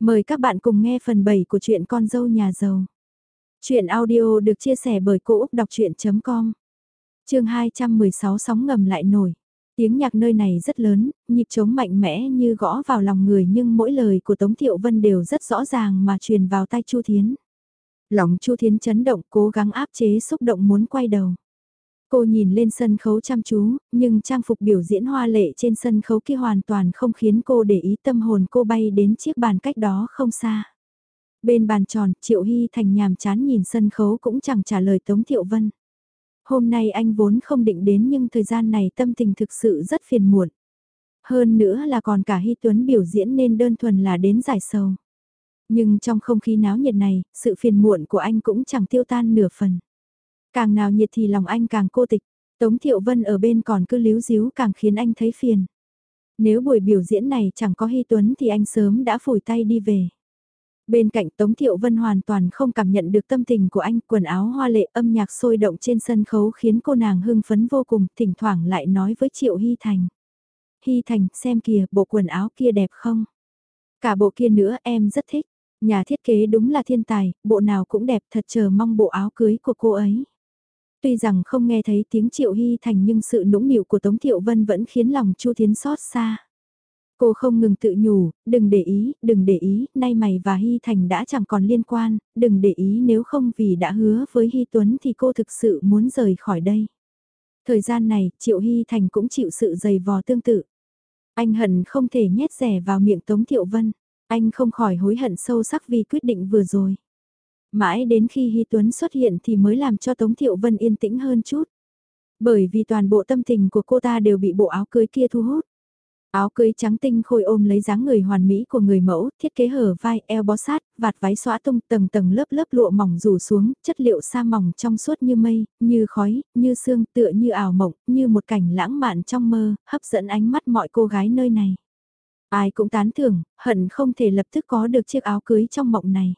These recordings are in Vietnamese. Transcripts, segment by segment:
Mời các bạn cùng nghe phần 7 của truyện Con dâu nhà giàu. Chuyện audio được chia sẻ bởi Cô Úc Đọc Chuyện.com Trường 216 sóng ngầm lại nổi. Tiếng nhạc nơi này rất lớn, nhịp trống mạnh mẽ như gõ vào lòng người nhưng mỗi lời của Tống Thiệu Vân đều rất rõ ràng mà truyền vào tai Chu Thiến. Lòng Chu Thiến chấn động cố gắng áp chế xúc động muốn quay đầu. Cô nhìn lên sân khấu chăm chú, nhưng trang phục biểu diễn hoa lệ trên sân khấu kia hoàn toàn không khiến cô để ý tâm hồn cô bay đến chiếc bàn cách đó không xa. Bên bàn tròn, Triệu Hy Thành nhàm chán nhìn sân khấu cũng chẳng trả lời Tống Thiệu Vân. Hôm nay anh vốn không định đến nhưng thời gian này tâm tình thực sự rất phiền muộn. Hơn nữa là còn cả Hy Tuấn biểu diễn nên đơn thuần là đến giải sầu. Nhưng trong không khí náo nhiệt này, sự phiền muộn của anh cũng chẳng tiêu tan nửa phần. Càng nào nhiệt thì lòng anh càng cô tịch, Tống Thiệu Vân ở bên còn cứ líu díu càng khiến anh thấy phiền. Nếu buổi biểu diễn này chẳng có Hy Tuấn thì anh sớm đã phủi tay đi về. Bên cạnh Tống Thiệu Vân hoàn toàn không cảm nhận được tâm tình của anh, quần áo hoa lệ âm nhạc sôi động trên sân khấu khiến cô nàng hưng phấn vô cùng, thỉnh thoảng lại nói với Triệu Hy Thành. Hy Thành, xem kìa, bộ quần áo kia đẹp không? Cả bộ kia nữa em rất thích. Nhà thiết kế đúng là thiên tài, bộ nào cũng đẹp thật chờ mong bộ áo cưới của cô ấy. Tuy rằng không nghe thấy tiếng Triệu Hy Thành nhưng sự nũng nịu của Tống Thiệu Vân vẫn khiến lòng Chu Thiến xót xa. Cô không ngừng tự nhủ, đừng để ý, đừng để ý, nay mày và Hy Thành đã chẳng còn liên quan, đừng để ý nếu không vì đã hứa với Hy Tuấn thì cô thực sự muốn rời khỏi đây. Thời gian này, Triệu Hy Thành cũng chịu sự dày vò tương tự. Anh hận không thể nhét rẻ vào miệng Tống Thiệu Vân, anh không khỏi hối hận sâu sắc vì quyết định vừa rồi. Mãi đến khi Hy Tuấn xuất hiện thì mới làm cho Tống Thiệu Vân yên tĩnh hơn chút. Bởi vì toàn bộ tâm tình của cô ta đều bị bộ áo cưới kia thu hút. Áo cưới trắng tinh khôi ôm lấy dáng người hoàn mỹ của người mẫu, thiết kế hở vai, eo bó sát, vạt váy xóa tung tầng tầng lớp lớp lụa mỏng rủ xuống, chất liệu sa mỏng trong suốt như mây, như khói, như sương, tựa như ảo mộng, như một cảnh lãng mạn trong mơ, hấp dẫn ánh mắt mọi cô gái nơi này. Ai cũng tán thưởng, hận không thể lập tức có được chiếc áo cưới trong mộng này.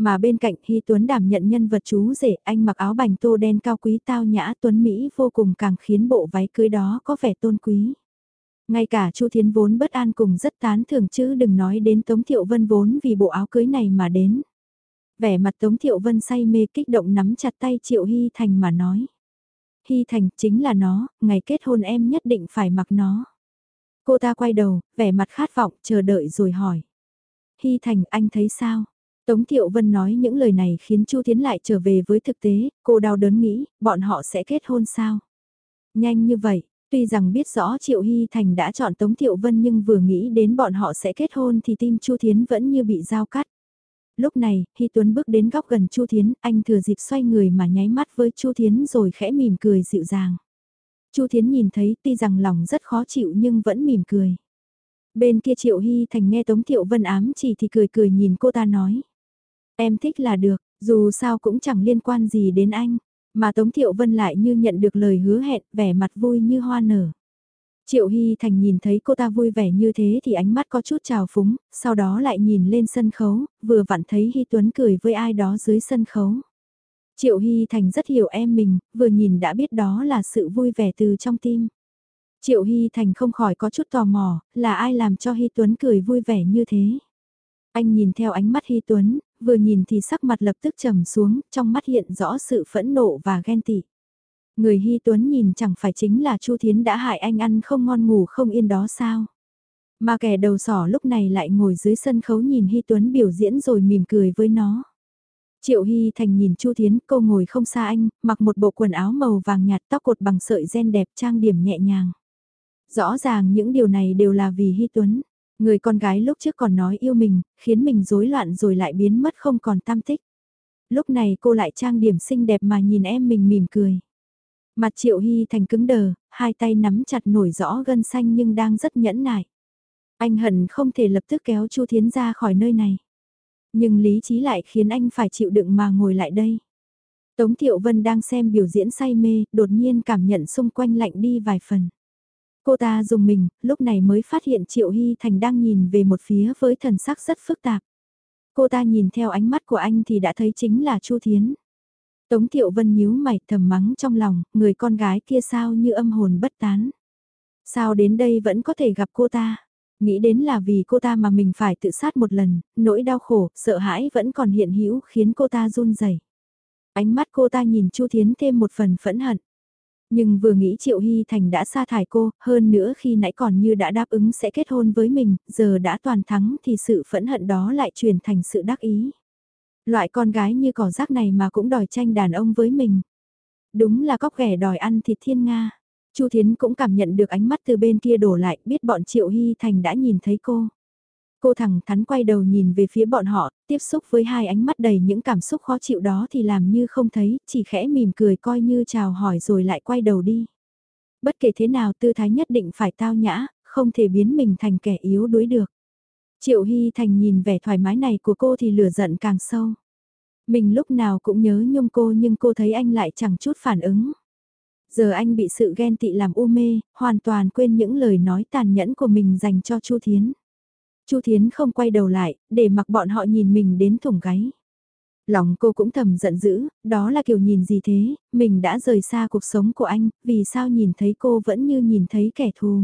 Mà bên cạnh Hy Tuấn đảm nhận nhân vật chú rể, anh mặc áo bành tô đen cao quý tao nhã Tuấn Mỹ vô cùng càng khiến bộ váy cưới đó có vẻ tôn quý. Ngay cả Chu Thiến vốn bất an cùng rất tán thưởng chứ đừng nói đến Tống Thiệu Vân vốn vì bộ áo cưới này mà đến. Vẻ mặt Tống Thiệu Vân say mê kích động nắm chặt tay Triệu Hy Thành mà nói. Hy Thành chính là nó, ngày kết hôn em nhất định phải mặc nó. Cô ta quay đầu, vẻ mặt khát vọng, chờ đợi rồi hỏi. Hy Thành anh thấy sao? Tống Thiệu Vân nói những lời này khiến Chu Thiến lại trở về với thực tế, cô đau đớn nghĩ, bọn họ sẽ kết hôn sao? Nhanh như vậy, tuy rằng biết rõ Triệu Hy Thành đã chọn Tống Thiệu Vân nhưng vừa nghĩ đến bọn họ sẽ kết hôn thì tim Chu Thiến vẫn như bị dao cắt. Lúc này, Hy Tuấn bước đến góc gần Chu Thiến, anh thừa dịp xoay người mà nháy mắt với Chu Thiến rồi khẽ mỉm cười dịu dàng. Chu Thiến nhìn thấy tuy rằng lòng rất khó chịu nhưng vẫn mỉm cười. Bên kia Triệu Hy Thành nghe Tống Thiệu Vân ám chỉ thì cười cười nhìn cô ta nói. Em thích là được, dù sao cũng chẳng liên quan gì đến anh. Mà Tống Thiệu Vân lại như nhận được lời hứa hẹn, vẻ mặt vui như hoa nở. Triệu Hy Thành nhìn thấy cô ta vui vẻ như thế thì ánh mắt có chút trào phúng, sau đó lại nhìn lên sân khấu, vừa vặn thấy Hy Tuấn cười với ai đó dưới sân khấu. Triệu Hy Thành rất hiểu em mình, vừa nhìn đã biết đó là sự vui vẻ từ trong tim. Triệu Hy Thành không khỏi có chút tò mò, là ai làm cho Hy Tuấn cười vui vẻ như thế. Anh nhìn theo ánh mắt Hy Tuấn, vừa nhìn thì sắc mặt lập tức trầm xuống, trong mắt hiện rõ sự phẫn nộ và ghen tị. Người Hy Tuấn nhìn chẳng phải chính là Chu Thiến đã hại anh ăn không ngon ngủ không yên đó sao. Mà kẻ đầu sỏ lúc này lại ngồi dưới sân khấu nhìn Hy Tuấn biểu diễn rồi mỉm cười với nó. Triệu Hy Thành nhìn Chu Thiến, cô ngồi không xa anh, mặc một bộ quần áo màu vàng nhạt tóc cột bằng sợi ren đẹp trang điểm nhẹ nhàng. Rõ ràng những điều này đều là vì Hy Tuấn. Người con gái lúc trước còn nói yêu mình, khiến mình rối loạn rồi lại biến mất không còn tam tích. Lúc này cô lại trang điểm xinh đẹp mà nhìn em mình mỉm cười. Mặt Triệu Hy Thành cứng đờ, hai tay nắm chặt nổi rõ gân xanh nhưng đang rất nhẫn nại. Anh hận không thể lập tức kéo Chu Thiến ra khỏi nơi này. Nhưng lý trí lại khiến anh phải chịu đựng mà ngồi lại đây. Tống Thiệu Vân đang xem biểu diễn say mê, đột nhiên cảm nhận xung quanh lạnh đi vài phần. Cô ta dùng mình, lúc này mới phát hiện Triệu Hy Thành đang nhìn về một phía với thần sắc rất phức tạp. Cô ta nhìn theo ánh mắt của anh thì đã thấy chính là Chu Thiến. Tống Thiệu Vân nhíu mày thầm mắng trong lòng, người con gái kia sao như âm hồn bất tán. Sao đến đây vẫn có thể gặp cô ta? Nghĩ đến là vì cô ta mà mình phải tự sát một lần, nỗi đau khổ, sợ hãi vẫn còn hiện hữu khiến cô ta run rẩy. Ánh mắt cô ta nhìn Chu Thiến thêm một phần phẫn hận. Nhưng vừa nghĩ Triệu Hy Thành đã sa thải cô, hơn nữa khi nãy còn như đã đáp ứng sẽ kết hôn với mình, giờ đã toàn thắng thì sự phẫn hận đó lại chuyển thành sự đắc ý. Loại con gái như cỏ rác này mà cũng đòi tranh đàn ông với mình. Đúng là cóc ghẻ đòi ăn thịt thiên Nga. Chu Thiến cũng cảm nhận được ánh mắt từ bên kia đổ lại, biết bọn Triệu Hy Thành đã nhìn thấy cô. Cô thẳng thắn quay đầu nhìn về phía bọn họ, tiếp xúc với hai ánh mắt đầy những cảm xúc khó chịu đó thì làm như không thấy, chỉ khẽ mỉm cười coi như chào hỏi rồi lại quay đầu đi. Bất kể thế nào tư thái nhất định phải tao nhã, không thể biến mình thành kẻ yếu đuối được. Triệu Hy Thành nhìn vẻ thoải mái này của cô thì lửa giận càng sâu. Mình lúc nào cũng nhớ nhung cô nhưng cô thấy anh lại chẳng chút phản ứng. Giờ anh bị sự ghen tị làm u mê, hoàn toàn quên những lời nói tàn nhẫn của mình dành cho Chu Thiến. Chu Thiến không quay đầu lại, để mặc bọn họ nhìn mình đến thủng gáy. Lòng cô cũng thầm giận dữ, đó là kiểu nhìn gì thế, mình đã rời xa cuộc sống của anh, vì sao nhìn thấy cô vẫn như nhìn thấy kẻ thù.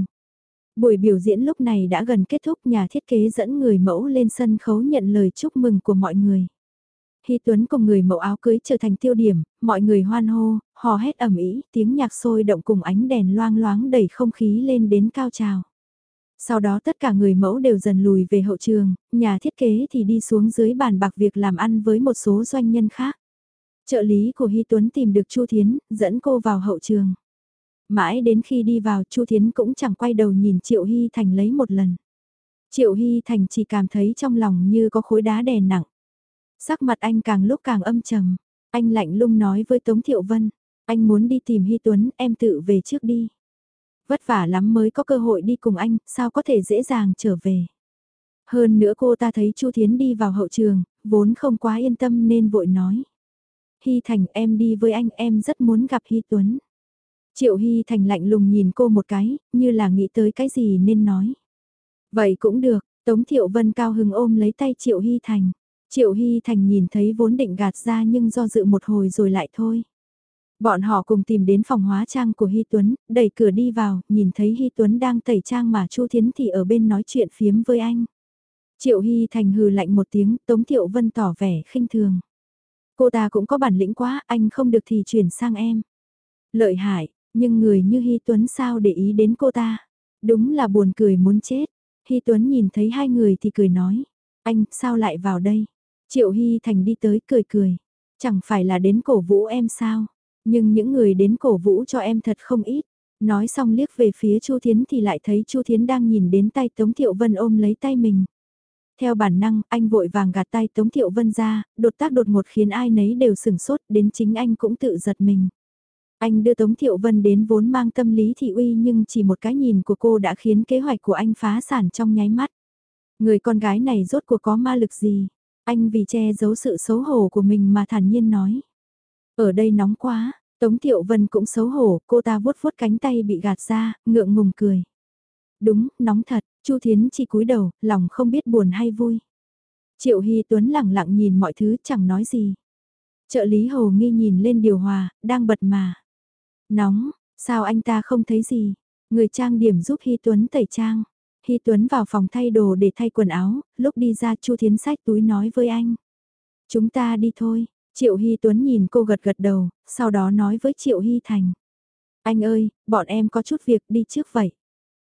Buổi biểu diễn lúc này đã gần kết thúc nhà thiết kế dẫn người mẫu lên sân khấu nhận lời chúc mừng của mọi người. Hy Tuấn cùng người mẫu áo cưới trở thành tiêu điểm, mọi người hoan hô, hò hét ầm ĩ, tiếng nhạc sôi động cùng ánh đèn loang loáng đẩy không khí lên đến cao trào. Sau đó tất cả người mẫu đều dần lùi về hậu trường, nhà thiết kế thì đi xuống dưới bàn bạc việc làm ăn với một số doanh nhân khác. Trợ lý của Hy Tuấn tìm được Chu Thiến, dẫn cô vào hậu trường. Mãi đến khi đi vào Chu Thiến cũng chẳng quay đầu nhìn Triệu Hy Thành lấy một lần. Triệu Hy Thành chỉ cảm thấy trong lòng như có khối đá đè nặng. Sắc mặt anh càng lúc càng âm trầm. Anh lạnh lung nói với Tống Thiệu Vân. Anh muốn đi tìm Hy Tuấn, em tự về trước đi. Vất vả lắm mới có cơ hội đi cùng anh, sao có thể dễ dàng trở về. Hơn nữa cô ta thấy Chu Thiến đi vào hậu trường, vốn không quá yên tâm nên vội nói. Hy Thành em đi với anh em rất muốn gặp Hy Tuấn. Triệu Hy Thành lạnh lùng nhìn cô một cái, như là nghĩ tới cái gì nên nói. Vậy cũng được, Tống Thiệu Vân cao hứng ôm lấy tay Triệu Hy Thành. Triệu Hy Thành nhìn thấy vốn định gạt ra nhưng do dự một hồi rồi lại thôi. Bọn họ cùng tìm đến phòng hóa trang của Hy Tuấn, đẩy cửa đi vào, nhìn thấy Hy Tuấn đang tẩy trang mà Chu Thiến thì ở bên nói chuyện phiếm với anh. Triệu Hy Thành hừ lạnh một tiếng, Tống Thiệu Vân tỏ vẻ khinh thường. Cô ta cũng có bản lĩnh quá, anh không được thì chuyển sang em. Lợi hại, nhưng người như Hy Tuấn sao để ý đến cô ta? Đúng là buồn cười muốn chết. Hy Tuấn nhìn thấy hai người thì cười nói. Anh, sao lại vào đây? Triệu Hy Thành đi tới cười cười. Chẳng phải là đến cổ vũ em sao? Nhưng những người đến cổ vũ cho em thật không ít. Nói xong liếc về phía Chu Thiến thì lại thấy Chu Thiến đang nhìn đến tay Tống Thiệu Vân ôm lấy tay mình. Theo bản năng, anh vội vàng gạt tay Tống Thiệu Vân ra, đột tác đột ngột khiến ai nấy đều sửng sốt, đến chính anh cũng tự giật mình. Anh đưa Tống Thiệu Vân đến vốn mang tâm lý thị uy nhưng chỉ một cái nhìn của cô đã khiến kế hoạch của anh phá sản trong nháy mắt. Người con gái này rốt cuộc có ma lực gì? Anh vì che giấu sự xấu hổ của mình mà thản nhiên nói. Ở đây nóng quá, Tống Thiệu Vân cũng xấu hổ, cô ta vuốt vuốt cánh tay bị gạt ra, ngượng ngùng cười. Đúng, nóng thật, Chu Thiến chỉ cúi đầu, lòng không biết buồn hay vui. Triệu Hy Tuấn lẳng lặng nhìn mọi thứ chẳng nói gì. Trợ lý Hồ nghi nhìn lên điều hòa, đang bật mà. Nóng, sao anh ta không thấy gì? Người trang điểm giúp Hy Tuấn tẩy trang. Hy Tuấn vào phòng thay đồ để thay quần áo, lúc đi ra Chu Thiến sách túi nói với anh. Chúng ta đi thôi, Triệu Hy Tuấn nhìn cô gật gật đầu, sau đó nói với Triệu Hy Thành. Anh ơi, bọn em có chút việc đi trước vậy.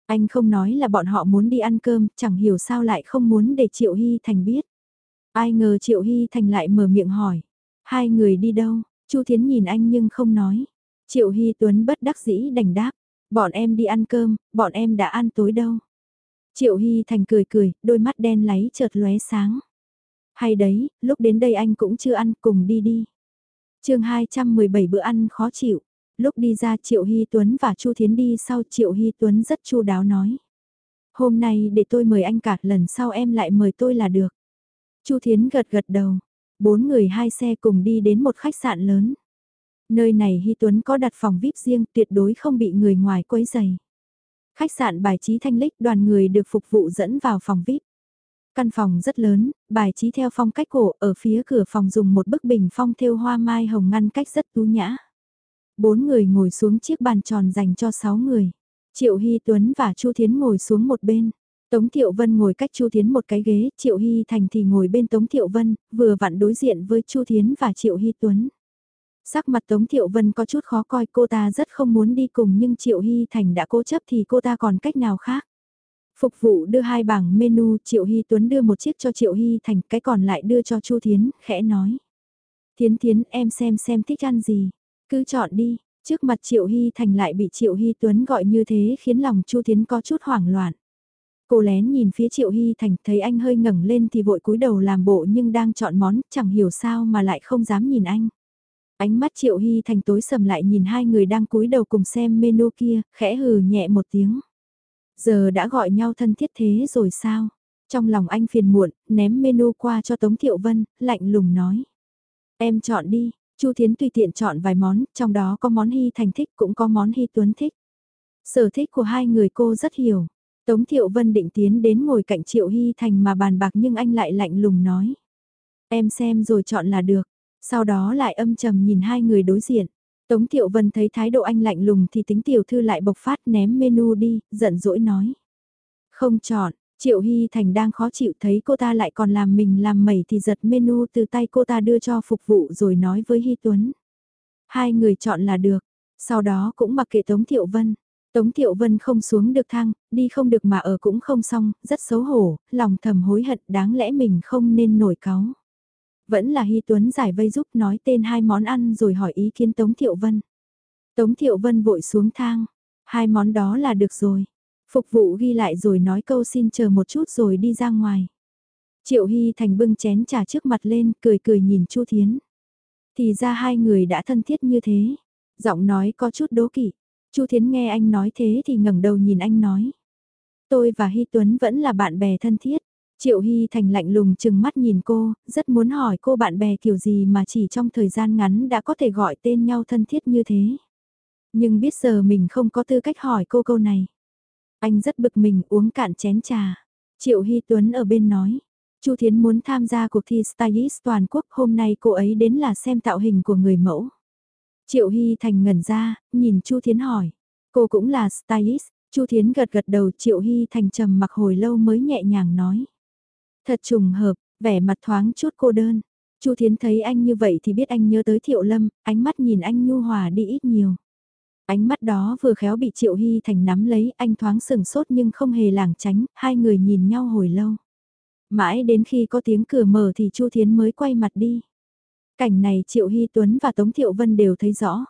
Anh không nói là bọn họ muốn đi ăn cơm, chẳng hiểu sao lại không muốn để Triệu Hy Thành biết. Ai ngờ Triệu Hy Thành lại mở miệng hỏi. Hai người đi đâu? Chu Thiến nhìn anh nhưng không nói. Triệu Hy Tuấn bất đắc dĩ đành đáp. Bọn em đi ăn cơm, bọn em đã ăn tối đâu. Triệu Hy Thành cười cười, đôi mắt đen láy chợt lóe sáng. Hay đấy, lúc đến đây anh cũng chưa ăn, cùng đi đi. chương 217 bữa ăn khó chịu. Lúc đi ra Triệu Hy Tuấn và Chu Thiến đi sau Triệu Hy Tuấn rất chu đáo nói. Hôm nay để tôi mời anh cả, lần sau em lại mời tôi là được. Chu Thiến gật gật đầu. Bốn người hai xe cùng đi đến một khách sạn lớn. Nơi này Hy Tuấn có đặt phòng VIP riêng tuyệt đối không bị người ngoài quấy giày. Khách sạn bài trí thanh lích đoàn người được phục vụ dẫn vào phòng VIP. Căn phòng rất lớn, bài trí theo phong cách cổ ở phía cửa phòng dùng một bức bình phong thêu hoa mai hồng ngăn cách rất tú nhã. Bốn người ngồi xuống chiếc bàn tròn dành cho sáu người. Triệu Hy Tuấn và Chu Thiến ngồi xuống một bên. Tống Thiệu Vân ngồi cách Chu Thiến một cái ghế, Triệu Hy Thành thì ngồi bên Tống Thiệu Vân, vừa vặn đối diện với Chu Thiến và Triệu Hy Tuấn. Sắc mặt Tống Thiệu Vân có chút khó coi cô ta rất không muốn đi cùng nhưng Triệu Hy Thành đã cố chấp thì cô ta còn cách nào khác. Phục vụ đưa hai bảng menu Triệu Hy Tuấn đưa một chiếc cho Triệu Hy Thành cái còn lại đưa cho Chu Thiến, khẽ nói. Thiến Thiến em xem xem thích ăn gì, cứ chọn đi, trước mặt Triệu Hy Thành lại bị Triệu Hy Tuấn gọi như thế khiến lòng Chu Thiến có chút hoảng loạn. Cô lén nhìn phía Triệu Hy Thành thấy anh hơi ngẩng lên thì vội cúi đầu làm bộ nhưng đang chọn món chẳng hiểu sao mà lại không dám nhìn anh. Ánh mắt Triệu Hy Thành tối sầm lại nhìn hai người đang cúi đầu cùng xem menu kia, khẽ hừ nhẹ một tiếng. Giờ đã gọi nhau thân thiết thế rồi sao? Trong lòng anh phiền muộn, ném menu qua cho Tống Thiệu Vân, lạnh lùng nói. Em chọn đi, Chu Thiến tùy tiện chọn vài món, trong đó có món Hy Thành thích cũng có món Hy Tuấn thích. Sở thích của hai người cô rất hiểu. Tống Thiệu Vân định tiến đến ngồi cạnh Triệu Hy Thành mà bàn bạc nhưng anh lại lạnh lùng nói. Em xem rồi chọn là được. Sau đó lại âm trầm nhìn hai người đối diện. Tống Thiệu Vân thấy thái độ anh lạnh lùng thì tính tiểu thư lại bộc phát ném menu đi, giận dỗi nói. Không chọn, Triệu Hy Thành đang khó chịu thấy cô ta lại còn làm mình làm mẩy thì giật menu từ tay cô ta đưa cho phục vụ rồi nói với Hy Tuấn. Hai người chọn là được, sau đó cũng mặc kệ Tống Thiệu Vân. Tống Thiệu Vân không xuống được thang, đi không được mà ở cũng không xong, rất xấu hổ, lòng thầm hối hận đáng lẽ mình không nên nổi cáu. Vẫn là Hy Tuấn giải vây giúp nói tên hai món ăn rồi hỏi ý kiến Tống Thiệu Vân. Tống Thiệu Vân vội xuống thang, hai món đó là được rồi. Phục vụ ghi lại rồi nói câu xin chờ một chút rồi đi ra ngoài. Triệu Hy Thành bưng chén trà trước mặt lên, cười cười nhìn Chu Thiến. Thì ra hai người đã thân thiết như thế. Giọng nói có chút đố kỵ. Chu Thiến nghe anh nói thế thì ngẩng đầu nhìn anh nói. Tôi và Hy Tuấn vẫn là bạn bè thân thiết. Triệu Hy Thành lạnh lùng chừng mắt nhìn cô, rất muốn hỏi cô bạn bè kiểu gì mà chỉ trong thời gian ngắn đã có thể gọi tên nhau thân thiết như thế. Nhưng biết giờ mình không có tư cách hỏi cô câu này. Anh rất bực mình uống cạn chén trà. Triệu Hy Tuấn ở bên nói. Chu Thiến muốn tham gia cuộc thi Stylist toàn quốc hôm nay cô ấy đến là xem tạo hình của người mẫu. Triệu Hy Thành ngẩn ra, nhìn Chu Thiến hỏi. Cô cũng là stylist. Chu Thiến gật gật đầu Triệu Hy Thành trầm mặc hồi lâu mới nhẹ nhàng nói. Thật trùng hợp, vẻ mặt thoáng chút cô đơn. Chu Thiến thấy anh như vậy thì biết anh nhớ tới Thiệu Lâm, ánh mắt nhìn anh nhu hòa đi ít nhiều. Ánh mắt đó vừa khéo bị Triệu Hy Thành nắm lấy, anh thoáng sừng sốt nhưng không hề lảng tránh, hai người nhìn nhau hồi lâu. Mãi đến khi có tiếng cửa mở thì Chu Thiến mới quay mặt đi. Cảnh này Triệu Hy Tuấn và Tống Thiệu Vân đều thấy rõ.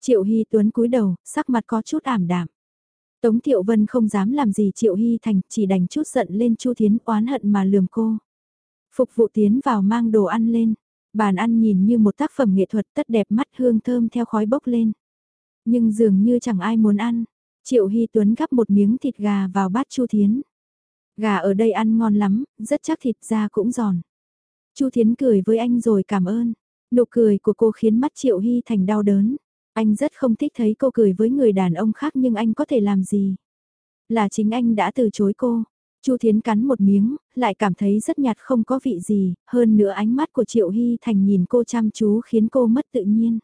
Triệu Hy Tuấn cúi đầu, sắc mặt có chút ảm đạm. Tống Thiệu Vân không dám làm gì Triệu Hy Thành, chỉ đành chút giận lên Chu Thiến oán hận mà lườm cô. Phục vụ tiến vào mang đồ ăn lên. Bàn ăn nhìn như một tác phẩm nghệ thuật tất đẹp mắt hương thơm theo khói bốc lên. Nhưng dường như chẳng ai muốn ăn. Triệu Hy Tuấn gắp một miếng thịt gà vào bát Chu Thiến. Gà ở đây ăn ngon lắm, rất chắc thịt da cũng giòn. Chu Thiến cười với anh rồi cảm ơn. Nụ cười của cô khiến mắt Triệu Hy Thành đau đớn. Anh rất không thích thấy cô cười với người đàn ông khác nhưng anh có thể làm gì? Là chính anh đã từ chối cô. Chu Thiến cắn một miếng, lại cảm thấy rất nhạt không có vị gì, hơn nữa ánh mắt của Triệu Hy Thành nhìn cô chăm chú khiến cô mất tự nhiên.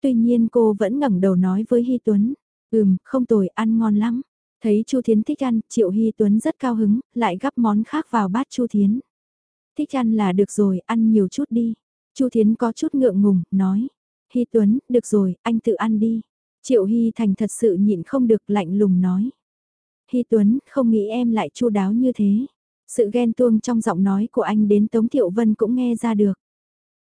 Tuy nhiên cô vẫn ngẩng đầu nói với Hy Tuấn, ừm, không tồi, ăn ngon lắm. Thấy Chu Thiến thích ăn, Triệu Hy Tuấn rất cao hứng, lại gắp món khác vào bát Chu Thiến. Thích ăn là được rồi, ăn nhiều chút đi. Chu Thiến có chút ngượng ngùng, nói. Hy Tuấn, được rồi, anh tự ăn đi. Triệu Hy Thành thật sự nhịn không được lạnh lùng nói. Hy Tuấn, không nghĩ em lại chu đáo như thế. Sự ghen tuông trong giọng nói của anh đến Tống Thiệu Vân cũng nghe ra được.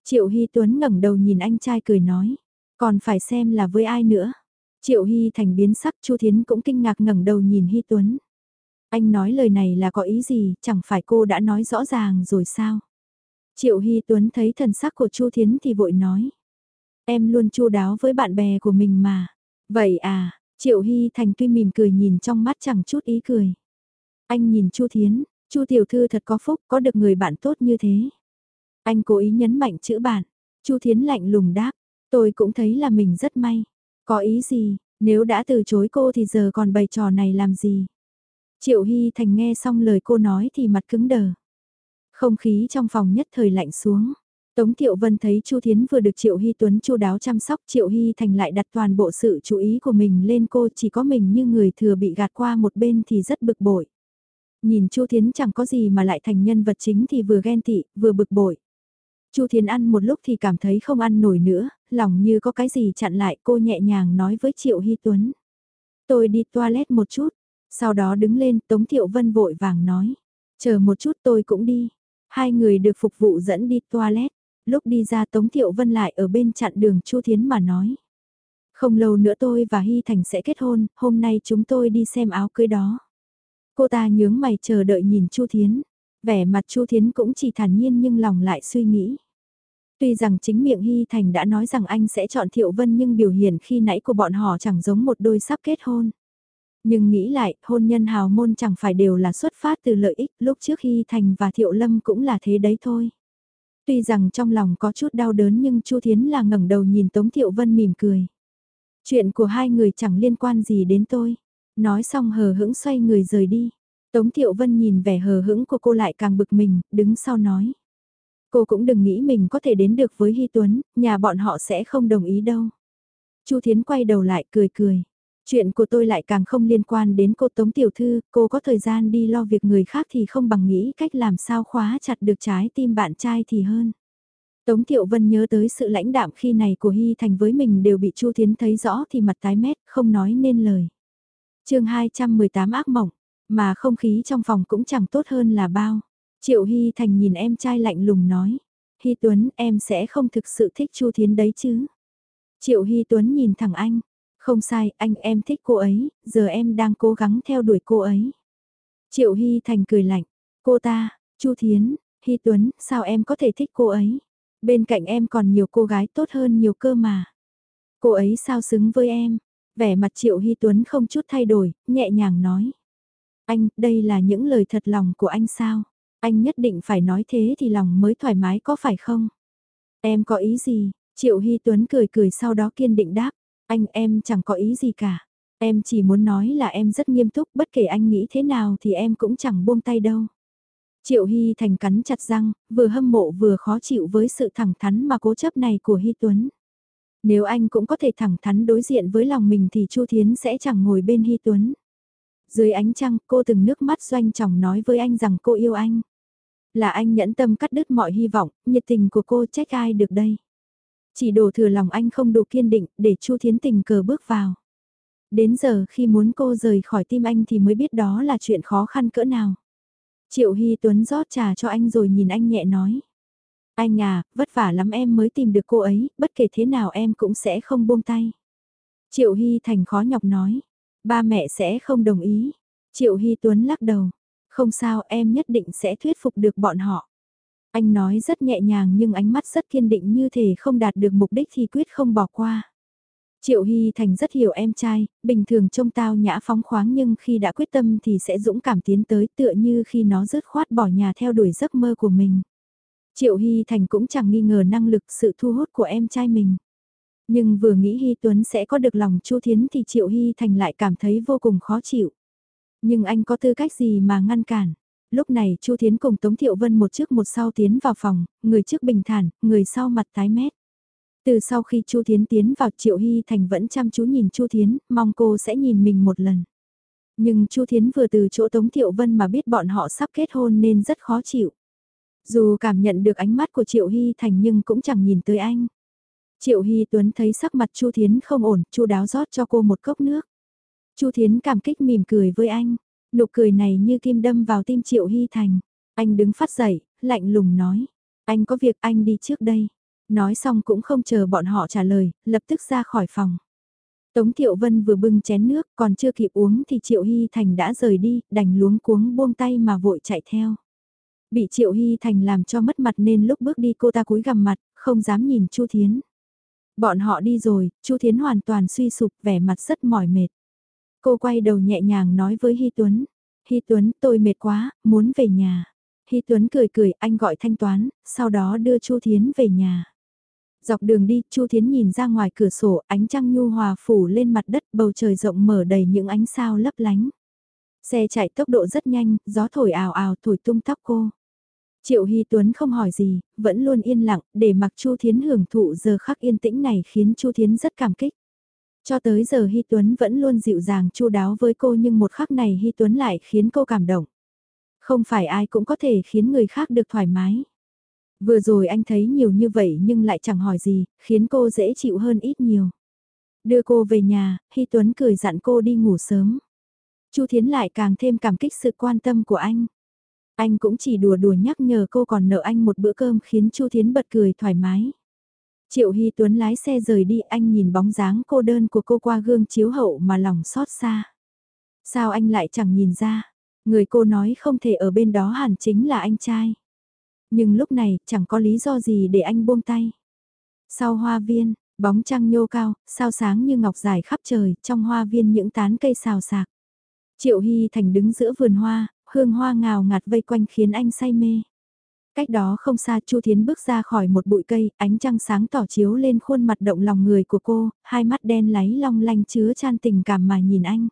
Triệu Hy Tuấn ngẩng đầu nhìn anh trai cười nói. Còn phải xem là với ai nữa. Triệu Hy Thành biến sắc Chu Thiến cũng kinh ngạc ngẩng đầu nhìn Hy Tuấn. Anh nói lời này là có ý gì, chẳng phải cô đã nói rõ ràng rồi sao? Triệu Hy Tuấn thấy thần sắc của Chu Thiến thì vội nói. Em luôn chu đáo với bạn bè của mình mà. Vậy à, Triệu Hy Thành tuy mỉm cười nhìn trong mắt chẳng chút ý cười. Anh nhìn Chu Thiến, Chu tiểu thư thật có phúc, có được người bạn tốt như thế. Anh cố ý nhấn mạnh chữ bạn. Chu Thiến lạnh lùng đáp, tôi cũng thấy là mình rất may. Có ý gì, nếu đã từ chối cô thì giờ còn bày trò này làm gì? Triệu Hy Thành nghe xong lời cô nói thì mặt cứng đờ. Không khí trong phòng nhất thời lạnh xuống. Tống Thiệu Vân thấy Chu Thiến vừa được Triệu Hy Tuấn chu đáo chăm sóc Triệu Hy Thành lại đặt toàn bộ sự chú ý của mình lên cô chỉ có mình như người thừa bị gạt qua một bên thì rất bực bội. Nhìn Chu Thiến chẳng có gì mà lại thành nhân vật chính thì vừa ghen tị, vừa bực bội. Chu Thiến ăn một lúc thì cảm thấy không ăn nổi nữa, lòng như có cái gì chặn lại cô nhẹ nhàng nói với Triệu Hy Tuấn. Tôi đi toilet một chút, sau đó đứng lên Tống Thiệu Vân vội vàng nói. Chờ một chút tôi cũng đi. Hai người được phục vụ dẫn đi toilet. Lúc đi ra Tống Thiệu Vân lại ở bên chặn đường Chu Thiến mà nói. Không lâu nữa tôi và Hy Thành sẽ kết hôn, hôm nay chúng tôi đi xem áo cưới đó. Cô ta nhướng mày chờ đợi nhìn Chu Thiến. Vẻ mặt Chu Thiến cũng chỉ thản nhiên nhưng lòng lại suy nghĩ. Tuy rằng chính miệng Hy Thành đã nói rằng anh sẽ chọn Thiệu Vân nhưng biểu hiện khi nãy của bọn họ chẳng giống một đôi sắp kết hôn. Nhưng nghĩ lại, hôn nhân hào môn chẳng phải đều là xuất phát từ lợi ích, lúc trước Hy Thành và Thiệu Lâm cũng là thế đấy thôi. Tuy rằng trong lòng có chút đau đớn nhưng Chu Thiến là ngẩng đầu nhìn Tống Thiệu Vân mỉm cười. Chuyện của hai người chẳng liên quan gì đến tôi. Nói xong hờ hững xoay người rời đi. Tống Thiệu Vân nhìn vẻ hờ hững của cô lại càng bực mình, đứng sau nói. Cô cũng đừng nghĩ mình có thể đến được với Hy Tuấn, nhà bọn họ sẽ không đồng ý đâu. Chu Thiến quay đầu lại cười cười. Chuyện của tôi lại càng không liên quan đến cô Tống Tiểu Thư, cô có thời gian đi lo việc người khác thì không bằng nghĩ cách làm sao khóa chặt được trái tim bạn trai thì hơn. Tống Thiệu Vân nhớ tới sự lãnh đạm khi này của Hy Thành với mình đều bị Chu Thiến thấy rõ thì mặt tái mét, không nói nên lời. chương 218 ác mộng, mà không khí trong phòng cũng chẳng tốt hơn là bao. Triệu Hy Thành nhìn em trai lạnh lùng nói. Hy Tuấn em sẽ không thực sự thích Chu Thiến đấy chứ. Triệu Hy Tuấn nhìn thẳng anh. Không sai, anh em thích cô ấy, giờ em đang cố gắng theo đuổi cô ấy. Triệu Hy Thành cười lạnh. Cô ta, Chu Thiến, Hy Tuấn, sao em có thể thích cô ấy? Bên cạnh em còn nhiều cô gái tốt hơn nhiều cơ mà. Cô ấy sao xứng với em? Vẻ mặt Triệu Hy Tuấn không chút thay đổi, nhẹ nhàng nói. Anh, đây là những lời thật lòng của anh sao? Anh nhất định phải nói thế thì lòng mới thoải mái có phải không? Em có ý gì? Triệu Hy Tuấn cười cười sau đó kiên định đáp. Anh em chẳng có ý gì cả. Em chỉ muốn nói là em rất nghiêm túc bất kể anh nghĩ thế nào thì em cũng chẳng buông tay đâu. Triệu Hy Thành cắn chặt răng, vừa hâm mộ vừa khó chịu với sự thẳng thắn mà cố chấp này của Hy Tuấn. Nếu anh cũng có thể thẳng thắn đối diện với lòng mình thì Chu Thiến sẽ chẳng ngồi bên Hy Tuấn. Dưới ánh trăng cô từng nước mắt doanh chồng nói với anh rằng cô yêu anh. Là anh nhẫn tâm cắt đứt mọi hy vọng, nhiệt tình của cô trách ai được đây. Chỉ đổ thừa lòng anh không đủ kiên định để Chu Thiến tình cờ bước vào. Đến giờ khi muốn cô rời khỏi tim anh thì mới biết đó là chuyện khó khăn cỡ nào. Triệu Hy Tuấn rót trà cho anh rồi nhìn anh nhẹ nói. Anh à, vất vả lắm em mới tìm được cô ấy, bất kể thế nào em cũng sẽ không buông tay. Triệu Hy Thành khó nhọc nói. Ba mẹ sẽ không đồng ý. Triệu Hy Tuấn lắc đầu. Không sao em nhất định sẽ thuyết phục được bọn họ. Anh nói rất nhẹ nhàng nhưng ánh mắt rất kiên định như thể không đạt được mục đích thì quyết không bỏ qua. Triệu Hy Thành rất hiểu em trai, bình thường trông tao nhã phóng khoáng nhưng khi đã quyết tâm thì sẽ dũng cảm tiến tới tựa như khi nó rớt khoát bỏ nhà theo đuổi giấc mơ của mình. Triệu Hy Thành cũng chẳng nghi ngờ năng lực sự thu hút của em trai mình. Nhưng vừa nghĩ Hy Tuấn sẽ có được lòng Chu Thiến thì Triệu Hy Thành lại cảm thấy vô cùng khó chịu. Nhưng anh có tư cách gì mà ngăn cản? Lúc này Chu Thiến cùng Tống Thiệu Vân một trước một sau tiến vào phòng, người trước bình thản, người sau mặt tái mét. Từ sau khi Chu Thiến tiến vào Triệu Hy Thành vẫn chăm chú nhìn Chu Thiến, mong cô sẽ nhìn mình một lần. Nhưng Chu Thiến vừa từ chỗ Tống Thiệu Vân mà biết bọn họ sắp kết hôn nên rất khó chịu. Dù cảm nhận được ánh mắt của Triệu Hy Thành nhưng cũng chẳng nhìn tới anh. Triệu Hy Tuấn thấy sắc mặt Chu Thiến không ổn, Chu đáo rót cho cô một cốc nước. Chu Thiến cảm kích mỉm cười với anh, nụ cười này như kim đâm vào tim Triệu Hy Thành. Anh đứng phát dậy, lạnh lùng nói, anh có việc anh đi trước đây. Nói xong cũng không chờ bọn họ trả lời, lập tức ra khỏi phòng. Tống Thiệu Vân vừa bưng chén nước, còn chưa kịp uống thì Triệu Hy Thành đã rời đi, đành luống cuống buông tay mà vội chạy theo. Bị Triệu Hy Thành làm cho mất mặt nên lúc bước đi cô ta cúi gằm mặt, không dám nhìn Chu Thiến. Bọn họ đi rồi, Chu Thiến hoàn toàn suy sụp, vẻ mặt rất mỏi mệt. Cô quay đầu nhẹ nhàng nói với Hy Tuấn. Hy Tuấn, tôi mệt quá, muốn về nhà. Hy Tuấn cười cười, anh gọi thanh toán, sau đó đưa Chu Thiến về nhà. Dọc đường đi, Chu Thiến nhìn ra ngoài cửa sổ, ánh trăng nhu hòa phủ lên mặt đất, bầu trời rộng mở đầy những ánh sao lấp lánh. Xe chạy tốc độ rất nhanh, gió thổi ào ào thổi tung tóc cô. Triệu Hy Tuấn không hỏi gì, vẫn luôn yên lặng, để mặc Chu Thiến hưởng thụ giờ khắc yên tĩnh này khiến Chu Thiến rất cảm kích. Cho tới giờ Hy Tuấn vẫn luôn dịu dàng chu đáo với cô nhưng một khắc này Hy Tuấn lại khiến cô cảm động. Không phải ai cũng có thể khiến người khác được thoải mái. Vừa rồi anh thấy nhiều như vậy nhưng lại chẳng hỏi gì, khiến cô dễ chịu hơn ít nhiều. Đưa cô về nhà, Hy Tuấn cười dặn cô đi ngủ sớm. Chu Thiến lại càng thêm cảm kích sự quan tâm của anh. Anh cũng chỉ đùa đùa nhắc nhở cô còn nợ anh một bữa cơm khiến Chu Thiến bật cười thoải mái. Triệu Hy Tuấn lái xe rời đi anh nhìn bóng dáng cô đơn của cô qua gương chiếu hậu mà lòng xót xa. Sao anh lại chẳng nhìn ra, người cô nói không thể ở bên đó hẳn chính là anh trai. Nhưng lúc này chẳng có lý do gì để anh buông tay. Sau hoa viên, bóng trăng nhô cao, sao sáng như ngọc dài khắp trời, trong hoa viên những tán cây xào xạc. Triệu Hy Thành đứng giữa vườn hoa, hương hoa ngào ngạt vây quanh khiến anh say mê. Cách đó không xa Chu Thiến bước ra khỏi một bụi cây, ánh trăng sáng tỏ chiếu lên khuôn mặt động lòng người của cô, hai mắt đen láy long lanh chứa chan tình cảm mà nhìn anh.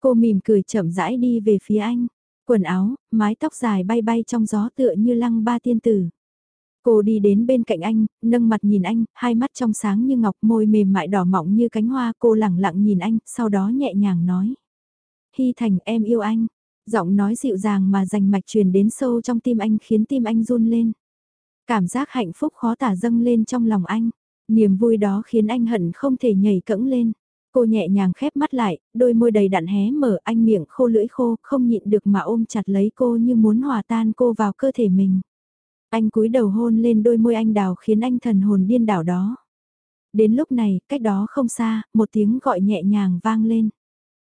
Cô mỉm cười chậm rãi đi về phía anh, quần áo, mái tóc dài bay bay trong gió tựa như lăng ba tiên tử. Cô đi đến bên cạnh anh, nâng mặt nhìn anh, hai mắt trong sáng như ngọc môi mềm mại đỏ mọng như cánh hoa cô lẳng lặng nhìn anh, sau đó nhẹ nhàng nói. Hy Thành em yêu anh, Giọng nói dịu dàng mà rành mạch truyền đến sâu trong tim anh khiến tim anh run lên. Cảm giác hạnh phúc khó tả dâng lên trong lòng anh. Niềm vui đó khiến anh hận không thể nhảy cẫng lên. Cô nhẹ nhàng khép mắt lại, đôi môi đầy đặn hé mở anh miệng khô lưỡi khô, không nhịn được mà ôm chặt lấy cô như muốn hòa tan cô vào cơ thể mình. Anh cúi đầu hôn lên đôi môi anh đào khiến anh thần hồn điên đảo đó. Đến lúc này, cách đó không xa, một tiếng gọi nhẹ nhàng vang lên.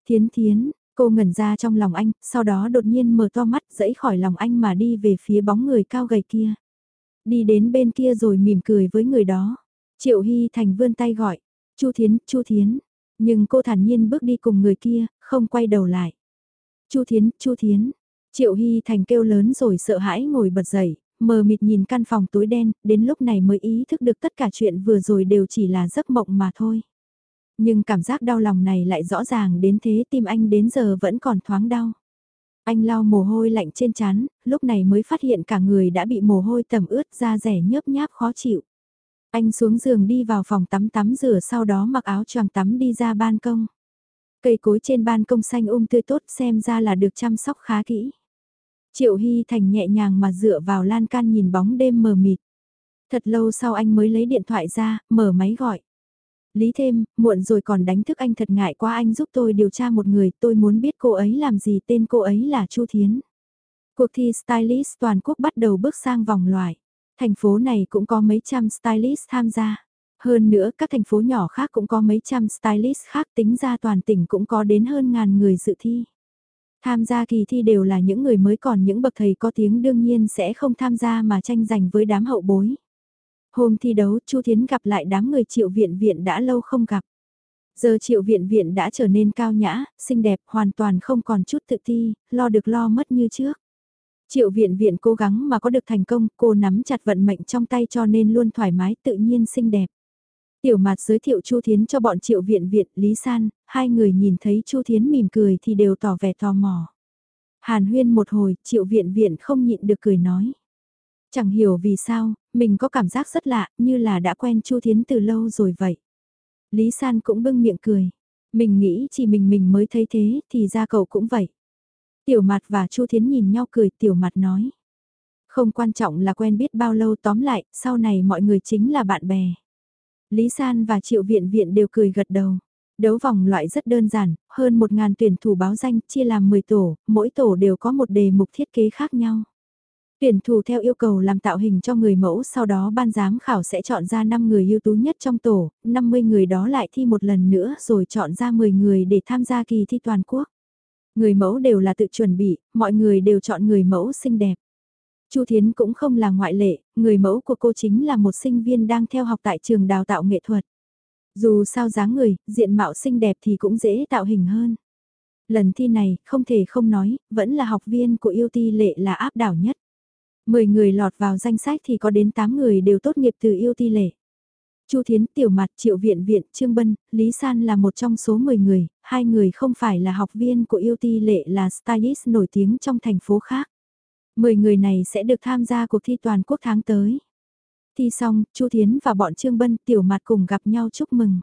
Thiến thiến, Cô ngẩn ra trong lòng anh, sau đó đột nhiên mở to mắt dẫy khỏi lòng anh mà đi về phía bóng người cao gầy kia. Đi đến bên kia rồi mỉm cười với người đó. Triệu Hy Thành vươn tay gọi, Chu Thiến, Chu Thiến. Nhưng cô thản nhiên bước đi cùng người kia, không quay đầu lại. Chu Thiến, Chu Thiến. Triệu Hy Thành kêu lớn rồi sợ hãi ngồi bật dậy, mờ mịt nhìn căn phòng tối đen, đến lúc này mới ý thức được tất cả chuyện vừa rồi đều chỉ là giấc mộng mà thôi. Nhưng cảm giác đau lòng này lại rõ ràng đến thế tim anh đến giờ vẫn còn thoáng đau. Anh lau mồ hôi lạnh trên trán, lúc này mới phát hiện cả người đã bị mồ hôi tầm ướt da rẻ nhớp nháp khó chịu. Anh xuống giường đi vào phòng tắm tắm rửa sau đó mặc áo choàng tắm đi ra ban công. Cây cối trên ban công xanh um tươi tốt xem ra là được chăm sóc khá kỹ. Triệu Hy Thành nhẹ nhàng mà dựa vào lan can nhìn bóng đêm mờ mịt. Thật lâu sau anh mới lấy điện thoại ra, mở máy gọi. Lý thêm, muộn rồi còn đánh thức anh thật ngại quá anh giúp tôi điều tra một người, tôi muốn biết cô ấy làm gì tên cô ấy là Chu Thiến. Cuộc thi stylist toàn quốc bắt đầu bước sang vòng loại. Thành phố này cũng có mấy trăm stylist tham gia. Hơn nữa các thành phố nhỏ khác cũng có mấy trăm stylist khác tính ra toàn tỉnh cũng có đến hơn ngàn người dự thi. Tham gia kỳ thi đều là những người mới còn những bậc thầy có tiếng đương nhiên sẽ không tham gia mà tranh giành với đám hậu bối. Hôm thi đấu Chu Thiến gặp lại đám người triệu viện viện đã lâu không gặp. Giờ triệu viện viện đã trở nên cao nhã, xinh đẹp, hoàn toàn không còn chút tự ti, lo được lo mất như trước. Triệu viện viện cố gắng mà có được thành công, cô nắm chặt vận mệnh trong tay cho nên luôn thoải mái tự nhiên xinh đẹp. Tiểu mặt giới thiệu Chu Thiến cho bọn triệu viện viện, Lý San, hai người nhìn thấy Chu Thiến mỉm cười thì đều tỏ vẻ tò mò. Hàn huyên một hồi, triệu viện viện không nhịn được cười nói. Chẳng hiểu vì sao, mình có cảm giác rất lạ, như là đã quen Chu Thiến từ lâu rồi vậy. Lý San cũng bưng miệng cười. Mình nghĩ chỉ mình mình mới thấy thế, thì ra cậu cũng vậy. Tiểu mặt và Chu Thiến nhìn nhau cười, tiểu mặt nói. Không quan trọng là quen biết bao lâu tóm lại, sau này mọi người chính là bạn bè. Lý San và Triệu Viện Viện đều cười gật đầu. Đấu vòng loại rất đơn giản, hơn 1.000 tuyển thủ báo danh chia làm 10 tổ, mỗi tổ đều có một đề mục thiết kế khác nhau. Tuyển thủ theo yêu cầu làm tạo hình cho người mẫu sau đó ban giám khảo sẽ chọn ra 5 người ưu tú nhất trong tổ, 50 người đó lại thi một lần nữa rồi chọn ra 10 người để tham gia kỳ thi toàn quốc. Người mẫu đều là tự chuẩn bị, mọi người đều chọn người mẫu xinh đẹp. Chu Thiến cũng không là ngoại lệ, người mẫu của cô chính là một sinh viên đang theo học tại trường đào tạo nghệ thuật. Dù sao dáng người, diện mạo xinh đẹp thì cũng dễ tạo hình hơn. Lần thi này, không thể không nói, vẫn là học viên của yêu ti lệ là áp đảo nhất. 10 người lọt vào danh sách thì có đến 8 người đều tốt nghiệp từ yêu ti lệ. Chu Thiến, Tiểu Mặt, Triệu Viện Viện, Trương Bân, Lý San là một trong số 10 người, hai người không phải là học viên của yêu ti lệ là stylist nổi tiếng trong thành phố khác. 10 người này sẽ được tham gia cuộc thi toàn quốc tháng tới. Thi xong, Chu Thiến và bọn Trương Bân, Tiểu Mặt cùng gặp nhau chúc mừng.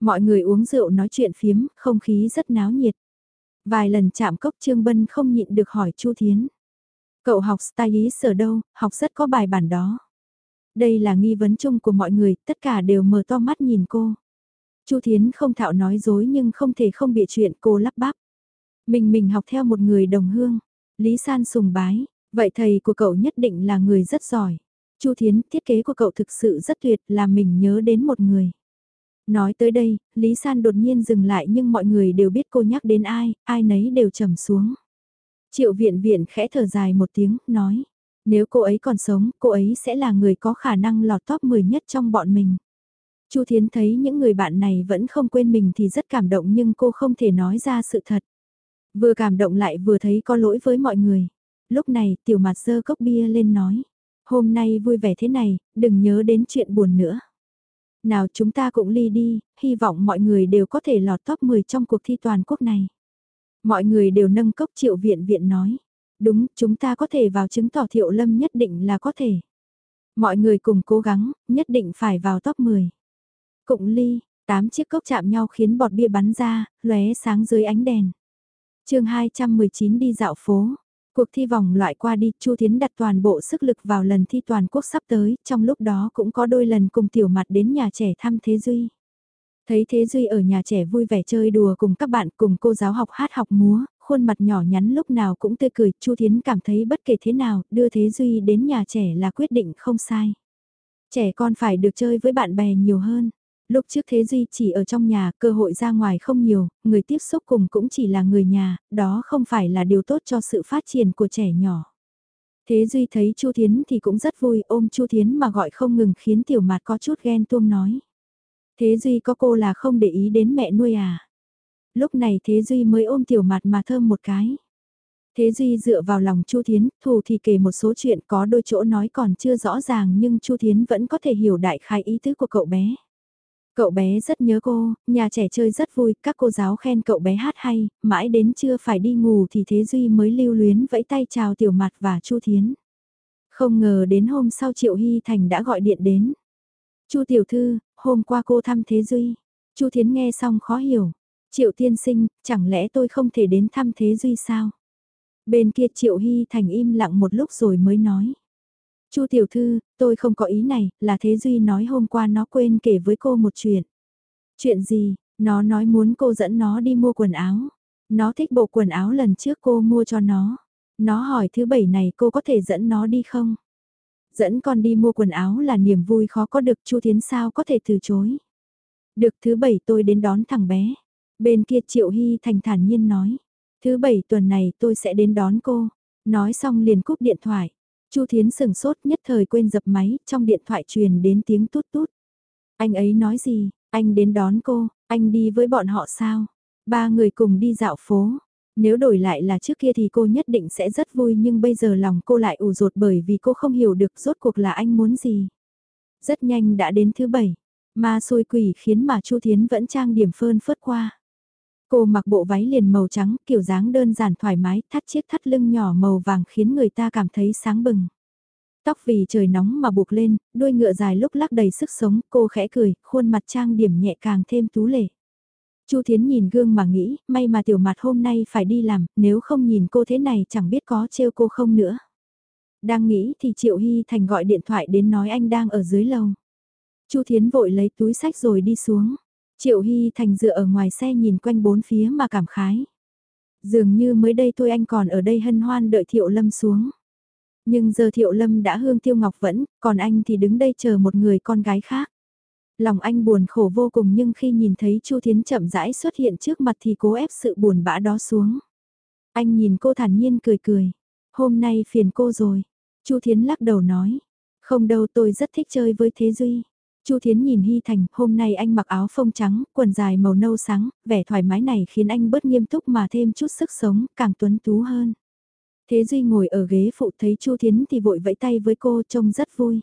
Mọi người uống rượu nói chuyện phiếm, không khí rất náo nhiệt. Vài lần chạm cốc Trương Bân không nhịn được hỏi Chu Thiến. Cậu học stylist ở đâu, học rất có bài bản đó. Đây là nghi vấn chung của mọi người, tất cả đều mở to mắt nhìn cô. Chu Thiến không thạo nói dối nhưng không thể không bịa chuyện cô lắp bắp. Mình mình học theo một người đồng hương. Lý San sùng bái, vậy thầy của cậu nhất định là người rất giỏi. Chu Thiến, thiết kế của cậu thực sự rất tuyệt, làm mình nhớ đến một người. Nói tới đây, Lý San đột nhiên dừng lại nhưng mọi người đều biết cô nhắc đến ai, ai nấy đều trầm xuống. Triệu viện viện khẽ thở dài một tiếng, nói. Nếu cô ấy còn sống, cô ấy sẽ là người có khả năng lọt top 10 nhất trong bọn mình. Chu Thiến thấy những người bạn này vẫn không quên mình thì rất cảm động nhưng cô không thể nói ra sự thật. Vừa cảm động lại vừa thấy có lỗi với mọi người. Lúc này tiểu mặt dơ cốc bia lên nói. Hôm nay vui vẻ thế này, đừng nhớ đến chuyện buồn nữa. Nào chúng ta cũng ly đi, hy vọng mọi người đều có thể lọt top 10 trong cuộc thi toàn quốc này. Mọi người đều nâng cốc triệu viện viện nói. Đúng, chúng ta có thể vào chứng tỏ thiệu lâm nhất định là có thể. Mọi người cùng cố gắng, nhất định phải vào top 10. Cụng ly, tám chiếc cốc chạm nhau khiến bọt bia bắn ra, lóe sáng dưới ánh đèn. chương 219 đi dạo phố. Cuộc thi vòng loại qua đi, Chu Thiến đặt toàn bộ sức lực vào lần thi toàn quốc sắp tới, trong lúc đó cũng có đôi lần cùng tiểu mặt đến nhà trẻ thăm Thế Duy. Thấy Thế Duy ở nhà trẻ vui vẻ chơi đùa cùng các bạn cùng cô giáo học hát học múa, khuôn mặt nhỏ nhắn lúc nào cũng tươi cười, Chu Thiến cảm thấy bất kể thế nào, đưa Thế Duy đến nhà trẻ là quyết định không sai. Trẻ con phải được chơi với bạn bè nhiều hơn. Lúc trước Thế Duy chỉ ở trong nhà, cơ hội ra ngoài không nhiều, người tiếp xúc cùng cũng chỉ là người nhà, đó không phải là điều tốt cho sự phát triển của trẻ nhỏ. Thế Duy thấy Chu Thiến thì cũng rất vui, ôm Chu Thiến mà gọi không ngừng khiến Tiểu Mạt có chút ghen tuông nói. Thế Duy có cô là không để ý đến mẹ nuôi à? Lúc này Thế Duy mới ôm Tiểu mặt mà thơm một cái. Thế Duy dựa vào lòng Chu Thiến, thù thì kể một số chuyện có đôi chỗ nói còn chưa rõ ràng nhưng Chu Thiến vẫn có thể hiểu đại khái ý tứ của cậu bé. Cậu bé rất nhớ cô, nhà trẻ chơi rất vui, các cô giáo khen cậu bé hát hay, mãi đến chưa phải đi ngủ thì Thế Duy mới lưu luyến vẫy tay chào Tiểu Mặt và Chu Thiến. Không ngờ đến hôm sau Triệu Hy Thành đã gọi điện đến. Chu Tiểu Thư, hôm qua cô thăm Thế Duy. Chu Thiến nghe xong khó hiểu. Triệu Tiên Sinh, chẳng lẽ tôi không thể đến thăm Thế Duy sao? Bên kia Triệu Hy Thành im lặng một lúc rồi mới nói. Chu tiểu thư, tôi không có ý này, là Thế Duy nói hôm qua nó quên kể với cô một chuyện. Chuyện gì, nó nói muốn cô dẫn nó đi mua quần áo. Nó thích bộ quần áo lần trước cô mua cho nó. Nó hỏi thứ bảy này cô có thể dẫn nó đi không? Dẫn con đi mua quần áo là niềm vui khó có được Chu Thiến sao có thể từ chối. Được thứ bảy tôi đến đón thằng bé. Bên kia Triệu Hy thành thản nhiên nói. Thứ bảy tuần này tôi sẽ đến đón cô. Nói xong liền cúp điện thoại. Chu Thiến sừng sốt nhất thời quên dập máy, trong điện thoại truyền đến tiếng tút tút. Anh ấy nói gì, anh đến đón cô, anh đi với bọn họ sao? Ba người cùng đi dạo phố. Nếu đổi lại là trước kia thì cô nhất định sẽ rất vui nhưng bây giờ lòng cô lại ủ rột bởi vì cô không hiểu được rốt cuộc là anh muốn gì. Rất nhanh đã đến thứ bảy, ma xôi quỷ khiến mà Chu Thiến vẫn trang điểm phơn phớt qua. Cô mặc bộ váy liền màu trắng, kiểu dáng đơn giản thoải mái, thắt chiếc thắt lưng nhỏ màu vàng khiến người ta cảm thấy sáng bừng. Tóc vì trời nóng mà buộc lên, đuôi ngựa dài lúc lắc đầy sức sống, cô khẽ cười, khuôn mặt trang điểm nhẹ càng thêm tú lệ. Chu Thiến nhìn gương mà nghĩ, may mà tiểu mặt hôm nay phải đi làm, nếu không nhìn cô thế này chẳng biết có trêu cô không nữa. Đang nghĩ thì Triệu Hy Thành gọi điện thoại đến nói anh đang ở dưới lầu. Chu Thiến vội lấy túi sách rồi đi xuống. Triệu Hy Thành dựa ở ngoài xe nhìn quanh bốn phía mà cảm khái. Dường như mới đây thôi anh còn ở đây hân hoan đợi Thiệu Lâm xuống. Nhưng giờ Thiệu Lâm đã hương tiêu ngọc vẫn, còn anh thì đứng đây chờ một người con gái khác. Lòng anh buồn khổ vô cùng nhưng khi nhìn thấy Chu Thiến chậm rãi xuất hiện trước mặt thì cố ép sự buồn bã đó xuống. Anh nhìn cô thản nhiên cười cười. Hôm nay phiền cô rồi. Chu Thiến lắc đầu nói. Không đâu tôi rất thích chơi với Thế Duy. Chu Thiến nhìn Hy Thành, hôm nay anh mặc áo phông trắng, quần dài màu nâu sáng, vẻ thoải mái này khiến anh bớt nghiêm túc mà thêm chút sức sống, càng tuấn tú hơn. Thế Duy ngồi ở ghế phụ thấy Chu Thiến thì vội vẫy tay với cô trông rất vui.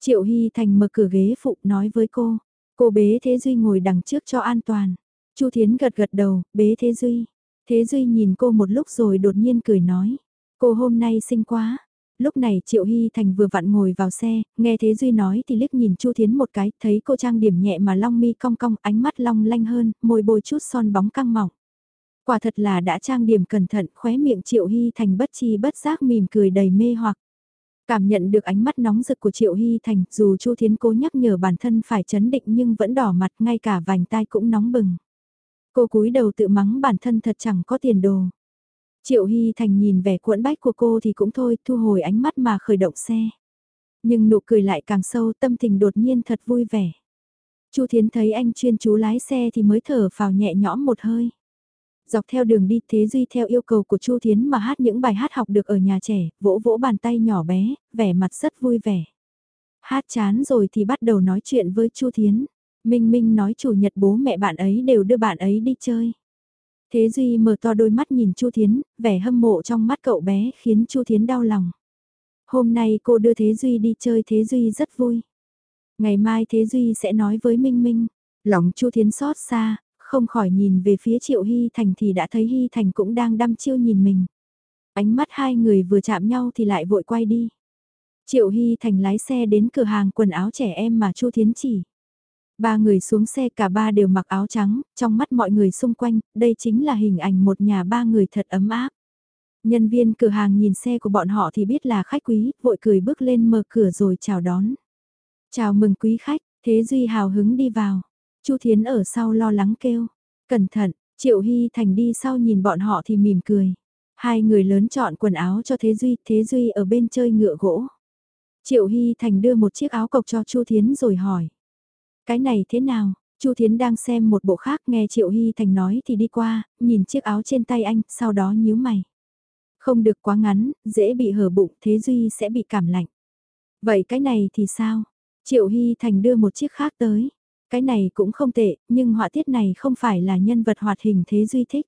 Triệu Hy Thành mở cửa ghế phụ nói với cô, cô bế Thế Duy ngồi đằng trước cho an toàn. Chu Thiến gật gật đầu, bế Thế Duy. Thế Duy nhìn cô một lúc rồi đột nhiên cười nói, cô hôm nay xinh quá, Lúc này Triệu Hy Thành vừa vặn ngồi vào xe, nghe Thế Duy nói thì liếc nhìn Chu Thiến một cái, thấy cô trang điểm nhẹ mà long mi cong cong, ánh mắt long lanh hơn, môi bôi chút son bóng căng mỏng. Quả thật là đã trang điểm cẩn thận khóe miệng Triệu Hy Thành bất chi bất giác mỉm cười đầy mê hoặc. Cảm nhận được ánh mắt nóng rực của Triệu Hy Thành, dù Chu Thiến cố nhắc nhở bản thân phải chấn định nhưng vẫn đỏ mặt ngay cả vành tai cũng nóng bừng. Cô cúi đầu tự mắng bản thân thật chẳng có tiền đồ. Triệu Hy Thành nhìn vẻ cuộn bách của cô thì cũng thôi, thu hồi ánh mắt mà khởi động xe. Nhưng nụ cười lại càng sâu, tâm tình đột nhiên thật vui vẻ. Chu Thiến thấy anh chuyên chú lái xe thì mới thở vào nhẹ nhõm một hơi. Dọc theo đường đi Thế Duy theo yêu cầu của Chu Thiến mà hát những bài hát học được ở nhà trẻ, vỗ vỗ bàn tay nhỏ bé, vẻ mặt rất vui vẻ. Hát chán rồi thì bắt đầu nói chuyện với Chu Thiến. Minh Minh nói chủ nhật bố mẹ bạn ấy đều đưa bạn ấy đi chơi. Thế Duy mở to đôi mắt nhìn Chu Thiến, vẻ hâm mộ trong mắt cậu bé khiến Chu Thiến đau lòng. Hôm nay cô đưa Thế Duy đi chơi Thế Duy rất vui. Ngày mai Thế Duy sẽ nói với Minh Minh. Lòng Chu Thiến xót xa, không khỏi nhìn về phía Triệu Hy Thành thì đã thấy Hy Thành cũng đang đăm chiêu nhìn mình. Ánh mắt hai người vừa chạm nhau thì lại vội quay đi. Triệu Hy Thành lái xe đến cửa hàng quần áo trẻ em mà Chu Thiến chỉ. Ba người xuống xe cả ba đều mặc áo trắng, trong mắt mọi người xung quanh, đây chính là hình ảnh một nhà ba người thật ấm áp. Nhân viên cửa hàng nhìn xe của bọn họ thì biết là khách quý, vội cười bước lên mở cửa rồi chào đón. Chào mừng quý khách, Thế Duy hào hứng đi vào. Chu Thiến ở sau lo lắng kêu. Cẩn thận, Triệu Hy Thành đi sau nhìn bọn họ thì mỉm cười. Hai người lớn chọn quần áo cho Thế Duy, Thế Duy ở bên chơi ngựa gỗ. Triệu Hy Thành đưa một chiếc áo cộc cho Chu Thiến rồi hỏi. Cái này thế nào? Chu Thiến đang xem một bộ khác nghe Triệu Hy Thành nói thì đi qua, nhìn chiếc áo trên tay anh, sau đó nhíu mày. Không được quá ngắn, dễ bị hở bụng, Thế Duy sẽ bị cảm lạnh. Vậy cái này thì sao? Triệu Hy Thành đưa một chiếc khác tới. Cái này cũng không tệ, nhưng họa tiết này không phải là nhân vật hoạt hình thế duy thích.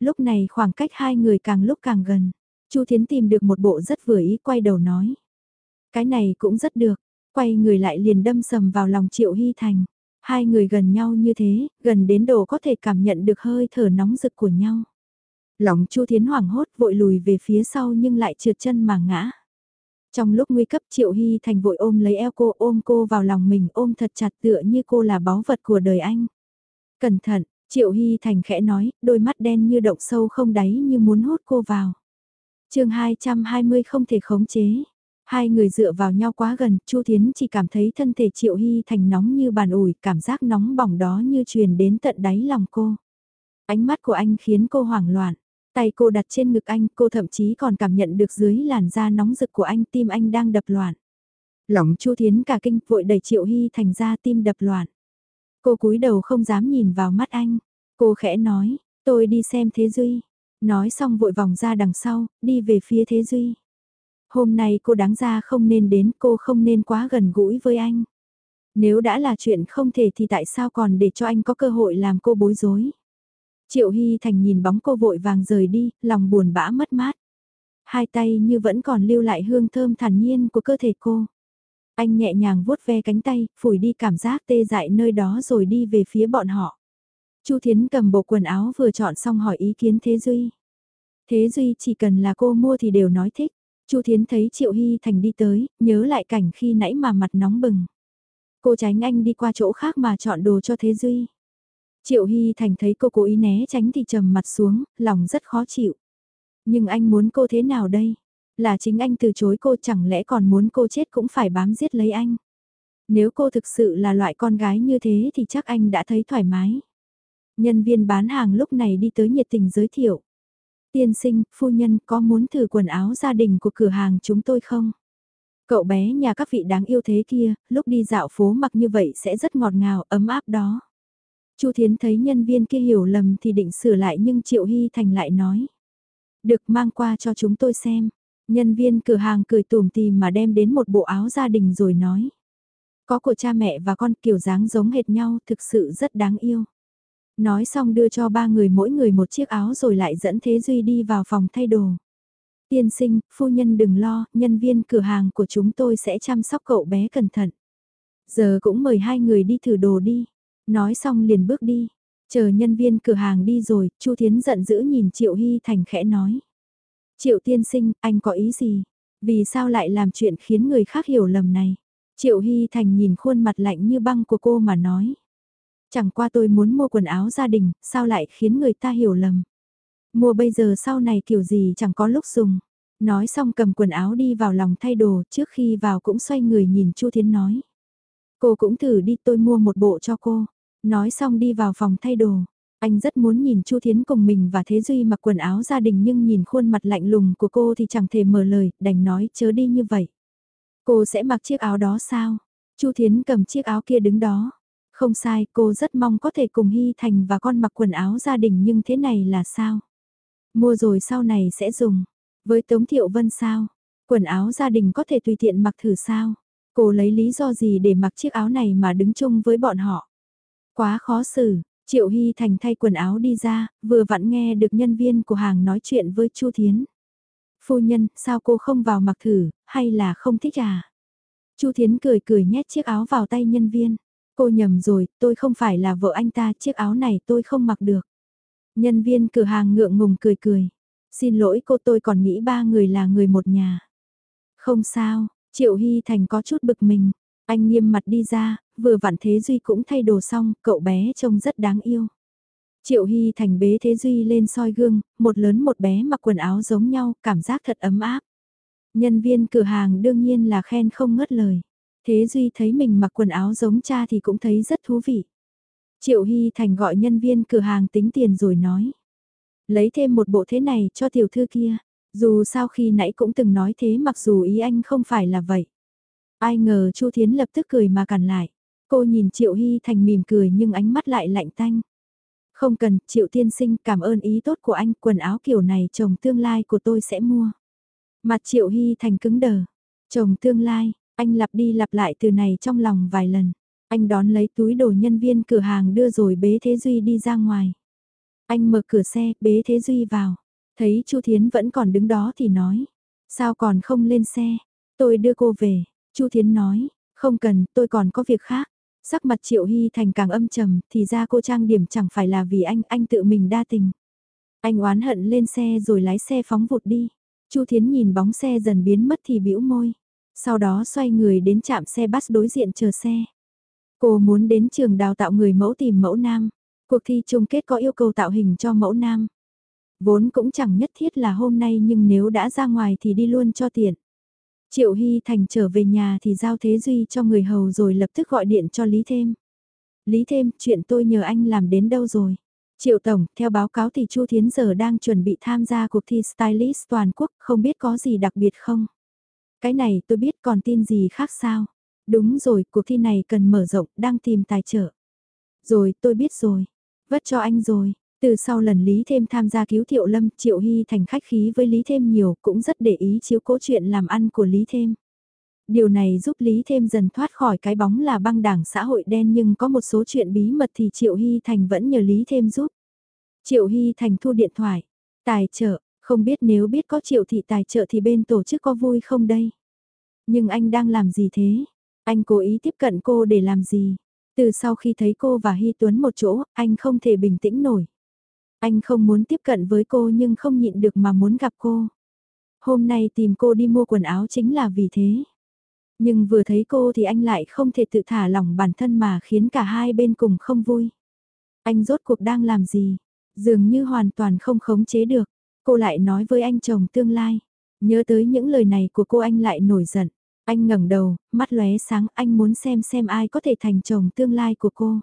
Lúc này khoảng cách hai người càng lúc càng gần. Chu Thiến tìm được một bộ rất vừa ý quay đầu nói. Cái này cũng rất được, quay người lại liền đâm sầm vào lòng Triệu Hy Thành. Hai người gần nhau như thế, gần đến độ có thể cảm nhận được hơi thở nóng rực của nhau. Lòng Chu Thiến hoảng hốt vội lùi về phía sau nhưng lại trượt chân mà ngã. Trong lúc nguy cấp Triệu Hy Thành vội ôm lấy eo cô ôm cô vào lòng mình ôm thật chặt tựa như cô là báu vật của đời anh. Cẩn thận, Triệu Hy Thành khẽ nói, đôi mắt đen như động sâu không đáy như muốn hút cô vào. chương 220 không thể khống chế. Hai người dựa vào nhau quá gần, Chu Thiến chỉ cảm thấy thân thể Triệu Hy Thành nóng như bàn ủi, cảm giác nóng bỏng đó như truyền đến tận đáy lòng cô. Ánh mắt của anh khiến cô hoảng loạn. Tay cô đặt trên ngực anh, cô thậm chí còn cảm nhận được dưới làn da nóng rực của anh tim anh đang đập loạn. Lòng Chu Thiến cả kinh vội đẩy Triệu Hy thành ra tim đập loạn. Cô cúi đầu không dám nhìn vào mắt anh. Cô khẽ nói, tôi đi xem Thế Duy. Nói xong vội vòng ra đằng sau, đi về phía Thế Duy. Hôm nay cô đáng ra không nên đến, cô không nên quá gần gũi với anh. Nếu đã là chuyện không thể thì tại sao còn để cho anh có cơ hội làm cô bối rối. Triệu Hy Thành nhìn bóng cô vội vàng rời đi, lòng buồn bã mất mát. Hai tay như vẫn còn lưu lại hương thơm thản nhiên của cơ thể cô. Anh nhẹ nhàng vuốt ve cánh tay, phủi đi cảm giác tê dại nơi đó rồi đi về phía bọn họ. Chu Thiến cầm bộ quần áo vừa chọn xong hỏi ý kiến Thế Duy. Thế Duy chỉ cần là cô mua thì đều nói thích. Chu Thiến thấy Triệu Hy Thành đi tới, nhớ lại cảnh khi nãy mà mặt nóng bừng. Cô tránh anh đi qua chỗ khác mà chọn đồ cho Thế Duy. Triệu Hy Thành thấy cô cố ý né tránh thì trầm mặt xuống, lòng rất khó chịu. Nhưng anh muốn cô thế nào đây? Là chính anh từ chối cô chẳng lẽ còn muốn cô chết cũng phải bám giết lấy anh? Nếu cô thực sự là loại con gái như thế thì chắc anh đã thấy thoải mái. Nhân viên bán hàng lúc này đi tới nhiệt tình giới thiệu. Tiên sinh, phu nhân có muốn thử quần áo gia đình của cửa hàng chúng tôi không? Cậu bé nhà các vị đáng yêu thế kia, lúc đi dạo phố mặc như vậy sẽ rất ngọt ngào, ấm áp đó. Chu Thiến thấy nhân viên kia hiểu lầm thì định sửa lại nhưng Triệu Hy Thành lại nói. Được mang qua cho chúng tôi xem. Nhân viên cửa hàng cười tùm tìm mà đem đến một bộ áo gia đình rồi nói. Có của cha mẹ và con kiểu dáng giống hệt nhau thực sự rất đáng yêu. Nói xong đưa cho ba người mỗi người một chiếc áo rồi lại dẫn Thế Duy đi vào phòng thay đồ. Tiên sinh, phu nhân đừng lo, nhân viên cửa hàng của chúng tôi sẽ chăm sóc cậu bé cẩn thận. Giờ cũng mời hai người đi thử đồ đi. Nói xong liền bước đi. Chờ nhân viên cửa hàng đi rồi, Chu Thiến giận dữ nhìn Triệu Hy Thành khẽ nói. Triệu tiên sinh, anh có ý gì? Vì sao lại làm chuyện khiến người khác hiểu lầm này? Triệu Hy Thành nhìn khuôn mặt lạnh như băng của cô mà nói. Chẳng qua tôi muốn mua quần áo gia đình, sao lại khiến người ta hiểu lầm? Mua bây giờ sau này kiểu gì chẳng có lúc dùng. Nói xong cầm quần áo đi vào lòng thay đồ trước khi vào cũng xoay người nhìn Chu Thiến nói. Cô cũng thử đi tôi mua một bộ cho cô. Nói xong đi vào phòng thay đồ. Anh rất muốn nhìn Chu Thiến cùng mình và Thế Duy mặc quần áo gia đình nhưng nhìn khuôn mặt lạnh lùng của cô thì chẳng thể mở lời, đành nói chớ đi như vậy. Cô sẽ mặc chiếc áo đó sao? Chu Thiến cầm chiếc áo kia đứng đó. Không sai, cô rất mong có thể cùng Hy Thành và con mặc quần áo gia đình nhưng thế này là sao? Mua rồi sau này sẽ dùng. Với Tống Thiệu Vân sao? Quần áo gia đình có thể tùy tiện mặc thử sao? Cô lấy lý do gì để mặc chiếc áo này mà đứng chung với bọn họ? Quá khó xử, Triệu Hy Thành thay quần áo đi ra, vừa vặn nghe được nhân viên của hàng nói chuyện với Chu Thiến. Phu nhân, sao cô không vào mặc thử, hay là không thích à? Chu Thiến cười cười nhét chiếc áo vào tay nhân viên. Cô nhầm rồi, tôi không phải là vợ anh ta, chiếc áo này tôi không mặc được. Nhân viên cửa hàng ngượng ngùng cười cười. Xin lỗi cô tôi còn nghĩ ba người là người một nhà. Không sao, Triệu Hy Thành có chút bực mình. Anh nghiêm mặt đi ra, vừa vặn Thế Duy cũng thay đồ xong, cậu bé trông rất đáng yêu. Triệu Hy Thành bế Thế Duy lên soi gương, một lớn một bé mặc quần áo giống nhau, cảm giác thật ấm áp. Nhân viên cửa hàng đương nhiên là khen không ngớt lời. Thế Duy thấy mình mặc quần áo giống cha thì cũng thấy rất thú vị. Triệu Hy Thành gọi nhân viên cửa hàng tính tiền rồi nói. Lấy thêm một bộ thế này cho tiểu thư kia. Dù sao khi nãy cũng từng nói thế mặc dù ý anh không phải là vậy. Ai ngờ Chu Thiến lập tức cười mà cản lại. Cô nhìn Triệu Hy Thành mỉm cười nhưng ánh mắt lại lạnh tanh. Không cần, Triệu Tiên Sinh cảm ơn ý tốt của anh, quần áo kiểu này chồng tương lai của tôi sẽ mua. Mặt Triệu Hy Thành cứng đờ. Chồng tương lai, anh lặp đi lặp lại từ này trong lòng vài lần. Anh đón lấy túi đồ nhân viên cửa hàng đưa rồi bế Thế Duy đi ra ngoài. Anh mở cửa xe, bế Thế Duy vào. Thấy Chu Thiến vẫn còn đứng đó thì nói. Sao còn không lên xe? Tôi đưa cô về. Chu Thiến nói, không cần, tôi còn có việc khác. Sắc mặt Triệu Hy Thành càng âm trầm, thì ra cô trang điểm chẳng phải là vì anh, anh tự mình đa tình. Anh oán hận lên xe rồi lái xe phóng vụt đi. Chu Thiến nhìn bóng xe dần biến mất thì bĩu môi. Sau đó xoay người đến trạm xe bus đối diện chờ xe. Cô muốn đến trường đào tạo người mẫu tìm mẫu nam. Cuộc thi chung kết có yêu cầu tạo hình cho mẫu nam. Vốn cũng chẳng nhất thiết là hôm nay nhưng nếu đã ra ngoài thì đi luôn cho tiện. Triệu Hy Thành trở về nhà thì giao Thế Duy cho người hầu rồi lập tức gọi điện cho Lý Thêm. Lý Thêm, chuyện tôi nhờ anh làm đến đâu rồi? Triệu Tổng, theo báo cáo thì Chu Thiến giờ đang chuẩn bị tham gia cuộc thi Stylist toàn quốc, không biết có gì đặc biệt không? Cái này tôi biết còn tin gì khác sao? Đúng rồi, cuộc thi này cần mở rộng, đang tìm tài trợ. Rồi, tôi biết rồi. Vất cho anh rồi. Từ sau lần Lý Thêm tham gia cứu Thiệu Lâm, Triệu Hy thành khách khí với Lý Thêm nhiều, cũng rất để ý chiếu cố chuyện làm ăn của Lý Thêm. Điều này giúp Lý Thêm dần thoát khỏi cái bóng là băng đảng xã hội đen nhưng có một số chuyện bí mật thì Triệu Hy Thành vẫn nhờ Lý Thêm giúp. Triệu Hy Thành thu điện thoại, tài trợ, không biết nếu biết có Triệu Thị tài trợ thì bên tổ chức có vui không đây? Nhưng anh đang làm gì thế? Anh cố ý tiếp cận cô để làm gì? Từ sau khi thấy cô và Hy Tuấn một chỗ, anh không thể bình tĩnh nổi. Anh không muốn tiếp cận với cô nhưng không nhịn được mà muốn gặp cô. Hôm nay tìm cô đi mua quần áo chính là vì thế. Nhưng vừa thấy cô thì anh lại không thể tự thả lỏng bản thân mà khiến cả hai bên cùng không vui. Anh rốt cuộc đang làm gì? Dường như hoàn toàn không khống chế được. Cô lại nói với anh chồng tương lai. Nhớ tới những lời này của cô anh lại nổi giận. Anh ngẩng đầu, mắt lóe sáng anh muốn xem xem ai có thể thành chồng tương lai của cô.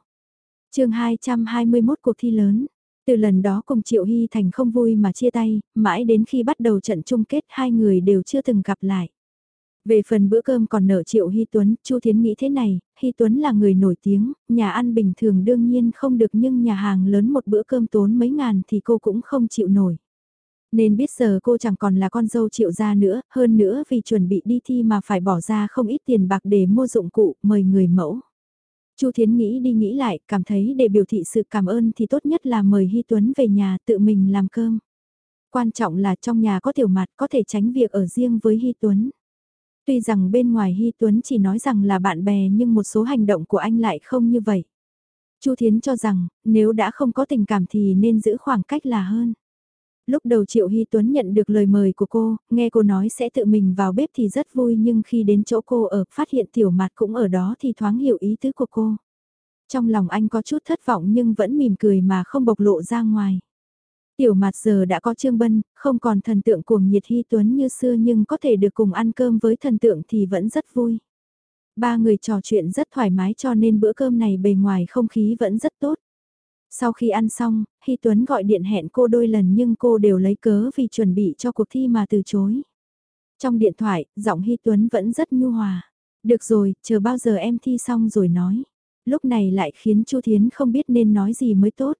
chương 221 cuộc thi lớn. Từ lần đó cùng Triệu Hy Thành không vui mà chia tay, mãi đến khi bắt đầu trận chung kết hai người đều chưa từng gặp lại. Về phần bữa cơm còn nợ Triệu Hy Tuấn, Chu Thiến nghĩ thế này, Hy Tuấn là người nổi tiếng, nhà ăn bình thường đương nhiên không được nhưng nhà hàng lớn một bữa cơm tốn mấy ngàn thì cô cũng không chịu nổi. Nên biết giờ cô chẳng còn là con dâu Triệu gia nữa, hơn nữa vì chuẩn bị đi thi mà phải bỏ ra không ít tiền bạc để mua dụng cụ, mời người mẫu. Chu Thiến nghĩ đi nghĩ lại, cảm thấy để biểu thị sự cảm ơn thì tốt nhất là mời Hy Tuấn về nhà tự mình làm cơm. Quan trọng là trong nhà có tiểu mặt có thể tránh việc ở riêng với Hy Tuấn. Tuy rằng bên ngoài Hy Tuấn chỉ nói rằng là bạn bè nhưng một số hành động của anh lại không như vậy. Chu Thiến cho rằng, nếu đã không có tình cảm thì nên giữ khoảng cách là hơn. Lúc đầu Triệu Hy Tuấn nhận được lời mời của cô, nghe cô nói sẽ tự mình vào bếp thì rất vui nhưng khi đến chỗ cô ở phát hiện tiểu mặt cũng ở đó thì thoáng hiểu ý tứ của cô. Trong lòng anh có chút thất vọng nhưng vẫn mỉm cười mà không bộc lộ ra ngoài. Tiểu mặt giờ đã có Trương Bân, không còn thần tượng cuồng nhiệt hy tuấn như xưa nhưng có thể được cùng ăn cơm với thần tượng thì vẫn rất vui. Ba người trò chuyện rất thoải mái cho nên bữa cơm này bề ngoài không khí vẫn rất tốt. Sau khi ăn xong, Hy Tuấn gọi điện hẹn cô đôi lần nhưng cô đều lấy cớ vì chuẩn bị cho cuộc thi mà từ chối. Trong điện thoại, giọng Hy Tuấn vẫn rất nhu hòa. Được rồi, chờ bao giờ em thi xong rồi nói. Lúc này lại khiến Chu Thiến không biết nên nói gì mới tốt.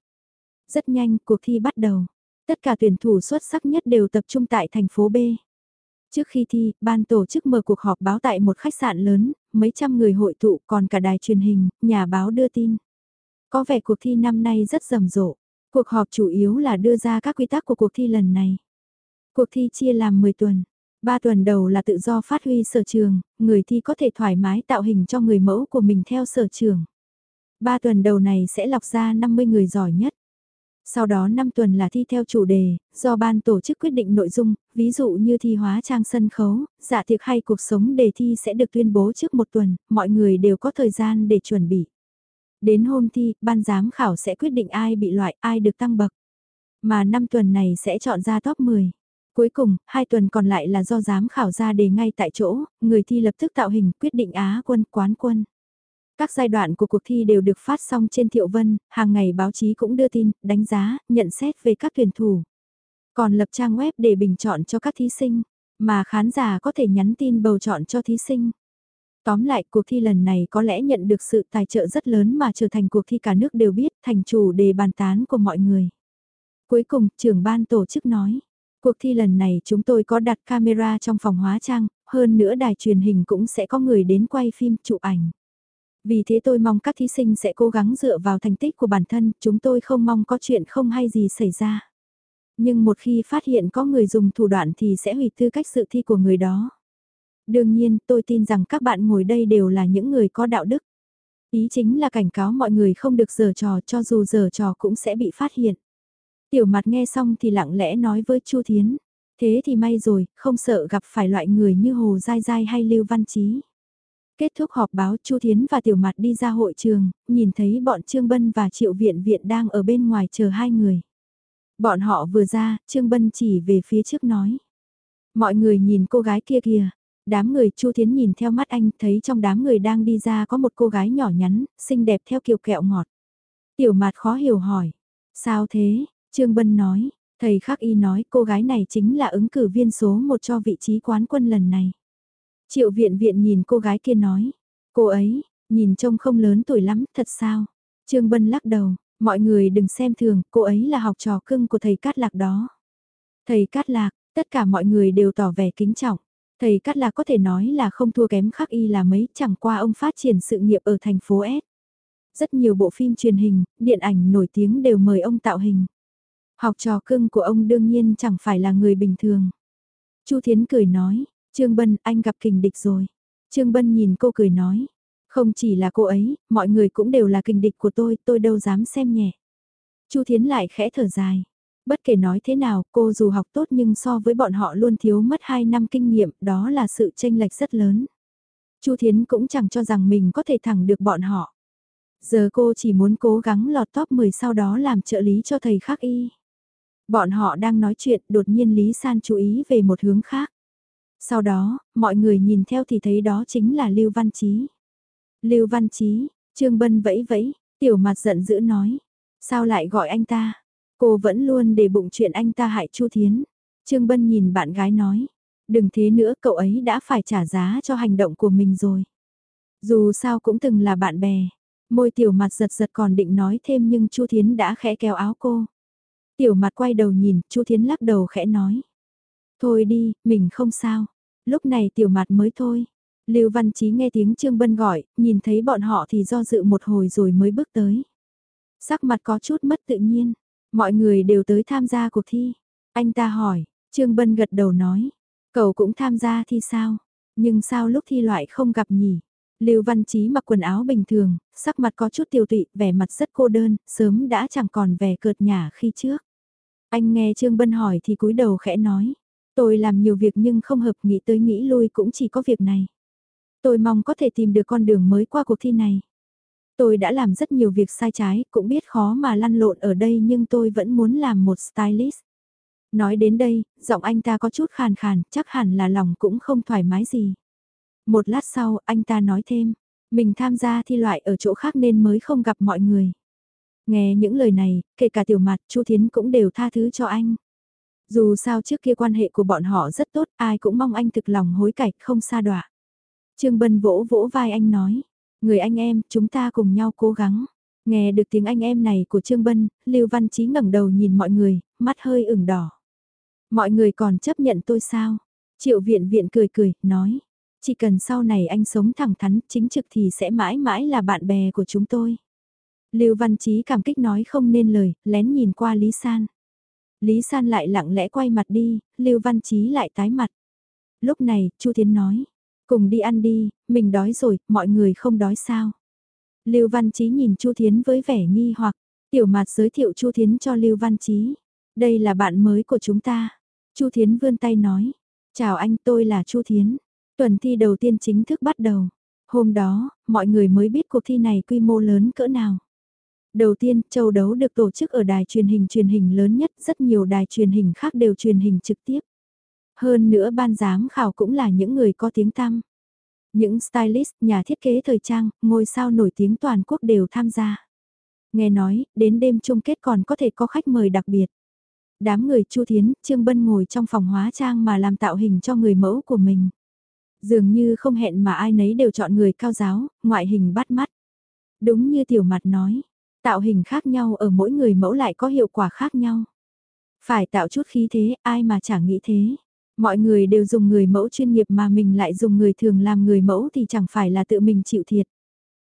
Rất nhanh, cuộc thi bắt đầu. Tất cả tuyển thủ xuất sắc nhất đều tập trung tại thành phố B. Trước khi thi, ban tổ chức mở cuộc họp báo tại một khách sạn lớn, mấy trăm người hội tụ còn cả đài truyền hình, nhà báo đưa tin. Có vẻ cuộc thi năm nay rất rầm rộ. Cuộc họp chủ yếu là đưa ra các quy tắc của cuộc thi lần này. Cuộc thi chia làm 10 tuần. 3 tuần đầu là tự do phát huy sở trường, người thi có thể thoải mái tạo hình cho người mẫu của mình theo sở trường. 3 tuần đầu này sẽ lọc ra 50 người giỏi nhất. Sau đó 5 tuần là thi theo chủ đề, do ban tổ chức quyết định nội dung, ví dụ như thi hóa trang sân khấu, dạ tiệc hay cuộc sống đề thi sẽ được tuyên bố trước một tuần, mọi người đều có thời gian để chuẩn bị. Đến hôm thi, ban giám khảo sẽ quyết định ai bị loại, ai được tăng bậc. Mà 5 tuần này sẽ chọn ra top 10. Cuối cùng, hai tuần còn lại là do giám khảo ra đề ngay tại chỗ, người thi lập tức tạo hình quyết định Á quân, quán quân. Các giai đoạn của cuộc thi đều được phát xong trên Thiệu Vân, hàng ngày báo chí cũng đưa tin, đánh giá, nhận xét về các tuyển thủ. Còn lập trang web để bình chọn cho các thí sinh, mà khán giả có thể nhắn tin bầu chọn cho thí sinh. Tóm lại, cuộc thi lần này có lẽ nhận được sự tài trợ rất lớn mà trở thành cuộc thi cả nước đều biết, thành chủ đề bàn tán của mọi người. Cuối cùng, trưởng ban tổ chức nói, cuộc thi lần này chúng tôi có đặt camera trong phòng hóa trang, hơn nữa đài truyền hình cũng sẽ có người đến quay phim, chụp ảnh. Vì thế tôi mong các thí sinh sẽ cố gắng dựa vào thành tích của bản thân, chúng tôi không mong có chuyện không hay gì xảy ra. Nhưng một khi phát hiện có người dùng thủ đoạn thì sẽ hủy tư cách sự thi của người đó. Đương nhiên, tôi tin rằng các bạn ngồi đây đều là những người có đạo đức. Ý chính là cảnh cáo mọi người không được giở trò cho dù giở trò cũng sẽ bị phát hiện. Tiểu mặt nghe xong thì lặng lẽ nói với Chu Thiến. Thế thì may rồi, không sợ gặp phải loại người như Hồ Giai Giai hay Lưu Văn Chí. Kết thúc họp báo Chu Thiến và Tiểu Mặt đi ra hội trường, nhìn thấy bọn Trương Bân và Triệu Viện Viện đang ở bên ngoài chờ hai người. Bọn họ vừa ra, Trương Bân chỉ về phía trước nói. Mọi người nhìn cô gái kia kìa, Đám người Chu Thiến nhìn theo mắt anh thấy trong đám người đang đi ra có một cô gái nhỏ nhắn, xinh đẹp theo kiểu kẹo ngọt. Tiểu mạt khó hiểu hỏi. Sao thế? Trương Bân nói. Thầy Khắc Y nói cô gái này chính là ứng cử viên số một cho vị trí quán quân lần này. Triệu viện viện nhìn cô gái kia nói. Cô ấy, nhìn trông không lớn tuổi lắm, thật sao? Trương Bân lắc đầu, mọi người đừng xem thường, cô ấy là học trò cưng của thầy Cát Lạc đó. Thầy Cát Lạc, tất cả mọi người đều tỏ vẻ kính trọng. Thầy Cát là có thể nói là không thua kém khắc y là mấy, chẳng qua ông phát triển sự nghiệp ở thành phố S. Rất nhiều bộ phim truyền hình, điện ảnh nổi tiếng đều mời ông tạo hình. Học trò cưng của ông đương nhiên chẳng phải là người bình thường. Chu Thiến cười nói, Trương Bân anh gặp kình địch rồi. Trương Bân nhìn cô cười nói, không chỉ là cô ấy, mọi người cũng đều là kình địch của tôi, tôi đâu dám xem nhẹ. Chu Thiến lại khẽ thở dài. Bất kể nói thế nào, cô dù học tốt nhưng so với bọn họ luôn thiếu mất 2 năm kinh nghiệm, đó là sự tranh lệch rất lớn. Chu Thiến cũng chẳng cho rằng mình có thể thẳng được bọn họ. Giờ cô chỉ muốn cố gắng lọt top 10 sau đó làm trợ lý cho thầy khác y. Bọn họ đang nói chuyện, đột nhiên Lý San chú ý về một hướng khác. Sau đó, mọi người nhìn theo thì thấy đó chính là Lưu Văn Chí. Lưu Văn Chí, Trương Bân vẫy vẫy, tiểu mặt giận dữ nói. Sao lại gọi anh ta? Cô vẫn luôn để bụng chuyện anh ta hại Chu Thiến. Trương Bân nhìn bạn gái nói, đừng thế nữa cậu ấy đã phải trả giá cho hành động của mình rồi. Dù sao cũng từng là bạn bè, môi tiểu mặt giật giật còn định nói thêm nhưng Chu Thiến đã khẽ kéo áo cô. Tiểu mặt quay đầu nhìn, Chu Thiến lắc đầu khẽ nói. Thôi đi, mình không sao. Lúc này tiểu mặt mới thôi. Lưu Văn Chí nghe tiếng Trương Bân gọi, nhìn thấy bọn họ thì do dự một hồi rồi mới bước tới. Sắc mặt có chút mất tự nhiên. Mọi người đều tới tham gia cuộc thi. Anh ta hỏi, Trương Bân gật đầu nói, cậu cũng tham gia thi sao? Nhưng sao lúc thi loại không gặp nhỉ? Lưu Văn Chí mặc quần áo bình thường, sắc mặt có chút tiêu tụy, vẻ mặt rất cô đơn, sớm đã chẳng còn vẻ cợt nhả khi trước. Anh nghe Trương Bân hỏi thì cúi đầu khẽ nói, tôi làm nhiều việc nhưng không hợp nghĩ tới nghĩ lui cũng chỉ có việc này. Tôi mong có thể tìm được con đường mới qua cuộc thi này. Tôi đã làm rất nhiều việc sai trái, cũng biết khó mà lăn lộn ở đây nhưng tôi vẫn muốn làm một stylist. Nói đến đây, giọng anh ta có chút khàn khàn, chắc hẳn là lòng cũng không thoải mái gì. Một lát sau, anh ta nói thêm, mình tham gia thi loại ở chỗ khác nên mới không gặp mọi người. Nghe những lời này, kể cả tiểu mặt, Chu Thiến cũng đều tha thứ cho anh. Dù sao trước kia quan hệ của bọn họ rất tốt, ai cũng mong anh thực lòng hối cải, không xa đọa. Trương Bân vỗ vỗ vai anh nói, người anh em, chúng ta cùng nhau cố gắng. Nghe được tiếng anh em này của Trương Bân, Lưu Văn Chí ngẩng đầu nhìn mọi người, mắt hơi ửng đỏ. Mọi người còn chấp nhận tôi sao? Triệu viện viện cười cười, nói. Chỉ cần sau này anh sống thẳng thắn, chính trực thì sẽ mãi mãi là bạn bè của chúng tôi. Lưu Văn Chí cảm kích nói không nên lời, lén nhìn qua Lý San. Lý San lại lặng lẽ quay mặt đi, Lưu Văn Chí lại tái mặt. Lúc này, Chu Thiến nói, cùng đi ăn đi, mình đói rồi, mọi người không đói sao. Lưu Văn Chí nhìn Chu Thiến với vẻ nghi hoặc, tiểu Mạt giới thiệu Chu Thiến cho Lưu Văn Chí. Đây là bạn mới của chúng ta. Chu Thiến vươn tay nói, chào anh tôi là Chu Thiến. Tuần thi đầu tiên chính thức bắt đầu. Hôm đó, mọi người mới biết cuộc thi này quy mô lớn cỡ nào. Đầu tiên, châu đấu được tổ chức ở đài truyền hình truyền hình lớn nhất, rất nhiều đài truyền hình khác đều truyền hình trực tiếp. Hơn nữa ban giám khảo cũng là những người có tiếng tăm. Những stylist, nhà thiết kế thời trang, ngôi sao nổi tiếng toàn quốc đều tham gia. Nghe nói, đến đêm chung kết còn có thể có khách mời đặc biệt. Đám người Chu Thiến, Trương Bân ngồi trong phòng hóa trang mà làm tạo hình cho người mẫu của mình. Dường như không hẹn mà ai nấy đều chọn người cao giáo, ngoại hình bắt mắt. Đúng như tiểu mặt nói, tạo hình khác nhau ở mỗi người mẫu lại có hiệu quả khác nhau. Phải tạo chút khí thế, ai mà chẳng nghĩ thế. Mọi người đều dùng người mẫu chuyên nghiệp mà mình lại dùng người thường làm người mẫu thì chẳng phải là tự mình chịu thiệt.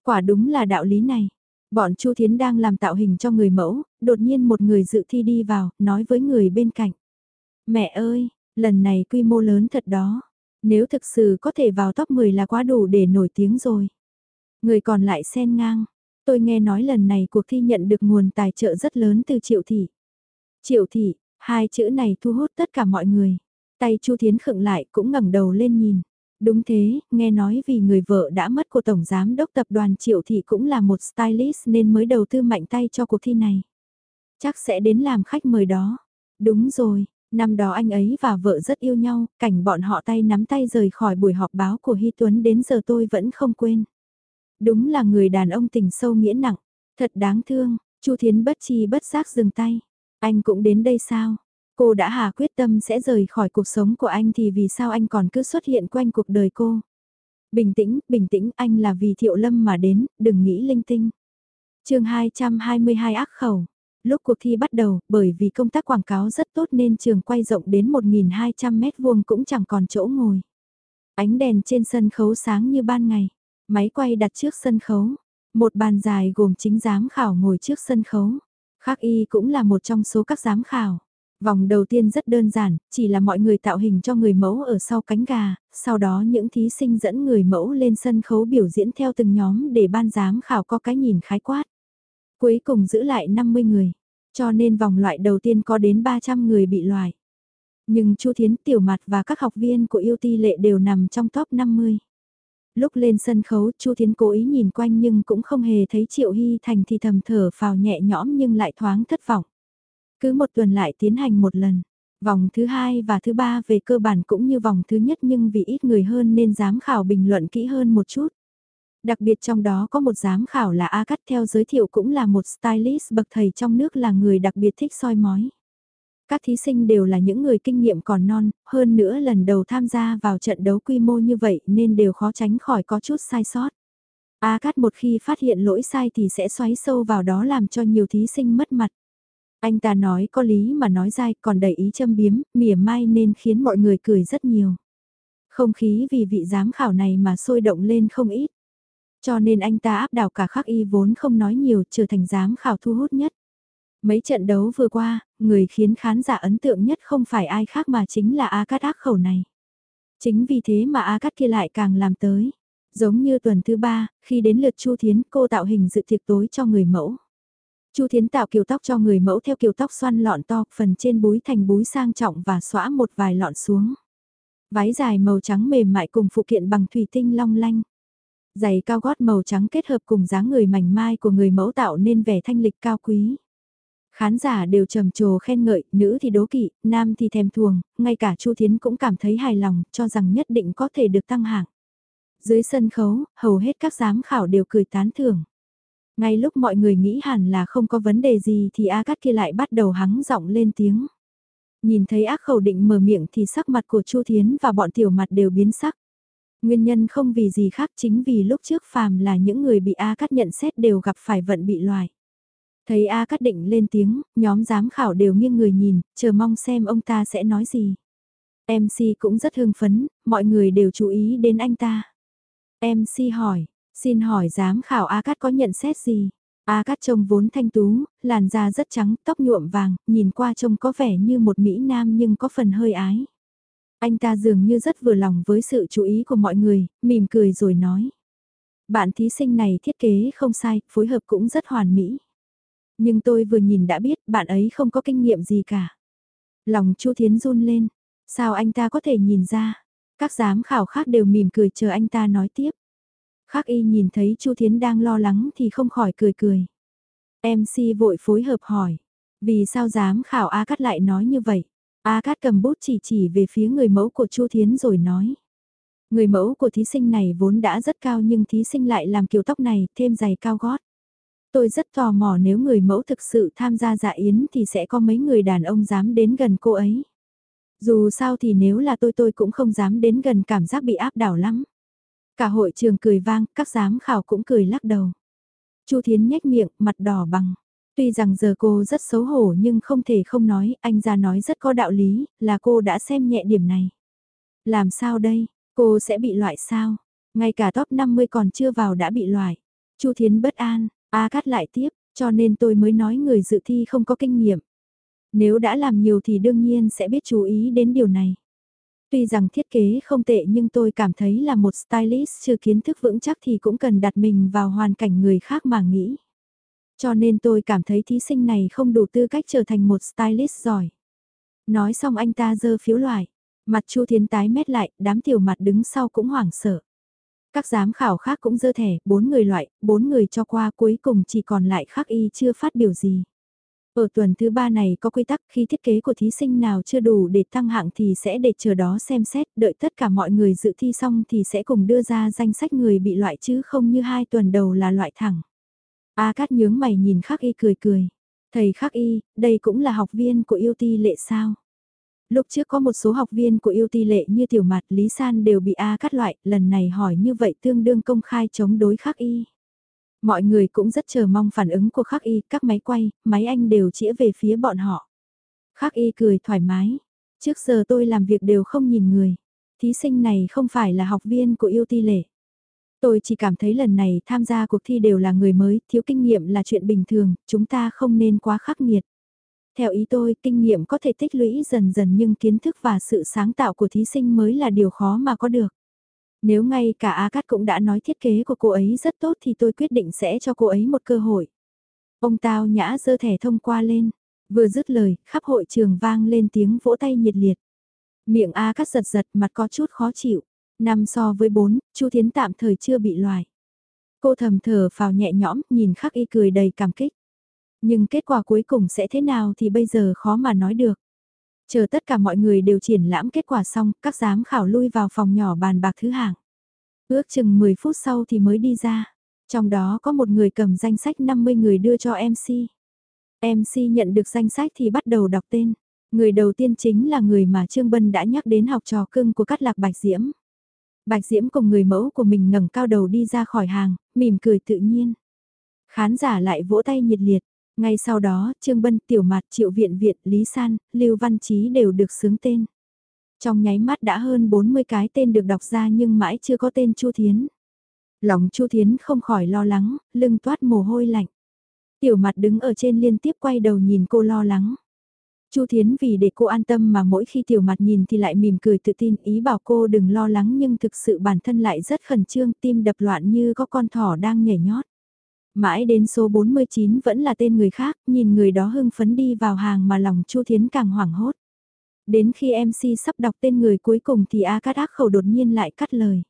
Quả đúng là đạo lý này. Bọn Chu Thiến đang làm tạo hình cho người mẫu, đột nhiên một người dự thi đi vào, nói với người bên cạnh. Mẹ ơi, lần này quy mô lớn thật đó. Nếu thực sự có thể vào top 10 là quá đủ để nổi tiếng rồi. Người còn lại xen ngang. Tôi nghe nói lần này cuộc thi nhận được nguồn tài trợ rất lớn từ Triệu Thị. Triệu Thị, hai chữ này thu hút tất cả mọi người. Tay Chu Thiến khựng lại cũng ngẩng đầu lên nhìn. Đúng thế, nghe nói vì người vợ đã mất của Tổng Giám đốc Tập đoàn Triệu Thị cũng là một stylist nên mới đầu tư mạnh tay cho cuộc thi này. Chắc sẽ đến làm khách mời đó. Đúng rồi, năm đó anh ấy và vợ rất yêu nhau, cảnh bọn họ tay nắm tay rời khỏi buổi họp báo của Hy Tuấn đến giờ tôi vẫn không quên. Đúng là người đàn ông tình sâu nghĩa nặng, thật đáng thương, Chu Thiến bất chi bất giác dừng tay. Anh cũng đến đây sao? Cô đã hà quyết tâm sẽ rời khỏi cuộc sống của anh thì vì sao anh còn cứ xuất hiện quanh cuộc đời cô? Bình tĩnh, bình tĩnh, anh là vì Thiệu Lâm mà đến, đừng nghĩ linh tinh. chương 222 ác khẩu. Lúc cuộc thi bắt đầu, bởi vì công tác quảng cáo rất tốt nên trường quay rộng đến 1.200 mét vuông cũng chẳng còn chỗ ngồi. Ánh đèn trên sân khấu sáng như ban ngày. Máy quay đặt trước sân khấu. Một bàn dài gồm chính giám khảo ngồi trước sân khấu. Khác y cũng là một trong số các giám khảo. Vòng đầu tiên rất đơn giản, chỉ là mọi người tạo hình cho người mẫu ở sau cánh gà, sau đó những thí sinh dẫn người mẫu lên sân khấu biểu diễn theo từng nhóm để ban giám khảo có cái nhìn khái quát. Cuối cùng giữ lại 50 người, cho nên vòng loại đầu tiên có đến 300 người bị loại. Nhưng Chu Thiến Tiểu Mặt và các học viên của yêu ti lệ đều nằm trong top 50. Lúc lên sân khấu Chu Thiến cố ý nhìn quanh nhưng cũng không hề thấy Triệu Hy Thành thì thầm thở phào nhẹ nhõm nhưng lại thoáng thất vọng. Cứ một tuần lại tiến hành một lần. Vòng thứ hai và thứ ba về cơ bản cũng như vòng thứ nhất nhưng vì ít người hơn nên giám khảo bình luận kỹ hơn một chút. Đặc biệt trong đó có một giám khảo là A Cắt theo giới thiệu cũng là một stylist bậc thầy trong nước là người đặc biệt thích soi mói. Các thí sinh đều là những người kinh nghiệm còn non, hơn nữa lần đầu tham gia vào trận đấu quy mô như vậy nên đều khó tránh khỏi có chút sai sót. A Cát một khi phát hiện lỗi sai thì sẽ xoáy sâu vào đó làm cho nhiều thí sinh mất mặt. Anh ta nói có lý mà nói dai còn đầy ý châm biếm, mỉa mai nên khiến mọi người cười rất nhiều. Không khí vì vị giám khảo này mà sôi động lên không ít. Cho nên anh ta áp đảo cả khắc y vốn không nói nhiều trở thành giám khảo thu hút nhất. Mấy trận đấu vừa qua, người khiến khán giả ấn tượng nhất không phải ai khác mà chính là A Cát ác khẩu này. Chính vì thế mà A Cát kia lại càng làm tới. Giống như tuần thứ ba, khi đến lượt Chu Thiến cô tạo hình dự tiệc tối cho người mẫu. Chu Thiến tạo kiểu tóc cho người mẫu theo kiểu tóc xoăn lọn to, phần trên búi thành búi sang trọng và xõa một vài lọn xuống. Váy dài màu trắng mềm mại cùng phụ kiện bằng thủy tinh long lanh. Giày cao gót màu trắng kết hợp cùng dáng người mảnh mai của người mẫu tạo nên vẻ thanh lịch cao quý. Khán giả đều trầm trồ khen ngợi, nữ thì đố kỵ, nam thì thèm thuồng, ngay cả Chu Thiến cũng cảm thấy hài lòng, cho rằng nhất định có thể được tăng hạng. Dưới sân khấu, hầu hết các giám khảo đều cười tán thưởng. Ngay lúc mọi người nghĩ hẳn là không có vấn đề gì thì A Cát kia lại bắt đầu hắng giọng lên tiếng. Nhìn thấy ác khẩu định mở miệng thì sắc mặt của Chu Thiến và bọn tiểu mặt đều biến sắc. Nguyên nhân không vì gì khác chính vì lúc trước phàm là những người bị A Cát nhận xét đều gặp phải vận bị loài. Thấy A Cát định lên tiếng, nhóm giám khảo đều nghiêng người nhìn, chờ mong xem ông ta sẽ nói gì. MC cũng rất hưng phấn, mọi người đều chú ý đến anh ta. MC hỏi, xin hỏi giám khảo A Cát có nhận xét gì? A Cát trông vốn thanh tú, làn da rất trắng, tóc nhuộm vàng, nhìn qua trông có vẻ như một Mỹ Nam nhưng có phần hơi ái. Anh ta dường như rất vừa lòng với sự chú ý của mọi người, mỉm cười rồi nói. Bạn thí sinh này thiết kế không sai, phối hợp cũng rất hoàn mỹ. Nhưng tôi vừa nhìn đã biết bạn ấy không có kinh nghiệm gì cả. Lòng Chu Thiến run lên, sao anh ta có thể nhìn ra? Các giám khảo khác đều mỉm cười chờ anh ta nói tiếp. Khác y nhìn thấy Chu Thiến đang lo lắng thì không khỏi cười cười. MC vội phối hợp hỏi, vì sao dám khảo A Cát lại nói như vậy? A Cát cầm bút chỉ chỉ về phía người mẫu của Chu Thiến rồi nói. Người mẫu của thí sinh này vốn đã rất cao nhưng thí sinh lại làm kiểu tóc này thêm giày cao gót. Tôi rất tò mò nếu người mẫu thực sự tham gia dạ yến thì sẽ có mấy người đàn ông dám đến gần cô ấy. Dù sao thì nếu là tôi tôi cũng không dám đến gần cảm giác bị áp đảo lắm. Cả hội trường cười vang, các giám khảo cũng cười lắc đầu. Chu Thiến nhếch miệng, mặt đỏ bằng. Tuy rằng giờ cô rất xấu hổ nhưng không thể không nói, anh ra nói rất có đạo lý, là cô đã xem nhẹ điểm này. Làm sao đây, cô sẽ bị loại sao? Ngay cả top 50 còn chưa vào đã bị loại. Chu Thiến bất an, A cắt lại tiếp, cho nên tôi mới nói người dự thi không có kinh nghiệm. Nếu đã làm nhiều thì đương nhiên sẽ biết chú ý đến điều này. Tuy rằng thiết kế không tệ nhưng tôi cảm thấy là một stylist chưa kiến thức vững chắc thì cũng cần đặt mình vào hoàn cảnh người khác mà nghĩ. Cho nên tôi cảm thấy thí sinh này không đủ tư cách trở thành một stylist giỏi. Nói xong anh ta dơ phiếu loại. Mặt Chu Thiến tái mét lại, đám tiểu mặt đứng sau cũng hoảng sợ. Các giám khảo khác cũng dơ thẻ, bốn người loại, bốn người cho qua cuối cùng chỉ còn lại khắc y chưa phát biểu gì. Ở tuần thứ ba này có quy tắc khi thiết kế của thí sinh nào chưa đủ để tăng hạng thì sẽ để chờ đó xem xét, đợi tất cả mọi người dự thi xong thì sẽ cùng đưa ra danh sách người bị loại chứ không như hai tuần đầu là loại thẳng. A Cát nhướng mày nhìn Khắc Y cười cười. Thầy Khắc Y, đây cũng là học viên của yêu ti lệ sao? Lúc trước có một số học viên của yêu ti lệ như Tiểu Mạt Lý San đều bị A Cát loại, lần này hỏi như vậy tương đương công khai chống đối Khắc Y. Mọi người cũng rất chờ mong phản ứng của Khắc Y, các máy quay, máy anh đều chĩa về phía bọn họ. Khắc Y cười thoải mái. Trước giờ tôi làm việc đều không nhìn người. Thí sinh này không phải là học viên của yêu ti lệ. Tôi chỉ cảm thấy lần này tham gia cuộc thi đều là người mới, thiếu kinh nghiệm là chuyện bình thường, chúng ta không nên quá khắc nghiệt. Theo ý tôi, kinh nghiệm có thể tích lũy dần dần nhưng kiến thức và sự sáng tạo của thí sinh mới là điều khó mà có được. Nếu ngay cả A Cát cũng đã nói thiết kế của cô ấy rất tốt thì tôi quyết định sẽ cho cô ấy một cơ hội. Ông Tao nhã dơ thẻ thông qua lên, vừa dứt lời, khắp hội trường vang lên tiếng vỗ tay nhiệt liệt. Miệng A Cát giật giật mặt có chút khó chịu. Năm so với bốn, Chu Thiến tạm thời chưa bị loài. Cô thầm thở phào nhẹ nhõm, nhìn khắc y cười đầy cảm kích. Nhưng kết quả cuối cùng sẽ thế nào thì bây giờ khó mà nói được. Chờ tất cả mọi người đều triển lãm kết quả xong, các giám khảo lui vào phòng nhỏ bàn bạc thứ hạng. Ước chừng 10 phút sau thì mới đi ra. Trong đó có một người cầm danh sách 50 người đưa cho MC. MC nhận được danh sách thì bắt đầu đọc tên. Người đầu tiên chính là người mà Trương Bân đã nhắc đến học trò cưng của Cát Lạc Bạch Diễm. Bạch Diễm cùng người mẫu của mình ngẩng cao đầu đi ra khỏi hàng, mỉm cười tự nhiên. Khán giả lại vỗ tay nhiệt liệt. Ngay sau đó, Trương Bân, Tiểu Mạt, Triệu Viện Viện, Lý San, Lưu Văn Chí đều được xướng tên. Trong nháy mắt đã hơn 40 cái tên được đọc ra nhưng mãi chưa có tên Chu Thiến. Lòng Chu Thiến không khỏi lo lắng, lưng toát mồ hôi lạnh. Tiểu Mạt đứng ở trên liên tiếp quay đầu nhìn cô lo lắng. Chu Thiến vì để cô an tâm mà mỗi khi tiểu mặt nhìn thì lại mỉm cười tự tin ý bảo cô đừng lo lắng nhưng thực sự bản thân lại rất khẩn trương tim đập loạn như có con thỏ đang nhảy nhót. Mãi đến số 49 vẫn là tên người khác, nhìn người đó hưng phấn đi vào hàng mà lòng Chu Thiến càng hoảng hốt. Đến khi MC sắp đọc tên người cuối cùng thì A Cát Ác Khẩu đột nhiên lại cắt lời.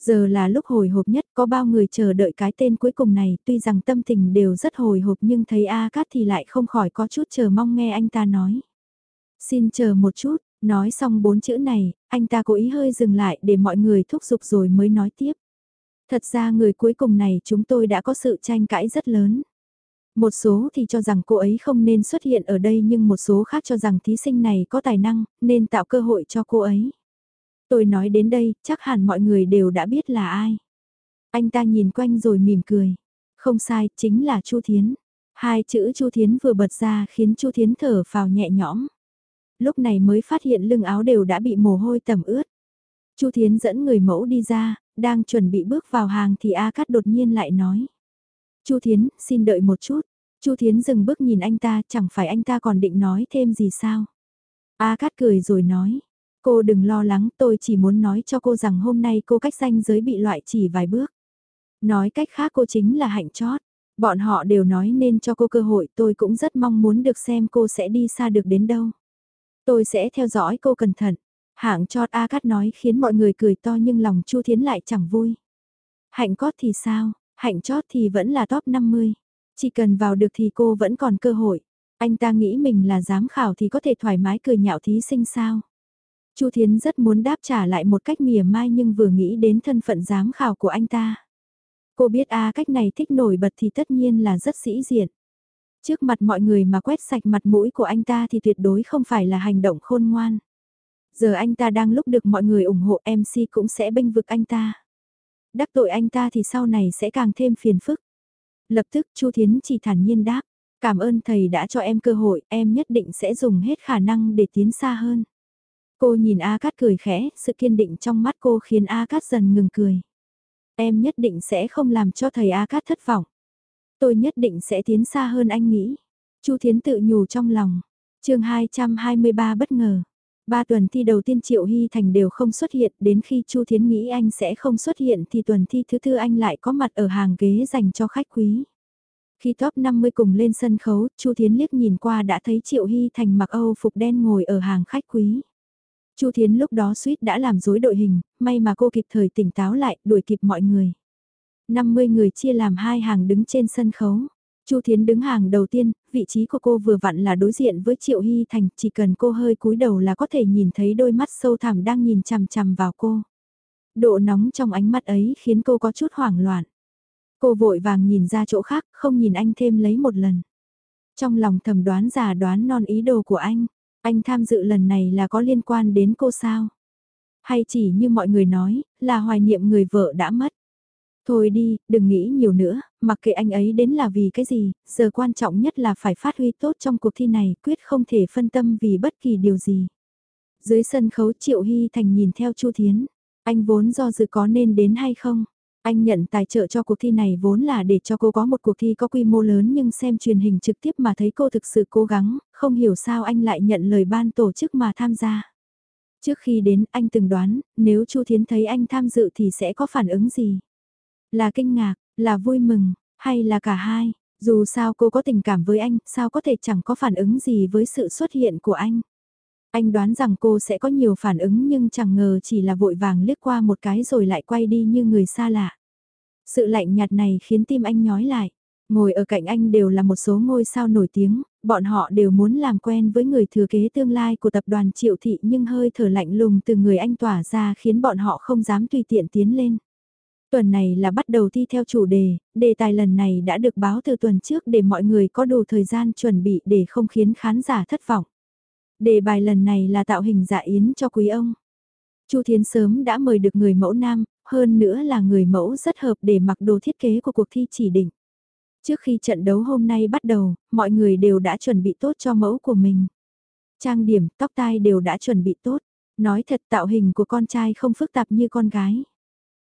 Giờ là lúc hồi hộp nhất có bao người chờ đợi cái tên cuối cùng này tuy rằng tâm tình đều rất hồi hộp nhưng thấy A Cát thì lại không khỏi có chút chờ mong nghe anh ta nói. Xin chờ một chút, nói xong bốn chữ này, anh ta cố ý hơi dừng lại để mọi người thúc giục rồi mới nói tiếp. Thật ra người cuối cùng này chúng tôi đã có sự tranh cãi rất lớn. Một số thì cho rằng cô ấy không nên xuất hiện ở đây nhưng một số khác cho rằng thí sinh này có tài năng, nên tạo cơ hội cho cô ấy. Tôi nói đến đây, chắc hẳn mọi người đều đã biết là ai. Anh ta nhìn quanh rồi mỉm cười. Không sai, chính là Chu Thiến. Hai chữ Chu Thiến vừa bật ra khiến Chu Thiến thở phào nhẹ nhõm. Lúc này mới phát hiện lưng áo đều đã bị mồ hôi tẩm ướt. Chu Thiến dẫn người mẫu đi ra, đang chuẩn bị bước vào hàng thì A Cát đột nhiên lại nói. Chu Thiến, xin đợi một chút. Chu Thiến dừng bước nhìn anh ta, chẳng phải anh ta còn định nói thêm gì sao? A Cát cười rồi nói. Cô đừng lo lắng, tôi chỉ muốn nói cho cô rằng hôm nay cô cách danh giới bị loại chỉ vài bước. Nói cách khác cô chính là hạnh chót. Bọn họ đều nói nên cho cô cơ hội tôi cũng rất mong muốn được xem cô sẽ đi xa được đến đâu. Tôi sẽ theo dõi cô cẩn thận. Hạng chót A Cát nói khiến mọi người cười to nhưng lòng Chu Thiến lại chẳng vui. Hạnh cót thì sao, hạnh chót thì vẫn là top 50. Chỉ cần vào được thì cô vẫn còn cơ hội. Anh ta nghĩ mình là giám khảo thì có thể thoải mái cười nhạo thí sinh sao. Chu Thiến rất muốn đáp trả lại một cách mỉa mai nhưng vừa nghĩ đến thân phận giám khảo của anh ta. Cô biết a cách này thích nổi bật thì tất nhiên là rất sĩ diện. Trước mặt mọi người mà quét sạch mặt mũi của anh ta thì tuyệt đối không phải là hành động khôn ngoan. Giờ anh ta đang lúc được mọi người ủng hộ MC cũng sẽ bênh vực anh ta. Đắc tội anh ta thì sau này sẽ càng thêm phiền phức. Lập tức Chu Thiến chỉ thản nhiên đáp, cảm ơn thầy đã cho em cơ hội, em nhất định sẽ dùng hết khả năng để tiến xa hơn. Cô nhìn A Cát cười khẽ, sự kiên định trong mắt cô khiến A Cát dần ngừng cười. Em nhất định sẽ không làm cho thầy A Cát thất vọng. Tôi nhất định sẽ tiến xa hơn anh nghĩ. Chu Thiến tự nhủ trong lòng. chương 223 bất ngờ. Ba tuần thi đầu tiên Triệu Hy Thành đều không xuất hiện, đến khi Chu Thiến nghĩ anh sẽ không xuất hiện thì tuần thi thứ tư anh lại có mặt ở hàng ghế dành cho khách quý. Khi top 50 cùng lên sân khấu, Chu Thiến liếc nhìn qua đã thấy Triệu Hy Thành mặc Âu phục đen ngồi ở hàng khách quý. Chu Thiến lúc đó suýt đã làm rối đội hình, may mà cô kịp thời tỉnh táo lại, đuổi kịp mọi người. 50 người chia làm hai hàng đứng trên sân khấu. Chu Thiến đứng hàng đầu tiên, vị trí của cô vừa vặn là đối diện với Triệu Hy Thành, chỉ cần cô hơi cúi đầu là có thể nhìn thấy đôi mắt sâu thẳm đang nhìn chằm chằm vào cô. Độ nóng trong ánh mắt ấy khiến cô có chút hoảng loạn. Cô vội vàng nhìn ra chỗ khác, không nhìn anh thêm lấy một lần. Trong lòng thầm đoán giả đoán non ý đồ của anh, anh tham dự lần này là có liên quan đến cô sao? Hay chỉ như mọi người nói, là hoài niệm người vợ đã mất? Thôi đi, đừng nghĩ nhiều nữa, mặc kệ anh ấy đến là vì cái gì, giờ quan trọng nhất là phải phát huy tốt trong cuộc thi này, quyết không thể phân tâm vì bất kỳ điều gì. Dưới sân khấu Triệu Hy Thành nhìn theo Chu Thiến, anh vốn do dự có nên đến hay không? Anh nhận tài trợ cho cuộc thi này vốn là để cho cô có một cuộc thi có quy mô lớn nhưng xem truyền hình trực tiếp mà thấy cô thực sự cố gắng, không hiểu sao anh lại nhận lời ban tổ chức mà tham gia. Trước khi đến anh từng đoán, nếu Chu Thiến thấy anh tham dự thì sẽ có phản ứng gì? Là kinh ngạc, là vui mừng, hay là cả hai? Dù sao cô có tình cảm với anh, sao có thể chẳng có phản ứng gì với sự xuất hiện của anh? Anh đoán rằng cô sẽ có nhiều phản ứng nhưng chẳng ngờ chỉ là vội vàng liếc qua một cái rồi lại quay đi như người xa lạ. Sự lạnh nhạt này khiến tim anh nhói lại. Ngồi ở cạnh anh đều là một số ngôi sao nổi tiếng, bọn họ đều muốn làm quen với người thừa kế tương lai của tập đoàn triệu thị nhưng hơi thở lạnh lùng từ người anh tỏa ra khiến bọn họ không dám tùy tiện tiến lên. Tuần này là bắt đầu thi theo chủ đề, đề tài lần này đã được báo từ tuần trước để mọi người có đủ thời gian chuẩn bị để không khiến khán giả thất vọng. Đề bài lần này là tạo hình dạ yến cho quý ông. Chu Thiến sớm đã mời được người mẫu nam, hơn nữa là người mẫu rất hợp để mặc đồ thiết kế của cuộc thi chỉ định. Trước khi trận đấu hôm nay bắt đầu, mọi người đều đã chuẩn bị tốt cho mẫu của mình. Trang điểm, tóc tai đều đã chuẩn bị tốt. Nói thật tạo hình của con trai không phức tạp như con gái.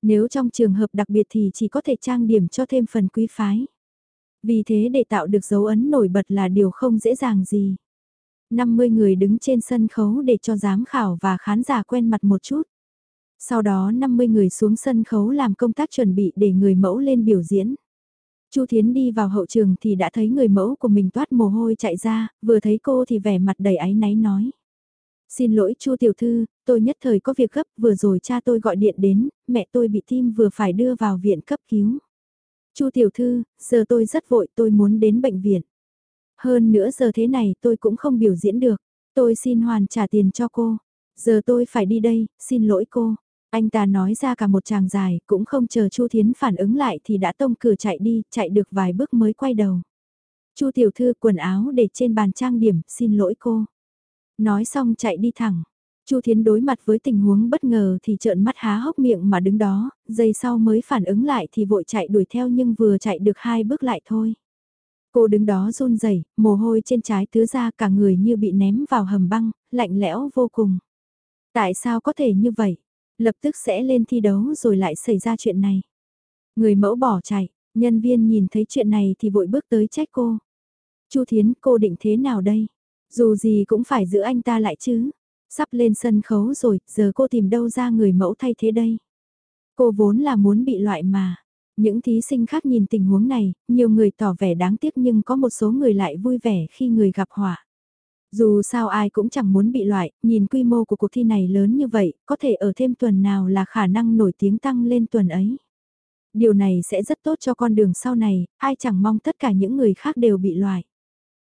Nếu trong trường hợp đặc biệt thì chỉ có thể trang điểm cho thêm phần quý phái. Vì thế để tạo được dấu ấn nổi bật là điều không dễ dàng gì. 50 người đứng trên sân khấu để cho giám khảo và khán giả quen mặt một chút. Sau đó 50 người xuống sân khấu làm công tác chuẩn bị để người mẫu lên biểu diễn. Chu Thiến đi vào hậu trường thì đã thấy người mẫu của mình toát mồ hôi chạy ra, vừa thấy cô thì vẻ mặt đầy áy náy nói. Xin lỗi Chu tiểu thư, tôi nhất thời có việc gấp, vừa rồi cha tôi gọi điện đến, mẹ tôi bị tim vừa phải đưa vào viện cấp cứu. Chu tiểu thư, giờ tôi rất vội, tôi muốn đến bệnh viện. Hơn nữa giờ thế này tôi cũng không biểu diễn được, tôi xin hoàn trả tiền cho cô. Giờ tôi phải đi đây, xin lỗi cô. Anh ta nói ra cả một tràng dài, cũng không chờ Chu Thiến phản ứng lại thì đã tông cửa chạy đi, chạy được vài bước mới quay đầu. Chu tiểu thư quần áo để trên bàn trang điểm, xin lỗi cô. Nói xong chạy đi thẳng. Chu Thiến đối mặt với tình huống bất ngờ thì trợn mắt há hốc miệng mà đứng đó, giây sau mới phản ứng lại thì vội chạy đuổi theo nhưng vừa chạy được hai bước lại thôi. Cô đứng đó run rẩy, mồ hôi trên trái tứa ra cả người như bị ném vào hầm băng, lạnh lẽo vô cùng. Tại sao có thể như vậy? Lập tức sẽ lên thi đấu rồi lại xảy ra chuyện này. Người mẫu bỏ chạy, nhân viên nhìn thấy chuyện này thì vội bước tới trách cô. Chu Thiến, cô định thế nào đây? Dù gì cũng phải giữ anh ta lại chứ. Sắp lên sân khấu rồi, giờ cô tìm đâu ra người mẫu thay thế đây? Cô vốn là muốn bị loại mà. Những thí sinh khác nhìn tình huống này, nhiều người tỏ vẻ đáng tiếc nhưng có một số người lại vui vẻ khi người gặp họa. Dù sao ai cũng chẳng muốn bị loại, nhìn quy mô của cuộc thi này lớn như vậy, có thể ở thêm tuần nào là khả năng nổi tiếng tăng lên tuần ấy. Điều này sẽ rất tốt cho con đường sau này, ai chẳng mong tất cả những người khác đều bị loại.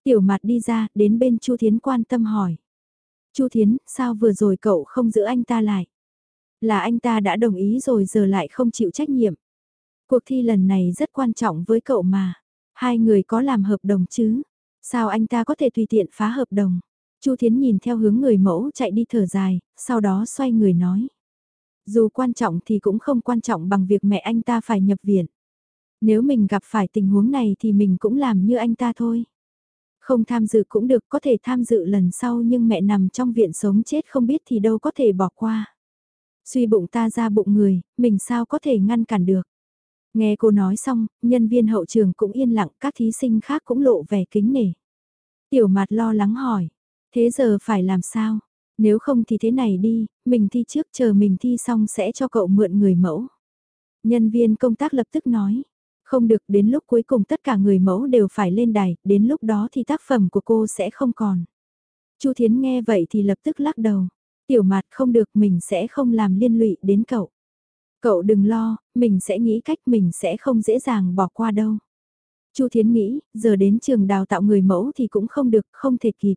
Tiểu mặt đi ra, đến bên Chu Thiến quan tâm hỏi. Chu Thiến, sao vừa rồi cậu không giữ anh ta lại? Là anh ta đã đồng ý rồi giờ lại không chịu trách nhiệm. Cuộc thi lần này rất quan trọng với cậu mà. Hai người có làm hợp đồng chứ? Sao anh ta có thể tùy tiện phá hợp đồng? Chu Thiến nhìn theo hướng người mẫu chạy đi thở dài, sau đó xoay người nói. Dù quan trọng thì cũng không quan trọng bằng việc mẹ anh ta phải nhập viện. Nếu mình gặp phải tình huống này thì mình cũng làm như anh ta thôi. Không tham dự cũng được có thể tham dự lần sau nhưng mẹ nằm trong viện sống chết không biết thì đâu có thể bỏ qua. Suy bụng ta ra bụng người, mình sao có thể ngăn cản được. Nghe cô nói xong, nhân viên hậu trường cũng yên lặng, các thí sinh khác cũng lộ vẻ kính nể. Tiểu mặt lo lắng hỏi, thế giờ phải làm sao? Nếu không thì thế này đi, mình thi trước chờ mình thi xong sẽ cho cậu mượn người mẫu. Nhân viên công tác lập tức nói, không được đến lúc cuối cùng tất cả người mẫu đều phải lên đài, đến lúc đó thì tác phẩm của cô sẽ không còn. Chu Thiến nghe vậy thì lập tức lắc đầu. Tiểu mặt không được mình sẽ không làm liên lụy đến cậu. Cậu đừng lo, mình sẽ nghĩ cách mình sẽ không dễ dàng bỏ qua đâu. Chu Thiến nghĩ, giờ đến trường đào tạo người mẫu thì cũng không được, không thể kịp.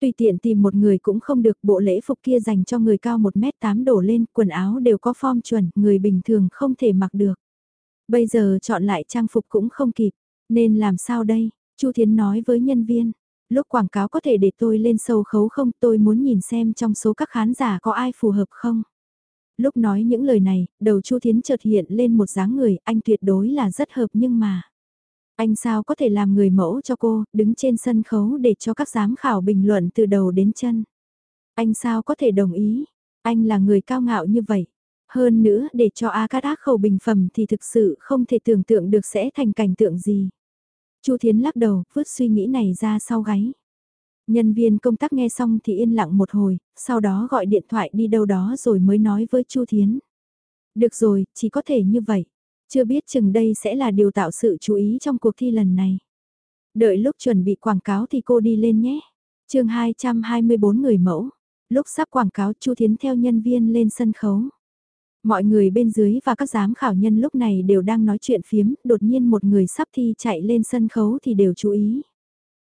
Tùy tiện tìm một người cũng không được, bộ lễ phục kia dành cho người cao 1m8 đổ lên, quần áo đều có form chuẩn, người bình thường không thể mặc được. Bây giờ chọn lại trang phục cũng không kịp, nên làm sao đây? Chu Thiến nói với nhân viên, lúc quảng cáo có thể để tôi lên sâu khấu không tôi muốn nhìn xem trong số các khán giả có ai phù hợp không. Lúc nói những lời này, đầu Chu Thiến chợt hiện lên một dáng người, anh tuyệt đối là rất hợp nhưng mà. Anh sao có thể làm người mẫu cho cô, đứng trên sân khấu để cho các giám khảo bình luận từ đầu đến chân. Anh sao có thể đồng ý, anh là người cao ngạo như vậy. Hơn nữa để cho A Cát ác khẩu bình phẩm thì thực sự không thể tưởng tượng được sẽ thành cảnh tượng gì. Chu Thiến lắc đầu, vứt suy nghĩ này ra sau gáy. Nhân viên công tác nghe xong thì yên lặng một hồi, sau đó gọi điện thoại đi đâu đó rồi mới nói với Chu Thiến. Được rồi, chỉ có thể như vậy. Chưa biết chừng đây sẽ là điều tạo sự chú ý trong cuộc thi lần này. Đợi lúc chuẩn bị quảng cáo thì cô đi lên nhé. chương 224 người mẫu. Lúc sắp quảng cáo Chu Thiến theo nhân viên lên sân khấu. Mọi người bên dưới và các giám khảo nhân lúc này đều đang nói chuyện phiếm, đột nhiên một người sắp thi chạy lên sân khấu thì đều chú ý.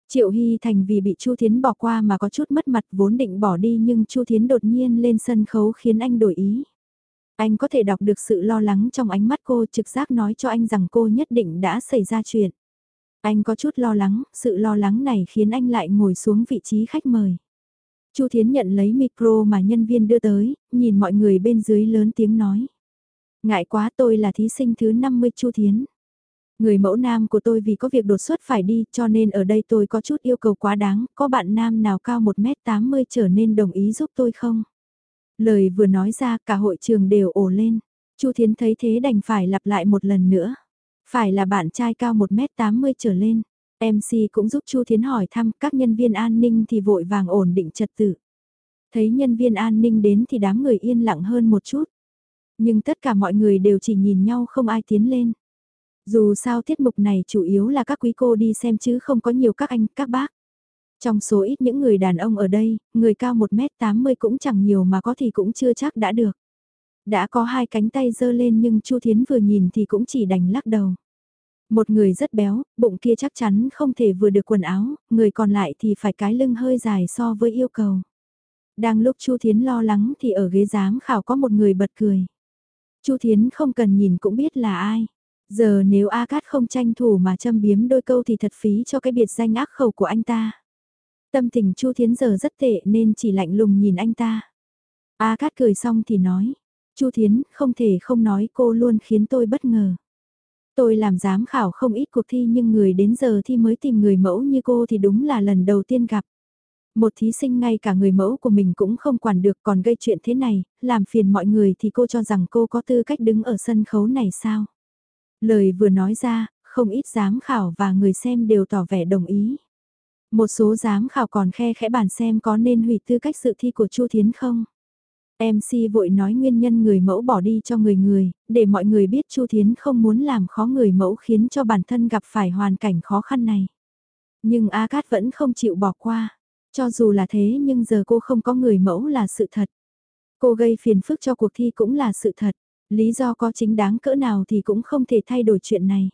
Triệu Hy Thành vì bị Chu Thiến bỏ qua mà có chút mất mặt vốn định bỏ đi nhưng Chu Thiến đột nhiên lên sân khấu khiến anh đổi ý. Anh có thể đọc được sự lo lắng trong ánh mắt cô trực giác nói cho anh rằng cô nhất định đã xảy ra chuyện. Anh có chút lo lắng, sự lo lắng này khiến anh lại ngồi xuống vị trí khách mời. Chu Thiến nhận lấy micro mà nhân viên đưa tới, nhìn mọi người bên dưới lớn tiếng nói. Ngại quá tôi là thí sinh thứ 50 Chu Thiến. Người mẫu nam của tôi vì có việc đột xuất phải đi cho nên ở đây tôi có chút yêu cầu quá đáng, có bạn nam nào cao 1m80 trở nên đồng ý giúp tôi không? Lời vừa nói ra cả hội trường đều ồ lên, Chu Thiến thấy thế đành phải lặp lại một lần nữa. Phải là bạn trai cao 1m80 trở lên. MC cũng giúp Chu Thiến hỏi thăm các nhân viên an ninh thì vội vàng ổn định trật tự. Thấy nhân viên an ninh đến thì đám người yên lặng hơn một chút. Nhưng tất cả mọi người đều chỉ nhìn nhau không ai tiến lên. Dù sao tiết mục này chủ yếu là các quý cô đi xem chứ không có nhiều các anh, các bác. Trong số ít những người đàn ông ở đây, người cao 1m80 cũng chẳng nhiều mà có thì cũng chưa chắc đã được. Đã có hai cánh tay dơ lên nhưng Chu Thiến vừa nhìn thì cũng chỉ đành lắc đầu. Một người rất béo, bụng kia chắc chắn không thể vừa được quần áo, người còn lại thì phải cái lưng hơi dài so với yêu cầu. Đang lúc Chu Thiến lo lắng thì ở ghế giám khảo có một người bật cười. Chu Thiến không cần nhìn cũng biết là ai. Giờ nếu A Cát không tranh thủ mà châm biếm đôi câu thì thật phí cho cái biệt danh ác khẩu của anh ta. Tâm tình Chu Thiến giờ rất tệ nên chỉ lạnh lùng nhìn anh ta. A Cát cười xong thì nói. Chu Thiến, không thể không nói cô luôn khiến tôi bất ngờ. Tôi làm giám khảo không ít cuộc thi nhưng người đến giờ thi mới tìm người mẫu như cô thì đúng là lần đầu tiên gặp. Một thí sinh ngay cả người mẫu của mình cũng không quản được còn gây chuyện thế này, làm phiền mọi người thì cô cho rằng cô có tư cách đứng ở sân khấu này sao? Lời vừa nói ra, không ít giám khảo và người xem đều tỏ vẻ đồng ý. Một số giám khảo còn khe khẽ bàn xem có nên hủy tư cách sự thi của Chu Thiến không? MC vội nói nguyên nhân người mẫu bỏ đi cho người người, để mọi người biết Chu Thiến không muốn làm khó người mẫu khiến cho bản thân gặp phải hoàn cảnh khó khăn này. Nhưng A Cát vẫn không chịu bỏ qua. Cho dù là thế nhưng giờ cô không có người mẫu là sự thật. Cô gây phiền phức cho cuộc thi cũng là sự thật. Lý do có chính đáng cỡ nào thì cũng không thể thay đổi chuyện này.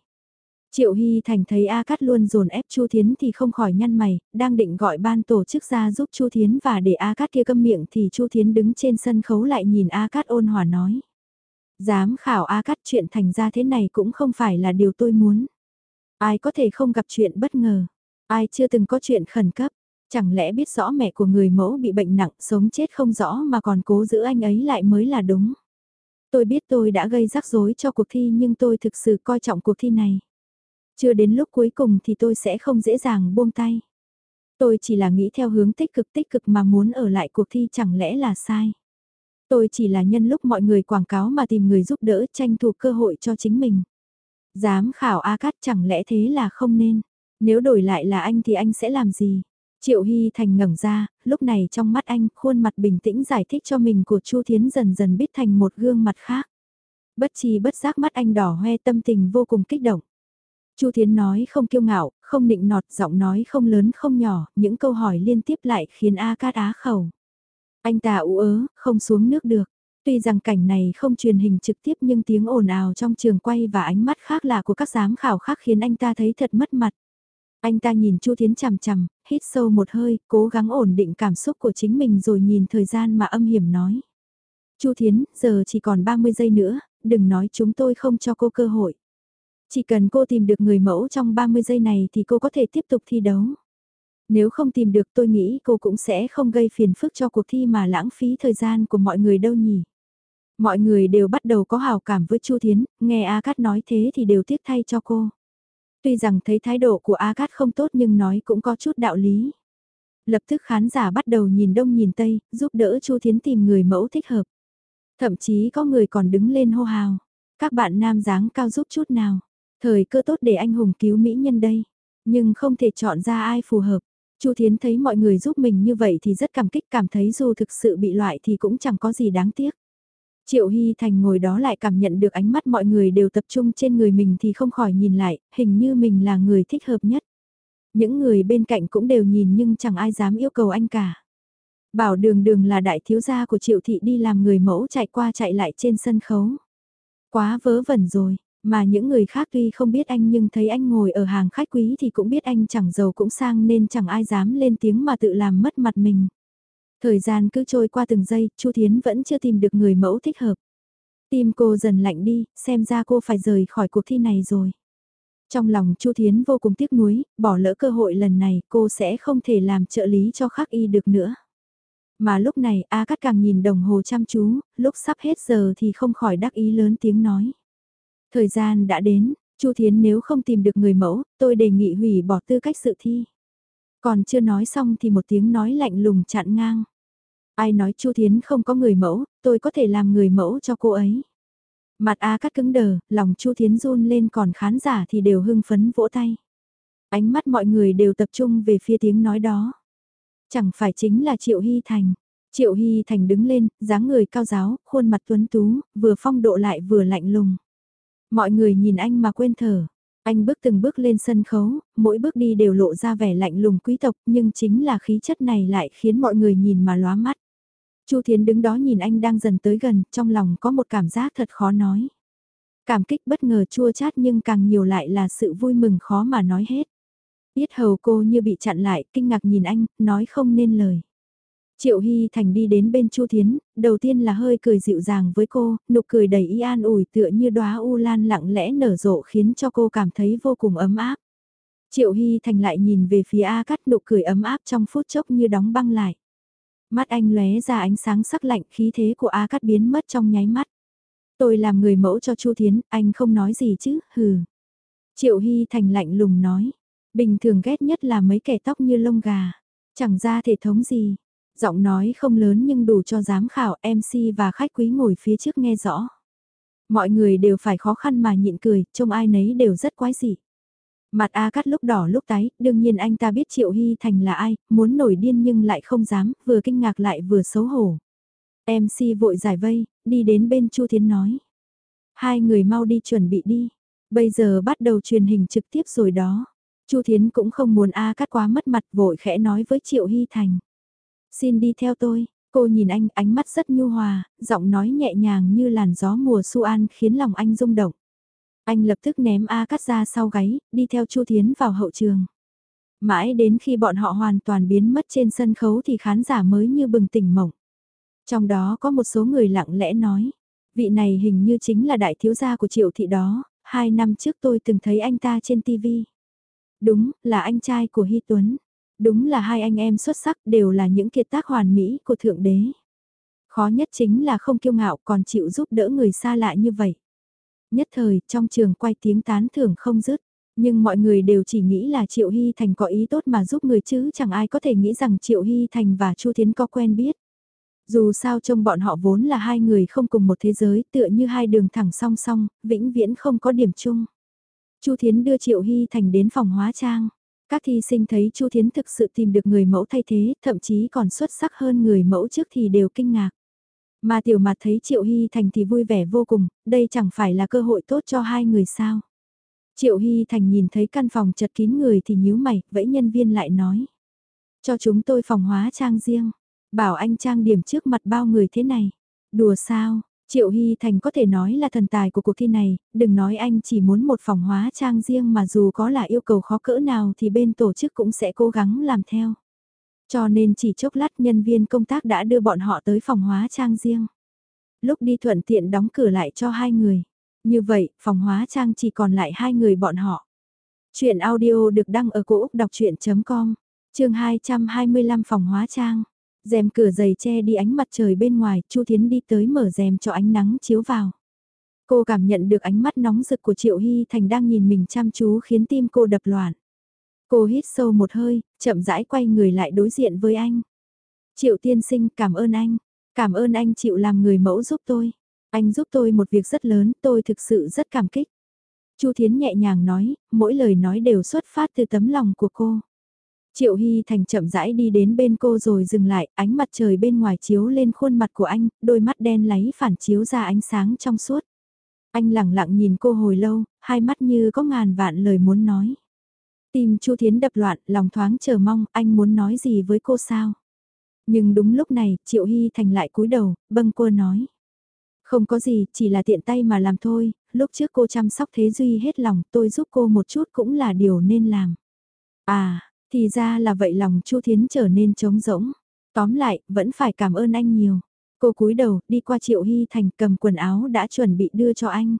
Triệu Hy Thành thấy A Cát luôn dồn ép Chu Thiến thì không khỏi nhăn mày, đang định gọi ban tổ chức ra giúp Chu Thiến và để A Cát kia câm miệng thì Chu Thiến đứng trên sân khấu lại nhìn A Cát ôn hòa nói. Dám khảo A Cát chuyện thành ra thế này cũng không phải là điều tôi muốn. Ai có thể không gặp chuyện bất ngờ, ai chưa từng có chuyện khẩn cấp, chẳng lẽ biết rõ mẹ của người mẫu bị bệnh nặng sống chết không rõ mà còn cố giữ anh ấy lại mới là đúng. Tôi biết tôi đã gây rắc rối cho cuộc thi nhưng tôi thực sự coi trọng cuộc thi này. Chưa đến lúc cuối cùng thì tôi sẽ không dễ dàng buông tay. Tôi chỉ là nghĩ theo hướng tích cực tích cực mà muốn ở lại cuộc thi chẳng lẽ là sai. Tôi chỉ là nhân lúc mọi người quảng cáo mà tìm người giúp đỡ tranh thủ cơ hội cho chính mình. Dám khảo A Cát chẳng lẽ thế là không nên. Nếu đổi lại là anh thì anh sẽ làm gì? Triệu Hy Thành ngẩng ra, lúc này trong mắt anh, khuôn mặt bình tĩnh giải thích cho mình của Chu Thiến dần dần biết thành một gương mặt khác. Bất chi bất giác mắt anh đỏ hoe tâm tình vô cùng kích động. Chu Thiến nói không kiêu ngạo, không nịnh nọt, giọng nói không lớn không nhỏ, những câu hỏi liên tiếp lại khiến A Cát á khẩu. Anh ta ú ớ, không xuống nước được. Tuy rằng cảnh này không truyền hình trực tiếp nhưng tiếng ồn ào trong trường quay và ánh mắt khác lạ của các giám khảo khác khiến anh ta thấy thật mất mặt. Anh ta nhìn Chu Thiến chằm chằm, hít sâu một hơi, cố gắng ổn định cảm xúc của chính mình rồi nhìn thời gian mà âm hiểm nói. Chu Thiến, giờ chỉ còn 30 giây nữa, đừng nói chúng tôi không cho cô cơ hội. Chỉ cần cô tìm được người mẫu trong 30 giây này thì cô có thể tiếp tục thi đấu. Nếu không tìm được tôi nghĩ cô cũng sẽ không gây phiền phức cho cuộc thi mà lãng phí thời gian của mọi người đâu nhỉ. Mọi người đều bắt đầu có hào cảm với Chu Thiến, nghe A Cát nói thế thì đều tiếc thay cho cô. Tuy rằng thấy thái độ của A Cát không tốt nhưng nói cũng có chút đạo lý. Lập tức khán giả bắt đầu nhìn đông nhìn tây, giúp đỡ Chu Thiến tìm người mẫu thích hợp. Thậm chí có người còn đứng lên hô hào. Các bạn nam dáng cao giúp chút nào. Thời cơ tốt để anh hùng cứu mỹ nhân đây. Nhưng không thể chọn ra ai phù hợp. Chu Thiến thấy mọi người giúp mình như vậy thì rất cảm kích cảm thấy dù thực sự bị loại thì cũng chẳng có gì đáng tiếc. Triệu Hy Thành ngồi đó lại cảm nhận được ánh mắt mọi người đều tập trung trên người mình thì không khỏi nhìn lại, hình như mình là người thích hợp nhất. Những người bên cạnh cũng đều nhìn nhưng chẳng ai dám yêu cầu anh cả. Bảo đường đường là đại thiếu gia của Triệu Thị đi làm người mẫu chạy qua chạy lại trên sân khấu. Quá vớ vẩn rồi, mà những người khác tuy không biết anh nhưng thấy anh ngồi ở hàng khách quý thì cũng biết anh chẳng giàu cũng sang nên chẳng ai dám lên tiếng mà tự làm mất mặt mình. Thời gian cứ trôi qua từng giây, Chu Thiến vẫn chưa tìm được người mẫu thích hợp. Tim cô dần lạnh đi, xem ra cô phải rời khỏi cuộc thi này rồi. Trong lòng Chu Thiến vô cùng tiếc nuối, bỏ lỡ cơ hội lần này cô sẽ không thể làm trợ lý cho khắc y được nữa. Mà lúc này A Cát càng nhìn đồng hồ chăm chú, lúc sắp hết giờ thì không khỏi đắc ý lớn tiếng nói. Thời gian đã đến, Chu Thiến nếu không tìm được người mẫu, tôi đề nghị hủy bỏ tư cách sự thi. Còn chưa nói xong thì một tiếng nói lạnh lùng chặn ngang. Ai nói Chu Thiến không có người mẫu, tôi có thể làm người mẫu cho cô ấy. Mặt A cắt cứng đờ, lòng Chu Thiến run lên còn khán giả thì đều hưng phấn vỗ tay. Ánh mắt mọi người đều tập trung về phía tiếng nói đó. Chẳng phải chính là Triệu Hy Thành. Triệu Hy Thành đứng lên, dáng người cao giáo, khuôn mặt tuấn tú, vừa phong độ lại vừa lạnh lùng. Mọi người nhìn anh mà quên thở. Anh bước từng bước lên sân khấu, mỗi bước đi đều lộ ra vẻ lạnh lùng quý tộc nhưng chính là khí chất này lại khiến mọi người nhìn mà lóa mắt. Chu Thiến đứng đó nhìn anh đang dần tới gần, trong lòng có một cảm giác thật khó nói. Cảm kích bất ngờ chua chát nhưng càng nhiều lại là sự vui mừng khó mà nói hết. Biết hầu cô như bị chặn lại, kinh ngạc nhìn anh, nói không nên lời. Triệu Hy Thành đi đến bên Chu Thiến, đầu tiên là hơi cười dịu dàng với cô, nụ cười đầy y an ủi tựa như đóa u lan lặng lẽ nở rộ khiến cho cô cảm thấy vô cùng ấm áp. Triệu Hy Thành lại nhìn về phía A Cắt nụ cười ấm áp trong phút chốc như đóng băng lại. Mắt anh lóe ra ánh sáng sắc lạnh khí thế của A Cắt biến mất trong nháy mắt. Tôi làm người mẫu cho Chu Thiến, anh không nói gì chứ, hừ. Triệu Hy Thành lạnh lùng nói, bình thường ghét nhất là mấy kẻ tóc như lông gà, chẳng ra thể thống gì. Giọng nói không lớn nhưng đủ cho giám khảo MC và khách quý ngồi phía trước nghe rõ. Mọi người đều phải khó khăn mà nhịn cười, trông ai nấy đều rất quái dị. Mặt A Cát lúc đỏ lúc tái, đương nhiên anh ta biết Triệu Hy Thành là ai, muốn nổi điên nhưng lại không dám, vừa kinh ngạc lại vừa xấu hổ. MC vội giải vây, đi đến bên Chu Thiến nói. Hai người mau đi chuẩn bị đi. Bây giờ bắt đầu truyền hình trực tiếp rồi đó. Chu Thiến cũng không muốn A Cát quá mất mặt vội khẽ nói với Triệu Hy Thành. Xin đi theo tôi. Cô nhìn anh, ánh mắt rất nhu hòa, giọng nói nhẹ nhàng như làn gió mùa su an khiến lòng anh rung động. Anh lập tức ném A cắt ra sau gáy, đi theo Chu Thiến vào hậu trường. Mãi đến khi bọn họ hoàn toàn biến mất trên sân khấu thì khán giả mới như bừng tỉnh mộng. Trong đó có một số người lặng lẽ nói, vị này hình như chính là đại thiếu gia của triệu thị đó, hai năm trước tôi từng thấy anh ta trên TV. Đúng, là anh trai của Hy Tuấn. Đúng là hai anh em xuất sắc đều là những kiệt tác hoàn mỹ của Thượng Đế. Khó nhất chính là không kiêu ngạo còn chịu giúp đỡ người xa lạ như vậy. Nhất thời, trong trường quay tiếng tán thưởng không dứt. Nhưng mọi người đều chỉ nghĩ là Triệu Hy Thành có ý tốt mà giúp người chứ chẳng ai có thể nghĩ rằng Triệu Hy Thành và Chu Thiến có quen biết. Dù sao trông bọn họ vốn là hai người không cùng một thế giới tựa như hai đường thẳng song song, vĩnh viễn không có điểm chung. Chu Thiến đưa Triệu Hy Thành đến phòng hóa trang. Các thi sinh thấy Chu Thiến thực sự tìm được người mẫu thay thế, thậm chí còn xuất sắc hơn người mẫu trước thì đều kinh ngạc. Mà tiểu mặt thấy Triệu Hy Thành thì vui vẻ vô cùng, đây chẳng phải là cơ hội tốt cho hai người sao. Triệu Hy Thành nhìn thấy căn phòng chật kín người thì nhíu mày, vẫy nhân viên lại nói. Cho chúng tôi phòng hóa trang riêng, bảo anh trang điểm trước mặt bao người thế này. Đùa sao, Triệu Hy Thành có thể nói là thần tài của cuộc thi này, đừng nói anh chỉ muốn một phòng hóa trang riêng mà dù có là yêu cầu khó cỡ nào thì bên tổ chức cũng sẽ cố gắng làm theo. Cho nên chỉ chốc lát nhân viên công tác đã đưa bọn họ tới phòng hóa trang riêng. Lúc đi thuận tiện đóng cửa lại cho hai người. Như vậy, phòng hóa trang chỉ còn lại hai người bọn họ. Chuyện audio được đăng ở cổ Úc đọc chuyện.com, trường 225 phòng hóa trang rèm cửa dày che đi ánh mặt trời bên ngoài, Chu Thiến đi tới mở rèm cho ánh nắng chiếu vào. Cô cảm nhận được ánh mắt nóng rực của Triệu Hy Thành đang nhìn mình chăm chú khiến tim cô đập loạn. Cô hít sâu một hơi, chậm rãi quay người lại đối diện với anh. Triệu tiên sinh cảm ơn anh, cảm ơn anh chịu làm người mẫu giúp tôi. Anh giúp tôi một việc rất lớn, tôi thực sự rất cảm kích. Chu Thiến nhẹ nhàng nói, mỗi lời nói đều xuất phát từ tấm lòng của cô. Triệu Hy Thành chậm rãi đi đến bên cô rồi dừng lại, ánh mặt trời bên ngoài chiếu lên khuôn mặt của anh, đôi mắt đen láy phản chiếu ra ánh sáng trong suốt. Anh lặng lặng nhìn cô hồi lâu, hai mắt như có ngàn vạn lời muốn nói. Tim Chu Thiến đập loạn, lòng thoáng chờ mong, anh muốn nói gì với cô sao? Nhưng đúng lúc này, Triệu Hy Thành lại cúi đầu, bâng cô nói. Không có gì, chỉ là tiện tay mà làm thôi, lúc trước cô chăm sóc Thế Duy hết lòng, tôi giúp cô một chút cũng là điều nên làm. À, thì ra là vậy lòng Chu Thiến trở nên trống rỗng. Tóm lại, vẫn phải cảm ơn anh nhiều. Cô cúi đầu, đi qua Triệu Hy Thành cầm quần áo đã chuẩn bị đưa cho anh.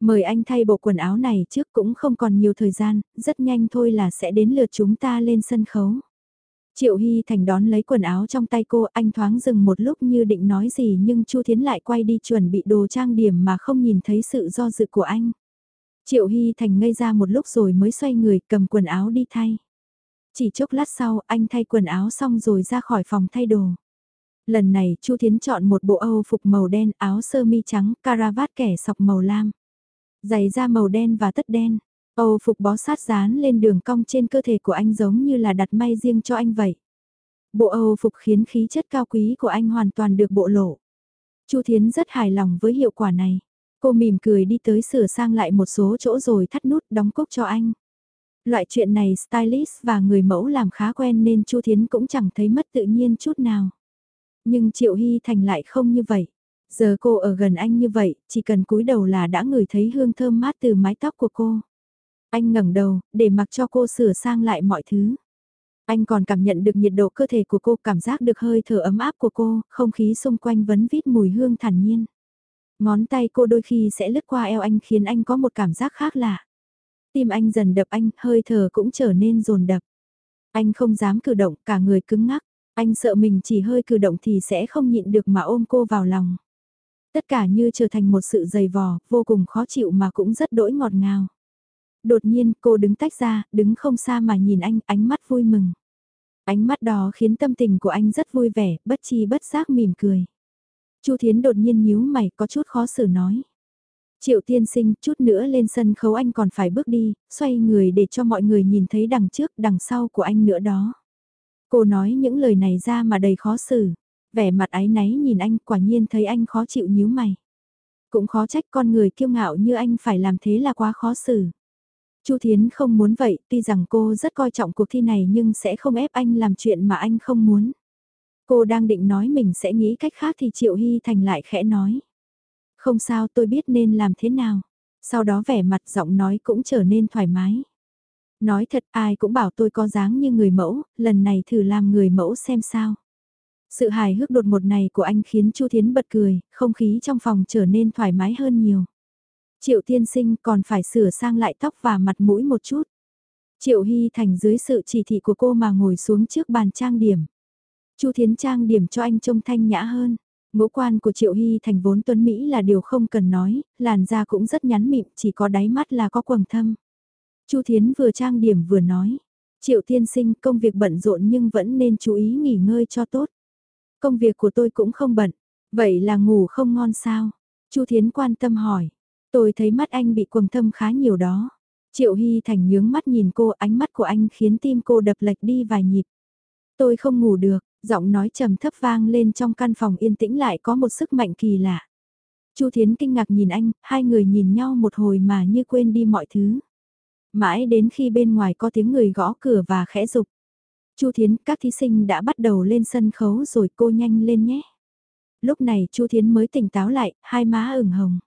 Mời anh thay bộ quần áo này trước cũng không còn nhiều thời gian, rất nhanh thôi là sẽ đến lượt chúng ta lên sân khấu. Triệu Hy Thành đón lấy quần áo trong tay cô, anh thoáng dừng một lúc như định nói gì nhưng Chu Thiến lại quay đi chuẩn bị đồ trang điểm mà không nhìn thấy sự do dự của anh. Triệu Hy Thành ngây ra một lúc rồi mới xoay người cầm quần áo đi thay. Chỉ chốc lát sau anh thay quần áo xong rồi ra khỏi phòng thay đồ. Lần này Chu Thiến chọn một bộ Âu phục màu đen áo sơ mi trắng, caravat kẻ sọc màu lam. Giày da màu đen và tất đen. Âu phục bó sát dán lên đường cong trên cơ thể của anh giống như là đặt may riêng cho anh vậy. Bộ Âu phục khiến khí chất cao quý của anh hoàn toàn được bộ lộ. Chu Thiến rất hài lòng với hiệu quả này. Cô mỉm cười đi tới sửa sang lại một số chỗ rồi thắt nút đóng cúc cho anh. Loại chuyện này stylist và người mẫu làm khá quen nên Chu Thiến cũng chẳng thấy mất tự nhiên chút nào. Nhưng Triệu Hy Thành lại không như vậy. Giờ cô ở gần anh như vậy, chỉ cần cúi đầu là đã ngửi thấy hương thơm mát từ mái tóc của cô. Anh ngẩng đầu, để mặc cho cô sửa sang lại mọi thứ. Anh còn cảm nhận được nhiệt độ cơ thể của cô, cảm giác được hơi thở ấm áp của cô, không khí xung quanh vấn vít mùi hương thản nhiên. Ngón tay cô đôi khi sẽ lướt qua eo anh khiến anh có một cảm giác khác lạ. Tim anh dần đập anh, hơi thở cũng trở nên rồn đập. Anh không dám cử động, cả người cứng ngắc. Anh sợ mình chỉ hơi cử động thì sẽ không nhịn được mà ôm cô vào lòng. Tất cả như trở thành một sự dày vò, vô cùng khó chịu mà cũng rất đỗi ngọt ngào. Đột nhiên cô đứng tách ra, đứng không xa mà nhìn anh, ánh mắt vui mừng. Ánh mắt đó khiến tâm tình của anh rất vui vẻ, bất chi bất giác mỉm cười. Chu Thiến đột nhiên nhíu mày có chút khó xử nói. Triệu tiên sinh chút nữa lên sân khấu anh còn phải bước đi, xoay người để cho mọi người nhìn thấy đằng trước đằng sau của anh nữa đó. Cô nói những lời này ra mà đầy khó xử. Vẻ mặt ái náy nhìn anh quả nhiên thấy anh khó chịu nhíu mày. Cũng khó trách con người kiêu ngạo như anh phải làm thế là quá khó xử. Chu Thiến không muốn vậy, tuy rằng cô rất coi trọng cuộc thi này nhưng sẽ không ép anh làm chuyện mà anh không muốn. Cô đang định nói mình sẽ nghĩ cách khác thì Triệu Hy Thành lại khẽ nói. Không sao tôi biết nên làm thế nào. Sau đó vẻ mặt giọng nói cũng trở nên thoải mái. Nói thật ai cũng bảo tôi có dáng như người mẫu, lần này thử làm người mẫu xem sao. Sự hài hước đột một này của anh khiến Chu Thiến bật cười, không khí trong phòng trở nên thoải mái hơn nhiều. Triệu tiên sinh còn phải sửa sang lại tóc và mặt mũi một chút. Triệu Hy Thành dưới sự chỉ thị của cô mà ngồi xuống trước bàn trang điểm. Chu Thiến trang điểm cho anh trông thanh nhã hơn. Ngũ quan của Triệu Hy Thành vốn tuấn Mỹ là điều không cần nói, làn da cũng rất nhắn mịn, chỉ có đáy mắt là có quầng thâm. Chu Thiến vừa trang điểm vừa nói, Triệu tiên sinh công việc bận rộn nhưng vẫn nên chú ý nghỉ ngơi cho tốt. Công việc của tôi cũng không bận, vậy là ngủ không ngon sao? Chu Thiến quan tâm hỏi, tôi thấy mắt anh bị quầng thâm khá nhiều đó. Triệu Hy Thành nhướng mắt nhìn cô, ánh mắt của anh khiến tim cô đập lệch đi vài nhịp. Tôi không ngủ được, giọng nói trầm thấp vang lên trong căn phòng yên tĩnh lại có một sức mạnh kỳ lạ. Chu Thiến kinh ngạc nhìn anh, hai người nhìn nhau một hồi mà như quên đi mọi thứ. Mãi đến khi bên ngoài có tiếng người gõ cửa và khẽ dục. Chu Thiến, các thí sinh đã bắt đầu lên sân khấu rồi cô nhanh lên nhé. Lúc này Chu Thiến mới tỉnh táo lại, hai má ửng hồng.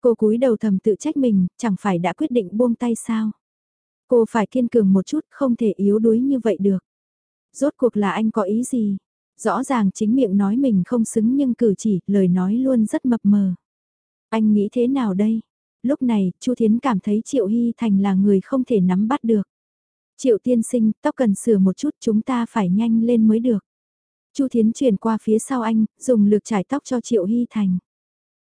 Cô cúi đầu thầm tự trách mình, chẳng phải đã quyết định buông tay sao. Cô phải kiên cường một chút, không thể yếu đuối như vậy được. Rốt cuộc là anh có ý gì? Rõ ràng chính miệng nói mình không xứng nhưng cử chỉ, lời nói luôn rất mập mờ. Anh nghĩ thế nào đây? Lúc này, Chu Thiến cảm thấy Triệu Hy Thành là người không thể nắm bắt được. Triệu tiên sinh, tóc cần sửa một chút chúng ta phải nhanh lên mới được. Chu Thiến chuyển qua phía sau anh, dùng lược trải tóc cho Triệu Hy Thành.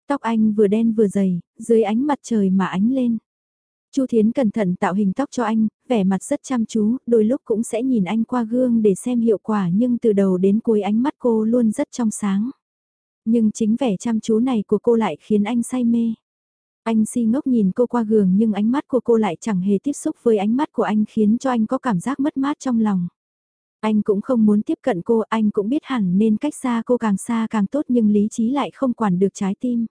Tóc anh vừa đen vừa dày, dưới ánh mặt trời mà ánh lên. Chu Thiến cẩn thận tạo hình tóc cho anh, vẻ mặt rất chăm chú, đôi lúc cũng sẽ nhìn anh qua gương để xem hiệu quả nhưng từ đầu đến cuối ánh mắt cô luôn rất trong sáng. Nhưng chính vẻ chăm chú này của cô lại khiến anh say mê. Anh si ngốc nhìn cô qua gương nhưng ánh mắt của cô lại chẳng hề tiếp xúc với ánh mắt của anh khiến cho anh có cảm giác mất mát trong lòng. Anh cũng không muốn tiếp cận cô, anh cũng biết hẳn nên cách xa cô càng xa càng tốt nhưng lý trí lại không quản được trái tim.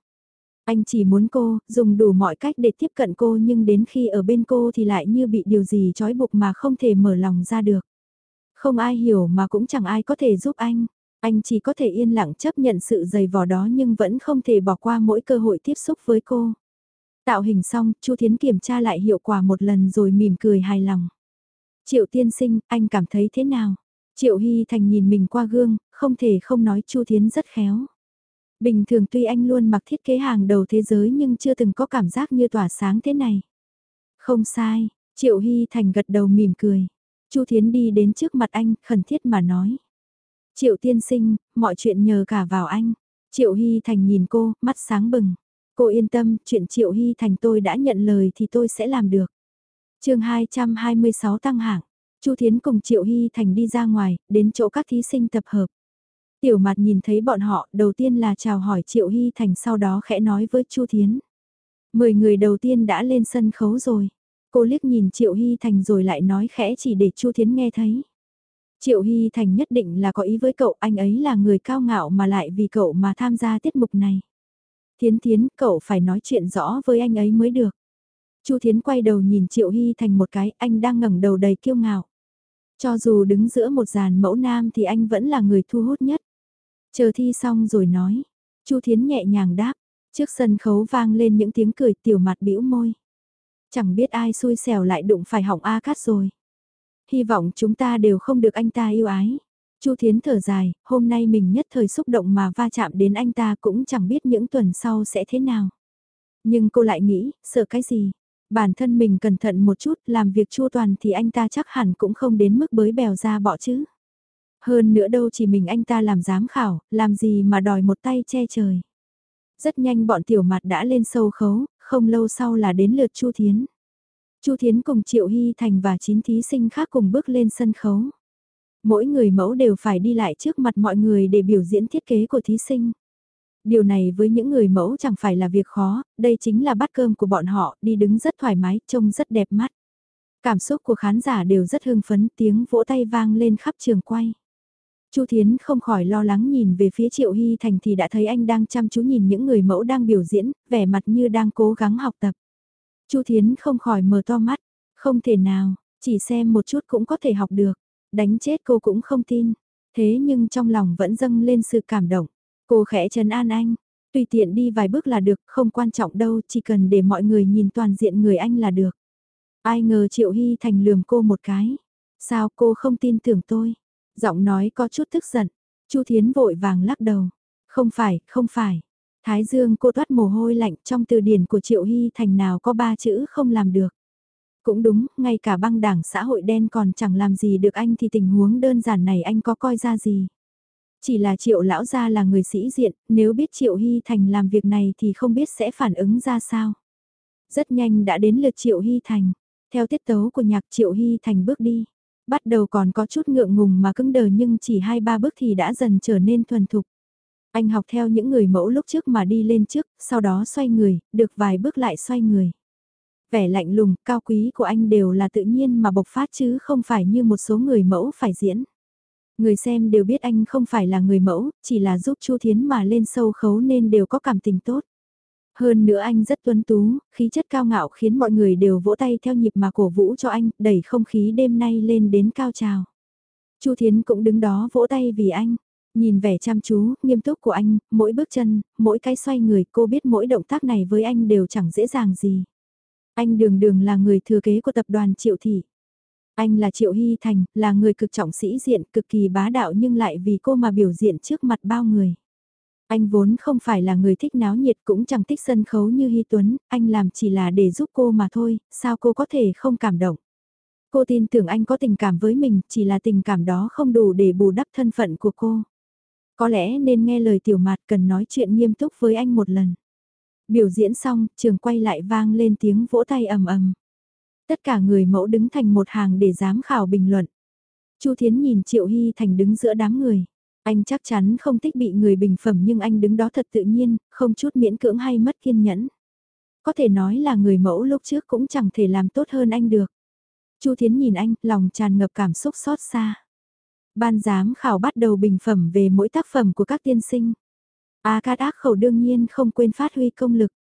Anh chỉ muốn cô, dùng đủ mọi cách để tiếp cận cô nhưng đến khi ở bên cô thì lại như bị điều gì trói buộc mà không thể mở lòng ra được. Không ai hiểu mà cũng chẳng ai có thể giúp anh. Anh chỉ có thể yên lặng chấp nhận sự dày vò đó nhưng vẫn không thể bỏ qua mỗi cơ hội tiếp xúc với cô. Tạo hình xong, Chu Thiến kiểm tra lại hiệu quả một lần rồi mỉm cười hài lòng. Triệu tiên sinh, anh cảm thấy thế nào? Triệu Hy Thành nhìn mình qua gương, không thể không nói Chu Thiến rất khéo. Bình thường tuy anh luôn mặc thiết kế hàng đầu thế giới nhưng chưa từng có cảm giác như tỏa sáng thế này. Không sai, Triệu Hy Thành gật đầu mỉm cười. Chu Thiến đi đến trước mặt anh, khẩn thiết mà nói. Triệu tiên sinh, mọi chuyện nhờ cả vào anh. Triệu Hy Thành nhìn cô, mắt sáng bừng. Cô yên tâm, chuyện Triệu Hy Thành tôi đã nhận lời thì tôi sẽ làm được. chương 226 tăng hạng, Chu Thiến cùng Triệu Hy Thành đi ra ngoài, đến chỗ các thí sinh tập hợp. Tiểu mặt nhìn thấy bọn họ, đầu tiên là chào hỏi Triệu Hy Thành sau đó khẽ nói với Chu Thiến. Mười người đầu tiên đã lên sân khấu rồi. Cô liếc nhìn Triệu Hy Thành rồi lại nói khẽ chỉ để Chu Thiến nghe thấy. Triệu Hy Thành nhất định là có ý với cậu, anh ấy là người cao ngạo mà lại vì cậu mà tham gia tiết mục này. Thiến Thiến, cậu phải nói chuyện rõ với anh ấy mới được. Chu Thiến quay đầu nhìn Triệu Hy Thành một cái, anh đang ngẩng đầu đầy kiêu ngạo. Cho dù đứng giữa một dàn mẫu nam thì anh vẫn là người thu hút nhất. Chờ thi xong rồi nói. Chu Thiến nhẹ nhàng đáp. Trước sân khấu vang lên những tiếng cười tiểu mặt bĩu môi. Chẳng biết ai xui xẻo lại đụng phải hỏng A Cát rồi. Hy vọng chúng ta đều không được anh ta yêu ái. Chu Thiến thở dài, hôm nay mình nhất thời xúc động mà va chạm đến anh ta cũng chẳng biết những tuần sau sẽ thế nào. Nhưng cô lại nghĩ, sợ cái gì? Bản thân mình cẩn thận một chút, làm việc chua toàn thì anh ta chắc hẳn cũng không đến mức bới bèo ra bỏ chứ. Hơn nữa đâu chỉ mình anh ta làm giám khảo, làm gì mà đòi một tay che trời. Rất nhanh bọn tiểu mặt đã lên sâu khấu, không lâu sau là đến lượt Chu Thiến. Chu Thiến cùng Triệu Hy Thành và chín thí sinh khác cùng bước lên sân khấu. Mỗi người mẫu đều phải đi lại trước mặt mọi người để biểu diễn thiết kế của thí sinh. Điều này với những người mẫu chẳng phải là việc khó, đây chính là bát cơm của bọn họ, đi đứng rất thoải mái, trông rất đẹp mắt. Cảm xúc của khán giả đều rất hưng phấn, tiếng vỗ tay vang lên khắp trường quay. Chu Thiến không khỏi lo lắng nhìn về phía Triệu Hy Thành thì đã thấy anh đang chăm chú nhìn những người mẫu đang biểu diễn, vẻ mặt như đang cố gắng học tập. Chu Thiến không khỏi mở to mắt, không thể nào, chỉ xem một chút cũng có thể học được, đánh chết cô cũng không tin. Thế nhưng trong lòng vẫn dâng lên sự cảm động. Cô khẽ trấn an anh, tùy tiện đi vài bước là được, không quan trọng đâu, chỉ cần để mọi người nhìn toàn diện người anh là được. Ai ngờ Triệu Hy Thành lườm cô một cái. Sao cô không tin tưởng tôi? Giọng nói có chút tức giận. Chu Thiến vội vàng lắc đầu. Không phải, không phải. Thái Dương cô toát mồ hôi lạnh trong từ điển của Triệu Hy Thành nào có ba chữ không làm được. Cũng đúng, ngay cả băng đảng xã hội đen còn chẳng làm gì được anh thì tình huống đơn giản này anh có coi ra gì. Chỉ là Triệu lão gia là người sĩ diện, nếu biết Triệu Hy Thành làm việc này thì không biết sẽ phản ứng ra sao. Rất nhanh đã đến lượt Triệu Hy Thành. Theo tiết tấu của nhạc Triệu Hy Thành bước đi. Bắt đầu còn có chút ngượng ngùng mà cứng đờ nhưng chỉ hai ba bước thì đã dần trở nên thuần thục. Anh học theo những người mẫu lúc trước mà đi lên trước, sau đó xoay người, được vài bước lại xoay người. Vẻ lạnh lùng, cao quý của anh đều là tự nhiên mà bộc phát chứ không phải như một số người mẫu phải diễn. Người xem đều biết anh không phải là người mẫu, chỉ là giúp Chu Thiến mà lên sâu khấu nên đều có cảm tình tốt. Hơn nữa anh rất tuấn tú, khí chất cao ngạo khiến mọi người đều vỗ tay theo nhịp mà cổ vũ cho anh, đẩy không khí đêm nay lên đến cao trào. Chu Thiến cũng đứng đó vỗ tay vì anh. Nhìn vẻ chăm chú, nghiêm túc của anh, mỗi bước chân, mỗi cái xoay người, cô biết mỗi động tác này với anh đều chẳng dễ dàng gì. Anh đường đường là người thừa kế của tập đoàn Triệu Thị. Anh là Triệu Hy Thành, là người cực trọng sĩ diện, cực kỳ bá đạo nhưng lại vì cô mà biểu diễn trước mặt bao người. Anh vốn không phải là người thích náo nhiệt cũng chẳng thích sân khấu như Hy Tuấn, anh làm chỉ là để giúp cô mà thôi, sao cô có thể không cảm động. Cô tin tưởng anh có tình cảm với mình, chỉ là tình cảm đó không đủ để bù đắp thân phận của cô. Có lẽ nên nghe lời tiểu mạt cần nói chuyện nghiêm túc với anh một lần. Biểu diễn xong, trường quay lại vang lên tiếng vỗ tay ầm ầm. Tất cả người mẫu đứng thành một hàng để giám khảo bình luận. Chu Thiến nhìn Triệu Hy Thành đứng giữa đám người. Anh chắc chắn không thích bị người bình phẩm nhưng anh đứng đó thật tự nhiên, không chút miễn cưỡng hay mất kiên nhẫn. Có thể nói là người mẫu lúc trước cũng chẳng thể làm tốt hơn anh được. Chu Thiến nhìn anh, lòng tràn ngập cảm xúc xót xa. Ban giám khảo bắt đầu bình phẩm về mỗi tác phẩm của các tiên sinh. À, A Cát Ác Khẩu đương nhiên không quên phát huy công lực.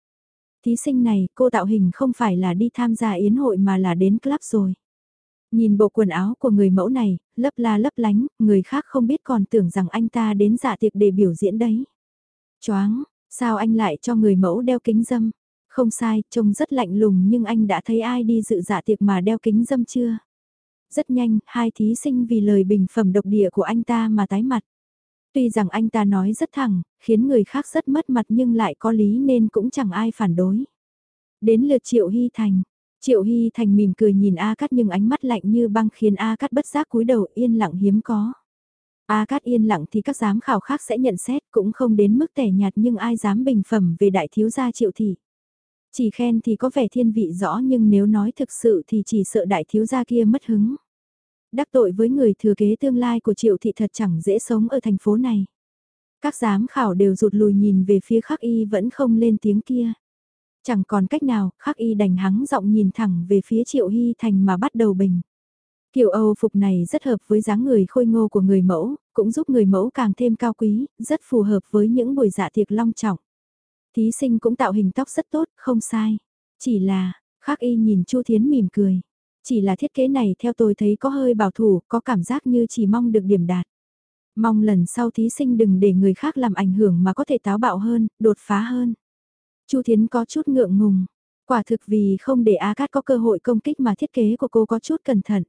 Thí sinh này, cô tạo hình không phải là đi tham gia yến hội mà là đến club rồi. Nhìn bộ quần áo của người mẫu này, lấp la lấp lánh, người khác không biết còn tưởng rằng anh ta đến dạ tiệc để biểu diễn đấy. Choáng, sao anh lại cho người mẫu đeo kính dâm? Không sai, trông rất lạnh lùng nhưng anh đã thấy ai đi dự dạ tiệc mà đeo kính dâm chưa? Rất nhanh, hai thí sinh vì lời bình phẩm độc địa của anh ta mà tái mặt. Tuy rằng anh ta nói rất thẳng, khiến người khác rất mất mặt nhưng lại có lý nên cũng chẳng ai phản đối. Đến lượt Triệu Hy Thành. Triệu Hy Thành mỉm cười nhìn A Cát nhưng ánh mắt lạnh như băng khiến A Cát bất giác cúi đầu, yên lặng hiếm có. A Cát yên lặng thì các giám khảo khác sẽ nhận xét, cũng không đến mức tẻ nhạt nhưng ai dám bình phẩm về đại thiếu gia Triệu Thị. Chỉ khen thì có vẻ thiên vị rõ nhưng nếu nói thực sự thì chỉ sợ đại thiếu gia kia mất hứng đắc tội với người thừa kế tương lai của triệu thị thật chẳng dễ sống ở thành phố này. Các giám khảo đều rụt lùi nhìn về phía khắc y vẫn không lên tiếng kia. Chẳng còn cách nào, khắc y đành hắng giọng nhìn thẳng về phía triệu hy thành mà bắt đầu bình. Kiểu Âu phục này rất hợp với dáng người khôi ngô của người mẫu, cũng giúp người mẫu càng thêm cao quý, rất phù hợp với những buổi dạ tiệc long trọng. Thí sinh cũng tạo hình tóc rất tốt, không sai. Chỉ là, khắc y nhìn Chu Thiến mỉm cười. Chỉ là thiết kế này theo tôi thấy có hơi bảo thủ, có cảm giác như chỉ mong được điểm đạt. Mong lần sau thí sinh đừng để người khác làm ảnh hưởng mà có thể táo bạo hơn, đột phá hơn. Chu Thiến có chút ngượng ngùng. Quả thực vì không để A Cát có cơ hội công kích mà thiết kế của cô có chút cẩn thận.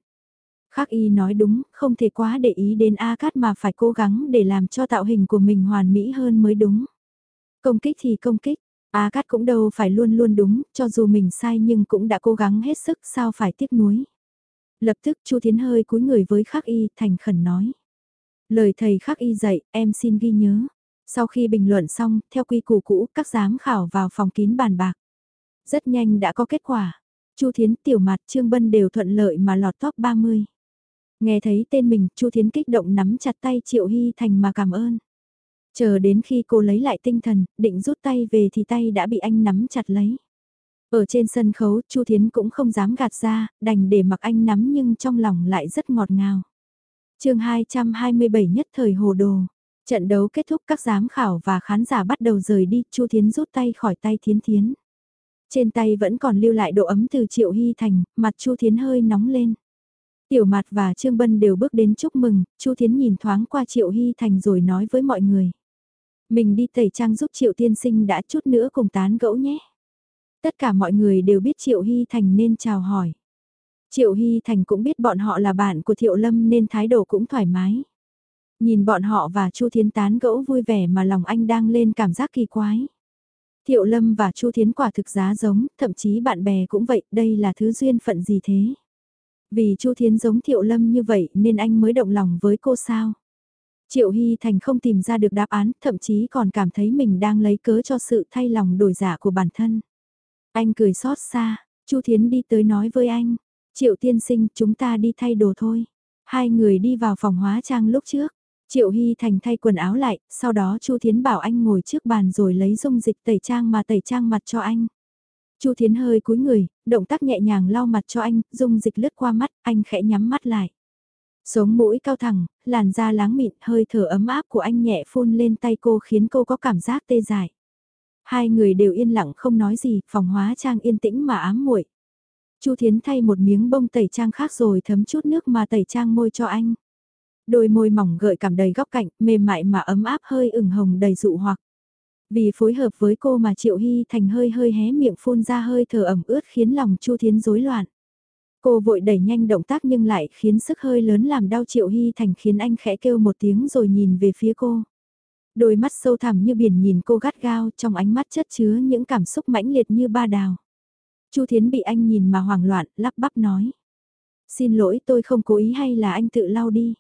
Khác y nói đúng, không thể quá để ý đến A Cát mà phải cố gắng để làm cho tạo hình của mình hoàn mỹ hơn mới đúng. Công kích thì công kích, A Cát cũng đâu phải luôn luôn đúng, cho dù mình sai nhưng cũng đã cố gắng hết sức sao phải tiếc nuối. Lập tức Chu Thiến hơi cúi người với Khắc Y thành khẩn nói. Lời thầy Khắc Y dạy, em xin ghi nhớ. Sau khi bình luận xong, theo quy củ cũ, các giám khảo vào phòng kín bàn bạc. Rất nhanh đã có kết quả. Chu Thiến, Tiểu Mạt, Trương Bân đều thuận lợi mà lọt top 30. Nghe thấy tên mình, Chu Thiến kích động nắm chặt tay Triệu Hy Thành mà cảm ơn. Chờ đến khi cô lấy lại tinh thần, định rút tay về thì tay đã bị anh nắm chặt lấy. Ở trên sân khấu, Chu Thiến cũng không dám gạt ra, đành để mặc anh nắm nhưng trong lòng lại rất ngọt ngào. chương 227 nhất thời hồ đồ. Trận đấu kết thúc các giám khảo và khán giả bắt đầu rời đi, Chu Thiến rút tay khỏi tay Thiến Thiến. Trên tay vẫn còn lưu lại độ ấm từ Triệu Hy Thành, mặt Chu Thiến hơi nóng lên. Tiểu Mạt và Trương Bân đều bước đến chúc mừng, Chu Thiến nhìn thoáng qua Triệu Hy Thành rồi nói với mọi người. Mình đi tẩy trang giúp Triệu Tiên Sinh đã chút nữa cùng tán gẫu nhé. Tất cả mọi người đều biết Triệu Hy Thành nên chào hỏi. Triệu Hy Thành cũng biết bọn họ là bạn của Thiệu Lâm nên thái độ cũng thoải mái. Nhìn bọn họ và Chu Thiến tán gẫu vui vẻ mà lòng anh đang lên cảm giác kỳ quái. Thiệu Lâm và Chu Thiến quả thực giá giống, thậm chí bạn bè cũng vậy, đây là thứ duyên phận gì thế? Vì Chu Thiến giống Thiệu Lâm như vậy nên anh mới động lòng với cô sao? Triệu Hy Thành không tìm ra được đáp án, thậm chí còn cảm thấy mình đang lấy cớ cho sự thay lòng đổi giả của bản thân. Anh cười xót xa, Chu Thiến đi tới nói với anh, Triệu tiên sinh chúng ta đi thay đồ thôi. Hai người đi vào phòng hóa trang lúc trước. Triệu Hy Thành thay quần áo lại, sau đó Chu Thiến bảo anh ngồi trước bàn rồi lấy dung dịch tẩy trang mà tẩy trang mặt cho anh. Chu Thiến hơi cúi người, động tác nhẹ nhàng lau mặt cho anh, dung dịch lướt qua mắt, anh khẽ nhắm mắt lại. Sống mũi cao thẳng, làn da láng mịn, hơi thở ấm áp của anh nhẹ phun lên tay cô khiến cô có cảm giác tê dại. Hai người đều yên lặng không nói gì, phòng hóa trang yên tĩnh mà ám muội. Chu Thiến thay một miếng bông tẩy trang khác rồi thấm chút nước mà tẩy trang môi cho anh. Đôi môi mỏng gợi cảm đầy góc cạnh, mềm mại mà ấm áp hơi ửng hồng đầy dụ hoặc. Vì phối hợp với cô mà Triệu Hy Thành hơi hơi hé miệng phun ra hơi thở ẩm ướt khiến lòng Chu Thiến rối loạn. Cô vội đẩy nhanh động tác nhưng lại khiến sức hơi lớn làm đau Triệu Hy Thành khiến anh khẽ kêu một tiếng rồi nhìn về phía cô. Đôi mắt sâu thẳm như biển nhìn cô gắt gao trong ánh mắt chất chứa những cảm xúc mãnh liệt như ba đào. Chu Thiến bị anh nhìn mà hoảng loạn, lắp bắp nói. Xin lỗi tôi không cố ý hay là anh tự lau đi.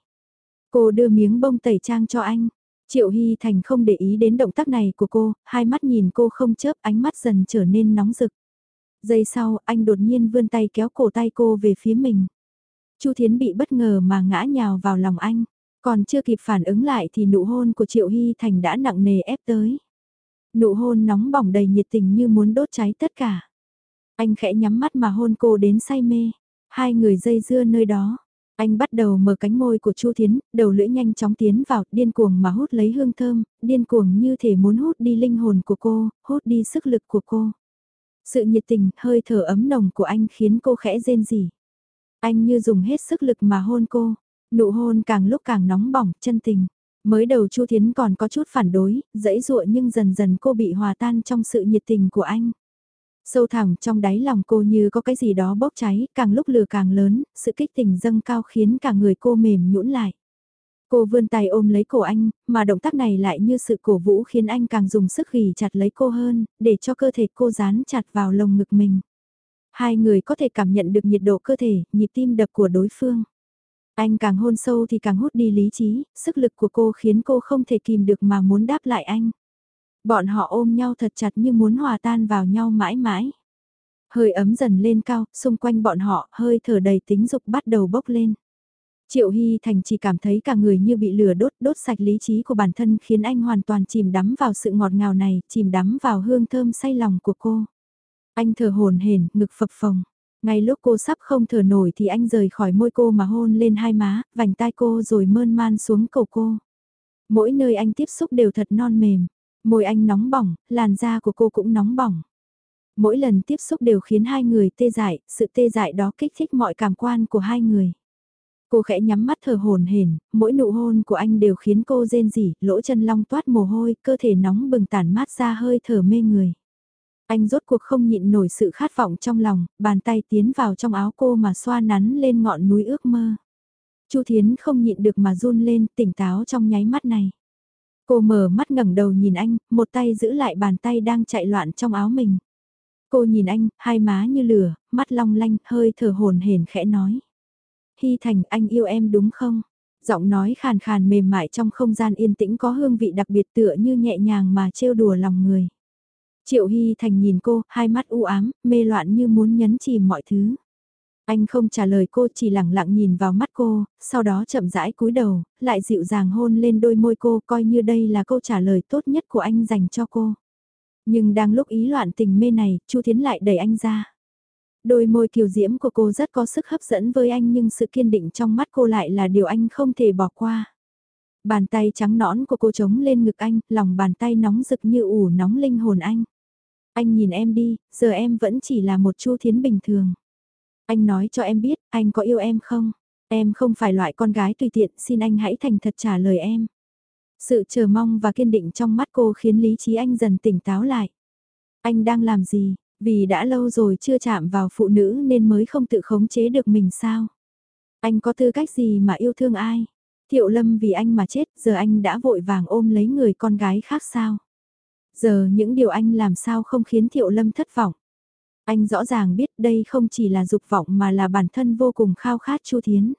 Cô đưa miếng bông tẩy trang cho anh. Triệu Hy Thành không để ý đến động tác này của cô, hai mắt nhìn cô không chớp ánh mắt dần trở nên nóng rực. Giây sau, anh đột nhiên vươn tay kéo cổ tay cô về phía mình. Chu Thiến bị bất ngờ mà ngã nhào vào lòng anh. Còn chưa kịp phản ứng lại thì nụ hôn của Triệu Hy Thành đã nặng nề ép tới. Nụ hôn nóng bỏng đầy nhiệt tình như muốn đốt cháy tất cả. Anh khẽ nhắm mắt mà hôn cô đến say mê. Hai người dây dưa nơi đó. Anh bắt đầu mở cánh môi của Chu Thiến, đầu lưỡi nhanh chóng tiến vào, điên cuồng mà hút lấy hương thơm, điên cuồng như thể muốn hút đi linh hồn của cô, hút đi sức lực của cô. Sự nhiệt tình, hơi thở ấm nồng của anh khiến cô khẽ rên rỉ. Anh như dùng hết sức lực mà hôn cô, nụ hôn càng lúc càng nóng bỏng, chân tình. Mới đầu Chu Thiến còn có chút phản đối, dãy dụa nhưng dần dần cô bị hòa tan trong sự nhiệt tình của anh. Sâu thẳm trong đáy lòng cô như có cái gì đó bốc cháy, càng lúc lửa càng lớn, sự kích tình dâng cao khiến cả người cô mềm nhũn lại. Cô vươn tay ôm lấy cổ anh, mà động tác này lại như sự cổ vũ khiến anh càng dùng sức ghi chặt lấy cô hơn, để cho cơ thể cô dán chặt vào lồng ngực mình. Hai người có thể cảm nhận được nhiệt độ cơ thể, nhịp tim đập của đối phương. Anh càng hôn sâu thì càng hút đi lý trí, sức lực của cô khiến cô không thể kìm được mà muốn đáp lại anh. Bọn họ ôm nhau thật chặt như muốn hòa tan vào nhau mãi mãi. Hơi ấm dần lên cao, xung quanh bọn họ hơi thở đầy tính dục bắt đầu bốc lên. Triệu Hy Thành chỉ cảm thấy cả người như bị lửa đốt, đốt sạch lý trí của bản thân khiến anh hoàn toàn chìm đắm vào sự ngọt ngào này, chìm đắm vào hương thơm say lòng của cô. Anh thở hồn hển, ngực phập phồng. Ngay lúc cô sắp không thở nổi thì anh rời khỏi môi cô mà hôn lên hai má, vành tai cô rồi mơn man xuống cầu cô. Mỗi nơi anh tiếp xúc đều thật non mềm. Môi anh nóng bỏng, làn da của cô cũng nóng bỏng. Mỗi lần tiếp xúc đều khiến hai người tê dại, sự tê dại đó kích thích mọi cảm quan của hai người. Cô khẽ nhắm mắt thở hồn hển, mỗi nụ hôn của anh đều khiến cô rên rỉ, lỗ chân long toát mồ hôi, cơ thể nóng bừng tản mát ra hơi thở mê người. Anh rốt cuộc không nhịn nổi sự khát vọng trong lòng, bàn tay tiến vào trong áo cô mà xoa nắn lên ngọn núi ước mơ. Chu Thiến không nhịn được mà run lên, tỉnh táo trong nháy mắt này. Cô mở mắt ngẩng đầu nhìn anh, một tay giữ lại bàn tay đang chạy loạn trong áo mình. Cô nhìn anh, hai má như lửa, mắt long lanh, hơi thở hồn hển khẽ nói. Hy Thành, anh yêu em đúng không? Giọng nói khàn khàn mềm mại trong không gian yên tĩnh có hương vị đặc biệt tựa như nhẹ nhàng mà trêu đùa lòng người. Triệu Hy Thành nhìn cô, hai mắt u ám, mê loạn như muốn nhấn chìm mọi thứ. Anh không trả lời cô chỉ lặng lặng nhìn vào mắt cô, sau đó chậm rãi cúi đầu, lại dịu dàng hôn lên đôi môi cô coi như đây là câu trả lời tốt nhất của anh dành cho cô. Nhưng đang lúc ý loạn tình mê này, Chu Thiến lại đẩy anh ra. Đôi môi kiều diễm của cô rất có sức hấp dẫn với anh nhưng sự kiên định trong mắt cô lại là điều anh không thể bỏ qua. Bàn tay trắng nõn của cô trống lên ngực anh, lòng bàn tay nóng rực như ủ nóng linh hồn anh. Anh nhìn em đi, giờ em vẫn chỉ là một Chu Thiến bình thường. Anh nói cho em biết, anh có yêu em không? Em không phải loại con gái tùy tiện, xin anh hãy thành thật trả lời em. Sự chờ mong và kiên định trong mắt cô khiến lý trí anh dần tỉnh táo lại. Anh đang làm gì? Vì đã lâu rồi chưa chạm vào phụ nữ nên mới không tự khống chế được mình sao? Anh có tư cách gì mà yêu thương ai? Thiệu Lâm vì anh mà chết, giờ anh đã vội vàng ôm lấy người con gái khác sao? Giờ những điều anh làm sao không khiến Thiệu Lâm thất vọng? Anh rõ ràng biết đây không chỉ là dục vọng mà là bản thân vô cùng khao khát Chu Thiến.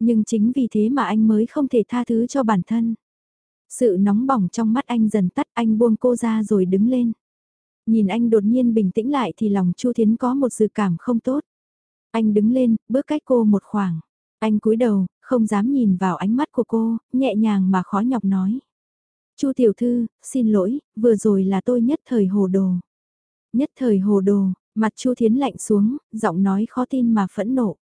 Nhưng chính vì thế mà anh mới không thể tha thứ cho bản thân. Sự nóng bỏng trong mắt anh dần tắt anh buông cô ra rồi đứng lên. Nhìn anh đột nhiên bình tĩnh lại thì lòng Chu Thiến có một dự cảm không tốt. Anh đứng lên, bước cách cô một khoảng. Anh cúi đầu, không dám nhìn vào ánh mắt của cô, nhẹ nhàng mà khó nhọc nói. Chu tiểu thư, xin lỗi, vừa rồi là tôi nhất thời hồ đồ. Nhất thời hồ đồ, mặt Chu Thiến lạnh xuống, giọng nói khó tin mà phẫn nộ.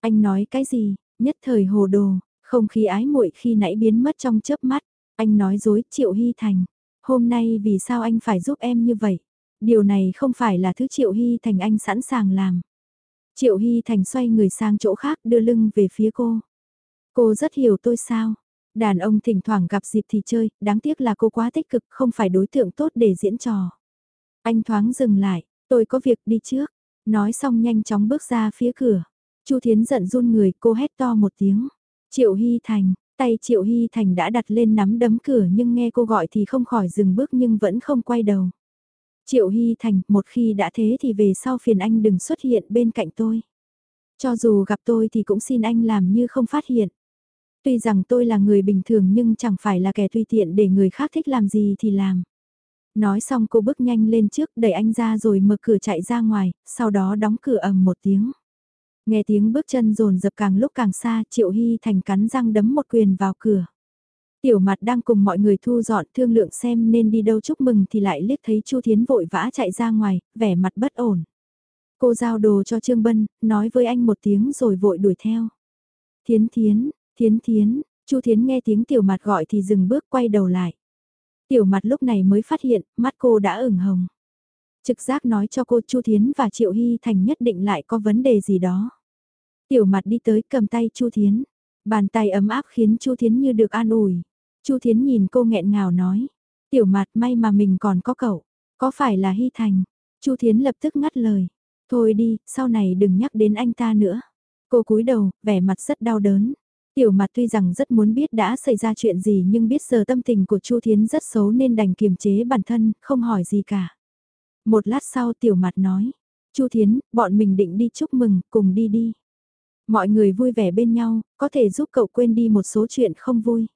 Anh nói cái gì, nhất thời hồ đồ, không khí ái muội khi nãy biến mất trong chớp mắt. Anh nói dối Triệu Hy Thành. Hôm nay vì sao anh phải giúp em như vậy? Điều này không phải là thứ Triệu Hy Thành anh sẵn sàng làm. Triệu Hy Thành xoay người sang chỗ khác đưa lưng về phía cô. Cô rất hiểu tôi sao? Đàn ông thỉnh thoảng gặp dịp thì chơi, đáng tiếc là cô quá tích cực không phải đối tượng tốt để diễn trò. Anh thoáng dừng lại, tôi có việc đi trước. Nói xong nhanh chóng bước ra phía cửa. Chu Thiến giận run người cô hét to một tiếng. Triệu Hy Thành, tay Triệu Hy Thành đã đặt lên nắm đấm cửa nhưng nghe cô gọi thì không khỏi dừng bước nhưng vẫn không quay đầu. Triệu Hy Thành, một khi đã thế thì về sau phiền anh đừng xuất hiện bên cạnh tôi. Cho dù gặp tôi thì cũng xin anh làm như không phát hiện. Tuy rằng tôi là người bình thường nhưng chẳng phải là kẻ tùy tiện để người khác thích làm gì thì làm. Nói xong cô bước nhanh lên trước đẩy anh ra rồi mở cửa chạy ra ngoài, sau đó đóng cửa ầm một tiếng. Nghe tiếng bước chân rồn dập càng lúc càng xa, Triệu Hy Thành cắn răng đấm một quyền vào cửa. Tiểu mặt đang cùng mọi người thu dọn thương lượng xem nên đi đâu chúc mừng thì lại liếc thấy Chu Thiến vội vã chạy ra ngoài, vẻ mặt bất ổn. Cô giao đồ cho Trương Bân, nói với anh một tiếng rồi vội đuổi theo. Thiến Thiến, Thiến Thiến, Chu Thiến nghe tiếng tiểu mặt gọi thì dừng bước quay đầu lại. Tiểu mặt lúc này mới phát hiện, mắt cô đã ửng hồng. Trực giác nói cho cô Chu Thiến và Triệu Hy Thành nhất định lại có vấn đề gì đó. Tiểu mặt đi tới cầm tay Chu Thiến. Bàn tay ấm áp khiến Chu Thiến như được an ủi. Chu Thiến nhìn cô nghẹn ngào nói. Tiểu mặt may mà mình còn có cậu. Có phải là Hy Thành? Chu Thiến lập tức ngắt lời. Thôi đi, sau này đừng nhắc đến anh ta nữa. Cô cúi đầu, vẻ mặt rất đau đớn. Tiểu mặt tuy rằng rất muốn biết đã xảy ra chuyện gì nhưng biết giờ tâm tình của Chu Thiến rất xấu nên đành kiềm chế bản thân, không hỏi gì cả. Một lát sau tiểu mặt nói, Chu Thiến, bọn mình định đi chúc mừng, cùng đi đi. Mọi người vui vẻ bên nhau, có thể giúp cậu quên đi một số chuyện không vui.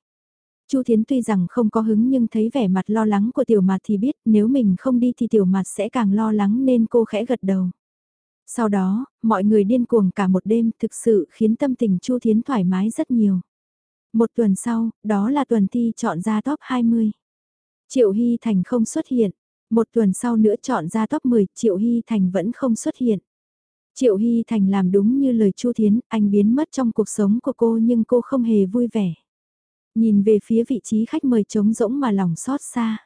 Chu Thiến tuy rằng không có hứng nhưng thấy vẻ mặt lo lắng của tiểu mặt thì biết nếu mình không đi thì tiểu mặt sẽ càng lo lắng nên cô khẽ gật đầu. Sau đó, mọi người điên cuồng cả một đêm thực sự khiến tâm tình Chu Thiến thoải mái rất nhiều. Một tuần sau, đó là tuần thi chọn ra top 20. Triệu Hy Thành không xuất hiện. Một tuần sau nữa chọn ra top 10, Triệu Hy Thành vẫn không xuất hiện. Triệu Hy Thành làm đúng như lời Chu Thiến, anh biến mất trong cuộc sống của cô nhưng cô không hề vui vẻ. Nhìn về phía vị trí khách mời trống rỗng mà lòng xót xa.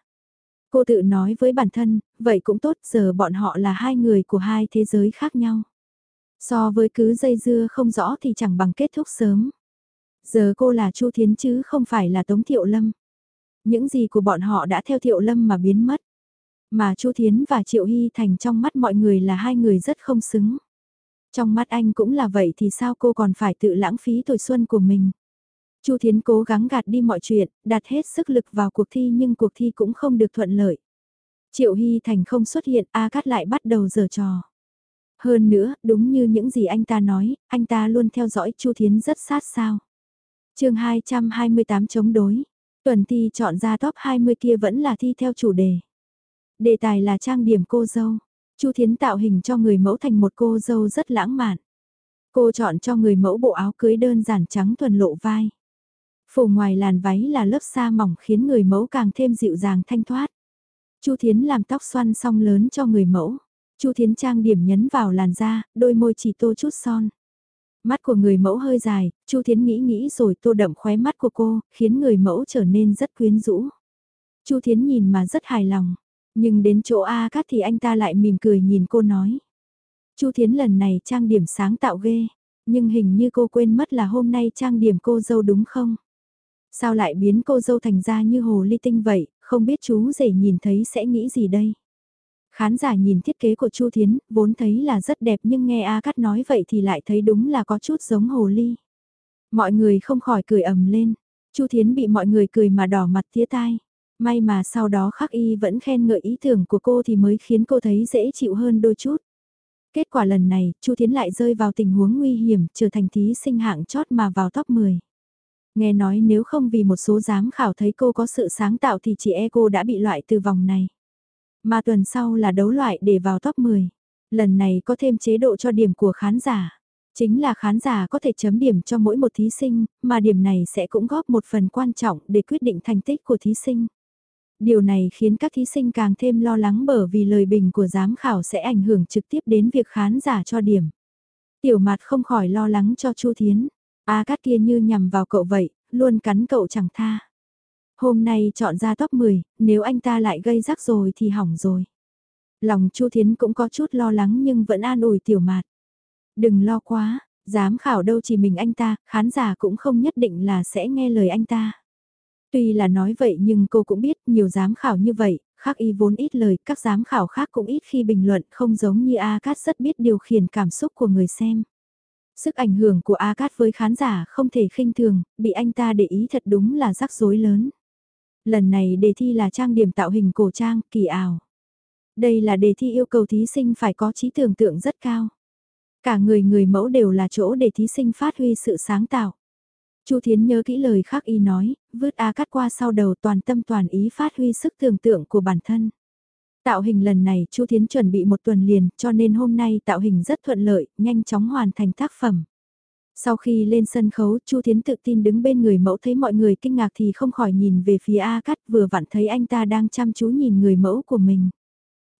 Cô tự nói với bản thân, vậy cũng tốt, giờ bọn họ là hai người của hai thế giới khác nhau. So với cứ dây dưa không rõ thì chẳng bằng kết thúc sớm. Giờ cô là Chu Thiến chứ không phải là Tống Thiệu Lâm. Những gì của bọn họ đã theo Thiệu Lâm mà biến mất. Mà Chu Thiến và Triệu Hy Thành trong mắt mọi người là hai người rất không xứng. Trong mắt anh cũng là vậy thì sao cô còn phải tự lãng phí tuổi xuân của mình. Chu Thiến cố gắng gạt đi mọi chuyện, đặt hết sức lực vào cuộc thi nhưng cuộc thi cũng không được thuận lợi. Triệu Hy Thành không xuất hiện, A Cát lại bắt đầu giở trò. Hơn nữa, đúng như những gì anh ta nói, anh ta luôn theo dõi Chu Thiến rất sát sao. chương 228 chống đối, tuần thi chọn ra top 20 kia vẫn là thi theo chủ đề. Đề tài là trang điểm cô dâu. Chu Thiến tạo hình cho người mẫu thành một cô dâu rất lãng mạn. Cô chọn cho người mẫu bộ áo cưới đơn giản trắng thuần lộ vai. Phủ ngoài làn váy là lớp sa mỏng khiến người mẫu càng thêm dịu dàng thanh thoát. Chu Thiến làm tóc xoăn song lớn cho người mẫu. Chu Thiến trang điểm nhấn vào làn da, đôi môi chỉ tô chút son. Mắt của người mẫu hơi dài, Chu Thiến nghĩ nghĩ rồi tô đậm khóe mắt của cô, khiến người mẫu trở nên rất quyến rũ. Chu Thiến nhìn mà rất hài lòng, nhưng đến chỗ A Cát thì anh ta lại mỉm cười nhìn cô nói. Chu Thiến lần này trang điểm sáng tạo ghê, nhưng hình như cô quên mất là hôm nay trang điểm cô dâu đúng không? Sao lại biến cô dâu thành ra như hồ ly tinh vậy, không biết chú rể nhìn thấy sẽ nghĩ gì đây? Khán giả nhìn thiết kế của Chu Thiến, vốn thấy là rất đẹp nhưng nghe A Cát nói vậy thì lại thấy đúng là có chút giống hồ ly. Mọi người không khỏi cười ầm lên, Chu Thiến bị mọi người cười mà đỏ mặt tía tai. May mà sau đó khắc y vẫn khen ngợi ý tưởng của cô thì mới khiến cô thấy dễ chịu hơn đôi chút. Kết quả lần này, Chu Thiến lại rơi vào tình huống nguy hiểm, trở thành thí sinh hạng chót mà vào top 10. Nghe nói nếu không vì một số giám khảo thấy cô có sự sáng tạo thì chị e cô đã bị loại từ vòng này. Mà tuần sau là đấu loại để vào top 10. Lần này có thêm chế độ cho điểm của khán giả. Chính là khán giả có thể chấm điểm cho mỗi một thí sinh, mà điểm này sẽ cũng góp một phần quan trọng để quyết định thành tích của thí sinh. Điều này khiến các thí sinh càng thêm lo lắng bởi vì lời bình của giám khảo sẽ ảnh hưởng trực tiếp đến việc khán giả cho điểm. Tiểu mặt không khỏi lo lắng cho Chu Thiến. A cát kia như nhằm vào cậu vậy, luôn cắn cậu chẳng tha. Hôm nay chọn ra top 10, nếu anh ta lại gây rắc rồi thì hỏng rồi. Lòng Chu Thiến cũng có chút lo lắng nhưng vẫn an ủi tiểu mạt. Đừng lo quá, giám khảo đâu chỉ mình anh ta, khán giả cũng không nhất định là sẽ nghe lời anh ta. Tuy là nói vậy nhưng cô cũng biết nhiều giám khảo như vậy, khác y vốn ít lời, các giám khảo khác cũng ít khi bình luận không giống như A Cát rất biết điều khiển cảm xúc của người xem. Sức ảnh hưởng của A Cát với khán giả không thể khinh thường, bị anh ta để ý thật đúng là rắc rối lớn. Lần này đề thi là trang điểm tạo hình cổ trang, kỳ ảo. Đây là đề thi yêu cầu thí sinh phải có trí tưởng tượng rất cao. Cả người người mẫu đều là chỗ để thí sinh phát huy sự sáng tạo. Chu Thiến nhớ kỹ lời khác y nói, vứt A Cát qua sau đầu toàn tâm toàn ý phát huy sức tưởng tượng của bản thân. Tạo hình lần này Chu Thiến chuẩn bị một tuần liền, cho nên hôm nay tạo hình rất thuận lợi, nhanh chóng hoàn thành tác phẩm. Sau khi lên sân khấu, Chu Thiến tự tin đứng bên người mẫu thấy mọi người kinh ngạc thì không khỏi nhìn về phía A Cát, vừa vặn thấy anh ta đang chăm chú nhìn người mẫu của mình.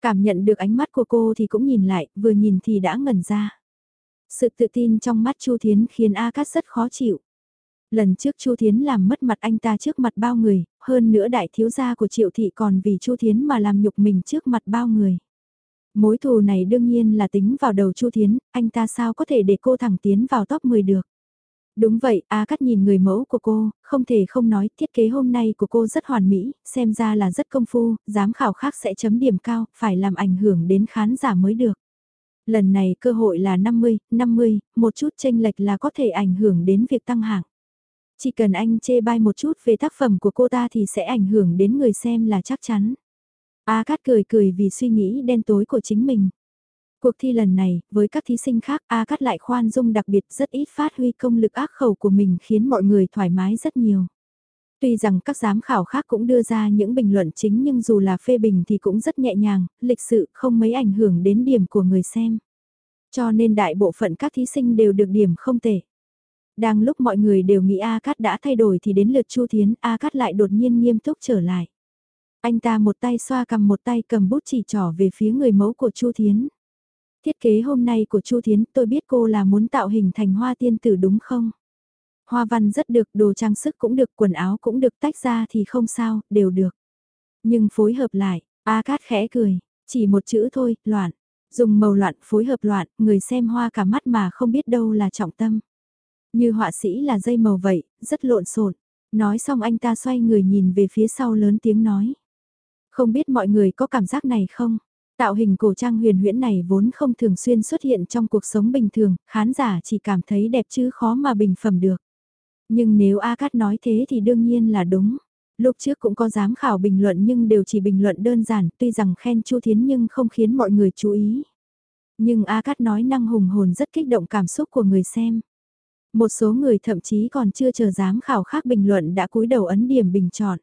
Cảm nhận được ánh mắt của cô thì cũng nhìn lại, vừa nhìn thì đã ngẩn ra. Sự tự tin trong mắt Chu Thiến khiến A Cát rất khó chịu. Lần trước Chu Thiến làm mất mặt anh ta trước mặt bao người, hơn nữa đại thiếu gia của Triệu Thị còn vì Chu Thiến mà làm nhục mình trước mặt bao người. Mối thù này đương nhiên là tính vào đầu Chu Thiến, anh ta sao có thể để cô thẳng tiến vào top 10 được. Đúng vậy, A Cắt nhìn người mẫu của cô, không thể không nói thiết kế hôm nay của cô rất hoàn mỹ, xem ra là rất công phu, giám khảo khác sẽ chấm điểm cao, phải làm ảnh hưởng đến khán giả mới được. Lần này cơ hội là 50, 50, một chút tranh lệch là có thể ảnh hưởng đến việc tăng hạng. Chỉ cần anh chê bai một chút về tác phẩm của cô ta thì sẽ ảnh hưởng đến người xem là chắc chắn. A Cát cười cười vì suy nghĩ đen tối của chính mình. Cuộc thi lần này, với các thí sinh khác, A Cát lại khoan dung đặc biệt rất ít phát huy công lực ác khẩu của mình khiến mọi người thoải mái rất nhiều. Tuy rằng các giám khảo khác cũng đưa ra những bình luận chính nhưng dù là phê bình thì cũng rất nhẹ nhàng, lịch sự, không mấy ảnh hưởng đến điểm của người xem. Cho nên đại bộ phận các thí sinh đều được điểm không tệ. Đang lúc mọi người đều nghĩ A Cát đã thay đổi thì đến lượt Chu Thiến, A Cát lại đột nhiên nghiêm túc trở lại. Anh ta một tay xoa cầm một tay cầm bút chỉ trỏ về phía người mẫu của Chu Thiến. Thiết kế hôm nay của Chu Thiến tôi biết cô là muốn tạo hình thành hoa tiên tử đúng không? Hoa văn rất được, đồ trang sức cũng được, quần áo cũng được tách ra thì không sao, đều được. Nhưng phối hợp lại, A Cát khẽ cười, chỉ một chữ thôi, loạn. Dùng màu loạn phối hợp loạn, người xem hoa cả mắt mà không biết đâu là trọng tâm. Như họa sĩ là dây màu vậy, rất lộn xộn. Nói xong anh ta xoay người nhìn về phía sau lớn tiếng nói. Không biết mọi người có cảm giác này không? Tạo hình cổ trang huyền huyễn này vốn không thường xuyên xuất hiện trong cuộc sống bình thường, khán giả chỉ cảm thấy đẹp chứ khó mà bình phẩm được. Nhưng nếu A Cát nói thế thì đương nhiên là đúng. Lúc trước cũng có giám khảo bình luận nhưng đều chỉ bình luận đơn giản, tuy rằng khen Chu Thiến nhưng không khiến mọi người chú ý. Nhưng A Cát nói năng hùng hồn rất kích động cảm xúc của người xem. Một số người thậm chí còn chưa chờ giám khảo khác bình luận đã cúi đầu ấn điểm bình chọn.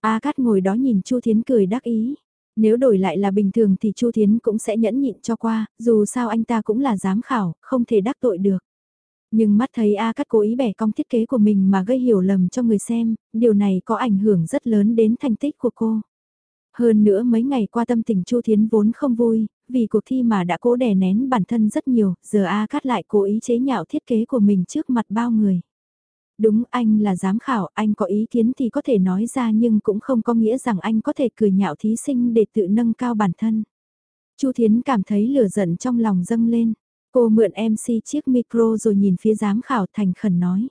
A Cát ngồi đó nhìn Chu Thiến cười đắc ý. Nếu đổi lại là bình thường thì Chu Thiến cũng sẽ nhẫn nhịn cho qua, dù sao anh ta cũng là giám khảo, không thể đắc tội được. Nhưng mắt thấy A Cát cố ý bẻ cong thiết kế của mình mà gây hiểu lầm cho người xem, điều này có ảnh hưởng rất lớn đến thành tích của cô. Hơn nữa mấy ngày qua tâm tình Chu Thiến vốn không vui, vì cuộc thi mà đã cố đè nén bản thân rất nhiều, giờ A Cát lại cố ý chế nhạo thiết kế của mình trước mặt bao người. Đúng anh là giám khảo, anh có ý kiến thì có thể nói ra nhưng cũng không có nghĩa rằng anh có thể cười nhạo thí sinh để tự nâng cao bản thân. Chu Thiến cảm thấy lửa giận trong lòng dâng lên. Cô mượn MC chiếc micro rồi nhìn phía giám khảo thành khẩn nói.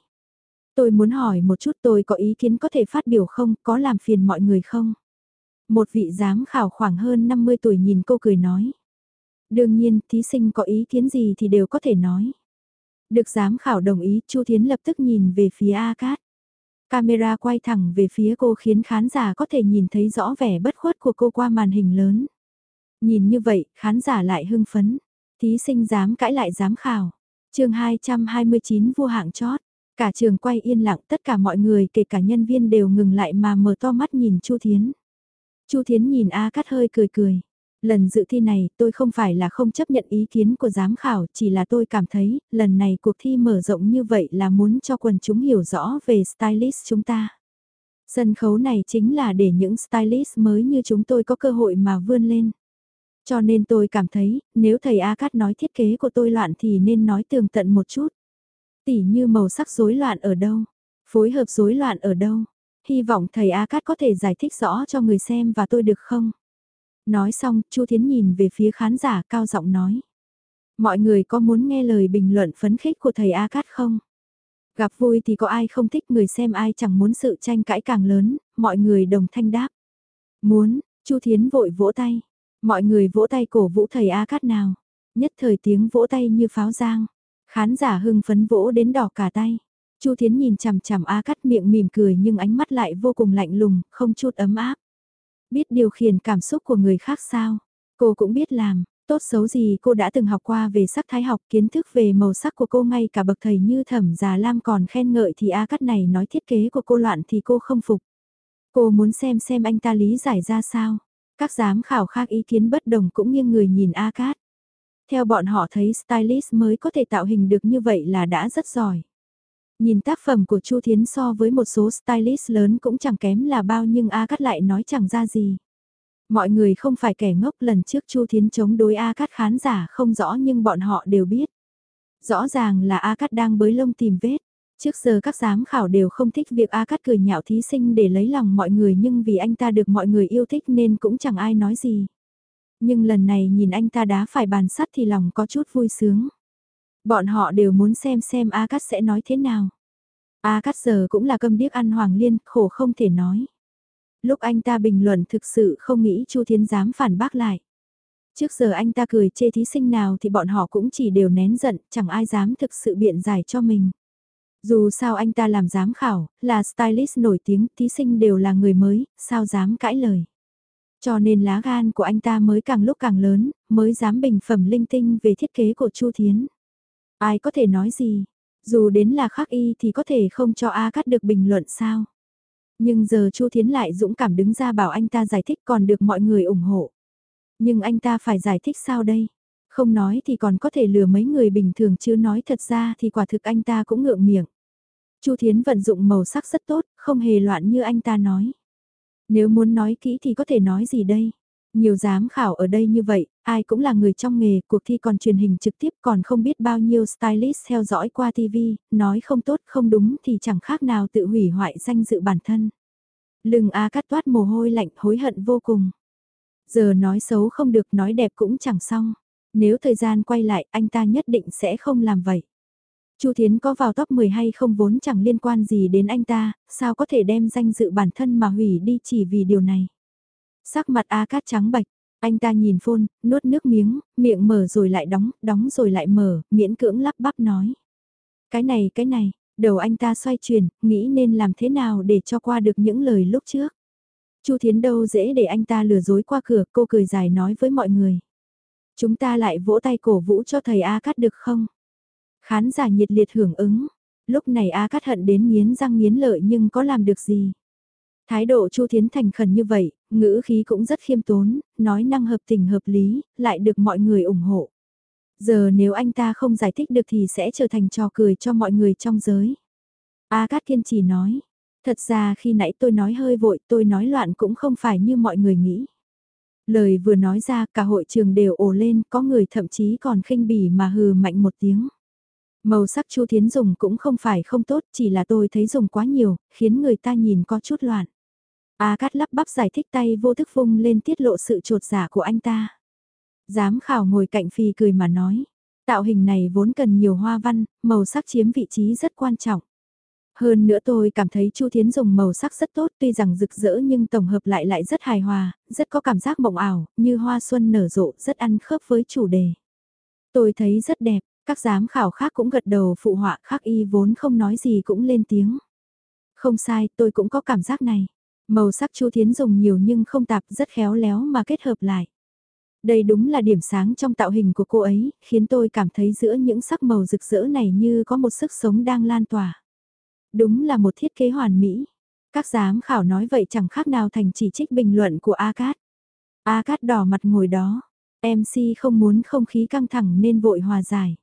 Tôi muốn hỏi một chút tôi có ý kiến có thể phát biểu không, có làm phiền mọi người không? Một vị giám khảo khoảng hơn 50 tuổi nhìn cô cười nói. Đương nhiên, thí sinh có ý kiến gì thì đều có thể nói. Được giám khảo đồng ý, Chu Thiến lập tức nhìn về phía A Cát. Camera quay thẳng về phía cô khiến khán giả có thể nhìn thấy rõ vẻ bất khuất của cô qua màn hình lớn. Nhìn như vậy, khán giả lại hưng phấn. Thí sinh dám cãi lại giám khảo. chương 229 vua hạng chót. Cả trường quay yên lặng tất cả mọi người kể cả nhân viên đều ngừng lại mà mở to mắt nhìn Chu Thiến. Chu Thiến nhìn A Cát hơi cười cười. Lần dự thi này tôi không phải là không chấp nhận ý kiến của giám khảo, chỉ là tôi cảm thấy lần này cuộc thi mở rộng như vậy là muốn cho quần chúng hiểu rõ về stylist chúng ta. Sân khấu này chính là để những stylist mới như chúng tôi có cơ hội mà vươn lên. Cho nên tôi cảm thấy, nếu thầy A Cát nói thiết kế của tôi loạn thì nên nói tường tận một chút. Tỉ như màu sắc rối loạn ở đâu, phối hợp rối loạn ở đâu. Hy vọng thầy A Cát có thể giải thích rõ cho người xem và tôi được không? Nói xong, Chu Thiến nhìn về phía khán giả cao giọng nói. Mọi người có muốn nghe lời bình luận phấn khích của thầy A Cát không? Gặp vui thì có ai không thích người xem ai chẳng muốn sự tranh cãi càng lớn, mọi người đồng thanh đáp. Muốn, Chu Thiến vội vỗ tay. Mọi người vỗ tay cổ vũ thầy A Cát nào. Nhất thời tiếng vỗ tay như pháo giang. Khán giả hưng phấn vỗ đến đỏ cả tay. Chu Thiến nhìn chằm chằm A Cát miệng mỉm cười nhưng ánh mắt lại vô cùng lạnh lùng, không chút ấm áp. Biết điều khiển cảm xúc của người khác sao? Cô cũng biết làm, tốt xấu gì cô đã từng học qua về sắc thái học kiến thức về màu sắc của cô ngay cả bậc thầy như thẩm già lam còn khen ngợi thì A Cát này nói thiết kế của cô loạn thì cô không phục. Cô muốn xem xem anh ta lý giải ra sao. Các giám khảo khác ý kiến bất đồng cũng nghiêng người nhìn A Cát. Theo bọn họ thấy stylist mới có thể tạo hình được như vậy là đã rất giỏi. Nhìn tác phẩm của Chu Thiến so với một số stylist lớn cũng chẳng kém là bao nhưng A Cát lại nói chẳng ra gì. Mọi người không phải kẻ ngốc, lần trước Chu Thiến chống đối A Cát khán giả không rõ nhưng bọn họ đều biết. Rõ ràng là A Cát đang bới lông tìm vết. Trước giờ các giám khảo đều không thích việc A Cát cười nhạo thí sinh để lấy lòng mọi người nhưng vì anh ta được mọi người yêu thích nên cũng chẳng ai nói gì. Nhưng lần này nhìn anh ta đá phải bàn sắt thì lòng có chút vui sướng. Bọn họ đều muốn xem xem A Cát sẽ nói thế nào. A Cát giờ cũng là câm điếc ăn Hoàng Liên, khổ không thể nói. Lúc anh ta bình luận thực sự không nghĩ Chu Thiến dám phản bác lại. Trước giờ anh ta cười chê thí sinh nào thì bọn họ cũng chỉ đều nén giận, chẳng ai dám thực sự biện giải cho mình. Dù sao anh ta làm giám khảo, là stylist nổi tiếng, thí sinh đều là người mới, sao dám cãi lời. Cho nên lá gan của anh ta mới càng lúc càng lớn, mới dám bình phẩm linh tinh về thiết kế của Chu Thiến. Ai có thể nói gì? Dù đến là khắc y thì có thể không cho A Cát được bình luận sao? Nhưng giờ Chu Thiến lại dũng cảm đứng ra bảo anh ta giải thích còn được mọi người ủng hộ. Nhưng anh ta phải giải thích sao đây? Không nói thì còn có thể lừa mấy người bình thường chứ nói thật ra thì quả thực anh ta cũng ngượng miệng. Chu Thiến vận dụng màu sắc rất tốt, không hề loạn như anh ta nói. Nếu muốn nói kỹ thì có thể nói gì đây? Nhiều giám khảo ở đây như vậy, ai cũng là người trong nghề, cuộc thi còn truyền hình trực tiếp còn không biết bao nhiêu stylist theo dõi qua TV, nói không tốt không đúng thì chẳng khác nào tự hủy hoại danh dự bản thân. Lưng A cắt toát mồ hôi lạnh hối hận vô cùng. Giờ nói xấu không được nói đẹp cũng chẳng xong. Nếu thời gian quay lại anh ta nhất định sẽ không làm vậy. Chu Thiến có vào top 10 hay không vốn chẳng liên quan gì đến anh ta, sao có thể đem danh dự bản thân mà hủy đi chỉ vì điều này. Sắc mặt A Cát trắng bạch, anh ta nhìn phôn, nuốt nước miếng, miệng mở rồi lại đóng, đóng rồi lại mở, miễn cưỡng lắp bắp nói. Cái này, cái này, đầu anh ta xoay chuyển, nghĩ nên làm thế nào để cho qua được những lời lúc trước. Chu Thiến đâu dễ để anh ta lừa dối qua cửa, cô cười dài nói với mọi người. Chúng ta lại vỗ tay cổ vũ cho thầy A Cát được không? Khán giả nhiệt liệt hưởng ứng. Lúc này A Cát hận đến miến răng miến lợi nhưng có làm được gì? Thái độ Chu Thiến thành khẩn như vậy, ngữ khí cũng rất khiêm tốn, nói năng hợp tình hợp lý, lại được mọi người ủng hộ. Giờ nếu anh ta không giải thích được thì sẽ trở thành trò cười cho mọi người trong giới. A Cát Thiên chỉ nói, thật ra khi nãy tôi nói hơi vội tôi nói loạn cũng không phải như mọi người nghĩ. Lời vừa nói ra cả hội trường đều ồ lên, có người thậm chí còn khinh bỉ mà hừ mạnh một tiếng. Màu sắc Chu Thiến dùng cũng không phải không tốt, chỉ là tôi thấy dùng quá nhiều, khiến người ta nhìn có chút loạn. A Cát lắp bắp giải thích tay vô thức vung lên tiết lộ sự trột giả của anh ta. Giám khảo ngồi cạnh phi cười mà nói, tạo hình này vốn cần nhiều hoa văn, màu sắc chiếm vị trí rất quan trọng. Hơn nữa tôi cảm thấy Chu Thiến dùng màu sắc rất tốt tuy rằng rực rỡ nhưng tổng hợp lại lại rất hài hòa, rất có cảm giác mộng ảo, như hoa xuân nở rộ, rất ăn khớp với chủ đề. Tôi thấy rất đẹp, các giám khảo khác cũng gật đầu phụ họa khác y vốn không nói gì cũng lên tiếng. Không sai, tôi cũng có cảm giác này. Màu sắc Chu Thiến dùng nhiều nhưng không tạp rất khéo léo mà kết hợp lại. Đây đúng là điểm sáng trong tạo hình của cô ấy, khiến tôi cảm thấy giữa những sắc màu rực rỡ này như có một sức sống đang lan tỏa. Đúng là một thiết kế hoàn mỹ. Các giám khảo nói vậy chẳng khác nào thành chỉ trích bình luận của A Cát. A Cát đỏ mặt ngồi đó. MC không muốn không khí căng thẳng nên vội hòa giải.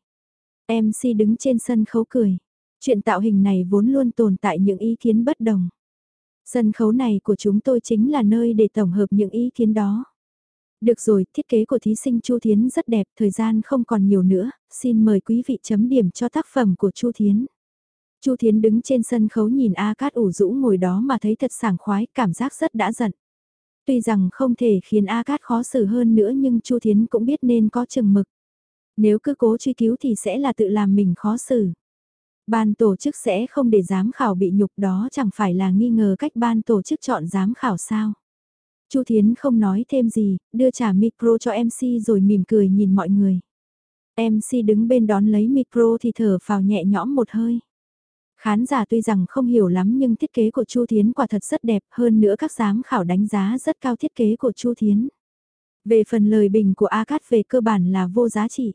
MC đứng trên sân khấu cười. Chuyện tạo hình này vốn luôn tồn tại những ý kiến bất đồng. Sân khấu này của chúng tôi chính là nơi để tổng hợp những ý kiến đó. Được rồi, thiết kế của thí sinh Chu Thiến rất đẹp, thời gian không còn nhiều nữa, xin mời quý vị chấm điểm cho tác phẩm của Chu Thiến. Chu Thiến đứng trên sân khấu nhìn A Cát ủ rũ ngồi đó mà thấy thật sảng khoái, cảm giác rất đã giận. Tuy rằng không thể khiến A Cát khó xử hơn nữa nhưng Chu Thiến cũng biết nên có chừng mực. Nếu cứ cố truy cứu thì sẽ là tự làm mình khó xử. Ban tổ chức sẽ không để giám khảo bị nhục đó chẳng phải là nghi ngờ cách ban tổ chức chọn giám khảo sao. Chu Thiến không nói thêm gì, đưa trả micro cho MC rồi mỉm cười nhìn mọi người. MC đứng bên đón lấy micro thì thở phào nhẹ nhõm một hơi. Khán giả tuy rằng không hiểu lắm nhưng thiết kế của Chu Thiến quả thật rất đẹp, hơn nữa các giám khảo đánh giá rất cao thiết kế của Chu Thiến. Về phần lời bình của A Cát về cơ bản là vô giá trị.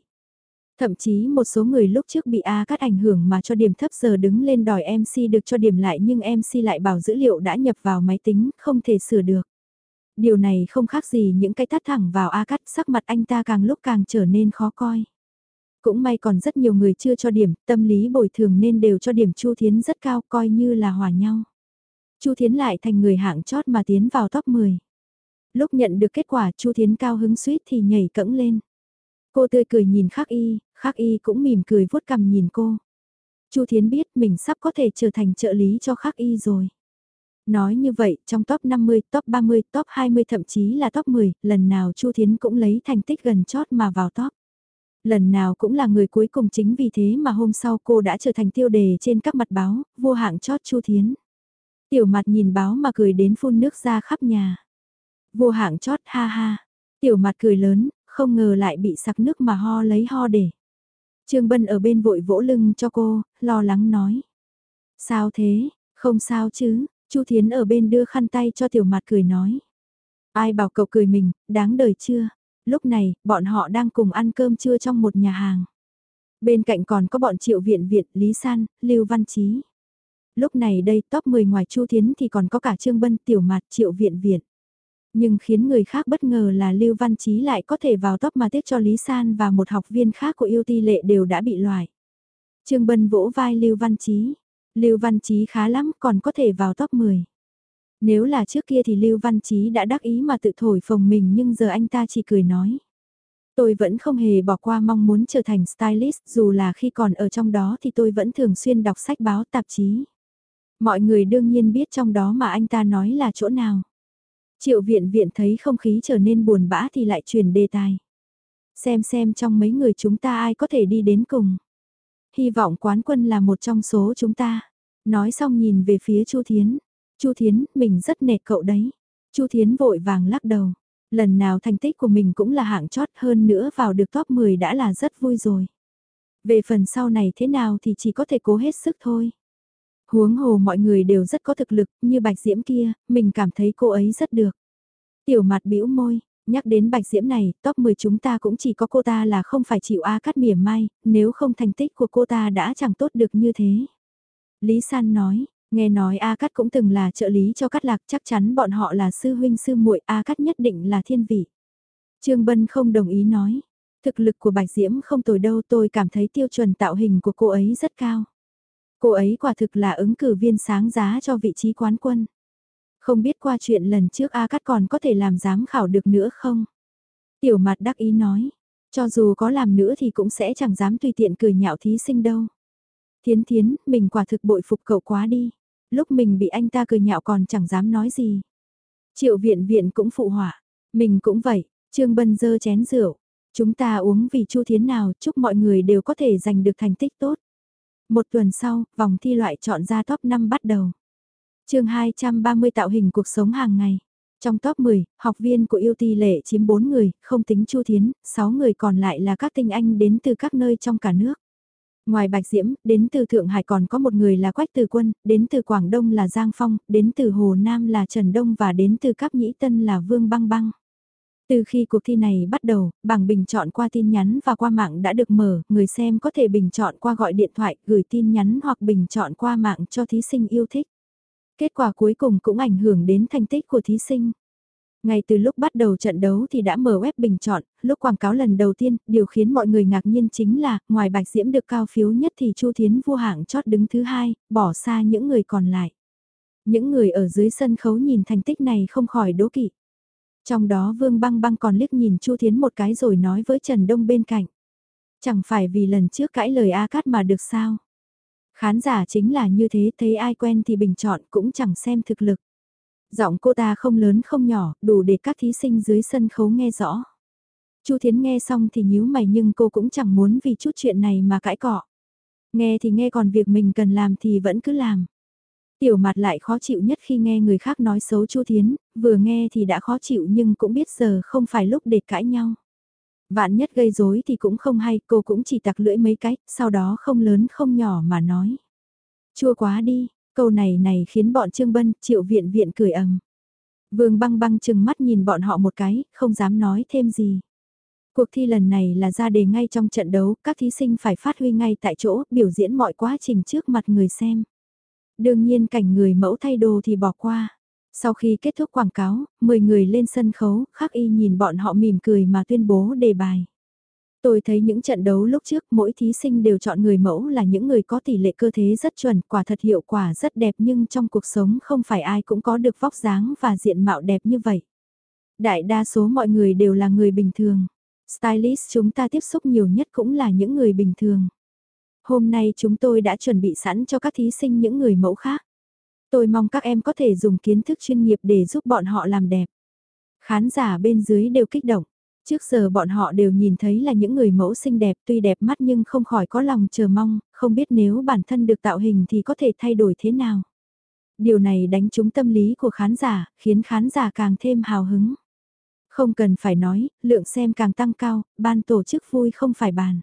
Thậm chí một số người lúc trước bị A cắt ảnh hưởng mà cho điểm thấp giờ đứng lên đòi MC được cho điểm lại nhưng MC lại bảo dữ liệu đã nhập vào máy tính, không thể sửa được. Điều này không khác gì những cái tắt thẳng vào A cắt, sắc mặt anh ta càng lúc càng trở nên khó coi. Cũng may còn rất nhiều người chưa cho điểm, tâm lý bồi thường nên đều cho điểm Chu Thiến rất cao coi như là hòa nhau. Chu Thiến lại thành người hạng chót mà tiến vào top 10. Lúc nhận được kết quả Chu Thiến cao hứng suýt thì nhảy cẫng lên. Cô tươi cười nhìn Khắc Y, Khắc Y cũng mỉm cười vuốt cằm nhìn cô. Chu Thiến biết mình sắp có thể trở thành trợ lý cho Khắc Y rồi. Nói như vậy, trong top 50, top 30, top 20 thậm chí là top 10, lần nào Chu Thiến cũng lấy thành tích gần chót mà vào top. Lần nào cũng là người cuối cùng chính vì thế mà hôm sau cô đã trở thành tiêu đề trên các mặt báo, vua hạng chót Chu Thiến. Tiểu mặt nhìn báo mà cười đến phun nước ra khắp nhà. Vua hạng chót ha ha. Tiểu mặt cười lớn, không ngờ lại bị sặc nước mà ho lấy ho để. Trương Bân ở bên vội vỗ lưng cho cô, lo lắng nói. Sao thế, không sao chứ, Chu Thiến ở bên đưa khăn tay cho tiểu mặt cười nói. Ai bảo cậu cười mình, đáng đời chưa? Lúc này, bọn họ đang cùng ăn cơm trưa trong một nhà hàng. Bên cạnh còn có bọn Triệu Viện Viện, Lý San, Lưu Văn Chí. Lúc này đây top 10 ngoài Chu Thiến thì còn có cả Trương Bân, Tiểu Mạt, Triệu Viện Viện. Nhưng khiến người khác bất ngờ là Lưu Văn Chí lại có thể vào top mà tiếc cho Lý San và một học viên khác của yêu ti lệ đều đã bị loại. Trương Bân vỗ vai Lưu Văn Chí. Lưu Văn Chí khá lắm, còn có thể vào top 10. Nếu là trước kia thì Lưu Văn Chí đã đắc ý mà tự thổi phồng mình nhưng giờ anh ta chỉ cười nói. Tôi vẫn không hề bỏ qua mong muốn trở thành stylist, dù là khi còn ở trong đó thì tôi vẫn thường xuyên đọc sách báo tạp chí. Mọi người đương nhiên biết trong đó mà anh ta nói là chỗ nào. Triệu viện viện thấy không khí trở nên buồn bã thì lại chuyển đề tài. Xem xem trong mấy người chúng ta ai có thể đi đến cùng. Hy vọng quán quân là một trong số chúng ta. Nói xong nhìn về phía Chu Thiến. Chu Thiến, mình rất nể cậu đấy. Chu Thiến vội vàng lắc đầu. Lần nào thành tích của mình cũng là hạng chót hơn nữa vào được top 10 đã là rất vui rồi. Về phần sau này thế nào thì chỉ có thể cố hết sức thôi. Huống hồ mọi người đều rất có thực lực, như Bạch Diễm kia, mình cảm thấy cô ấy rất được. Tiểu mặt bĩu môi, nhắc đến Bạch Diễm này, top 10 chúng ta cũng chỉ có cô ta là không phải chịu A cắt mỉa mai, nếu không thành tích của cô ta đã chẳng tốt được như thế. Lý San nói, nghe nói A Cắt cũng từng là trợ lý cho Cắt Lạc chắc chắn bọn họ là sư huynh sư muội A Cắt nhất định là thiên vị. Trương Bân không đồng ý nói, thực lực của Bạch Diễm không tồi đâu tôi cảm thấy tiêu chuẩn tạo hình của cô ấy rất cao. Cô ấy quả thực là ứng cử viên sáng giá cho vị trí quán quân. Không biết qua chuyện lần trước A Cắt còn có thể làm giám khảo được nữa không? Tiểu mặt đắc ý nói, cho dù có làm nữa thì cũng sẽ chẳng dám tùy tiện cười nhạo thí sinh đâu. Thiến thiến, mình quả thực bội phục cậu quá đi. Lúc mình bị anh ta cười nhạo còn chẳng dám nói gì. Triệu viện viện cũng phụ họa. Mình cũng vậy, Trương Bân dơ chén rượu. Chúng ta uống vì chu thiến nào chúc mọi người đều có thể giành được thành tích tốt. Một tuần sau, vòng thi loại chọn ra top 5 bắt đầu. chương 230 tạo hình cuộc sống hàng ngày. Trong top 10, học viên của yêu ti lệ chiếm 4 người, không tính Chu Thiến, 6 người còn lại là các tinh anh đến từ các nơi trong cả nước. Ngoài Bạch Diễm, đến từ Thượng Hải còn có một người là Quách Từ Quân, đến từ Quảng Đông là Giang Phong, đến từ Hồ Nam là Trần Đông và đến từ Cáp Nhĩ Tân là Vương Băng Băng. Từ khi cuộc thi này bắt đầu, bảng bình chọn qua tin nhắn và qua mạng đã được mở, người xem có thể bình chọn qua gọi điện thoại, gửi tin nhắn hoặc bình chọn qua mạng cho thí sinh yêu thích. Kết quả cuối cùng cũng ảnh hưởng đến thành tích của thí sinh. Ngay từ lúc bắt đầu trận đấu thì đã mở web bình chọn, lúc quảng cáo lần đầu tiên, điều khiến mọi người ngạc nhiên chính là, ngoài Bạch Diễm được cao phiếu nhất thì Chu Thiến vua hạng chót đứng thứ hai, bỏ xa những người còn lại. Những người ở dưới sân khấu nhìn thành tích này không khỏi đố kỵ. Trong đó Vương Băng Băng còn liếc nhìn Chu Thiến một cái rồi nói với Trần Đông bên cạnh. Chẳng phải vì lần trước cãi lời A Cát mà được sao? Khán giả chính là như thế, thấy ai quen thì bình chọn cũng chẳng xem thực lực. Giọng cô ta không lớn không nhỏ, đủ để các thí sinh dưới sân khấu nghe rõ. Chu Thiến nghe xong thì nhíu mày nhưng cô cũng chẳng muốn vì chút chuyện này mà cãi cọ. Nghe thì nghe còn việc mình cần làm thì vẫn cứ làm. Tiểu mặt lại khó chịu nhất khi nghe người khác nói xấu Chu Thiến, vừa nghe thì đã khó chịu nhưng cũng biết giờ không phải lúc để cãi nhau. Vạn nhất gây rối thì cũng không hay, cô cũng chỉ tặc lưỡi mấy cái, sau đó không lớn không nhỏ mà nói. Chua quá đi, Câu này này khiến bọn Trương Bân, Triệu Viện Viện cười ầm. Vương băng băng chừng mắt nhìn bọn họ một cái, không dám nói thêm gì. Cuộc thi lần này là ra đề ngay trong trận đấu, các thí sinh phải phát huy ngay tại chỗ, biểu diễn mọi quá trình trước mặt người xem. Đương nhiên cảnh người mẫu thay đồ thì bỏ qua. Sau khi kết thúc quảng cáo, 10 người lên sân khấu, khắc y nhìn bọn họ mỉm cười mà tuyên bố đề bài. Tôi thấy những trận đấu lúc trước mỗi thí sinh đều chọn người mẫu là những người có tỷ lệ cơ thế rất chuẩn, quả thật hiệu quả rất đẹp nhưng trong cuộc sống không phải ai cũng có được vóc dáng và diện mạo đẹp như vậy. Đại đa số mọi người đều là người bình thường. Stylist chúng ta tiếp xúc nhiều nhất cũng là những người bình thường. Hôm nay chúng tôi đã chuẩn bị sẵn cho các thí sinh những người mẫu khác. Tôi mong các em có thể dùng kiến thức chuyên nghiệp để giúp bọn họ làm đẹp. Khán giả bên dưới đều kích động. Trước giờ bọn họ đều nhìn thấy là những người mẫu xinh đẹp tuy đẹp mắt nhưng không khỏi có lòng chờ mong, không biết nếu bản thân được tạo hình thì có thể thay đổi thế nào. Điều này đánh trúng tâm lý của khán giả, khiến khán giả càng thêm hào hứng. Không cần phải nói, lượng xem càng tăng cao, ban tổ chức vui không phải bàn.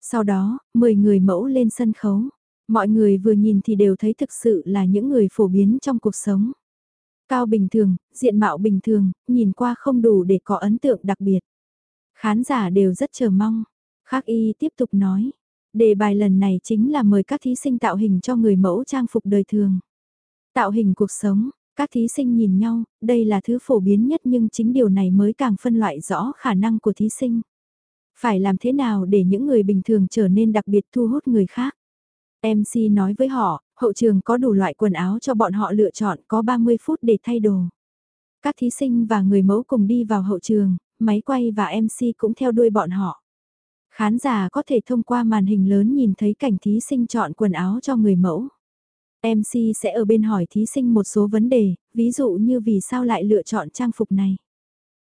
Sau đó, 10 người mẫu lên sân khấu. Mọi người vừa nhìn thì đều thấy thực sự là những người phổ biến trong cuộc sống. Cao bình thường, diện mạo bình thường, nhìn qua không đủ để có ấn tượng đặc biệt. Khán giả đều rất chờ mong. Khác y tiếp tục nói. Đề bài lần này chính là mời các thí sinh tạo hình cho người mẫu trang phục đời thường. Tạo hình cuộc sống, các thí sinh nhìn nhau, đây là thứ phổ biến nhất nhưng chính điều này mới càng phân loại rõ khả năng của thí sinh. Phải làm thế nào để những người bình thường trở nên đặc biệt thu hút người khác? MC nói với họ, hậu trường có đủ loại quần áo cho bọn họ lựa chọn có 30 phút để thay đồ. Các thí sinh và người mẫu cùng đi vào hậu trường, máy quay và MC cũng theo đuôi bọn họ. Khán giả có thể thông qua màn hình lớn nhìn thấy cảnh thí sinh chọn quần áo cho người mẫu. MC sẽ ở bên hỏi thí sinh một số vấn đề, ví dụ như vì sao lại lựa chọn trang phục này.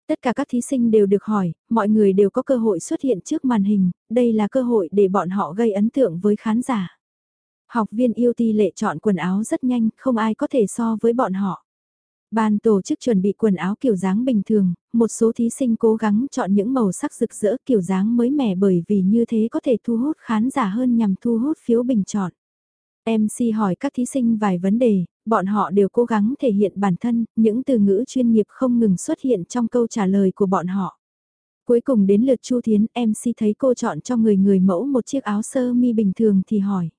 Tất cả các thí sinh đều được hỏi, mọi người đều có cơ hội xuất hiện trước màn hình, đây là cơ hội để bọn họ gây ấn tượng với khán giả. Học viên yêu ti lệ chọn quần áo rất nhanh, không ai có thể so với bọn họ. Ban tổ chức chuẩn bị quần áo kiểu dáng bình thường, một số thí sinh cố gắng chọn những màu sắc rực rỡ kiểu dáng mới mẻ bởi vì như thế có thể thu hút khán giả hơn nhằm thu hút phiếu bình chọn. MC hỏi các thí sinh vài vấn đề, bọn họ đều cố gắng thể hiện bản thân, những từ ngữ chuyên nghiệp không ngừng xuất hiện trong câu trả lời của bọn họ. Cuối cùng đến lượt Chu Thiến, MC thấy cô chọn cho người người mẫu một chiếc áo sơ mi bình thường thì hỏi.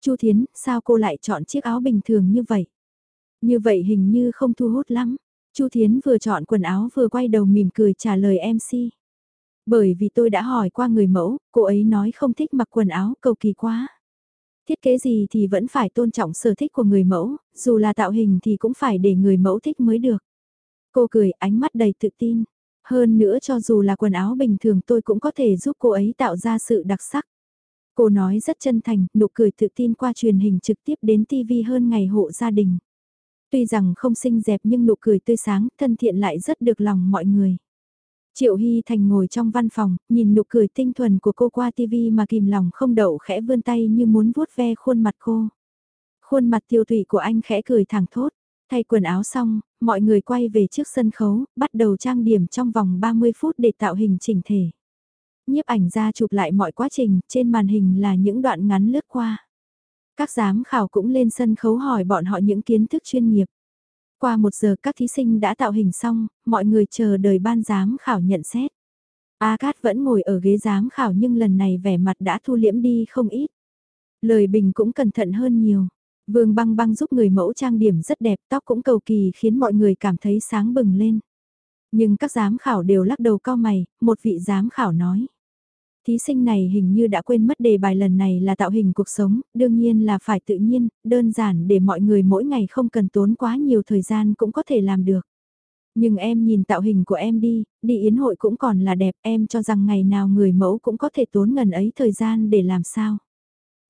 Chu Thiến, sao cô lại chọn chiếc áo bình thường như vậy? Như vậy hình như không thu hút lắm. Chu Thiến vừa chọn quần áo vừa quay đầu mỉm cười trả lời MC. Bởi vì tôi đã hỏi qua người mẫu, cô ấy nói không thích mặc quần áo cầu kỳ quá. Thiết kế gì thì vẫn phải tôn trọng sở thích của người mẫu, dù là tạo hình thì cũng phải để người mẫu thích mới được. Cô cười ánh mắt đầy tự tin. Hơn nữa cho dù là quần áo bình thường tôi cũng có thể giúp cô ấy tạo ra sự đặc sắc. Cô nói rất chân thành, nụ cười tự tin qua truyền hình trực tiếp đến TV hơn ngày hộ gia đình. Tuy rằng không xinh đẹp nhưng nụ cười tươi sáng, thân thiện lại rất được lòng mọi người. Triệu Hy Thành ngồi trong văn phòng, nhìn nụ cười tinh thuần của cô qua TV mà kìm lòng không đậu khẽ vươn tay như muốn vuốt ve khuôn mặt cô. Khuôn mặt tiêu thủy của anh khẽ cười thẳng thốt. Thay quần áo xong, mọi người quay về trước sân khấu, bắt đầu trang điểm trong vòng 30 phút để tạo hình chỉnh thể. Nhiếp ảnh ra chụp lại mọi quá trình, trên màn hình là những đoạn ngắn lướt qua. Các giám khảo cũng lên sân khấu hỏi bọn họ những kiến thức chuyên nghiệp. Qua một giờ các thí sinh đã tạo hình xong, mọi người chờ đợi ban giám khảo nhận xét. A Cát vẫn ngồi ở ghế giám khảo nhưng lần này vẻ mặt đã thu liễm đi không ít. Lời bình cũng cẩn thận hơn nhiều. Vương băng băng giúp người mẫu trang điểm rất đẹp, tóc cũng cầu kỳ khiến mọi người cảm thấy sáng bừng lên. Nhưng các giám khảo đều lắc đầu cao mày, một vị giám khảo nói. Thí sinh này hình như đã quên mất đề bài lần này là tạo hình cuộc sống, đương nhiên là phải tự nhiên, đơn giản để mọi người mỗi ngày không cần tốn quá nhiều thời gian cũng có thể làm được. Nhưng em nhìn tạo hình của em đi, đi yến hội cũng còn là đẹp, em cho rằng ngày nào người mẫu cũng có thể tốn ngần ấy thời gian để làm sao.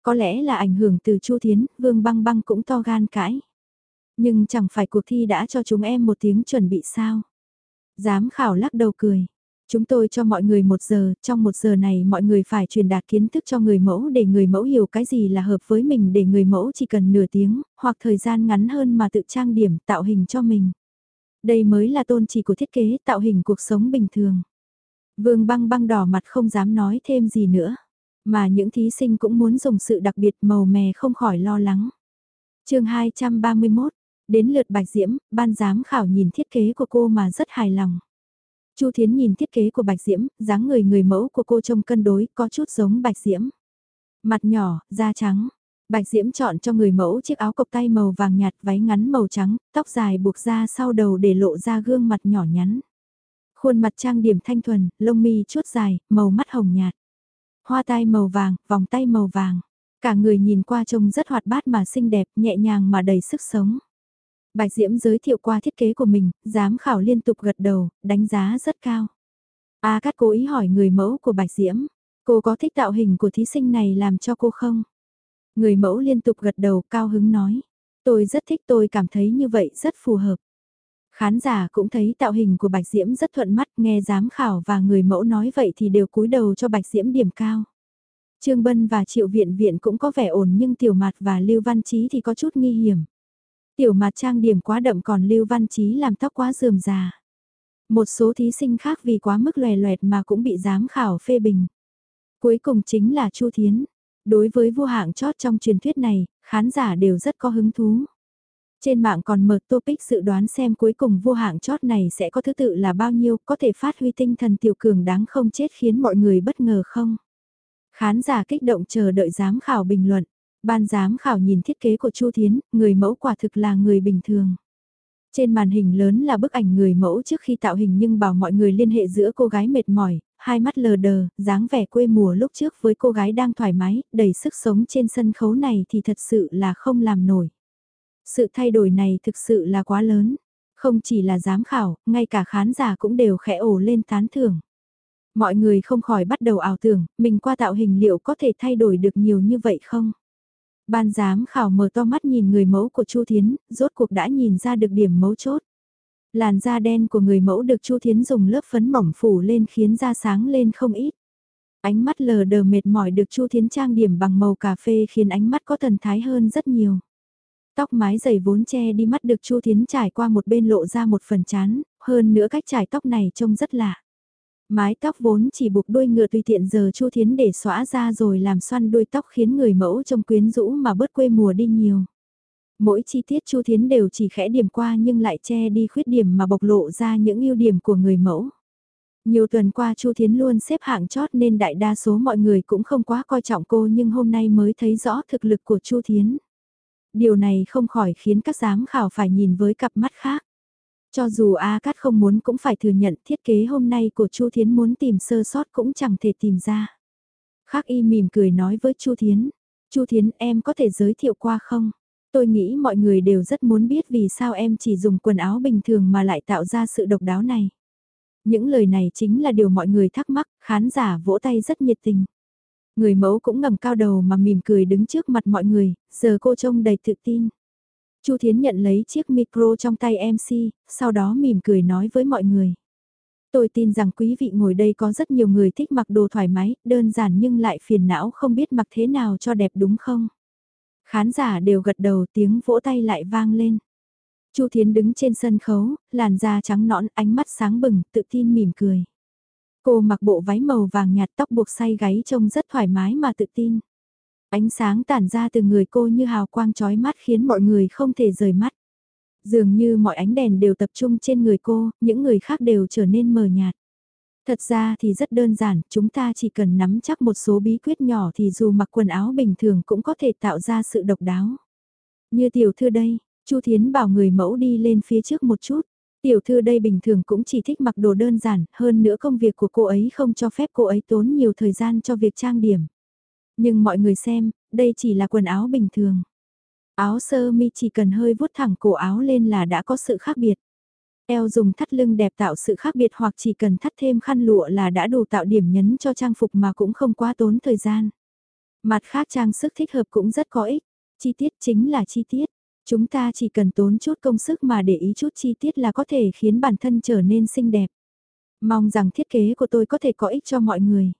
Có lẽ là ảnh hưởng từ Chu Thiến, Vương Băng Băng cũng to gan cãi. Nhưng chẳng phải cuộc thi đã cho chúng em một tiếng chuẩn bị sao. Giám khảo lắc đầu cười. Chúng tôi cho mọi người một giờ, trong một giờ này mọi người phải truyền đạt kiến thức cho người mẫu để người mẫu hiểu cái gì là hợp với mình để người mẫu chỉ cần nửa tiếng, hoặc thời gian ngắn hơn mà tự trang điểm tạo hình cho mình. Đây mới là tôn chỉ của thiết kế tạo hình cuộc sống bình thường. Vương băng băng đỏ mặt không dám nói thêm gì nữa, mà những thí sinh cũng muốn dùng sự đặc biệt màu mè không khỏi lo lắng. chương 231, đến lượt bạch diễm, ban giám khảo nhìn thiết kế của cô mà rất hài lòng. Chu Thiến nhìn thiết kế của Bạch Diễm, dáng người người mẫu của cô trông cân đối, có chút giống Bạch Diễm. Mặt nhỏ, da trắng. Bạch Diễm chọn cho người mẫu chiếc áo cộc tay màu vàng nhạt, váy ngắn màu trắng, tóc dài buộc ra sau đầu để lộ ra gương mặt nhỏ nhắn. Khuôn mặt trang điểm thanh thuần, lông mi chuốt dài, màu mắt hồng nhạt. Hoa tai màu vàng, vòng tay màu vàng. Cả người nhìn qua trông rất hoạt bát mà xinh đẹp, nhẹ nhàng mà đầy sức sống. Bạch Diễm giới thiệu qua thiết kế của mình, giám khảo liên tục gật đầu, đánh giá rất cao. A Cát cố ý hỏi người mẫu của Bạch Diễm, cô có thích tạo hình của thí sinh này làm cho cô không? Người mẫu liên tục gật đầu cao hứng nói, tôi rất thích tôi cảm thấy như vậy rất phù hợp. Khán giả cũng thấy tạo hình của Bạch Diễm rất thuận mắt nghe giám khảo và người mẫu nói vậy thì đều cúi đầu cho Bạch Diễm điểm cao. Trương Bân và Triệu Viện Viện cũng có vẻ ổn nhưng Tiểu Mạt và Lưu Văn Chí thì có chút nghi hiểm. Tiểu mặt trang điểm quá đậm còn Lưu Văn Chí làm tóc quá rườm rà. Một số thí sinh khác vì quá mức lòe loẹt mà cũng bị giám khảo phê bình. Cuối cùng chính là Chu Thiến. Đối với vua hạng chót trong truyền thuyết này, khán giả đều rất có hứng thú. Trên mạng còn mở topic dự đoán xem cuối cùng vua hạng chót này sẽ có thứ tự là bao nhiêu, có thể phát huy tinh thần tiểu cường đáng không chết khiến mọi người bất ngờ không? Khán giả kích động chờ đợi giám khảo bình luận. Ban giám khảo nhìn thiết kế của Chu Thiến, người mẫu quả thực là người bình thường. Trên màn hình lớn là bức ảnh người mẫu trước khi tạo hình nhưng bảo mọi người liên hệ giữa cô gái mệt mỏi, hai mắt lờ đờ, dáng vẻ quê mùa lúc trước với cô gái đang thoải mái, đầy sức sống trên sân khấu này thì thật sự là không làm nổi. Sự thay đổi này thực sự là quá lớn. Không chỉ là giám khảo, ngay cả khán giả cũng đều khẽ ổ lên tán thưởng. Mọi người không khỏi bắt đầu ảo tưởng, mình qua tạo hình liệu có thể thay đổi được nhiều như vậy không? Ban giám khảo mở to mắt nhìn người mẫu của Chu Thiến, rốt cuộc đã nhìn ra được điểm mấu chốt. Làn da đen của người mẫu được Chu Thiến dùng lớp phấn mỏng phủ lên khiến da sáng lên không ít. Ánh mắt lờ đờ mệt mỏi được Chu Thiến trang điểm bằng màu cà phê khiến ánh mắt có thần thái hơn rất nhiều. Tóc mái dày vốn che đi mắt được Chu Thiến trải qua một bên lộ ra một phần chán, hơn nữa cách trải tóc này trông rất lạ. Mái tóc vốn chỉ buộc đuôi ngựa tùy tiện giờ Chu Thiến để xóa ra rồi làm xoăn đuôi tóc khiến người mẫu trông quyến rũ mà bớt quê mùa đi nhiều. Mỗi chi tiết Chu Thiến đều chỉ khẽ điểm qua nhưng lại che đi khuyết điểm mà bộc lộ ra những ưu điểm của người mẫu. Nhiều tuần qua Chu Thiến luôn xếp hạng chót nên đại đa số mọi người cũng không quá coi trọng cô nhưng hôm nay mới thấy rõ thực lực của Chu Thiến. Điều này không khỏi khiến các giám khảo phải nhìn với cặp mắt khác. Cho dù A Cát không muốn cũng phải thừa nhận thiết kế hôm nay của Chu Thiến muốn tìm sơ sót cũng chẳng thể tìm ra. Khác y mỉm cười nói với Chu Thiến, Chu Thiến em có thể giới thiệu qua không? Tôi nghĩ mọi người đều rất muốn biết vì sao em chỉ dùng quần áo bình thường mà lại tạo ra sự độc đáo này. Những lời này chính là điều mọi người thắc mắc, khán giả vỗ tay rất nhiệt tình. Người mẫu cũng ngẩng cao đầu mà mỉm cười đứng trước mặt mọi người, giờ cô trông đầy tự tin. Chu Thiến nhận lấy chiếc micro trong tay MC, sau đó mỉm cười nói với mọi người. Tôi tin rằng quý vị ngồi đây có rất nhiều người thích mặc đồ thoải mái, đơn giản nhưng lại phiền não không biết mặc thế nào cho đẹp đúng không? Khán giả đều gật đầu tiếng vỗ tay lại vang lên. Chu Thiến đứng trên sân khấu, làn da trắng nõn, ánh mắt sáng bừng, tự tin mỉm cười. Cô mặc bộ váy màu vàng nhạt tóc buộc say gáy trông rất thoải mái mà tự tin. Ánh sáng tản ra từ người cô như hào quang chói mắt khiến mọi người không thể rời mắt. Dường như mọi ánh đèn đều tập trung trên người cô, những người khác đều trở nên mờ nhạt. Thật ra thì rất đơn giản, chúng ta chỉ cần nắm chắc một số bí quyết nhỏ thì dù mặc quần áo bình thường cũng có thể tạo ra sự độc đáo. Như tiểu thư đây, Chu Thiến bảo người mẫu đi lên phía trước một chút. Tiểu thư đây bình thường cũng chỉ thích mặc đồ đơn giản, hơn nữa công việc của cô ấy không cho phép cô ấy tốn nhiều thời gian cho việc trang điểm. Nhưng mọi người xem, đây chỉ là quần áo bình thường. Áo sơ mi chỉ cần hơi vuốt thẳng cổ áo lên là đã có sự khác biệt. Eo dùng thắt lưng đẹp tạo sự khác biệt hoặc chỉ cần thắt thêm khăn lụa là đã đủ tạo điểm nhấn cho trang phục mà cũng không quá tốn thời gian. Mặt khác trang sức thích hợp cũng rất có ích. Chi tiết chính là chi tiết. Chúng ta chỉ cần tốn chút công sức mà để ý chút chi tiết là có thể khiến bản thân trở nên xinh đẹp. Mong rằng thiết kế của tôi có thể có ích cho mọi người.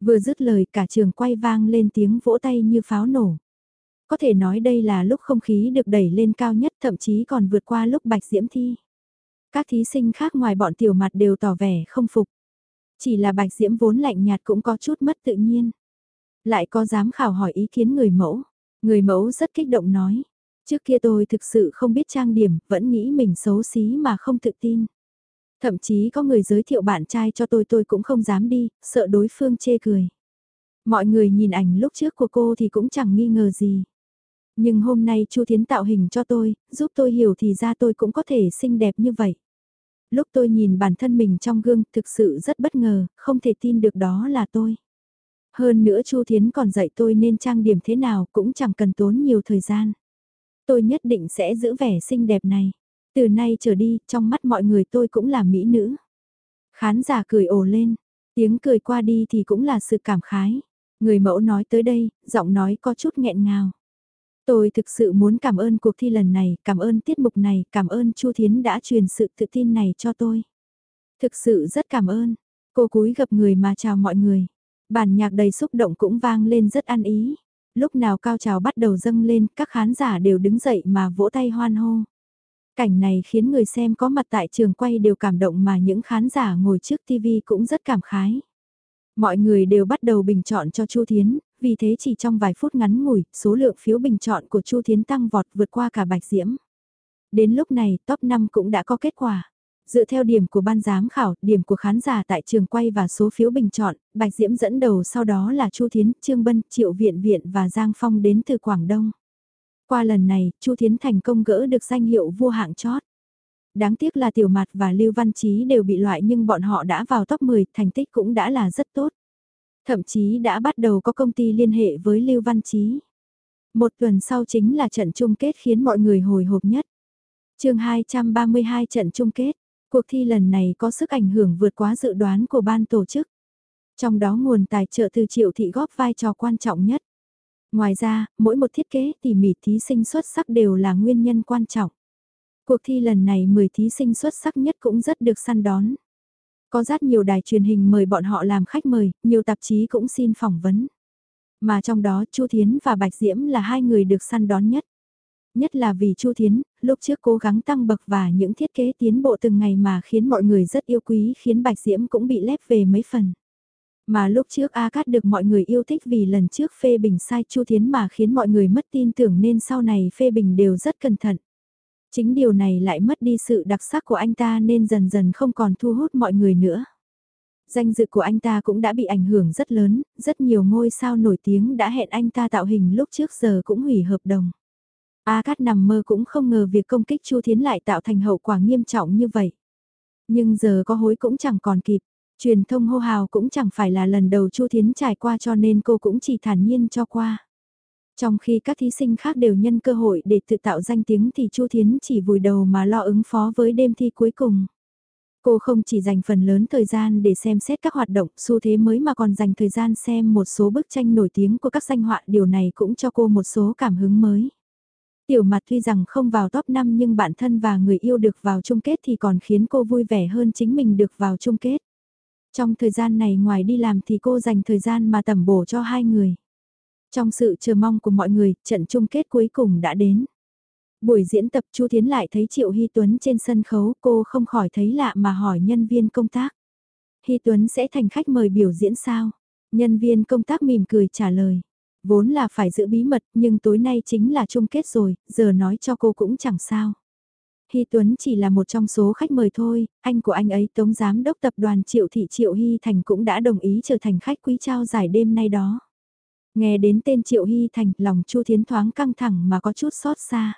Vừa dứt lời cả trường quay vang lên tiếng vỗ tay như pháo nổ. Có thể nói đây là lúc không khí được đẩy lên cao nhất thậm chí còn vượt qua lúc bạch diễm thi. Các thí sinh khác ngoài bọn tiểu mặt đều tỏ vẻ không phục. Chỉ là bạch diễm vốn lạnh nhạt cũng có chút mất tự nhiên. Lại có dám khảo hỏi ý kiến người mẫu. Người mẫu rất kích động nói. Trước kia tôi thực sự không biết trang điểm, vẫn nghĩ mình xấu xí mà không tự tin. Thậm chí có người giới thiệu bạn trai cho tôi tôi cũng không dám đi, sợ đối phương chê cười. Mọi người nhìn ảnh lúc trước của cô thì cũng chẳng nghi ngờ gì. Nhưng hôm nay Chu Thiến tạo hình cho tôi, giúp tôi hiểu thì ra tôi cũng có thể xinh đẹp như vậy. Lúc tôi nhìn bản thân mình trong gương thực sự rất bất ngờ, không thể tin được đó là tôi. Hơn nữa Chu Thiến còn dạy tôi nên trang điểm thế nào cũng chẳng cần tốn nhiều thời gian. Tôi nhất định sẽ giữ vẻ xinh đẹp này. Từ nay trở đi, trong mắt mọi người tôi cũng là mỹ nữ. Khán giả cười ồ lên, tiếng cười qua đi thì cũng là sự cảm khái. Người mẫu nói tới đây, giọng nói có chút nghẹn ngào. Tôi thực sự muốn cảm ơn cuộc thi lần này, cảm ơn tiết mục này, cảm ơn Chu Thiến đã truyền sự tự tin này cho tôi. Thực sự rất cảm ơn. Cô cúi gặp người mà chào mọi người. Bản nhạc đầy xúc động cũng vang lên rất ăn ý. Lúc nào cao trào bắt đầu dâng lên, các khán giả đều đứng dậy mà vỗ tay hoan hô. Cảnh này khiến người xem có mặt tại trường quay đều cảm động mà những khán giả ngồi trước TV cũng rất cảm khái. Mọi người đều bắt đầu bình chọn cho Chu Thiến, vì thế chỉ trong vài phút ngắn ngủi, số lượng phiếu bình chọn của Chu Thiến tăng vọt vượt qua cả Bạch Diễm. Đến lúc này, top 5 cũng đã có kết quả. Dựa theo điểm của ban giám khảo, điểm của khán giả tại trường quay và số phiếu bình chọn, Bạch Diễm dẫn đầu sau đó là Chu Thiến, Trương Bân, Triệu Viện Viện và Giang Phong đến từ Quảng Đông. Qua lần này, Chu Thiến thành công gỡ được danh hiệu vua hạng chót. Đáng tiếc là Tiểu Mạt và Lưu Văn Chí đều bị loại nhưng bọn họ đã vào top 10, thành tích cũng đã là rất tốt. Thậm chí đã bắt đầu có công ty liên hệ với Lưu Văn Chí. Một tuần sau chính là trận chung kết khiến mọi người hồi hộp nhất. chương 232 trận chung kết, cuộc thi lần này có sức ảnh hưởng vượt quá dự đoán của ban tổ chức. Trong đó nguồn tài trợ từ triệu thị góp vai trò quan trọng nhất. Ngoài ra, mỗi một thiết kế tỉ mỉ thí sinh xuất sắc đều là nguyên nhân quan trọng. Cuộc thi lần này 10 thí sinh xuất sắc nhất cũng rất được săn đón. Có rất nhiều đài truyền hình mời bọn họ làm khách mời, nhiều tạp chí cũng xin phỏng vấn. Mà trong đó Chu Thiến và Bạch Diễm là hai người được săn đón nhất. Nhất là vì Chu Thiến, lúc trước cố gắng tăng bậc và những thiết kế tiến bộ từng ngày mà khiến mọi người rất yêu quý khiến Bạch Diễm cũng bị lép về mấy phần. Mà lúc trước A Cát được mọi người yêu thích vì lần trước phê bình sai Chu Thiến mà khiến mọi người mất tin tưởng nên sau này phê bình đều rất cẩn thận. Chính điều này lại mất đi sự đặc sắc của anh ta nên dần dần không còn thu hút mọi người nữa. Danh dự của anh ta cũng đã bị ảnh hưởng rất lớn, rất nhiều ngôi sao nổi tiếng đã hẹn anh ta tạo hình lúc trước giờ cũng hủy hợp đồng. A Cát nằm mơ cũng không ngờ việc công kích Chu Thiến lại tạo thành hậu quả nghiêm trọng như vậy. Nhưng giờ có hối cũng chẳng còn kịp, truyền thông hô hào cũng chẳng phải là lần đầu Chu Thiến trải qua cho nên cô cũng chỉ thản nhiên cho qua. Trong khi các thí sinh khác đều nhân cơ hội để tự tạo danh tiếng thì Chu Thiến chỉ vùi đầu mà lo ứng phó với đêm thi cuối cùng. Cô không chỉ dành phần lớn thời gian để xem xét các hoạt động, xu thế mới mà còn dành thời gian xem một số bức tranh nổi tiếng của các danh họa, điều này cũng cho cô một số cảm hứng mới. Tiểu mặt tuy rằng không vào top 5 nhưng bản thân và người yêu được vào chung kết thì còn khiến cô vui vẻ hơn chính mình được vào chung kết. Trong thời gian này ngoài đi làm thì cô dành thời gian mà tẩm bổ cho hai người. Trong sự chờ mong của mọi người, trận chung kết cuối cùng đã đến. Buổi diễn tập Chu Thiến lại thấy Triệu Hy Tuấn trên sân khấu, cô không khỏi thấy lạ mà hỏi nhân viên công tác. Hy Tuấn sẽ thành khách mời biểu diễn sao? Nhân viên công tác mỉm cười trả lời. Vốn là phải giữ bí mật nhưng tối nay chính là chung kết rồi, giờ nói cho cô cũng chẳng sao. Hy Tuấn chỉ là một trong số khách mời thôi, anh của anh ấy Tống Giám đốc tập đoàn Triệu Thị Triệu Hy Thành cũng đã đồng ý trở thành khách quý trao giải đêm nay đó. Nghe đến tên Triệu Hy Thành, lòng Chu Thiến thoáng căng thẳng mà có chút xót xa.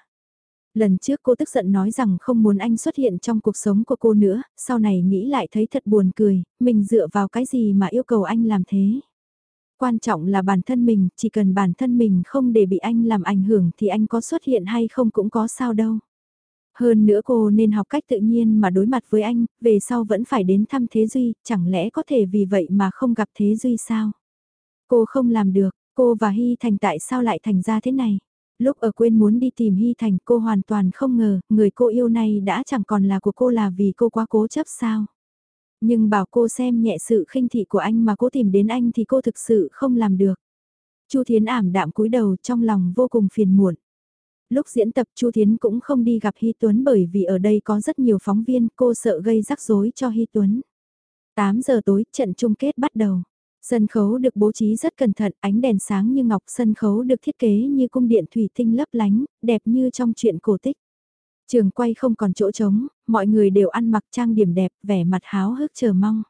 Lần trước cô tức giận nói rằng không muốn anh xuất hiện trong cuộc sống của cô nữa, sau này nghĩ lại thấy thật buồn cười, mình dựa vào cái gì mà yêu cầu anh làm thế. Quan trọng là bản thân mình, chỉ cần bản thân mình không để bị anh làm ảnh hưởng thì anh có xuất hiện hay không cũng có sao đâu. Hơn nữa cô nên học cách tự nhiên mà đối mặt với anh, về sau vẫn phải đến thăm Thế Duy, chẳng lẽ có thể vì vậy mà không gặp Thế Duy sao? Cô không làm được, cô và Hy Thành tại sao lại thành ra thế này? Lúc ở quên muốn đi tìm Hy Thành cô hoàn toàn không ngờ, người cô yêu này đã chẳng còn là của cô là vì cô quá cố chấp sao? Nhưng bảo cô xem nhẹ sự khinh thị của anh mà cô tìm đến anh thì cô thực sự không làm được. Chu Thiến ảm đạm cúi đầu trong lòng vô cùng phiền muộn. Lúc diễn tập Chu Thiến cũng không đi gặp Hy Tuấn bởi vì ở đây có rất nhiều phóng viên, cô sợ gây rắc rối cho Hy Tuấn. 8 giờ tối, trận chung kết bắt đầu. Sân khấu được bố trí rất cẩn thận, ánh đèn sáng như ngọc, sân khấu được thiết kế như cung điện thủy tinh lấp lánh, đẹp như trong truyện cổ tích. Trường quay không còn chỗ trống, mọi người đều ăn mặc trang điểm đẹp, vẻ mặt háo hức chờ mong.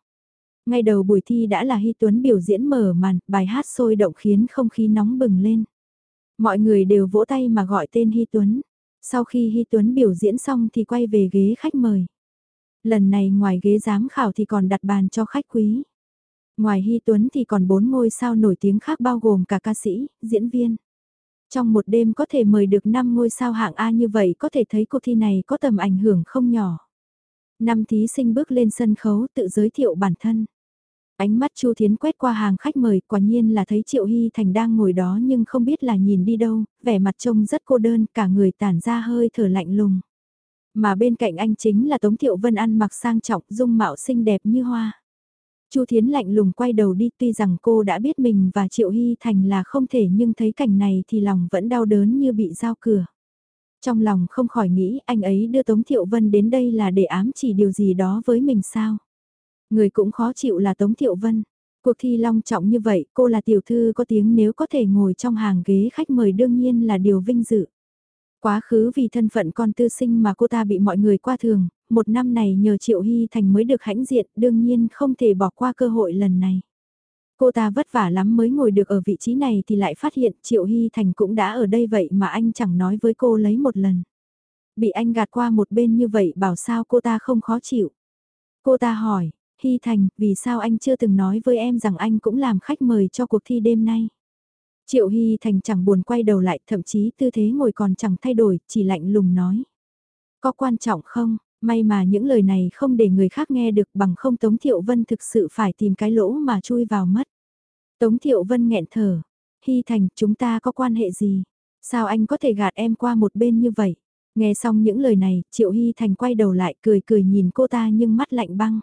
Ngay đầu buổi thi đã là Hy Tuấn biểu diễn mở màn, bài hát sôi động khiến không khí nóng bừng lên. Mọi người đều vỗ tay mà gọi tên Hy Tuấn. Sau khi Hy Tuấn biểu diễn xong thì quay về ghế khách mời. Lần này ngoài ghế giám khảo thì còn đặt bàn cho khách quý. Ngoài Hy Tuấn thì còn bốn ngôi sao nổi tiếng khác bao gồm cả ca sĩ, diễn viên. Trong một đêm có thể mời được 5 ngôi sao hạng A như vậy có thể thấy cuộc thi này có tầm ảnh hưởng không nhỏ. Năm thí sinh bước lên sân khấu tự giới thiệu bản thân. Ánh mắt Chu Thiến quét qua hàng khách mời, quả nhiên là thấy Triệu Hy Thành đang ngồi đó nhưng không biết là nhìn đi đâu, vẻ mặt trông rất cô đơn, cả người tản ra hơi thở lạnh lùng. Mà bên cạnh anh chính là Tống Thiệu Vân ăn mặc sang trọng, dung mạo xinh đẹp như hoa. Chu Thiến lạnh lùng quay đầu đi tuy rằng cô đã biết mình và Triệu Hy Thành là không thể nhưng thấy cảnh này thì lòng vẫn đau đớn như bị giao cửa. Trong lòng không khỏi nghĩ anh ấy đưa Tống Thiệu Vân đến đây là để ám chỉ điều gì đó với mình sao. Người cũng khó chịu là Tống Thiệu Vân. Cuộc thi long trọng như vậy, cô là tiểu thư có tiếng nếu có thể ngồi trong hàng ghế khách mời đương nhiên là điều vinh dự. Quá khứ vì thân phận con tư sinh mà cô ta bị mọi người qua thường, một năm này nhờ Triệu Hy Thành mới được hãnh diện, đương nhiên không thể bỏ qua cơ hội lần này. Cô ta vất vả lắm mới ngồi được ở vị trí này thì lại phát hiện Triệu Hy Thành cũng đã ở đây vậy mà anh chẳng nói với cô lấy một lần. Bị anh gạt qua một bên như vậy bảo sao cô ta không khó chịu. Cô ta hỏi, Hy Thành, vì sao anh chưa từng nói với em rằng anh cũng làm khách mời cho cuộc thi đêm nay? Triệu Hy Thành chẳng buồn quay đầu lại, thậm chí tư thế ngồi còn chẳng thay đổi, chỉ lạnh lùng nói. Có quan trọng không? May mà những lời này không để người khác nghe được bằng không Tống Thiệu Vân thực sự phải tìm cái lỗ mà chui vào mất. Tống Thiệu Vân nghẹn thở. Hy Thành, chúng ta có quan hệ gì? Sao anh có thể gạt em qua một bên như vậy? Nghe xong những lời này, Triệu Hy Thành quay đầu lại cười cười nhìn cô ta nhưng mắt lạnh băng.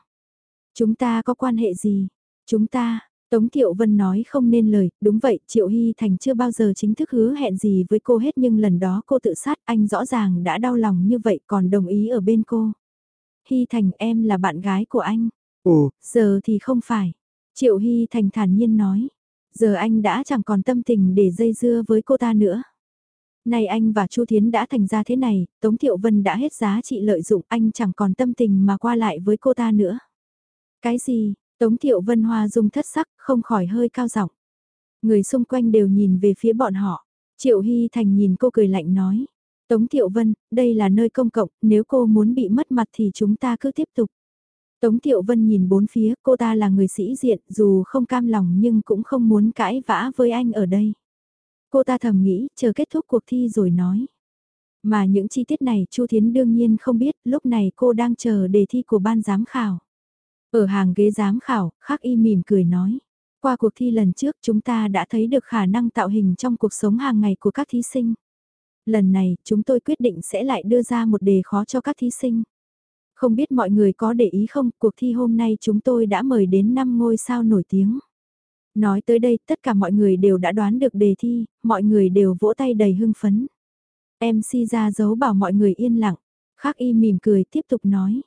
Chúng ta có quan hệ gì? Chúng ta, Tống Thiệu Vân nói không nên lời, đúng vậy, Triệu Hy Thành chưa bao giờ chính thức hứa hẹn gì với cô hết nhưng lần đó cô tự sát anh rõ ràng đã đau lòng như vậy còn đồng ý ở bên cô. Hy Thành em là bạn gái của anh. Ồ, giờ thì không phải. Triệu Hy Thành thản nhiên nói. Giờ anh đã chẳng còn tâm tình để dây dưa với cô ta nữa. Này anh và Chu Thiến đã thành ra thế này, Tống Thiệu Vân đã hết giá trị lợi dụng anh chẳng còn tâm tình mà qua lại với cô ta nữa. Cái gì, Tống Thiệu Vân Hoa dung thất sắc, không khỏi hơi cao giọng. Người xung quanh đều nhìn về phía bọn họ. Triệu Hy Thành nhìn cô cười lạnh nói. Tống Thiệu Vân, đây là nơi công cộng, nếu cô muốn bị mất mặt thì chúng ta cứ tiếp tục. Tống Thiệu Vân nhìn bốn phía, cô ta là người sĩ diện, dù không cam lòng nhưng cũng không muốn cãi vã với anh ở đây. Cô ta thầm nghĩ, chờ kết thúc cuộc thi rồi nói. Mà những chi tiết này Chu Thiến đương nhiên không biết, lúc này cô đang chờ đề thi của ban giám khảo. Ở hàng ghế giám khảo, Khắc Y mỉm cười nói. Qua cuộc thi lần trước chúng ta đã thấy được khả năng tạo hình trong cuộc sống hàng ngày của các thí sinh. Lần này, chúng tôi quyết định sẽ lại đưa ra một đề khó cho các thí sinh. Không biết mọi người có để ý không, cuộc thi hôm nay chúng tôi đã mời đến 5 ngôi sao nổi tiếng. Nói tới đây, tất cả mọi người đều đã đoán được đề thi, mọi người đều vỗ tay đầy hưng phấn. MC ra dấu bảo mọi người yên lặng, khắc y mỉm cười tiếp tục nói.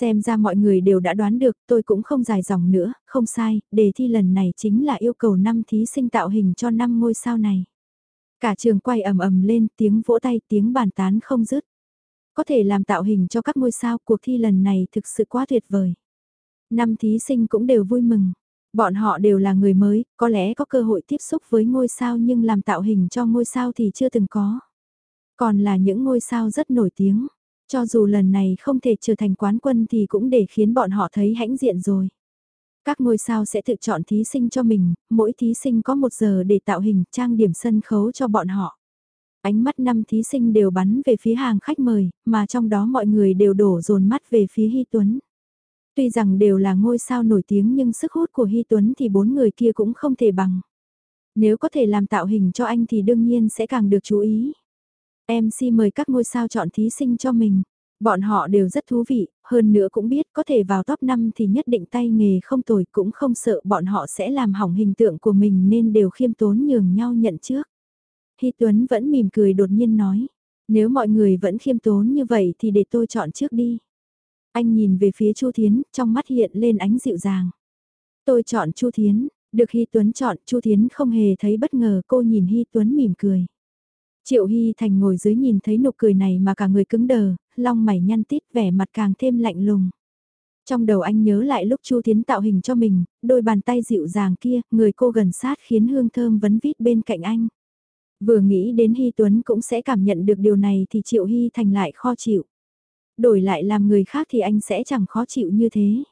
Xem ra mọi người đều đã đoán được, tôi cũng không dài dòng nữa, không sai, đề thi lần này chính là yêu cầu 5 thí sinh tạo hình cho 5 ngôi sao này. Cả trường quay ầm ầm lên, tiếng vỗ tay, tiếng bàn tán không dứt. Có thể làm tạo hình cho các ngôi sao, cuộc thi lần này thực sự quá tuyệt vời. Năm thí sinh cũng đều vui mừng. Bọn họ đều là người mới, có lẽ có cơ hội tiếp xúc với ngôi sao nhưng làm tạo hình cho ngôi sao thì chưa từng có. Còn là những ngôi sao rất nổi tiếng. Cho dù lần này không thể trở thành quán quân thì cũng để khiến bọn họ thấy hãnh diện rồi. Các ngôi sao sẽ tự chọn thí sinh cho mình, mỗi thí sinh có một giờ để tạo hình trang điểm sân khấu cho bọn họ. Ánh mắt năm thí sinh đều bắn về phía hàng khách mời, mà trong đó mọi người đều đổ dồn mắt về phía Hy Tuấn. Tuy rằng đều là ngôi sao nổi tiếng nhưng sức hút của Hy Tuấn thì bốn người kia cũng không thể bằng. Nếu có thể làm tạo hình cho anh thì đương nhiên sẽ càng được chú ý. MC mời các ngôi sao chọn thí sinh cho mình. Bọn họ đều rất thú vị, hơn nữa cũng biết có thể vào top 5 thì nhất định tay nghề không tồi cũng không sợ bọn họ sẽ làm hỏng hình tượng của mình nên đều khiêm tốn nhường nhau nhận trước. Hy Tuấn vẫn mỉm cười đột nhiên nói, nếu mọi người vẫn khiêm tốn như vậy thì để tôi chọn trước đi. Anh nhìn về phía Chu Thiến, trong mắt hiện lên ánh dịu dàng. Tôi chọn Chu Thiến, được Hy Tuấn chọn, Chu Thiến không hề thấy bất ngờ cô nhìn Hy Tuấn mỉm cười. Triệu Hy Thành ngồi dưới nhìn thấy nụ cười này mà cả người cứng đờ, long mày nhăn tít vẻ mặt càng thêm lạnh lùng. Trong đầu anh nhớ lại lúc Chu Thiến tạo hình cho mình, đôi bàn tay dịu dàng kia, người cô gần sát khiến hương thơm vấn vít bên cạnh anh. Vừa nghĩ đến Hy Tuấn cũng sẽ cảm nhận được điều này thì Triệu Hy Thành lại khó chịu. Đổi lại làm người khác thì anh sẽ chẳng khó chịu như thế.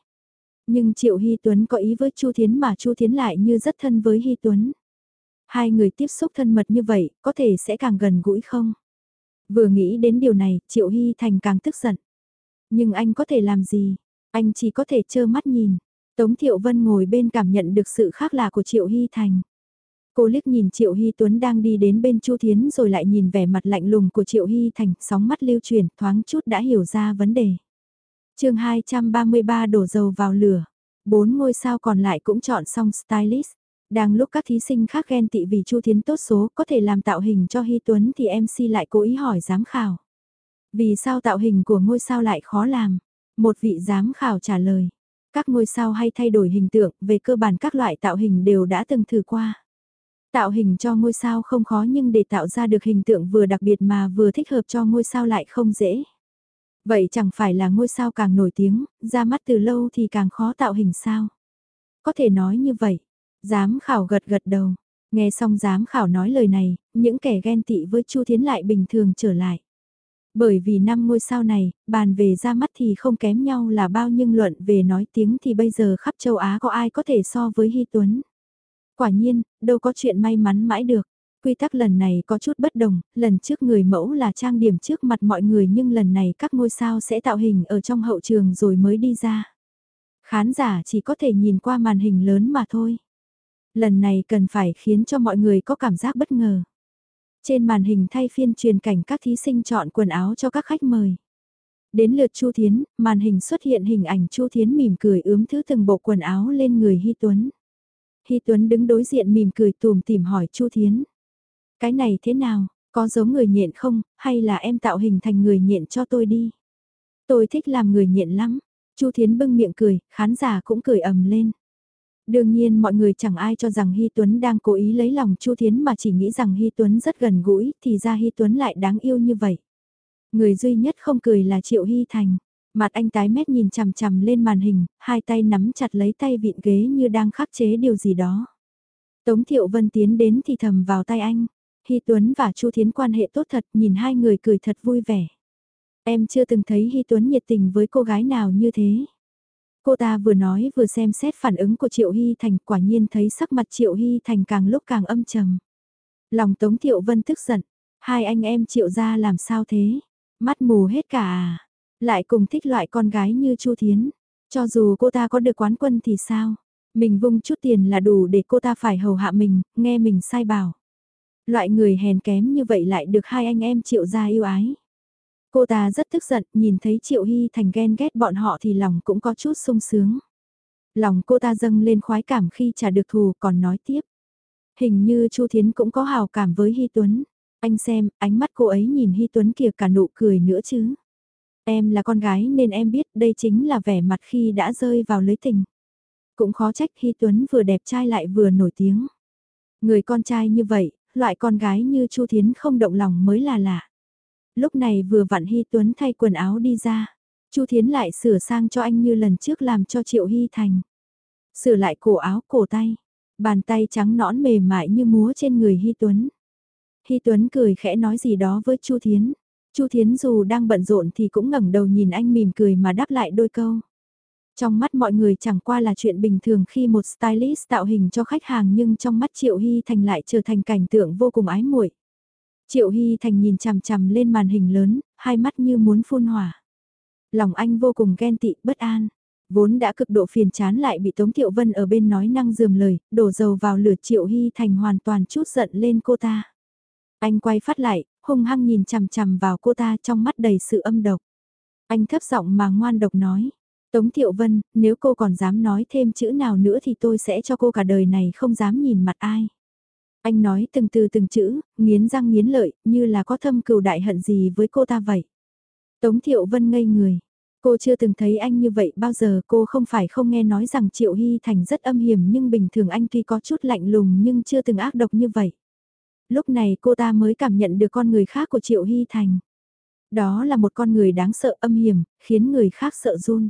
Nhưng Triệu Hy Tuấn có ý với Chu Thiến mà Chu Thiến lại như rất thân với Hy Tuấn. Hai người tiếp xúc thân mật như vậy, có thể sẽ càng gần gũi không? Vừa nghĩ đến điều này, Triệu Hy Thành càng tức giận. Nhưng anh có thể làm gì? Anh chỉ có thể trơ mắt nhìn. Tống Thiệu Vân ngồi bên cảm nhận được sự khác lạ của Triệu Hy Thành. Cô liếc nhìn Triệu Hy Tuấn đang đi đến bên Chu Thiến rồi lại nhìn vẻ mặt lạnh lùng của Triệu Hy Thành, sóng mắt lưu truyền, thoáng chút đã hiểu ra vấn đề. chương 233 đổ dầu vào lửa. Bốn ngôi sao còn lại cũng chọn xong stylist. Đang lúc các thí sinh khác ghen tị vì Chu Thiến tốt số có thể làm tạo hình cho Hy Tuấn thì MC lại cố ý hỏi giám khảo. Vì sao tạo hình của ngôi sao lại khó làm? Một vị giám khảo trả lời. Các ngôi sao hay thay đổi hình tượng, về cơ bản các loại tạo hình đều đã từng thử qua. Tạo hình cho ngôi sao không khó nhưng để tạo ra được hình tượng vừa đặc biệt mà vừa thích hợp cho ngôi sao lại không dễ. Vậy chẳng phải là ngôi sao càng nổi tiếng, ra mắt từ lâu thì càng khó tạo hình sao? Có thể nói như vậy. Giám khảo gật gật đầu. Nghe xong giám khảo nói lời này, những kẻ ghen tị với Chu Thiến lại bình thường trở lại. Bởi vì năm ngôi sao này, bàn về ra mắt thì không kém nhau là bao nhưng luận về nói tiếng thì bây giờ khắp châu Á có ai có thể so với Hy Tuấn. Quả nhiên, đâu có chuyện may mắn mãi được. Quy tắc lần này có chút bất đồng, lần trước người mẫu là trang điểm trước mặt mọi người nhưng lần này các ngôi sao sẽ tạo hình ở trong hậu trường rồi mới đi ra. Khán giả chỉ có thể nhìn qua màn hình lớn mà thôi. Lần này cần phải khiến cho mọi người có cảm giác bất ngờ. Trên màn hình thay phiên truyền cảnh các thí sinh chọn quần áo cho các khách mời. Đến lượt Chu Thiến, màn hình xuất hiện hình ảnh Chu Thiến mỉm cười ướm thứ từng bộ quần áo lên người Hy Tuấn. Hy Tuấn đứng đối diện mỉm cười tùm tìm hỏi Chu Thiến. Cái này thế nào, có giống người nhện không, hay là em tạo hình thành người nhện cho tôi đi? Tôi thích làm người nhện lắm. Chu Thiến bưng miệng cười, khán giả cũng cười ầm lên. Đương nhiên mọi người chẳng ai cho rằng Hy Tuấn đang cố ý lấy lòng Chu Thiến mà chỉ nghĩ rằng Hy Tuấn rất gần gũi, thì ra Hy Tuấn lại đáng yêu như vậy. Người duy nhất không cười là Triệu Hy Thành. Mặt anh tái mét nhìn chằm chằm lên màn hình, hai tay nắm chặt lấy tay vịn ghế như đang khắc chế điều gì đó. Tống Thiệu Vân tiến đến thì thầm vào tay anh. Hy Tuấn và Chu Thiến quan hệ tốt thật, nhìn hai người cười thật vui vẻ. Em chưa từng thấy Hy Tuấn nhiệt tình với cô gái nào như thế. Cô ta vừa nói vừa xem xét phản ứng của Triệu Hy Thành quả nhiên thấy sắc mặt Triệu Hy Thành càng lúc càng âm trầm. Lòng Tống Thiệu Vân tức giận, hai anh em Triệu ra làm sao thế? Mắt mù hết cả à? Lại cùng thích loại con gái như Chu Thiến. Cho dù cô ta có được quán quân thì sao? Mình vung chút tiền là đủ để cô ta phải hầu hạ mình, nghe mình sai bảo. Loại người hèn kém như vậy lại được hai anh em Triệu ra yêu ái. Cô ta rất tức giận, nhìn thấy Triệu Hy Thành ghen ghét bọn họ thì lòng cũng có chút sung sướng. Lòng cô ta dâng lên khoái cảm khi trả được thù còn nói tiếp. Hình như Chu Thiến cũng có hào cảm với Hy Tuấn. Anh xem, ánh mắt cô ấy nhìn Hy Tuấn kìa cả nụ cười nữa chứ. Em là con gái nên em biết đây chính là vẻ mặt khi đã rơi vào lưới tình. Cũng khó trách Hy Tuấn vừa đẹp trai lại vừa nổi tiếng. Người con trai như vậy, loại con gái như Chu Thiến không động lòng mới là lạ lúc này vừa vặn Hy Tuấn thay quần áo đi ra. Chu Thiến lại sửa sang cho anh như lần trước làm cho Triệu Hy Thành. Sửa lại cổ áo cổ tay, bàn tay trắng nõn mềm mại như múa trên người Hy Tuấn. Hy Tuấn cười khẽ nói gì đó với Chu Thiến. Chu Thiến dù đang bận rộn thì cũng ngẩng đầu nhìn anh mỉm cười mà đáp lại đôi câu. Trong mắt mọi người chẳng qua là chuyện bình thường khi một stylist tạo hình cho khách hàng nhưng trong mắt Triệu Hy Thành lại trở thành cảnh tượng vô cùng ái muội. Triệu Hy Thành nhìn chằm chằm lên màn hình lớn, hai mắt như muốn phun hỏa. Lòng anh vô cùng ghen tị, bất an. Vốn đã cực độ phiền chán lại bị Tống Thiệu Vân ở bên nói năng dườm lời, đổ dầu vào lửa Triệu Hy Thành hoàn toàn chút giận lên cô ta. Anh quay phát lại, hung hăng nhìn chằm chằm vào cô ta trong mắt đầy sự âm độc. Anh thấp giọng mà ngoan độc nói. Tống Thiệu Vân, nếu cô còn dám nói thêm chữ nào nữa thì tôi sẽ cho cô cả đời này không dám nhìn mặt ai. Anh nói từng từ từng chữ, nghiến răng nghiến lợi, như là có thâm cừu đại hận gì với cô ta vậy. Tống Thiệu Vân ngây người. Cô chưa từng thấy anh như vậy bao giờ cô không phải không nghe nói rằng Triệu Hy Thành rất âm hiểm nhưng bình thường anh tuy có chút lạnh lùng nhưng chưa từng ác độc như vậy. Lúc này cô ta mới cảm nhận được con người khác của Triệu Hy Thành. Đó là một con người đáng sợ âm hiểm, khiến người khác sợ run.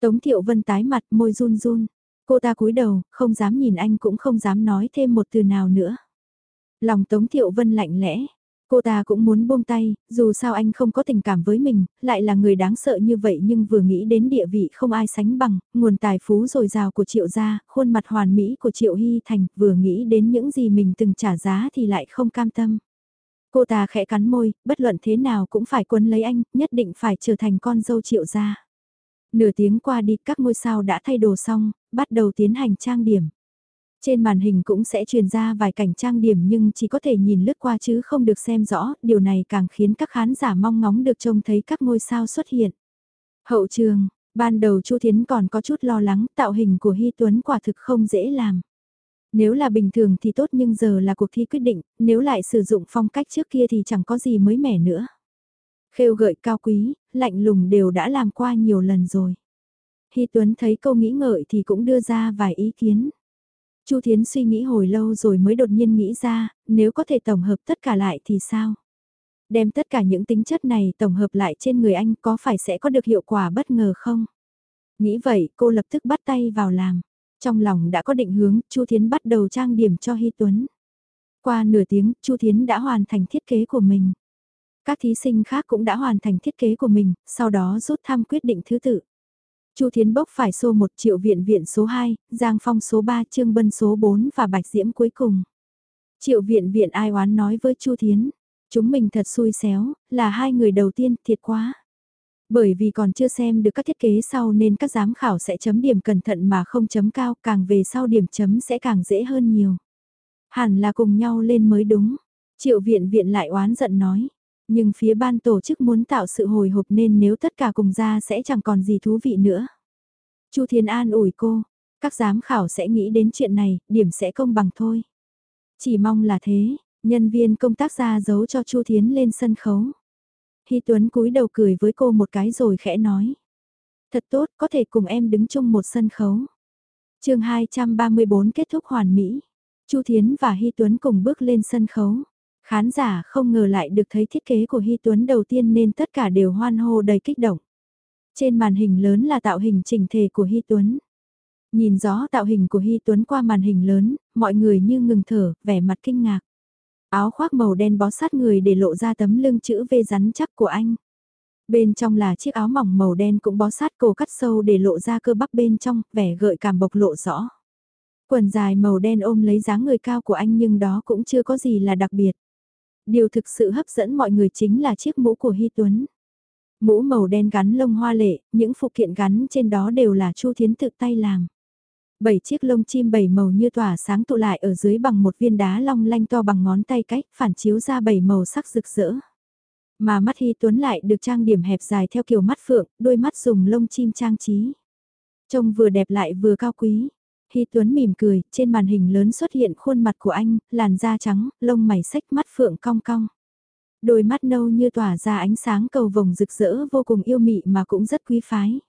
Tống Thiệu Vân tái mặt môi run run. Cô ta cúi đầu, không dám nhìn anh cũng không dám nói thêm một từ nào nữa. Lòng Tống Thiệu Vân lạnh lẽ. Cô ta cũng muốn buông tay, dù sao anh không có tình cảm với mình, lại là người đáng sợ như vậy nhưng vừa nghĩ đến địa vị không ai sánh bằng, nguồn tài phú dồi dào của Triệu gia, khuôn mặt hoàn mỹ của Triệu Hy Thành, vừa nghĩ đến những gì mình từng trả giá thì lại không cam tâm. Cô ta khẽ cắn môi, bất luận thế nào cũng phải quấn lấy anh, nhất định phải trở thành con dâu Triệu gia. Nửa tiếng qua đi các ngôi sao đã thay đồ xong, bắt đầu tiến hành trang điểm. Trên màn hình cũng sẽ truyền ra vài cảnh trang điểm nhưng chỉ có thể nhìn lướt qua chứ không được xem rõ, điều này càng khiến các khán giả mong ngóng được trông thấy các ngôi sao xuất hiện. Hậu trường, ban đầu Chu Thiến còn có chút lo lắng tạo hình của Hy Tuấn quả thực không dễ làm. Nếu là bình thường thì tốt nhưng giờ là cuộc thi quyết định, nếu lại sử dụng phong cách trước kia thì chẳng có gì mới mẻ nữa. Khêu gợi cao quý, lạnh lùng đều đã làm qua nhiều lần rồi. Hy Tuấn thấy câu nghĩ ngợi thì cũng đưa ra vài ý kiến. Chu Thiến suy nghĩ hồi lâu rồi mới đột nhiên nghĩ ra, nếu có thể tổng hợp tất cả lại thì sao? Đem tất cả những tính chất này tổng hợp lại trên người anh có phải sẽ có được hiệu quả bất ngờ không? Nghĩ vậy cô lập tức bắt tay vào làm. Trong lòng đã có định hướng, Chu Thiến bắt đầu trang điểm cho Hy Tuấn. Qua nửa tiếng, Chu Thiến đã hoàn thành thiết kế của mình. Các thí sinh khác cũng đã hoàn thành thiết kế của mình, sau đó rút thăm quyết định thứ tự. Chu Thiến Bốc phải số 1 triệu viện viện số 2, Giang Phong số 3, Trương Bân số 4 và Bạch Diễm cuối cùng. Triệu viện viện ai oán nói với Chu Thiến, chúng mình thật xui xéo, là hai người đầu tiên, thiệt quá. Bởi vì còn chưa xem được các thiết kế sau nên các giám khảo sẽ chấm điểm cẩn thận mà không chấm cao, càng về sau điểm chấm sẽ càng dễ hơn nhiều. Hẳn là cùng nhau lên mới đúng. Triệu viện viện lại oán giận nói. Nhưng phía ban tổ chức muốn tạo sự hồi hộp nên nếu tất cả cùng ra sẽ chẳng còn gì thú vị nữa. Chu Thiên An ủi cô, các giám khảo sẽ nghĩ đến chuyện này, điểm sẽ công bằng thôi. Chỉ mong là thế, nhân viên công tác ra giấu cho Chu Thiến lên sân khấu. Hy Tuấn cúi đầu cười với cô một cái rồi khẽ nói. Thật tốt, có thể cùng em đứng chung một sân khấu. chương 234 kết thúc hoàn mỹ. Chu Thiến và Hy Tuấn cùng bước lên sân khấu. Khán giả không ngờ lại được thấy thiết kế của Hy Tuấn đầu tiên nên tất cả đều hoan hô đầy kích động. Trên màn hình lớn là tạo hình chỉnh thể của Hy Tuấn. Nhìn rõ tạo hình của Hy Tuấn qua màn hình lớn, mọi người như ngừng thở, vẻ mặt kinh ngạc. Áo khoác màu đen bó sát người để lộ ra tấm lưng chữ V rắn chắc của anh. Bên trong là chiếc áo mỏng màu đen cũng bó sát cổ cắt sâu để lộ ra cơ bắp bên trong, vẻ gợi cảm bộc lộ rõ. Quần dài màu đen ôm lấy dáng người cao của anh nhưng đó cũng chưa có gì là đặc biệt. Điều thực sự hấp dẫn mọi người chính là chiếc mũ của Hy Tuấn. Mũ màu đen gắn lông hoa lệ, những phụ kiện gắn trên đó đều là Chu Thiến tự tay làm. Bảy chiếc lông chim bảy màu như tỏa sáng tụ lại ở dưới bằng một viên đá long lanh to bằng ngón tay cách, phản chiếu ra bảy màu sắc rực rỡ. Mà mắt Hy Tuấn lại được trang điểm hẹp dài theo kiểu mắt phượng, đôi mắt dùng lông chim trang trí. Trông vừa đẹp lại vừa cao quý. Hy Tuấn mỉm cười, trên màn hình lớn xuất hiện khuôn mặt của anh, làn da trắng, lông mày sách mắt phượng cong cong. Đôi mắt nâu như tỏa ra ánh sáng cầu vồng rực rỡ vô cùng yêu mị mà cũng rất quý phái.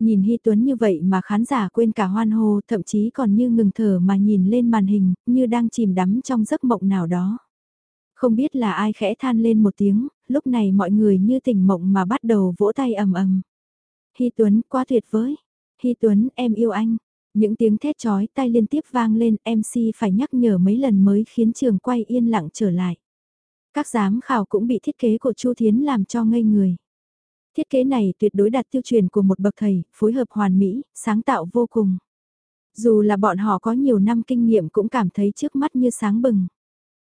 Nhìn Hy Tuấn như vậy mà khán giả quên cả hoan hô, thậm chí còn như ngừng thở mà nhìn lên màn hình, như đang chìm đắm trong giấc mộng nào đó. Không biết là ai khẽ than lên một tiếng, lúc này mọi người như tỉnh mộng mà bắt đầu vỗ tay ầm ầm. Hy Tuấn, quá tuyệt vời. Hy Tuấn, em yêu anh. Những tiếng thét chói tai liên tiếp vang lên, MC phải nhắc nhở mấy lần mới khiến trường quay yên lặng trở lại. Các giám khảo cũng bị thiết kế của Chu Thiến làm cho ngây người. Thiết kế này tuyệt đối đạt tiêu chuẩn của một bậc thầy, phối hợp hoàn mỹ, sáng tạo vô cùng. Dù là bọn họ có nhiều năm kinh nghiệm cũng cảm thấy trước mắt như sáng bừng.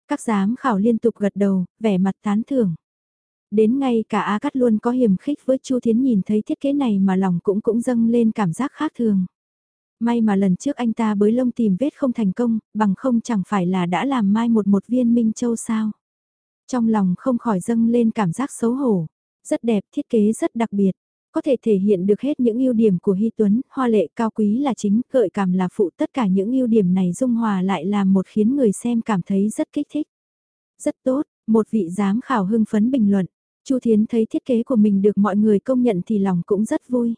Các giám khảo liên tục gật đầu, vẻ mặt tán thưởng. Đến ngay cả A Cát luôn có hiểm khích với Chu Thiến nhìn thấy thiết kế này mà lòng cũng cũng dâng lên cảm giác khác thường. May mà lần trước anh ta bới lông tìm vết không thành công, bằng không chẳng phải là đã làm mai một một viên minh châu sao. Trong lòng không khỏi dâng lên cảm giác xấu hổ. Rất đẹp, thiết kế rất đặc biệt. Có thể thể hiện được hết những ưu điểm của Hy Tuấn, hoa lệ cao quý là chính, gợi cảm là phụ tất cả những ưu điểm này dung hòa lại làm một khiến người xem cảm thấy rất kích thích. Rất tốt, một vị giám khảo hưng phấn bình luận. Chu Thiến thấy thiết kế của mình được mọi người công nhận thì lòng cũng rất vui.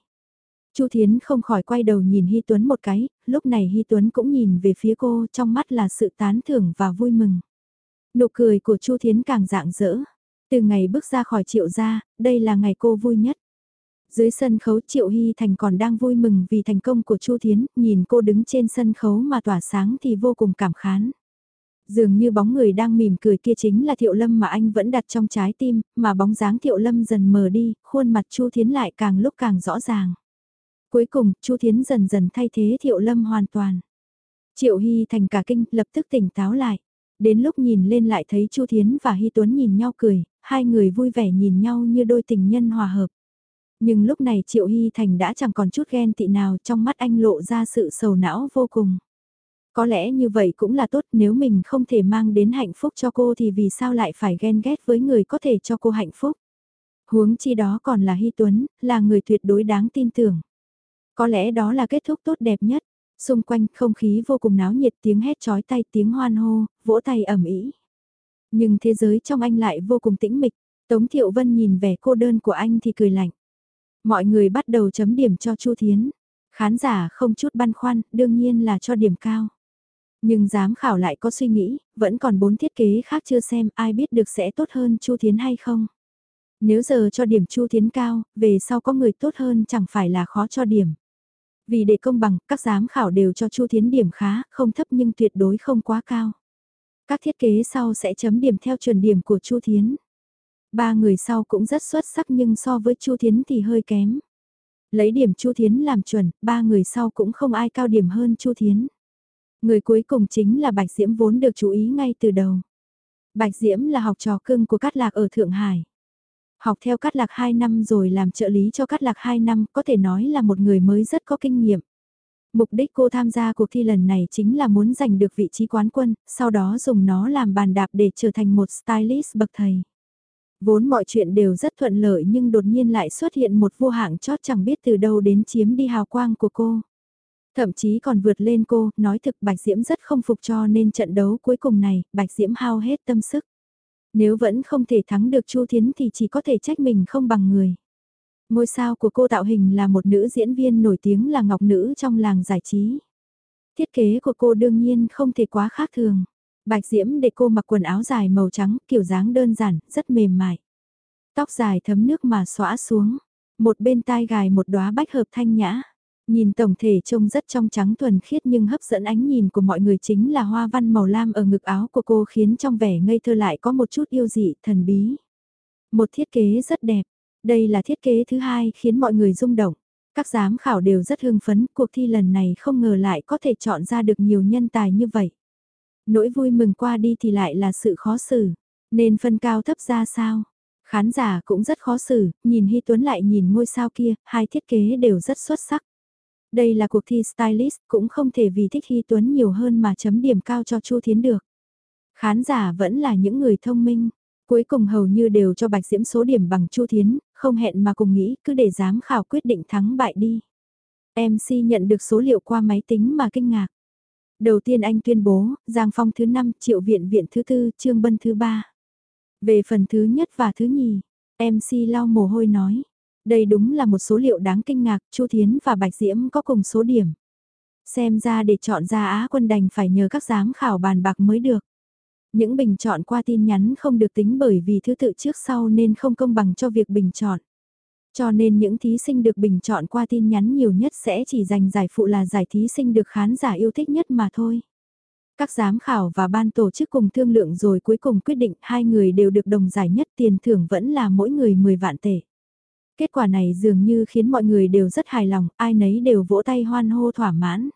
Chu Thiến không khỏi quay đầu nhìn Hy Tuấn một cái, lúc này Hy Tuấn cũng nhìn về phía cô trong mắt là sự tán thưởng và vui mừng. Nụ cười của Chu Thiến càng rạng rỡ. Từ ngày bước ra khỏi triệu gia, đây là ngày cô vui nhất. Dưới sân khấu Triệu Hy Thành còn đang vui mừng vì thành công của Chu Thiến, nhìn cô đứng trên sân khấu mà tỏa sáng thì vô cùng cảm khán. Dường như bóng người đang mỉm cười kia chính là Thiệu Lâm mà anh vẫn đặt trong trái tim, mà bóng dáng Thiệu Lâm dần mờ đi, khuôn mặt Chu Thiến lại càng lúc càng rõ ràng. Cuối cùng, Chu Thiến dần dần thay thế Thiệu Lâm hoàn toàn. Triệu Hy Thành cả kinh, lập tức tỉnh táo lại. Đến lúc nhìn lên lại thấy Chu Thiến và Hy Tuấn nhìn nhau cười, hai người vui vẻ nhìn nhau như đôi tình nhân hòa hợp. Nhưng lúc này Triệu Hy Thành đã chẳng còn chút ghen tị nào trong mắt anh lộ ra sự sầu não vô cùng. Có lẽ như vậy cũng là tốt nếu mình không thể mang đến hạnh phúc cho cô thì vì sao lại phải ghen ghét với người có thể cho cô hạnh phúc. Huống chi đó còn là Hy Tuấn, là người tuyệt đối đáng tin tưởng. Có lẽ đó là kết thúc tốt đẹp nhất. Xung quanh không khí vô cùng náo nhiệt tiếng hét chói tay tiếng hoan hô, vỗ tay ẩm ý. Nhưng thế giới trong anh lại vô cùng tĩnh mịch. Tống Thiệu Vân nhìn vẻ cô đơn của anh thì cười lạnh. Mọi người bắt đầu chấm điểm cho Chu Thiến. Khán giả không chút băn khoăn, đương nhiên là cho điểm cao. Nhưng giám khảo lại có suy nghĩ, vẫn còn bốn thiết kế khác chưa xem ai biết được sẽ tốt hơn Chu Thiến hay không. Nếu giờ cho điểm Chu Thiến cao, về sau có người tốt hơn chẳng phải là khó cho điểm. Vì để công bằng, các giám khảo đều cho Chu Thiến điểm khá, không thấp nhưng tuyệt đối không quá cao. Các thiết kế sau sẽ chấm điểm theo chuẩn điểm của Chu Thiến. Ba người sau cũng rất xuất sắc nhưng so với Chu Thiến thì hơi kém. Lấy điểm Chu Thiến làm chuẩn, ba người sau cũng không ai cao điểm hơn Chu Thiến. Người cuối cùng chính là Bạch Diễm vốn được chú ý ngay từ đầu. Bạch Diễm là học trò cưng của Cát Lạc ở Thượng Hải. Học theo Cát Lạc 2 năm rồi làm trợ lý cho Cát Lạc 2 năm, có thể nói là một người mới rất có kinh nghiệm. Mục đích cô tham gia cuộc thi lần này chính là muốn giành được vị trí quán quân, sau đó dùng nó làm bàn đạp để trở thành một stylist bậc thầy. Vốn mọi chuyện đều rất thuận lợi nhưng đột nhiên lại xuất hiện một vua hạng chót chẳng biết từ đâu đến chiếm đi hào quang của cô. Thậm chí còn vượt lên cô, nói thực Bạch Diễm rất không phục cho nên trận đấu cuối cùng này, Bạch Diễm hao hết tâm sức. Nếu vẫn không thể thắng được Chu Thiến thì chỉ có thể trách mình không bằng người. Ngôi sao của cô tạo hình là một nữ diễn viên nổi tiếng là ngọc nữ trong làng giải trí. Thiết kế của cô đương nhiên không thể quá khác thường. Bạch Diễm để cô mặc quần áo dài màu trắng, kiểu dáng đơn giản, rất mềm mại. Tóc dài thấm nước mà xõa xuống, một bên tai gài một đóa bách hợp thanh nhã. Nhìn tổng thể trông rất trong trắng thuần khiết nhưng hấp dẫn ánh nhìn của mọi người chính là hoa văn màu lam ở ngực áo của cô khiến trong vẻ ngây thơ lại có một chút yêu dị, thần bí. Một thiết kế rất đẹp. Đây là thiết kế thứ hai khiến mọi người rung động. Các giám khảo đều rất hưng phấn, cuộc thi lần này không ngờ lại có thể chọn ra được nhiều nhân tài như vậy. Nỗi vui mừng qua đi thì lại là sự khó xử, nên phân cao thấp ra sao? Khán giả cũng rất khó xử, nhìn Hy Tuấn lại nhìn ngôi sao kia, hai thiết kế đều rất xuất sắc. Đây là cuộc thi stylist, cũng không thể vì thích Hy Tuấn nhiều hơn mà chấm điểm cao cho Chu Thiến được. Khán giả vẫn là những người thông minh, cuối cùng hầu như đều cho Bạch Diễm số điểm bằng Chu Thiến, không hẹn mà cùng nghĩ cứ để giám khảo quyết định thắng bại đi. MC nhận được số liệu qua máy tính mà kinh ngạc. Đầu tiên anh tuyên bố, Giang Phong thứ 5, Triệu Viện Viện thứ 4, Trương Bân thứ 3. Về phần thứ nhất và thứ nhì, MC lau mồ hôi nói. Đây đúng là một số liệu đáng kinh ngạc, Chu Thiến và Bạch Diễm có cùng số điểm. Xem ra để chọn ra Á quân đành phải nhờ các giám khảo bàn bạc mới được. Những bình chọn qua tin nhắn không được tính bởi vì thứ tự trước sau nên không công bằng cho việc bình chọn. Cho nên những thí sinh được bình chọn qua tin nhắn nhiều nhất sẽ chỉ giành giải phụ là giải thí sinh được khán giả yêu thích nhất mà thôi. Các giám khảo và ban tổ chức cùng thương lượng rồi cuối cùng quyết định hai người đều được đồng giải nhất tiền thưởng vẫn là mỗi người 10 vạn tệ. Kết quả này dường như khiến mọi người đều rất hài lòng, ai nấy đều vỗ tay hoan hô thỏa mãn.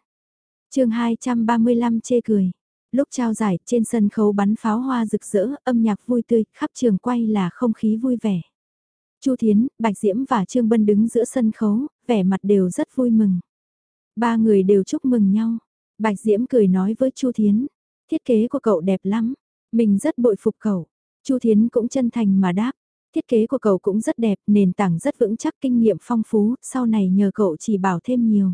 chương 235 chê cười. Lúc trao giải, trên sân khấu bắn pháo hoa rực rỡ, âm nhạc vui tươi, khắp trường quay là không khí vui vẻ. Chu Thiến, Bạch Diễm và Trương Bân đứng giữa sân khấu, vẻ mặt đều rất vui mừng. Ba người đều chúc mừng nhau. Bạch Diễm cười nói với Chu Thiến, thiết kế của cậu đẹp lắm, mình rất bội phục cậu. Chu Thiến cũng chân thành mà đáp, thiết kế của cậu cũng rất đẹp, nền tảng rất vững chắc kinh nghiệm phong phú, sau này nhờ cậu chỉ bảo thêm nhiều.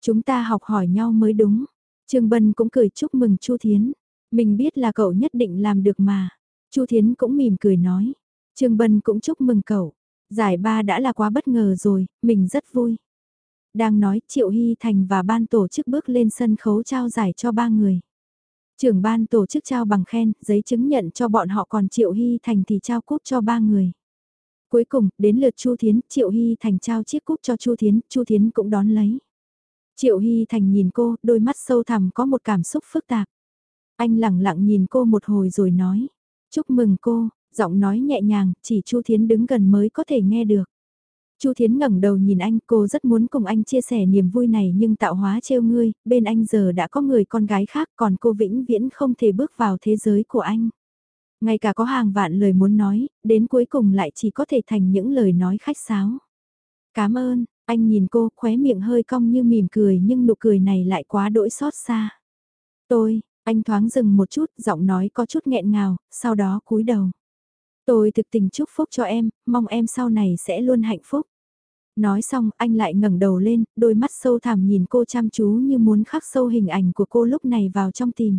Chúng ta học hỏi nhau mới đúng. Trương Bân cũng cười chúc mừng Chu Thiến. Mình biết là cậu nhất định làm được mà. Chu Thiến cũng mỉm cười nói. Trương Bân cũng chúc mừng cậu. Giải ba đã là quá bất ngờ rồi, mình rất vui. Đang nói Triệu Hy Thành và ban tổ chức bước lên sân khấu trao giải cho ba người. Trưởng ban tổ chức trao bằng khen, giấy chứng nhận cho bọn họ còn Triệu Hy Thành thì trao cúp cho ba người. Cuối cùng, đến lượt Chu Thiến, Triệu Hy Thành trao chiếc cúp cho Chu Thiến, Chu Thiến cũng đón lấy. Triệu Hy Thành nhìn cô, đôi mắt sâu thẳm có một cảm xúc phức tạp. Anh lặng lặng nhìn cô một hồi rồi nói, chúc mừng cô, giọng nói nhẹ nhàng, chỉ Chu Thiến đứng gần mới có thể nghe được. Chu Thiến ngẩng đầu nhìn anh, cô rất muốn cùng anh chia sẻ niềm vui này nhưng tạo hóa trêu ngươi, bên anh giờ đã có người con gái khác còn cô vĩnh viễn không thể bước vào thế giới của anh. Ngay cả có hàng vạn lời muốn nói, đến cuối cùng lại chỉ có thể thành những lời nói khách sáo. Cảm ơn, anh nhìn cô khóe miệng hơi cong như mỉm cười nhưng nụ cười này lại quá đỗi xót xa. Tôi, anh thoáng dừng một chút, giọng nói có chút nghẹn ngào, sau đó cúi đầu. Tôi thực tình chúc phúc cho em, mong em sau này sẽ luôn hạnh phúc. Nói xong anh lại ngẩng đầu lên, đôi mắt sâu thẳm nhìn cô chăm chú như muốn khắc sâu hình ảnh của cô lúc này vào trong tim.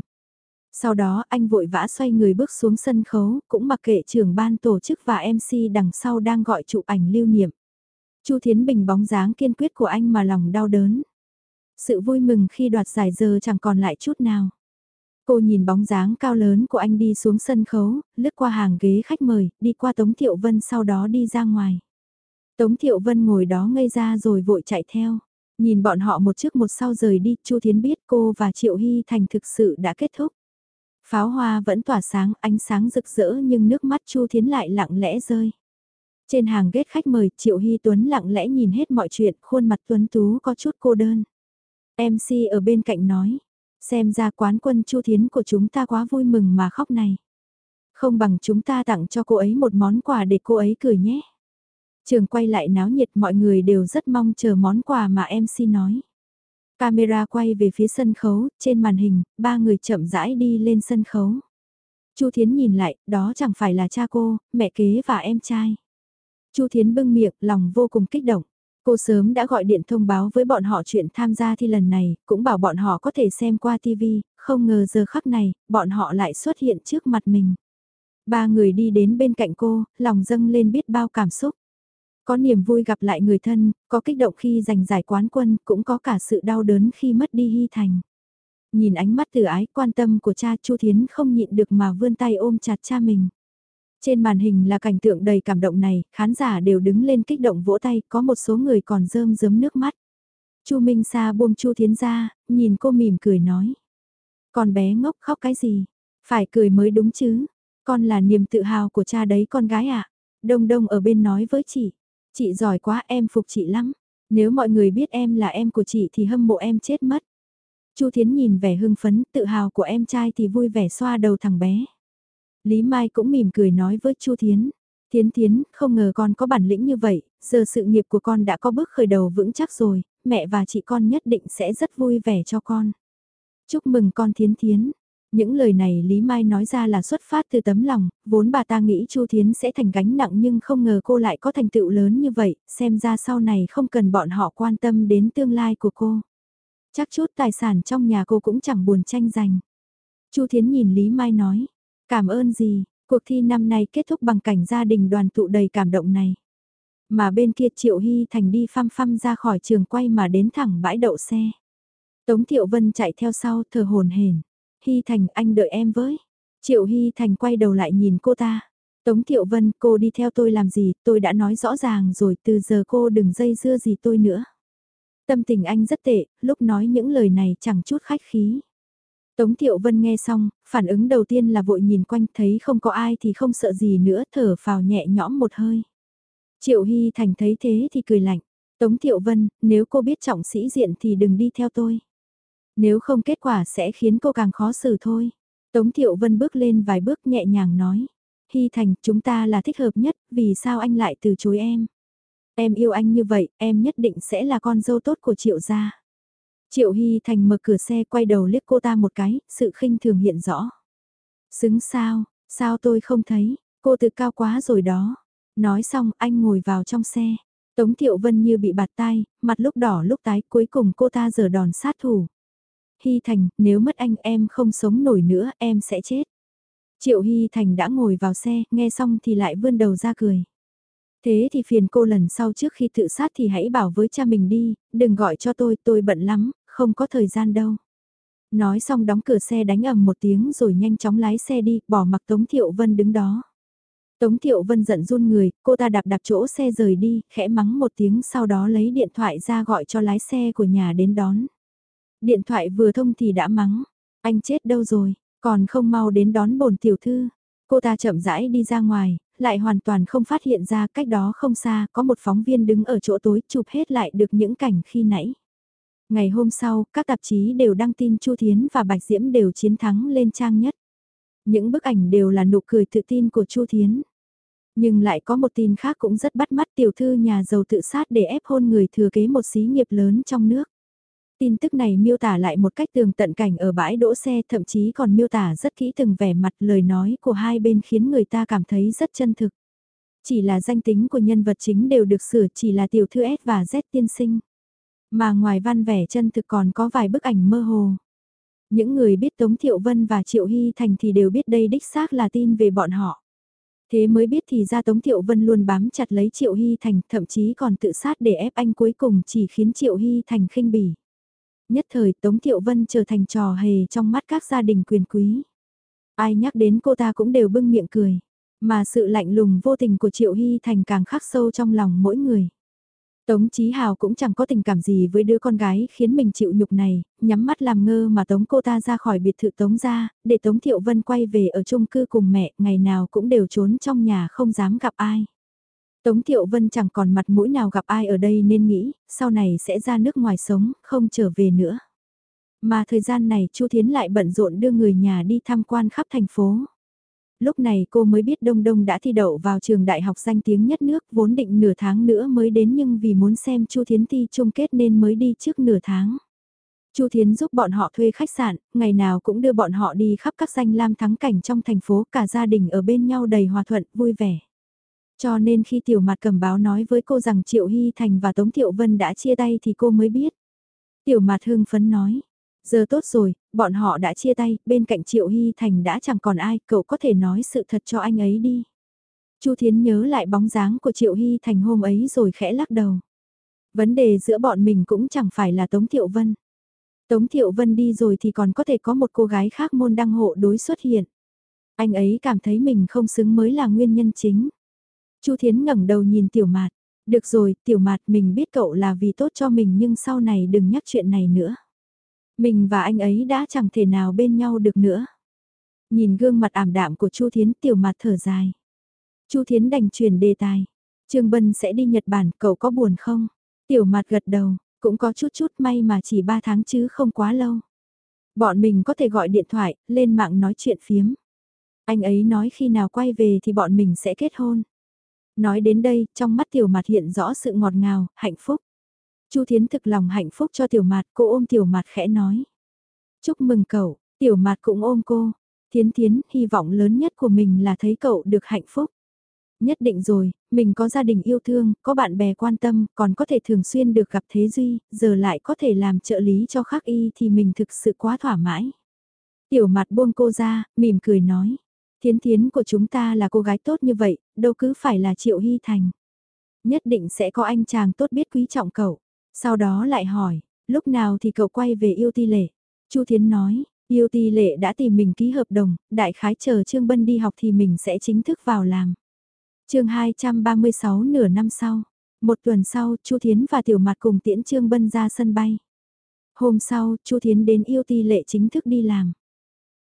Sau đó anh vội vã xoay người bước xuống sân khấu, cũng mặc kệ trưởng ban tổ chức và MC đằng sau đang gọi chụp ảnh lưu niệm. Chu Thiến Bình bóng dáng kiên quyết của anh mà lòng đau đớn. Sự vui mừng khi đoạt giải giờ chẳng còn lại chút nào. Cô nhìn bóng dáng cao lớn của anh đi xuống sân khấu, lướt qua hàng ghế khách mời, đi qua Tống Thiệu Vân sau đó đi ra ngoài. Tống Thiệu Vân ngồi đó ngây ra rồi vội chạy theo. Nhìn bọn họ một trước một sau rời đi, Chu Thiến biết cô và Triệu Hy Thành thực sự đã kết thúc. Pháo hoa vẫn tỏa sáng, ánh sáng rực rỡ nhưng nước mắt Chu Thiến lại lặng lẽ rơi. Trên hàng ghét khách mời, Triệu Hy Tuấn lặng lẽ nhìn hết mọi chuyện, khuôn mặt Tuấn Tú có chút cô đơn. MC ở bên cạnh nói, xem ra quán quân Chu Thiến của chúng ta quá vui mừng mà khóc này. Không bằng chúng ta tặng cho cô ấy một món quà để cô ấy cười nhé. Trường quay lại náo nhiệt mọi người đều rất mong chờ món quà mà MC nói. Camera quay về phía sân khấu, trên màn hình, ba người chậm rãi đi lên sân khấu. Chu Thiến nhìn lại, đó chẳng phải là cha cô, mẹ kế và em trai. Chu Thiến bưng miệng, lòng vô cùng kích động. Cô sớm đã gọi điện thông báo với bọn họ chuyện tham gia thi lần này, cũng bảo bọn họ có thể xem qua TV, không ngờ giờ khắc này, bọn họ lại xuất hiện trước mặt mình. Ba người đi đến bên cạnh cô, lòng dâng lên biết bao cảm xúc. Có niềm vui gặp lại người thân, có kích động khi giành giải quán quân, cũng có cả sự đau đớn khi mất đi hy thành. Nhìn ánh mắt từ ái quan tâm của cha Chu Thiến không nhịn được mà vươn tay ôm chặt cha mình. Trên màn hình là cảnh tượng đầy cảm động này, khán giả đều đứng lên kích động vỗ tay, có một số người còn rơm rớm nước mắt. Chu Minh Sa buông Chu Thiến ra, nhìn cô mỉm cười nói. Con bé ngốc khóc cái gì? Phải cười mới đúng chứ. Con là niềm tự hào của cha đấy con gái ạ. À? Đông Đông ở bên nói với chị. Chị giỏi quá em phục chị lắm. Nếu mọi người biết em là em của chị thì hâm mộ em chết mất. Chu Thiến nhìn vẻ hưng phấn, tự hào của em trai thì vui vẻ xoa đầu thằng bé. Lý Mai cũng mỉm cười nói với Chu Thiến. Thiến Thiến, không ngờ con có bản lĩnh như vậy, giờ sự nghiệp của con đã có bước khởi đầu vững chắc rồi, mẹ và chị con nhất định sẽ rất vui vẻ cho con. Chúc mừng con Thiến Thiến. Những lời này Lý Mai nói ra là xuất phát từ tấm lòng, vốn bà ta nghĩ Chu Thiến sẽ thành gánh nặng nhưng không ngờ cô lại có thành tựu lớn như vậy, xem ra sau này không cần bọn họ quan tâm đến tương lai của cô. Chắc chút tài sản trong nhà cô cũng chẳng buồn tranh giành. Chu Thiến nhìn Lý Mai nói, cảm ơn gì, cuộc thi năm nay kết thúc bằng cảnh gia đình đoàn tụ đầy cảm động này. Mà bên kia Triệu Hy Thành đi phăm phăm ra khỏi trường quay mà đến thẳng bãi đậu xe. Tống Thiệu Vân chạy theo sau thờ hồn hển. Hy Thành anh đợi em với. Triệu Hy Thành quay đầu lại nhìn cô ta. Tống Thiệu Vân cô đi theo tôi làm gì tôi đã nói rõ ràng rồi từ giờ cô đừng dây dưa gì tôi nữa. Tâm tình anh rất tệ, lúc nói những lời này chẳng chút khách khí. Tống Thiệu Vân nghe xong, phản ứng đầu tiên là vội nhìn quanh thấy không có ai thì không sợ gì nữa thở phào nhẹ nhõm một hơi. Triệu Hy Thành thấy thế thì cười lạnh. Tống Thiệu Vân, nếu cô biết trọng sĩ diện thì đừng đi theo tôi. Nếu không kết quả sẽ khiến cô càng khó xử thôi. Tống Thiệu Vân bước lên vài bước nhẹ nhàng nói. Hy Thành, chúng ta là thích hợp nhất, vì sao anh lại từ chối em? Em yêu anh như vậy, em nhất định sẽ là con dâu tốt của Triệu gia. Triệu Hy Thành mở cửa xe quay đầu liếc cô ta một cái, sự khinh thường hiện rõ. Xứng sao, sao tôi không thấy, cô tự cao quá rồi đó. Nói xong anh ngồi vào trong xe. Tống Thiệu Vân như bị bạt tai, mặt lúc đỏ lúc tái cuối cùng cô ta giờ đòn sát thủ. Hy Thành, nếu mất anh em không sống nổi nữa em sẽ chết. Triệu Hy Thành đã ngồi vào xe, nghe xong thì lại vươn đầu ra cười. Thế thì phiền cô lần sau trước khi tự sát thì hãy bảo với cha mình đi, đừng gọi cho tôi, tôi bận lắm, không có thời gian đâu. Nói xong đóng cửa xe đánh ầm một tiếng rồi nhanh chóng lái xe đi, bỏ mặc Tống Thiệu Vân đứng đó. Tống Thiệu Vân giận run người, cô ta đạp đạp chỗ xe rời đi, khẽ mắng một tiếng sau đó lấy điện thoại ra gọi cho lái xe của nhà đến đón. Điện thoại vừa thông thì đã mắng, anh chết đâu rồi, còn không mau đến đón bồn tiểu thư. Cô ta chậm rãi đi ra ngoài, lại hoàn toàn không phát hiện ra cách đó không xa có một phóng viên đứng ở chỗ tối chụp hết lại được những cảnh khi nãy. Ngày hôm sau, các tạp chí đều đăng tin Chu Thiến và Bạch Diễm đều chiến thắng lên trang nhất. Những bức ảnh đều là nụ cười tự tin của Chu Thiến. Nhưng lại có một tin khác cũng rất bắt mắt tiểu thư nhà giàu tự sát để ép hôn người thừa kế một xí nghiệp lớn trong nước. Tin tức này miêu tả lại một cách tường tận cảnh ở bãi đỗ xe thậm chí còn miêu tả rất kỹ từng vẻ mặt lời nói của hai bên khiến người ta cảm thấy rất chân thực. Chỉ là danh tính của nhân vật chính đều được sửa chỉ là tiểu thư S và Z tiên sinh. Mà ngoài văn vẻ chân thực còn có vài bức ảnh mơ hồ. Những người biết Tống Thiệu Vân và Triệu Hy Thành thì đều biết đây đích xác là tin về bọn họ. Thế mới biết thì ra Tống Thiệu Vân luôn bám chặt lấy Triệu Hy Thành, thậm chí còn tự sát để ép anh cuối cùng chỉ khiến Triệu Hy Thành khinh bỉ. Nhất thời Tống Thiệu Vân trở thành trò hề trong mắt các gia đình quyền quý. Ai nhắc đến cô ta cũng đều bưng miệng cười. Mà sự lạnh lùng vô tình của Triệu Hy Thành càng khắc sâu trong lòng mỗi người. Tống Chí Hào cũng chẳng có tình cảm gì với đứa con gái khiến mình chịu nhục này, nhắm mắt làm ngơ mà Tống cô ta ra khỏi biệt thự Tống ra, để Tống Thiệu Vân quay về ở chung cư cùng mẹ, ngày nào cũng đều trốn trong nhà không dám gặp ai. Tống Thiệu Vân chẳng còn mặt mũi nào gặp ai ở đây nên nghĩ, sau này sẽ ra nước ngoài sống, không trở về nữa. Mà thời gian này Chu Thiến lại bận rộn đưa người nhà đi tham quan khắp thành phố lúc này cô mới biết Đông Đông đã thi đậu vào trường đại học danh tiếng nhất nước, vốn định nửa tháng nữa mới đến nhưng vì muốn xem Chu Thiến thi chung kết nên mới đi trước nửa tháng. Chu Thiến giúp bọn họ thuê khách sạn, ngày nào cũng đưa bọn họ đi khắp các danh lam thắng cảnh trong thành phố, cả gia đình ở bên nhau đầy hòa thuận, vui vẻ. Cho nên khi tiểu mặt cầm báo nói với cô rằng Triệu Hy Thành và Tống Thiệu Vân đã chia tay thì cô mới biết. Tiểu mặt hưng phấn nói, giờ tốt rồi, bọn họ đã chia tay, bên cạnh Triệu Hy Thành đã chẳng còn ai, cậu có thể nói sự thật cho anh ấy đi. Chu Thiến nhớ lại bóng dáng của Triệu Hy Thành hôm ấy rồi khẽ lắc đầu. Vấn đề giữa bọn mình cũng chẳng phải là Tống Thiệu Vân. Tống Thiệu Vân đi rồi thì còn có thể có một cô gái khác môn đăng hộ đối xuất hiện. Anh ấy cảm thấy mình không xứng mới là nguyên nhân chính. Chu Thiến ngẩng đầu nhìn Tiểu Mạt. Được rồi, Tiểu Mạt mình biết cậu là vì tốt cho mình nhưng sau này đừng nhắc chuyện này nữa. Mình và anh ấy đã chẳng thể nào bên nhau được nữa. Nhìn gương mặt ảm đạm của Chu Thiến Tiểu mặt thở dài. Chu Thiến đành chuyển đề tài. Trương Bân sẽ đi Nhật Bản, cậu có buồn không? Tiểu mặt gật đầu, cũng có chút chút may mà chỉ 3 tháng chứ không quá lâu. Bọn mình có thể gọi điện thoại, lên mạng nói chuyện phiếm. Anh ấy nói khi nào quay về thì bọn mình sẽ kết hôn. Nói đến đây, trong mắt tiểu mặt hiện rõ sự ngọt ngào, hạnh phúc. Chu Thiến thực lòng hạnh phúc cho tiểu Mạt, cô ôm tiểu Mạt khẽ nói. Chúc mừng cậu, tiểu Mạt cũng ôm cô. Thiến Thiến, hy vọng lớn nhất của mình là thấy cậu được hạnh phúc. Nhất định rồi, mình có gia đình yêu thương, có bạn bè quan tâm, còn có thể thường xuyên được gặp Thế Duy, giờ lại có thể làm trợ lý cho khắc y thì mình thực sự quá thỏa mãn. Tiểu mặt buông cô ra, mỉm cười nói. Thiến thiến của chúng ta là cô gái tốt như vậy, đâu cứ phải là Triệu Hy Thành. Nhất định sẽ có anh chàng tốt biết quý trọng cậu. Sau đó lại hỏi, lúc nào thì cậu quay về yêu ti lệ? Chu Thiến nói, yêu ti lệ đã tìm mình ký hợp đồng, đại khái chờ Trương Bân đi học thì mình sẽ chính thức vào làm. chương 236 nửa năm sau, một tuần sau Chu Thiến và Tiểu Mặt cùng tiễn Trương Bân ra sân bay. Hôm sau, Chu Thiến đến yêu ti lệ chính thức đi làm.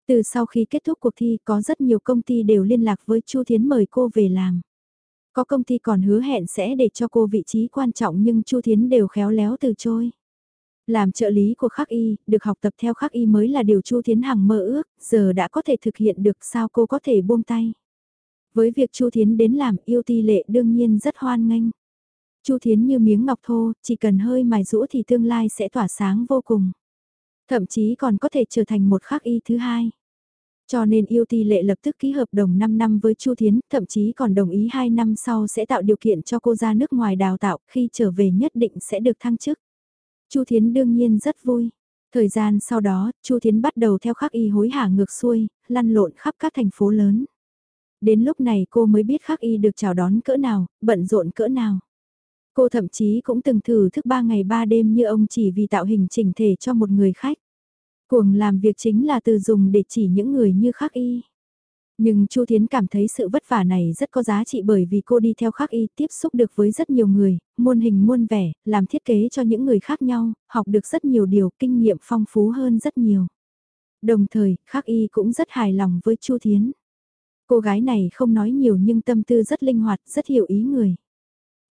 Từ sau khi kết thúc cuộc thi có rất nhiều công ty đều liên lạc với Chu Thiến mời cô về làm. Có công ty còn hứa hẹn sẽ để cho cô vị trí quan trọng nhưng Chu Thiến đều khéo léo từ chối. Làm trợ lý của Khắc Y, được học tập theo Khắc Y mới là điều Chu Thiến Hằng mơ ước, giờ đã có thể thực hiện được sao cô có thể buông tay. Với việc Chu Thiến đến làm yêu ti lệ đương nhiên rất hoan nghênh. Chu Thiến như miếng ngọc thô, chỉ cần hơi mài rũ thì tương lai sẽ tỏa sáng vô cùng. Thậm chí còn có thể trở thành một khắc y thứ hai. Cho nên yêu ti lệ lập tức ký hợp đồng 5 năm với Chu Thiến, thậm chí còn đồng ý 2 năm sau sẽ tạo điều kiện cho cô ra nước ngoài đào tạo, khi trở về nhất định sẽ được thăng chức. Chu Thiến đương nhiên rất vui. Thời gian sau đó, Chu Thiến bắt đầu theo khắc y hối hả ngược xuôi, lăn lộn khắp các thành phố lớn. Đến lúc này cô mới biết khắc y được chào đón cỡ nào, bận rộn cỡ nào. Cô thậm chí cũng từng thử thức 3 ngày 3 đêm như ông chỉ vì tạo hình chỉnh thể cho một người khách. Cuồng làm việc chính là từ dùng để chỉ những người như khắc y. Nhưng Chu Thiến cảm thấy sự vất vả này rất có giá trị bởi vì cô đi theo khắc y tiếp xúc được với rất nhiều người, muôn hình muôn vẻ, làm thiết kế cho những người khác nhau, học được rất nhiều điều, kinh nghiệm phong phú hơn rất nhiều. Đồng thời, khắc y cũng rất hài lòng với Chu Thiến. Cô gái này không nói nhiều nhưng tâm tư rất linh hoạt, rất hiểu ý người.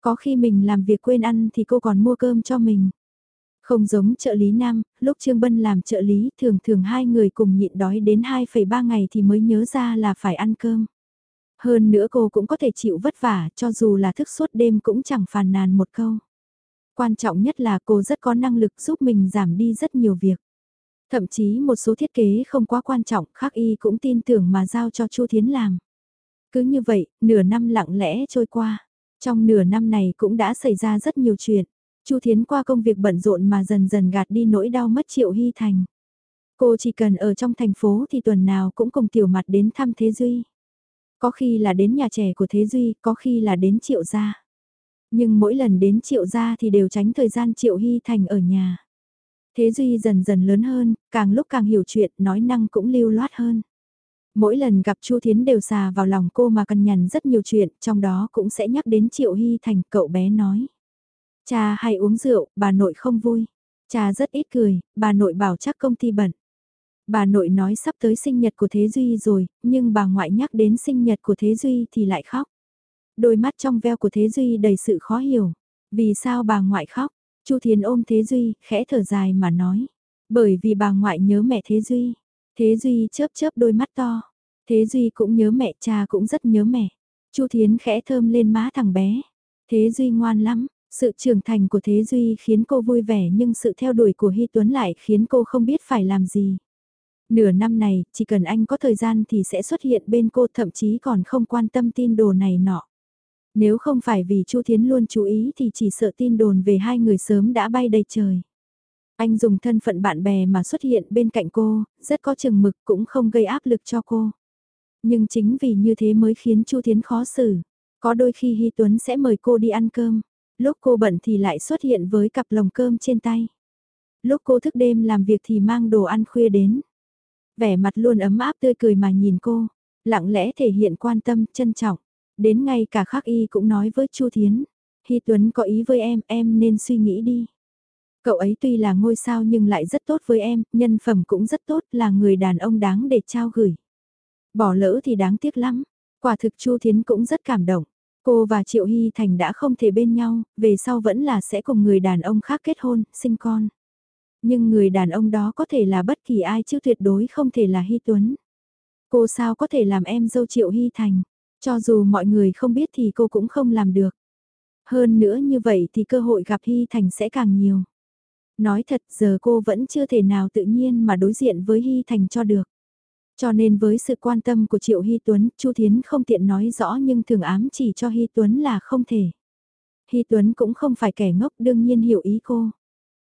Có khi mình làm việc quên ăn thì cô còn mua cơm cho mình. Không giống trợ lý nam, lúc Trương Bân làm trợ lý thường thường hai người cùng nhịn đói đến 2,3 ngày thì mới nhớ ra là phải ăn cơm. Hơn nữa cô cũng có thể chịu vất vả cho dù là thức suốt đêm cũng chẳng phàn nàn một câu. Quan trọng nhất là cô rất có năng lực giúp mình giảm đi rất nhiều việc. Thậm chí một số thiết kế không quá quan trọng khác y cũng tin tưởng mà giao cho Chu Thiến làm. Cứ như vậy, nửa năm lặng lẽ trôi qua. Trong nửa năm này cũng đã xảy ra rất nhiều chuyện. Chu Thiến qua công việc bận rộn mà dần dần gạt đi nỗi đau mất Triệu Hy Thành. Cô chỉ cần ở trong thành phố thì tuần nào cũng cùng tiểu mặt đến thăm Thế Duy. Có khi là đến nhà trẻ của Thế Duy, có khi là đến Triệu Gia. Nhưng mỗi lần đến Triệu Gia thì đều tránh thời gian Triệu Hy Thành ở nhà. Thế Duy dần dần lớn hơn, càng lúc càng hiểu chuyện, nói năng cũng lưu loát hơn. Mỗi lần gặp Chu Thiến đều xà vào lòng cô mà cằn nhằn rất nhiều chuyện, trong đó cũng sẽ nhắc đến Triệu Hy Thành, cậu bé nói. Cha hay uống rượu, bà nội không vui. Cha rất ít cười, bà nội bảo chắc công ty bận. Bà nội nói sắp tới sinh nhật của Thế Duy rồi, nhưng bà ngoại nhắc đến sinh nhật của Thế Duy thì lại khóc. Đôi mắt trong veo của Thế Duy đầy sự khó hiểu. Vì sao bà ngoại khóc? Chu Thiến ôm Thế Duy, khẽ thở dài mà nói. Bởi vì bà ngoại nhớ mẹ Thế Duy. Thế Duy chớp chớp đôi mắt to. Thế Duy cũng nhớ mẹ, cha cũng rất nhớ mẹ. Chu Thiến khẽ thơm lên má thằng bé. Thế Duy ngoan lắm, sự trưởng thành của Thế Duy khiến cô vui vẻ nhưng sự theo đuổi của Hy Tuấn lại khiến cô không biết phải làm gì. Nửa năm này, chỉ cần anh có thời gian thì sẽ xuất hiện bên cô thậm chí còn không quan tâm tin đồ này nọ. Nếu không phải vì Chu Thiến luôn chú ý thì chỉ sợ tin đồn về hai người sớm đã bay đầy trời. Anh dùng thân phận bạn bè mà xuất hiện bên cạnh cô, rất có chừng mực cũng không gây áp lực cho cô. Nhưng chính vì như thế mới khiến Chu Thiến khó xử. Có đôi khi Hy Tuấn sẽ mời cô đi ăn cơm, lúc cô bận thì lại xuất hiện với cặp lồng cơm trên tay. Lúc cô thức đêm làm việc thì mang đồ ăn khuya đến. Vẻ mặt luôn ấm áp tươi cười mà nhìn cô, lặng lẽ thể hiện quan tâm, trân trọng. Đến ngay cả khắc y cũng nói với Chu Thiến, Hy Tuấn có ý với em, em nên suy nghĩ đi. Cậu ấy tuy là ngôi sao nhưng lại rất tốt với em, nhân phẩm cũng rất tốt, là người đàn ông đáng để trao gửi. Bỏ lỡ thì đáng tiếc lắm. Quả thực Chu Thiến cũng rất cảm động. Cô và Triệu Hy Thành đã không thể bên nhau, về sau vẫn là sẽ cùng người đàn ông khác kết hôn, sinh con. Nhưng người đàn ông đó có thể là bất kỳ ai chứ tuyệt đối không thể là Hy Tuấn. Cô sao có thể làm em dâu Triệu Hy Thành, cho dù mọi người không biết thì cô cũng không làm được. Hơn nữa như vậy thì cơ hội gặp Hy Thành sẽ càng nhiều. Nói thật giờ cô vẫn chưa thể nào tự nhiên mà đối diện với Hy Thành cho được. Cho nên với sự quan tâm của Triệu Hy Tuấn, Chu Thiến không tiện nói rõ nhưng thường ám chỉ cho Hy Tuấn là không thể. Hy Tuấn cũng không phải kẻ ngốc đương nhiên hiểu ý cô.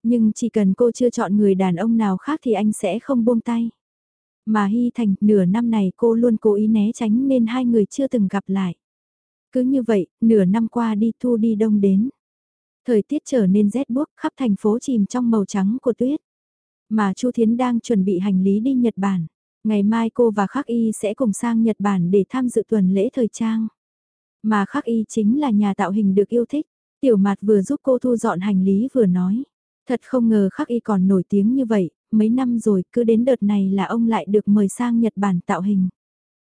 Nhưng chỉ cần cô chưa chọn người đàn ông nào khác thì anh sẽ không buông tay. Mà Hy Thành, nửa năm này cô luôn cố ý né tránh nên hai người chưa từng gặp lại. Cứ như vậy, nửa năm qua đi thu đi đông đến. Thời tiết trở nên rét buốt khắp thành phố chìm trong màu trắng của tuyết. Mà Chu Thiến đang chuẩn bị hành lý đi Nhật Bản. Ngày mai cô và Khắc Y sẽ cùng sang Nhật Bản để tham dự tuần lễ thời trang. Mà Khắc Y chính là nhà tạo hình được yêu thích. Tiểu Mạt vừa giúp cô thu dọn hành lý vừa nói. Thật không ngờ Khắc Y còn nổi tiếng như vậy, mấy năm rồi cứ đến đợt này là ông lại được mời sang Nhật Bản tạo hình.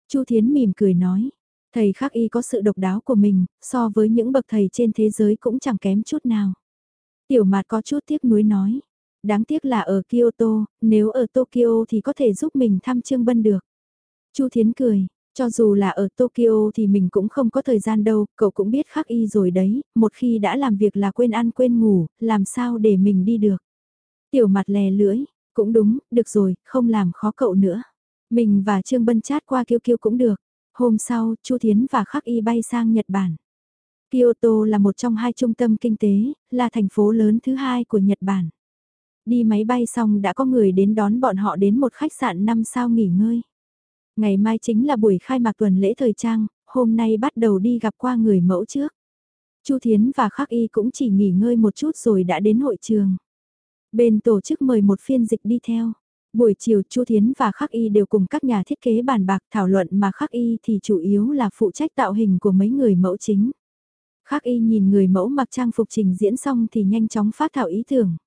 Chu Thiến mỉm cười nói, thầy Khắc Y có sự độc đáo của mình, so với những bậc thầy trên thế giới cũng chẳng kém chút nào. Tiểu Mạt có chút tiếc nuối nói, Đáng tiếc là ở Kyoto, nếu ở Tokyo thì có thể giúp mình thăm Trương Bân được. Chu Thiến cười, cho dù là ở Tokyo thì mình cũng không có thời gian đâu, cậu cũng biết khắc y rồi đấy, một khi đã làm việc là quên ăn quên ngủ, làm sao để mình đi được. Tiểu mặt lè lưỡi, cũng đúng, được rồi, không làm khó cậu nữa. Mình và Trương Bân chat qua kiêu kiêu cũng được. Hôm sau, Chu Thiến và Khắc Y bay sang Nhật Bản. Kyoto là một trong hai trung tâm kinh tế, là thành phố lớn thứ hai của Nhật Bản. Đi máy bay xong đã có người đến đón bọn họ đến một khách sạn 5 sao nghỉ ngơi. Ngày mai chính là buổi khai mạc tuần lễ thời trang, hôm nay bắt đầu đi gặp qua người mẫu trước. Chu Thiến và Khắc Y cũng chỉ nghỉ ngơi một chút rồi đã đến hội trường. Bên tổ chức mời một phiên dịch đi theo. Buổi chiều Chu Thiến và Khắc Y đều cùng các nhà thiết kế bàn bạc thảo luận mà Khắc Y thì chủ yếu là phụ trách tạo hình của mấy người mẫu chính. Khắc Y nhìn người mẫu mặc trang phục trình diễn xong thì nhanh chóng phát thảo ý tưởng.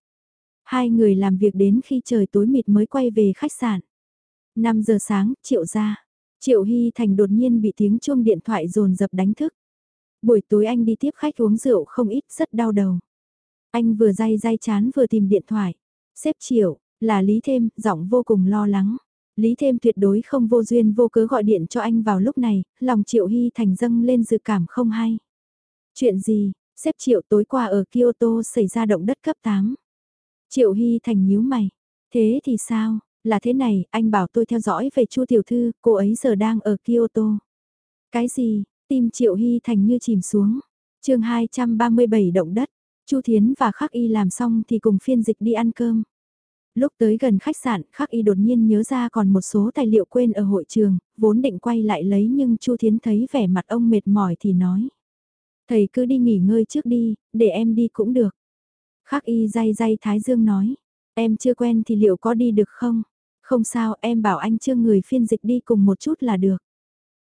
Hai người làm việc đến khi trời tối mịt mới quay về khách sạn. 5 giờ sáng, Triệu ra. Triệu Hy Thành đột nhiên bị tiếng chuông điện thoại rồn dập đánh thức. Buổi tối anh đi tiếp khách uống rượu không ít rất đau đầu. Anh vừa day day chán vừa tìm điện thoại. Xếp Triệu, là Lý Thêm, giọng vô cùng lo lắng. Lý Thêm tuyệt đối không vô duyên vô cớ gọi điện cho anh vào lúc này, lòng Triệu Hy Thành dâng lên dự cảm không hay. Chuyện gì, xếp Triệu tối qua ở Kyoto xảy ra động đất cấp 8. Triệu Hy Thành nhíu mày. Thế thì sao, là thế này, anh bảo tôi theo dõi về Chu tiểu thư, cô ấy giờ đang ở Kyoto. Cái gì, tim Triệu Hy Thành như chìm xuống. chương 237 động đất, Chu Thiến và Khắc Y làm xong thì cùng phiên dịch đi ăn cơm. Lúc tới gần khách sạn, Khắc Y đột nhiên nhớ ra còn một số tài liệu quên ở hội trường, vốn định quay lại lấy nhưng Chu Thiến thấy vẻ mặt ông mệt mỏi thì nói. Thầy cứ đi nghỉ ngơi trước đi, để em đi cũng được. Khắc y day day Thái Dương nói, em chưa quen thì liệu có đi được không? Không sao, em bảo anh chưa người phiên dịch đi cùng một chút là được.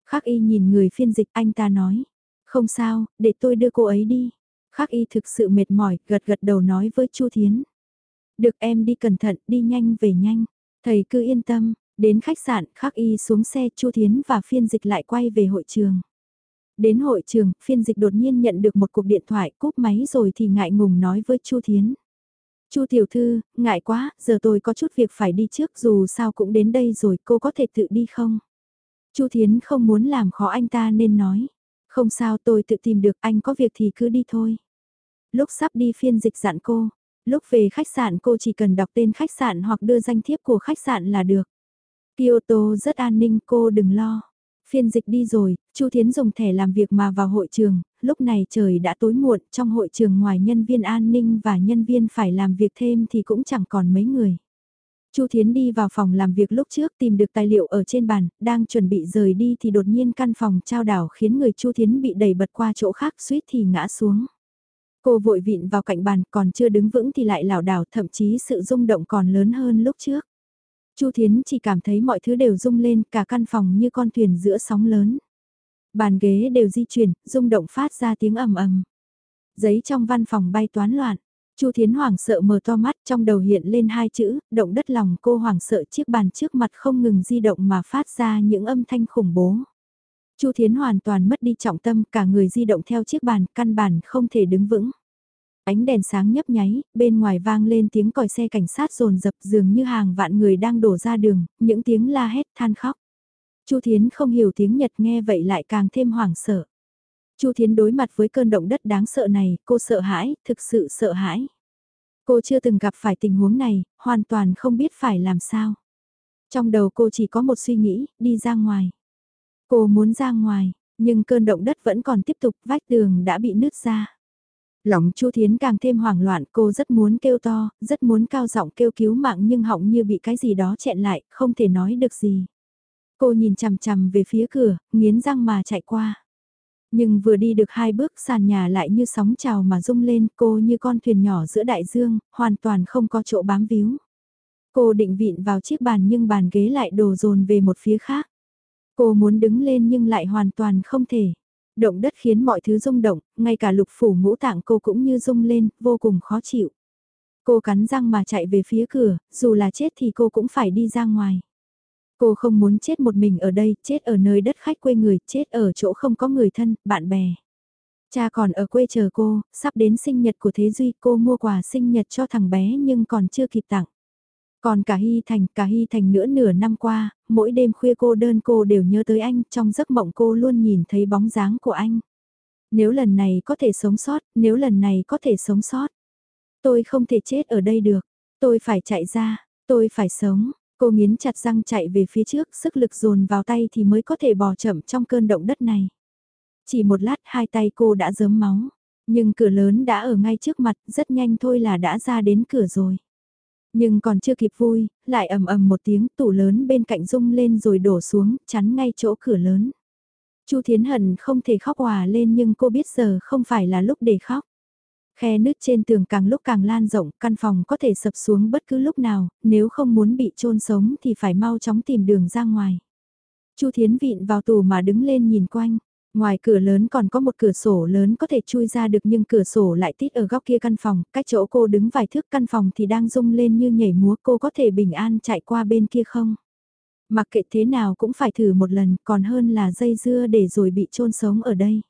Khắc y nhìn người phiên dịch anh ta nói, không sao, để tôi đưa cô ấy đi. Khắc y thực sự mệt mỏi, gật gật đầu nói với Chu Thiến. Được em đi cẩn thận, đi nhanh về nhanh. Thầy cứ yên tâm, đến khách sạn, Khắc y xuống xe Chu Thiến và phiên dịch lại quay về hội trường. Đến hội trường, phiên dịch đột nhiên nhận được một cuộc điện thoại cúp máy rồi thì ngại ngùng nói với Chu Thiến. Chu tiểu thư, ngại quá, giờ tôi có chút việc phải đi trước dù sao cũng đến đây rồi cô có thể tự đi không? Chu Thiến không muốn làm khó anh ta nên nói. Không sao tôi tự tìm được anh có việc thì cứ đi thôi. Lúc sắp đi phiên dịch dặn cô, lúc về khách sạn cô chỉ cần đọc tên khách sạn hoặc đưa danh thiếp của khách sạn là được. Kyoto rất an ninh cô đừng lo. Phiên dịch đi rồi, Chu Thiến dùng thẻ làm việc mà vào hội trường, lúc này trời đã tối muộn, trong hội trường ngoài nhân viên an ninh và nhân viên phải làm việc thêm thì cũng chẳng còn mấy người. Chu Thiến đi vào phòng làm việc lúc trước tìm được tài liệu ở trên bàn, đang chuẩn bị rời đi thì đột nhiên căn phòng trao đảo khiến người Chu Thiến bị đẩy bật qua chỗ khác suýt thì ngã xuống. Cô vội vịn vào cạnh bàn còn chưa đứng vững thì lại lảo đảo thậm chí sự rung động còn lớn hơn lúc trước. Chu Thiến chỉ cảm thấy mọi thứ đều rung lên cả căn phòng như con thuyền giữa sóng lớn. Bàn ghế đều di chuyển, rung động phát ra tiếng ầm ầm. Giấy trong văn phòng bay toán loạn. Chu Thiến hoảng sợ mở to mắt trong đầu hiện lên hai chữ, động đất lòng cô hoảng sợ chiếc bàn trước mặt không ngừng di động mà phát ra những âm thanh khủng bố. Chu Thiến hoàn toàn mất đi trọng tâm cả người di động theo chiếc bàn, căn bản không thể đứng vững. Ánh đèn sáng nhấp nháy, bên ngoài vang lên tiếng còi xe cảnh sát rồn rập dường như hàng vạn người đang đổ ra đường, những tiếng la hét than khóc. Chu Thiến không hiểu tiếng Nhật nghe vậy lại càng thêm hoảng sợ. Chu Thiến đối mặt với cơn động đất đáng sợ này, cô sợ hãi, thực sự sợ hãi. Cô chưa từng gặp phải tình huống này, hoàn toàn không biết phải làm sao. Trong đầu cô chỉ có một suy nghĩ, đi ra ngoài. Cô muốn ra ngoài, nhưng cơn động đất vẫn còn tiếp tục, vách tường đã bị nứt ra. Lòng Chu Thiến càng thêm hoảng loạn, cô rất muốn kêu to, rất muốn cao giọng kêu cứu mạng nhưng họng như bị cái gì đó chẹn lại, không thể nói được gì. Cô nhìn chằm chằm về phía cửa, nghiến răng mà chạy qua. Nhưng vừa đi được hai bước sàn nhà lại như sóng trào mà rung lên cô như con thuyền nhỏ giữa đại dương, hoàn toàn không có chỗ bám víu. Cô định vịn vào chiếc bàn nhưng bàn ghế lại đổ dồn về một phía khác. Cô muốn đứng lên nhưng lại hoàn toàn không thể. Động đất khiến mọi thứ rung động, ngay cả lục phủ ngũ tạng cô cũng như rung lên, vô cùng khó chịu. Cô cắn răng mà chạy về phía cửa, dù là chết thì cô cũng phải đi ra ngoài. Cô không muốn chết một mình ở đây, chết ở nơi đất khách quê người, chết ở chỗ không có người thân, bạn bè. Cha còn ở quê chờ cô, sắp đến sinh nhật của Thế Duy cô mua quà sinh nhật cho thằng bé nhưng còn chưa kịp tặng. Còn cả Hy Thành, cả Hy Thành nữa nửa năm qua, mỗi đêm khuya cô đơn cô đều nhớ tới anh, trong giấc mộng cô luôn nhìn thấy bóng dáng của anh. Nếu lần này có thể sống sót, nếu lần này có thể sống sót. Tôi không thể chết ở đây được, tôi phải chạy ra, tôi phải sống, Cô nghiến chặt răng chạy về phía trước, sức lực dồn vào tay thì mới có thể bò chậm trong cơn động đất này. Chỉ một lát hai tay cô đã dớm máu, nhưng cửa lớn đã ở ngay trước mặt, rất nhanh thôi là đã ra đến cửa rồi. Nhưng còn chưa kịp vui, lại ầm ầm một tiếng tủ lớn bên cạnh rung lên rồi đổ xuống, chắn ngay chỗ cửa lớn. Chu Thiến Hận không thể khóc hòa lên nhưng cô biết giờ không phải là lúc để khóc. Khe nứt trên tường càng lúc càng lan rộng, căn phòng có thể sập xuống bất cứ lúc nào, nếu không muốn bị chôn sống thì phải mau chóng tìm đường ra ngoài. Chu Thiến vịn vào tủ mà đứng lên nhìn quanh. Ngoài cửa lớn còn có một cửa sổ lớn có thể chui ra được nhưng cửa sổ lại tít ở góc kia căn phòng, cách chỗ cô đứng vài thước căn phòng thì đang rung lên như nhảy múa cô có thể bình an chạy qua bên kia không? Mặc kệ thế nào cũng phải thử một lần còn hơn là dây dưa để rồi bị chôn sống ở đây.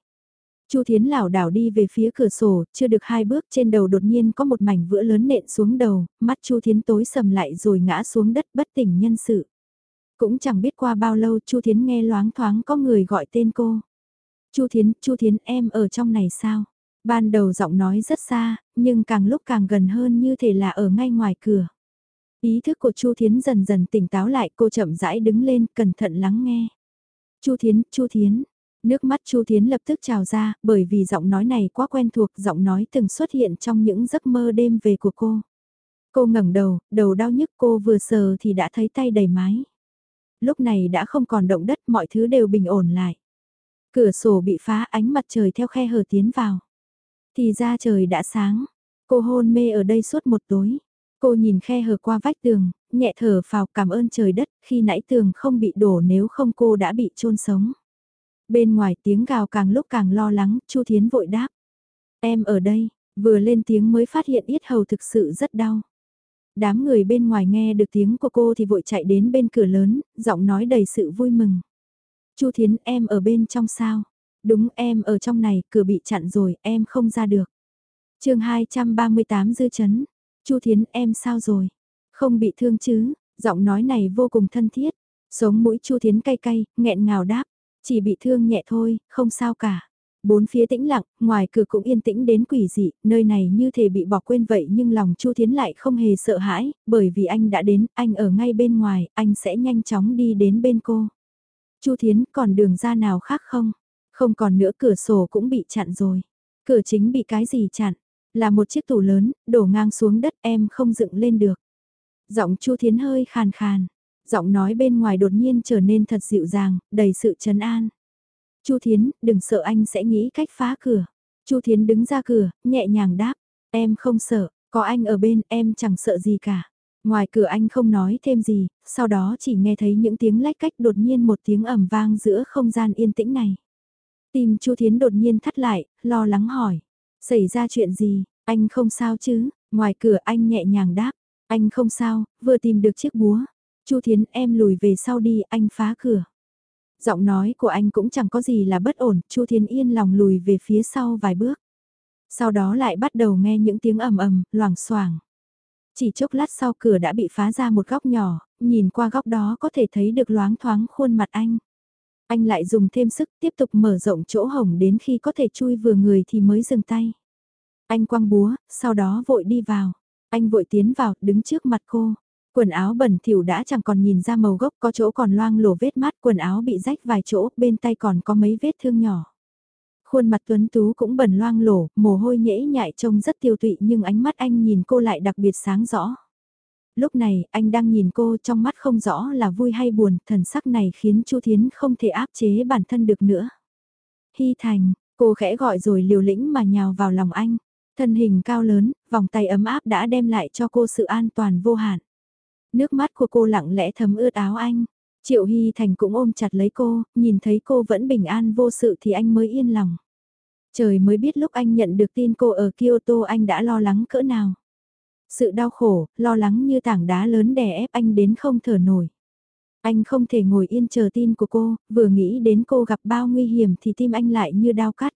Chu Thiến lảo đảo đi về phía cửa sổ, chưa được hai bước trên đầu đột nhiên có một mảnh vữa lớn nện xuống đầu, mắt Chu Thiến tối sầm lại rồi ngã xuống đất bất tỉnh nhân sự. Cũng chẳng biết qua bao lâu Chu Thiến nghe loáng thoáng có người gọi tên cô. Chu Thiến, Chu Thiến em ở trong này sao? Ban đầu giọng nói rất xa, nhưng càng lúc càng gần hơn như thể là ở ngay ngoài cửa. Ý thức của Chu Thiến dần dần tỉnh táo lại cô chậm rãi đứng lên cẩn thận lắng nghe. Chu Thiến, Chu Thiến, Nước mắt Chu Thiến lập tức trào ra, bởi vì giọng nói này quá quen thuộc, giọng nói từng xuất hiện trong những giấc mơ đêm về của cô. Cô ngẩng đầu, đầu đau nhức cô vừa sờ thì đã thấy tay đầy mái. Lúc này đã không còn động đất, mọi thứ đều bình ổn lại. Cửa sổ bị phá ánh mặt trời theo khe hở tiến vào. Thì ra trời đã sáng, cô hôn mê ở đây suốt một tối. Cô nhìn khe hở qua vách tường, nhẹ thở vào cảm ơn trời đất khi nãy tường không bị đổ nếu không cô đã bị chôn sống. Bên ngoài tiếng gào càng lúc càng lo lắng, Chu Thiến vội đáp. Em ở đây, vừa lên tiếng mới phát hiện yết hầu thực sự rất đau. Đám người bên ngoài nghe được tiếng của cô thì vội chạy đến bên cửa lớn, giọng nói đầy sự vui mừng. Chu Thiến em ở bên trong sao? Đúng em ở trong này, cửa bị chặn rồi, em không ra được. chương 238 dư chấn. Chu Thiến em sao rồi? Không bị thương chứ? Giọng nói này vô cùng thân thiết. Sống mũi Chu Thiến cay cay, nghẹn ngào đáp, chỉ bị thương nhẹ thôi, không sao cả. Bốn phía tĩnh lặng, ngoài cửa cũng yên tĩnh đến quỷ dị, nơi này như thể bị bỏ quên vậy nhưng lòng Chu Thiến lại không hề sợ hãi, bởi vì anh đã đến, anh ở ngay bên ngoài, anh sẽ nhanh chóng đi đến bên cô. Chu Thiến còn đường ra nào khác không? Không còn nữa cửa sổ cũng bị chặn rồi. Cửa chính bị cái gì chặn? Là một chiếc tủ lớn, đổ ngang xuống đất em không dựng lên được. Giọng Chu Thiến hơi khàn khàn. Giọng nói bên ngoài đột nhiên trở nên thật dịu dàng, đầy sự trấn an. Chu Thiến, đừng sợ anh sẽ nghĩ cách phá cửa. Chu Thiến đứng ra cửa, nhẹ nhàng đáp, em không sợ, có anh ở bên em chẳng sợ gì cả. Ngoài cửa anh không nói thêm gì, sau đó chỉ nghe thấy những tiếng lách cách đột nhiên một tiếng ầm vang giữa không gian yên tĩnh này. Tim Chu Thiến đột nhiên thắt lại, lo lắng hỏi. Xảy ra chuyện gì, anh không sao chứ, ngoài cửa anh nhẹ nhàng đáp. Anh không sao, vừa tìm được chiếc búa. Chu Thiến em lùi về sau đi, anh phá cửa. Giọng nói của anh cũng chẳng có gì là bất ổn, Chu Thiến yên lòng lùi về phía sau vài bước. Sau đó lại bắt đầu nghe những tiếng ầm ầm, loảng xoảng. Chỉ chốc lát sau cửa đã bị phá ra một góc nhỏ, nhìn qua góc đó có thể thấy được loáng thoáng khuôn mặt anh. Anh lại dùng thêm sức tiếp tục mở rộng chỗ hổng đến khi có thể chui vừa người thì mới dừng tay. Anh quăng búa, sau đó vội đi vào. Anh vội tiến vào, đứng trước mặt cô. Quần áo bẩn thỉu đã chẳng còn nhìn ra màu gốc có chỗ còn loang lổ vết mát quần áo bị rách vài chỗ, bên tay còn có mấy vết thương nhỏ. Khuôn mặt tuấn tú cũng bẩn loang lổ, mồ hôi nhễ nhại trông rất tiêu tụy nhưng ánh mắt anh nhìn cô lại đặc biệt sáng rõ. Lúc này, anh đang nhìn cô trong mắt không rõ là vui hay buồn, thần sắc này khiến Chu Thiến không thể áp chế bản thân được nữa. Hy Thành, cô khẽ gọi rồi liều lĩnh mà nhào vào lòng anh. Thân hình cao lớn, vòng tay ấm áp đã đem lại cho cô sự an toàn vô hạn. Nước mắt của cô lặng lẽ thấm ướt áo anh. Triệu Hy Thành cũng ôm chặt lấy cô, nhìn thấy cô vẫn bình an vô sự thì anh mới yên lòng. Trời mới biết lúc anh nhận được tin cô ở Kyoto anh đã lo lắng cỡ nào. Sự đau khổ, lo lắng như tảng đá lớn đè ép anh đến không thở nổi. Anh không thể ngồi yên chờ tin của cô, vừa nghĩ đến cô gặp bao nguy hiểm thì tim anh lại như đau cắt.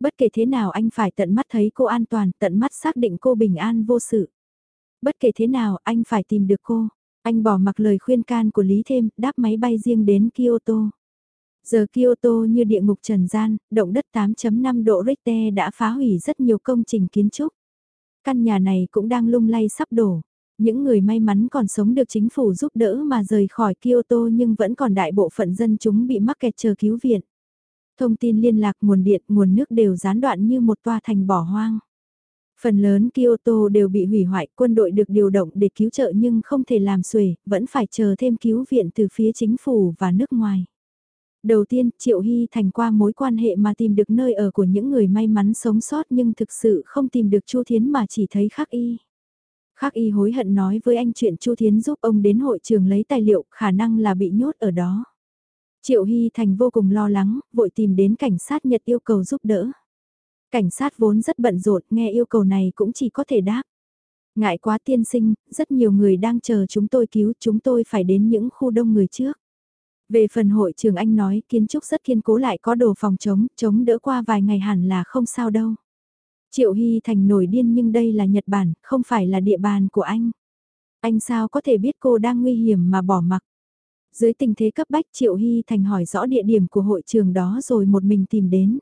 Bất kể thế nào anh phải tận mắt thấy cô an toàn, tận mắt xác định cô bình an vô sự. Bất kể thế nào anh phải tìm được cô. Anh bỏ mặc lời khuyên can của Lý Thêm, đáp máy bay riêng đến Kyoto. Giờ Kyoto như địa ngục trần gian, động đất 8.5 độ Richter đã phá hủy rất nhiều công trình kiến trúc. Căn nhà này cũng đang lung lay sắp đổ. Những người may mắn còn sống được chính phủ giúp đỡ mà rời khỏi Kyoto nhưng vẫn còn đại bộ phận dân chúng bị mắc kẹt chờ cứu viện. Thông tin liên lạc nguồn điện, nguồn nước đều gián đoạn như một tòa thành bỏ hoang. Phần lớn Kyoto đều bị hủy hoại, quân đội được điều động để cứu trợ nhưng không thể làm xuể, vẫn phải chờ thêm cứu viện từ phía chính phủ và nước ngoài. Đầu tiên, Triệu Hy thành qua mối quan hệ mà tìm được nơi ở của những người may mắn sống sót nhưng thực sự không tìm được Chu Thiến mà chỉ thấy Khắc Y. Khắc Y hối hận nói với anh chuyện Chu Thiến giúp ông đến hội trường lấy tài liệu, khả năng là bị nhốt ở đó. Triệu Hy Thành vô cùng lo lắng, vội tìm đến cảnh sát Nhật yêu cầu giúp đỡ. Cảnh sát vốn rất bận rộn, nghe yêu cầu này cũng chỉ có thể đáp. Ngại quá tiên sinh, rất nhiều người đang chờ chúng tôi cứu, chúng tôi phải đến những khu đông người trước. Về phần hội trường anh nói kiến trúc rất kiên cố lại có đồ phòng chống, chống đỡ qua vài ngày hẳn là không sao đâu. Triệu Hy Thành nổi điên nhưng đây là Nhật Bản, không phải là địa bàn của anh. Anh sao có thể biết cô đang nguy hiểm mà bỏ mặc. Dưới tình thế cấp bách Triệu Hy Thành hỏi rõ địa điểm của hội trường đó rồi một mình tìm đến.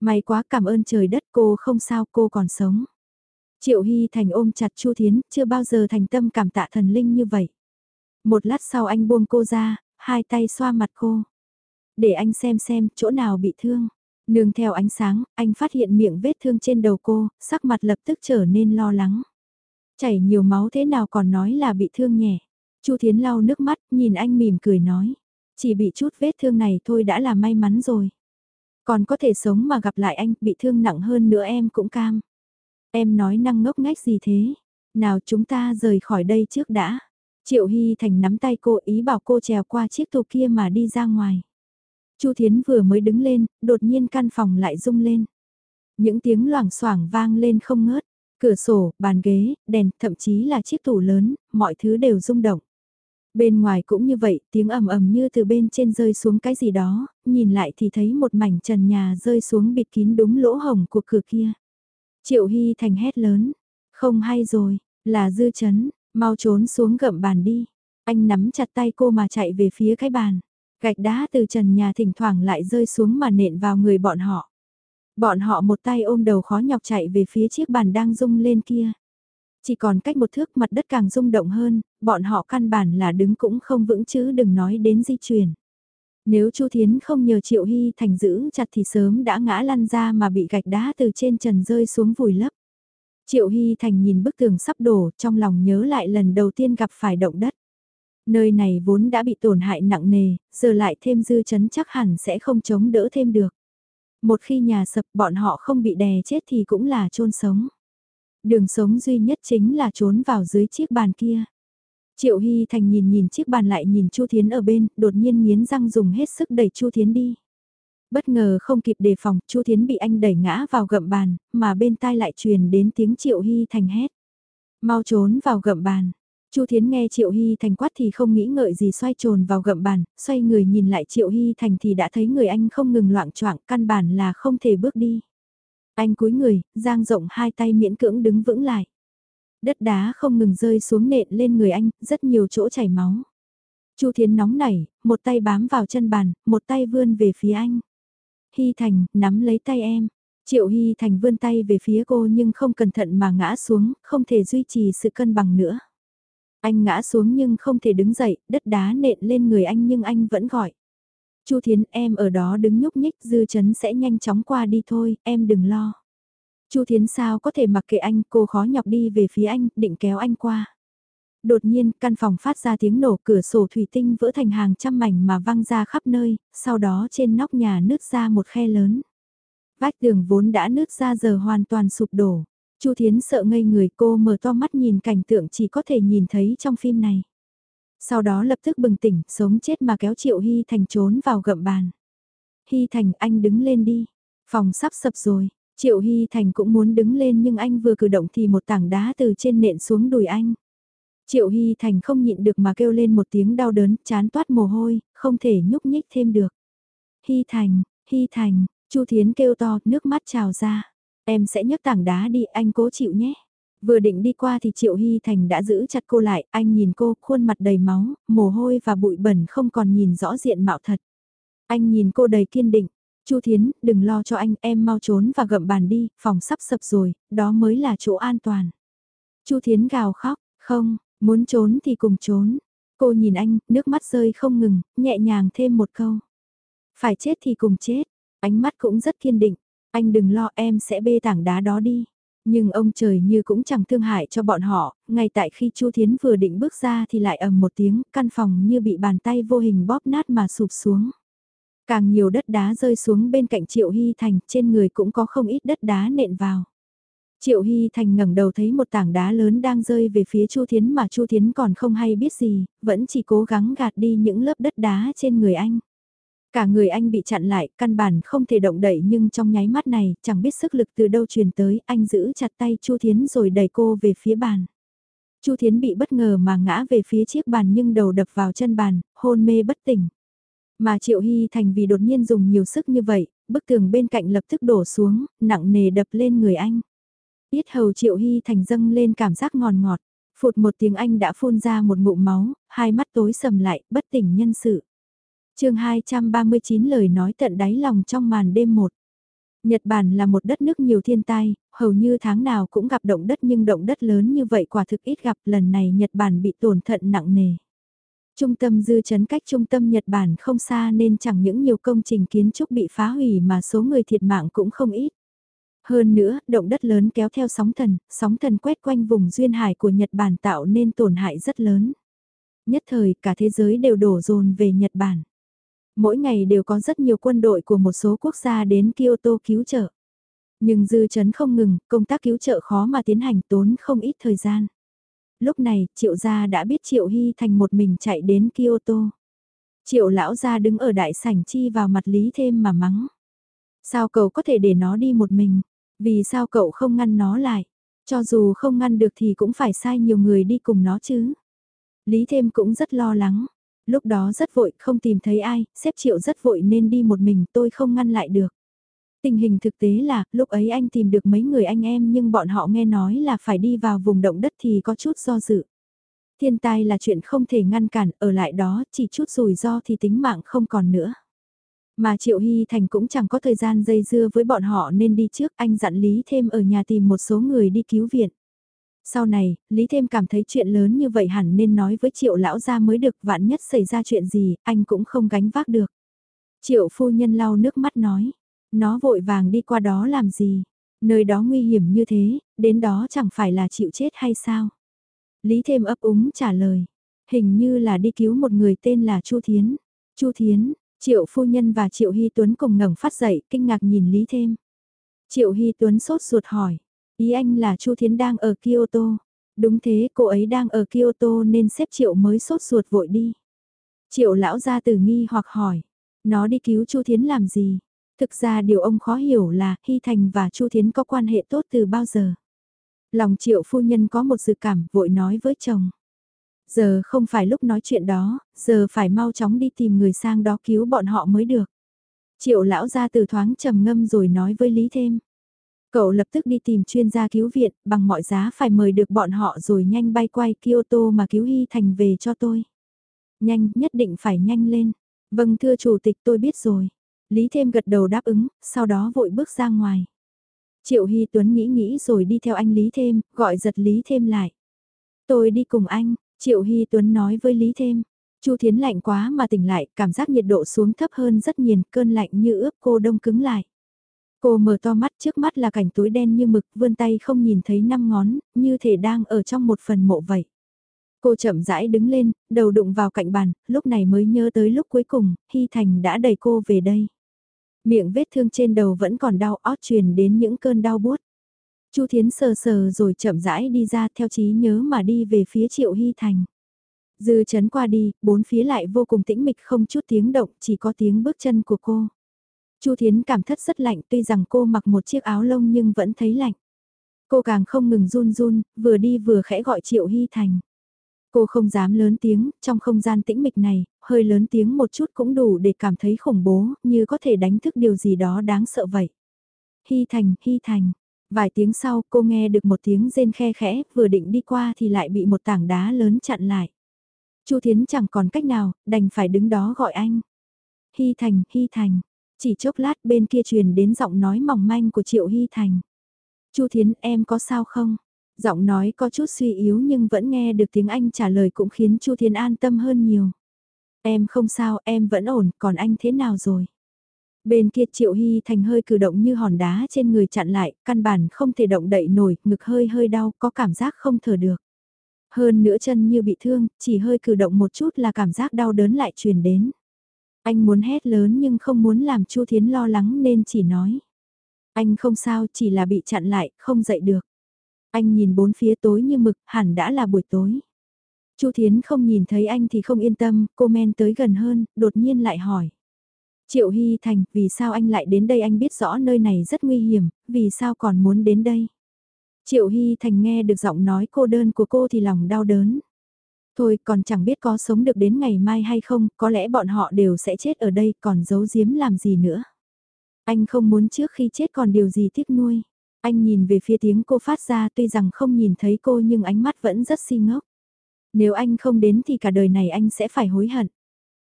May quá cảm ơn trời đất cô không sao cô còn sống. Triệu Hy Thành ôm chặt Chu Thiến, chưa bao giờ thành tâm cảm tạ thần linh như vậy. Một lát sau anh buông cô ra, hai tay xoa mặt cô. Để anh xem xem chỗ nào bị thương. Nương theo ánh sáng, anh phát hiện miệng vết thương trên đầu cô, sắc mặt lập tức trở nên lo lắng. Chảy nhiều máu thế nào còn nói là bị thương nhẹ. Chu Thiến lau nước mắt, nhìn anh mỉm cười nói. Chỉ bị chút vết thương này thôi đã là may mắn rồi. Còn có thể sống mà gặp lại anh, bị thương nặng hơn nữa em cũng cam. Em nói năng ngốc ngách gì thế? Nào chúng ta rời khỏi đây trước đã. Triệu Hy Thành nắm tay cô ý bảo cô trèo qua chiếc tủ kia mà đi ra ngoài. Chu Thiến vừa mới đứng lên, đột nhiên căn phòng lại rung lên. Những tiếng loảng xoảng vang lên không ngớt, cửa sổ, bàn ghế, đèn, thậm chí là chiếc tủ lớn, mọi thứ đều rung động. Bên ngoài cũng như vậy, tiếng ầm ầm như từ bên trên rơi xuống cái gì đó, nhìn lại thì thấy một mảnh trần nhà rơi xuống bịt kín đúng lỗ hồng của cửa kia. Triệu Hy Thành hét lớn, không hay rồi, là dư chấn, mau trốn xuống gậm bàn đi. Anh nắm chặt tay cô mà chạy về phía cái bàn. Gạch đá từ trần nhà thỉnh thoảng lại rơi xuống mà nện vào người bọn họ. Bọn họ một tay ôm đầu khó nhọc chạy về phía chiếc bàn đang rung lên kia. Chỉ còn cách một thước mặt đất càng rung động hơn, bọn họ căn bản là đứng cũng không vững chứ đừng nói đến di chuyển. Nếu Chu Thiến không nhờ Triệu Hy Thành giữ chặt thì sớm đã ngã lăn ra mà bị gạch đá từ trên trần rơi xuống vùi lấp. Triệu Hy Thành nhìn bức tường sắp đổ trong lòng nhớ lại lần đầu tiên gặp phải động đất. Nơi này vốn đã bị tổn hại nặng nề, giờ lại thêm dư chấn chắc hẳn sẽ không chống đỡ thêm được. Một khi nhà sập bọn họ không bị đè chết thì cũng là chôn sống. Đường sống duy nhất chính là trốn vào dưới chiếc bàn kia. Triệu Hy Thành nhìn nhìn chiếc bàn lại nhìn Chu Thiến ở bên, đột nhiên nghiến răng dùng hết sức đẩy Chu Thiến đi. Bất ngờ không kịp đề phòng, Chu Thiến bị anh đẩy ngã vào gậm bàn, mà bên tai lại truyền đến tiếng Triệu Hy Thành hét. Mau trốn vào gậm bàn. Chu Thiến nghe Triệu Hy Thành quát thì không nghĩ ngợi gì xoay trồn vào gậm bàn, xoay người nhìn lại Triệu Hy Thành thì đã thấy người anh không ngừng loạn choạng, căn bản là không thể bước đi. Anh cúi người, giang rộng hai tay miễn cưỡng đứng vững lại. Đất đá không ngừng rơi xuống nện lên người anh, rất nhiều chỗ chảy máu. Chu Thiến nóng nảy, một tay bám vào chân bàn, một tay vươn về phía anh. Hy Thành, nắm lấy tay em. Triệu Hy Thành vươn tay về phía cô nhưng không cẩn thận mà ngã xuống, không thể duy trì sự cân bằng nữa. Anh ngã xuống nhưng không thể đứng dậy, đất đá nện lên người anh nhưng anh vẫn gọi. Chu Thiến em ở đó đứng nhúc nhích dư chấn sẽ nhanh chóng qua đi thôi, em đừng lo. Chu Thiến sao có thể mặc kệ anh, cô khó nhọc đi về phía anh, định kéo anh qua. Đột nhiên, căn phòng phát ra tiếng nổ cửa sổ thủy tinh vỡ thành hàng trăm mảnh mà văng ra khắp nơi, sau đó trên nóc nhà nứt ra một khe lớn. Vách tường vốn đã nứt ra giờ hoàn toàn sụp đổ. Chu Thiến sợ ngây người cô mở to mắt nhìn cảnh tượng chỉ có thể nhìn thấy trong phim này. Sau đó lập tức bừng tỉnh, sống chết mà kéo Triệu Hy Thành trốn vào gậm bàn. Hy Thành anh đứng lên đi, phòng sắp sập rồi, Triệu Hy Thành cũng muốn đứng lên nhưng anh vừa cử động thì một tảng đá từ trên nện xuống đùi anh. Triệu Hy Thành không nhịn được mà kêu lên một tiếng đau đớn, chán toát mồ hôi, không thể nhúc nhích thêm được. Hy Thành, Hy Thành, Chu Thiến kêu to, nước mắt trào ra. Em sẽ nhấc tảng đá đi, anh cố chịu nhé. Vừa định đi qua thì Triệu Hy Thành đã giữ chặt cô lại, anh nhìn cô, khuôn mặt đầy máu, mồ hôi và bụi bẩn không còn nhìn rõ diện mạo thật. Anh nhìn cô đầy kiên định, Chu Thiến, đừng lo cho anh, em mau trốn và gậm bàn đi, phòng sắp sập rồi, đó mới là chỗ an toàn. Chu Thiến gào khóc, không, muốn trốn thì cùng trốn. Cô nhìn anh, nước mắt rơi không ngừng, nhẹ nhàng thêm một câu. Phải chết thì cùng chết, ánh mắt cũng rất kiên định, anh đừng lo em sẽ bê tảng đá đó đi. Nhưng ông trời như cũng chẳng thương hại cho bọn họ, ngay tại khi Chu Thiến vừa định bước ra thì lại ầm một tiếng, căn phòng như bị bàn tay vô hình bóp nát mà sụp xuống. Càng nhiều đất đá rơi xuống bên cạnh Triệu Hy Thành, trên người cũng có không ít đất đá nện vào. Triệu Hy Thành ngẩng đầu thấy một tảng đá lớn đang rơi về phía Chu Thiến mà Chu Thiến còn không hay biết gì, vẫn chỉ cố gắng gạt đi những lớp đất đá trên người anh. Cả người anh bị chặn lại, căn bản không thể động đậy nhưng trong nháy mắt này, chẳng biết sức lực từ đâu truyền tới, anh giữ chặt tay Chu Thiến rồi đẩy cô về phía bàn. Chu Thiến bị bất ngờ mà ngã về phía chiếc bàn nhưng đầu đập vào chân bàn, hôn mê bất tỉnh. Mà Triệu Hy Thành vì đột nhiên dùng nhiều sức như vậy, bức tường bên cạnh lập tức đổ xuống, nặng nề đập lên người anh. Biết hầu Triệu Hy Thành dâng lên cảm giác ngọt ngọt, phụt một tiếng anh đã phun ra một ngụm máu, hai mắt tối sầm lại, bất tỉnh nhân sự chương 239 lời nói tận đáy lòng trong màn đêm một. Nhật Bản là một đất nước nhiều thiên tai, hầu như tháng nào cũng gặp động đất nhưng động đất lớn như vậy quả thực ít gặp lần này Nhật Bản bị tổn thận nặng nề. Trung tâm dư chấn cách trung tâm Nhật Bản không xa nên chẳng những nhiều công trình kiến trúc bị phá hủy mà số người thiệt mạng cũng không ít. Hơn nữa, động đất lớn kéo theo sóng thần, sóng thần quét quanh vùng duyên hải của Nhật Bản tạo nên tổn hại rất lớn. Nhất thời cả thế giới đều đổ dồn về Nhật Bản mỗi ngày đều có rất nhiều quân đội của một số quốc gia đến Kyoto cứu trợ. Nhưng dư chấn không ngừng, công tác cứu trợ khó mà tiến hành tốn không ít thời gian. Lúc này, triệu gia đã biết triệu hy thành một mình chạy đến Kyoto. Triệu lão gia đứng ở đại sảnh chi vào mặt lý thêm mà mắng. Sao cậu có thể để nó đi một mình? Vì sao cậu không ngăn nó lại? Cho dù không ngăn được thì cũng phải sai nhiều người đi cùng nó chứ. Lý thêm cũng rất lo lắng lúc đó rất vội, không tìm thấy ai, xếp triệu rất vội nên đi một mình tôi không ngăn lại được. Tình hình thực tế là, lúc ấy anh tìm được mấy người anh em nhưng bọn họ nghe nói là phải đi vào vùng động đất thì có chút do dự. Thiên tai là chuyện không thể ngăn cản, ở lại đó chỉ chút rủi ro thì tính mạng không còn nữa. Mà Triệu Hy Thành cũng chẳng có thời gian dây dưa với bọn họ nên đi trước, anh dặn Lý Thêm ở nhà tìm một số người đi cứu viện. Sau này, Lý Thêm cảm thấy chuyện lớn như vậy hẳn nên nói với Triệu lão gia mới được vạn nhất xảy ra chuyện gì, anh cũng không gánh vác được. Triệu phu nhân lau nước mắt nói, nó vội vàng đi qua đó làm gì, nơi đó nguy hiểm như thế, đến đó chẳng phải là chịu chết hay sao? Lý Thêm ấp úng trả lời, hình như là đi cứu một người tên là Chu Thiến. Chu Thiến, Triệu phu nhân và Triệu Hy Tuấn cùng ngẩng phát dậy, kinh ngạc nhìn Lý Thêm. Triệu Hy Tuấn sốt ruột hỏi, ý anh là Chu Thiến đang ở Kyoto. Đúng thế, cô ấy đang ở Kyoto nên xếp Triệu mới sốt ruột vội đi. Triệu lão ra từ nghi hoặc hỏi, nó đi cứu Chu Thiến làm gì? Thực ra điều ông khó hiểu là Hy Thành và Chu Thiến có quan hệ tốt từ bao giờ? Lòng Triệu phu nhân có một dự cảm vội nói với chồng. Giờ không phải lúc nói chuyện đó, giờ phải mau chóng đi tìm người sang đó cứu bọn họ mới được. Triệu lão ra từ thoáng trầm ngâm rồi nói với Lý thêm. Cậu lập tức đi tìm chuyên gia cứu viện, bằng mọi giá phải mời được bọn họ rồi nhanh bay quay Kyoto mà cứu Hy Thành về cho tôi. Nhanh, nhất định phải nhanh lên. Vâng thưa chủ tịch tôi biết rồi. Lý thêm gật đầu đáp ứng, sau đó vội bước ra ngoài. Triệu Hy Tuấn nghĩ nghĩ rồi đi theo anh Lý thêm, gọi giật Lý thêm lại. Tôi đi cùng anh, Triệu Hy Tuấn nói với Lý thêm. Chu Thiến lạnh quá mà tỉnh lại, cảm giác nhiệt độ xuống thấp hơn rất nhiều, cơn lạnh như ướp cô đông cứng lại. Cô mở to mắt trước mắt là cảnh túi đen như mực, vươn tay không nhìn thấy năm ngón, như thể đang ở trong một phần mộ vậy. Cô chậm rãi đứng lên, đầu đụng vào cạnh bàn, lúc này mới nhớ tới lúc cuối cùng, Hy Thành đã đẩy cô về đây. Miệng vết thương trên đầu vẫn còn đau ót truyền đến những cơn đau buốt. Chu Thiến sờ sờ rồi chậm rãi đi ra theo trí nhớ mà đi về phía Triệu Hy Thành. Dư chấn qua đi, bốn phía lại vô cùng tĩnh mịch không chút tiếng động, chỉ có tiếng bước chân của cô. Chu Thiến cảm thất rất lạnh tuy rằng cô mặc một chiếc áo lông nhưng vẫn thấy lạnh. Cô càng không ngừng run run, vừa đi vừa khẽ gọi Triệu Hy Thành. Cô không dám lớn tiếng, trong không gian tĩnh mịch này, hơi lớn tiếng một chút cũng đủ để cảm thấy khủng bố, như có thể đánh thức điều gì đó đáng sợ vậy. Hy Thành, Hy Thành. Vài tiếng sau cô nghe được một tiếng rên khe khẽ, vừa định đi qua thì lại bị một tảng đá lớn chặn lại. Chu Thiến chẳng còn cách nào, đành phải đứng đó gọi anh. Hy Thành, Hy Thành. Chỉ chốc lát bên kia truyền đến giọng nói mỏng manh của Triệu Hy Thành. Chu Thiến em có sao không? Giọng nói có chút suy yếu nhưng vẫn nghe được tiếng Anh trả lời cũng khiến Chu thiến an tâm hơn nhiều. Em không sao, em vẫn ổn, còn anh thế nào rồi? Bên kia Triệu Hy Thành hơi cử động như hòn đá trên người chặn lại, căn bản không thể động đậy nổi, ngực hơi hơi đau, có cảm giác không thở được. Hơn nữa chân như bị thương, chỉ hơi cử động một chút là cảm giác đau đớn lại truyền đến. Anh muốn hét lớn nhưng không muốn làm Chu Thiến lo lắng nên chỉ nói. Anh không sao, chỉ là bị chặn lại, không dậy được. Anh nhìn bốn phía tối như mực, hẳn đã là buổi tối. Chu Thiến không nhìn thấy anh thì không yên tâm, cô men tới gần hơn, đột nhiên lại hỏi. Triệu Hy Thành, vì sao anh lại đến đây anh biết rõ nơi này rất nguy hiểm, vì sao còn muốn đến đây? Triệu Hy Thành nghe được giọng nói cô đơn của cô thì lòng đau đớn. Thôi còn chẳng biết có sống được đến ngày mai hay không, có lẽ bọn họ đều sẽ chết ở đây còn giấu giếm làm gì nữa. Anh không muốn trước khi chết còn điều gì tiếc nuôi. Anh nhìn về phía tiếng cô phát ra tuy rằng không nhìn thấy cô nhưng ánh mắt vẫn rất si ngốc. Nếu anh không đến thì cả đời này anh sẽ phải hối hận.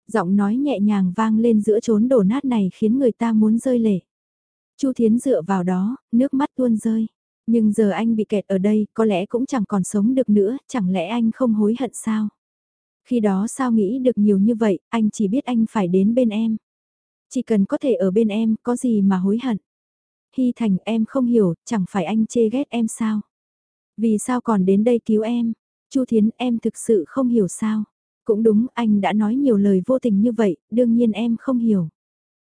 Giọng nói nhẹ nhàng vang lên giữa chốn đổ nát này khiến người ta muốn rơi lệ. Chu Thiến dựa vào đó, nước mắt tuôn rơi. Nhưng giờ anh bị kẹt ở đây, có lẽ cũng chẳng còn sống được nữa, chẳng lẽ anh không hối hận sao? Khi đó sao nghĩ được nhiều như vậy, anh chỉ biết anh phải đến bên em. Chỉ cần có thể ở bên em, có gì mà hối hận. Hy Thành em không hiểu, chẳng phải anh chê ghét em sao? Vì sao còn đến đây cứu em? Chu Thiến em thực sự không hiểu sao? Cũng đúng, anh đã nói nhiều lời vô tình như vậy, đương nhiên em không hiểu.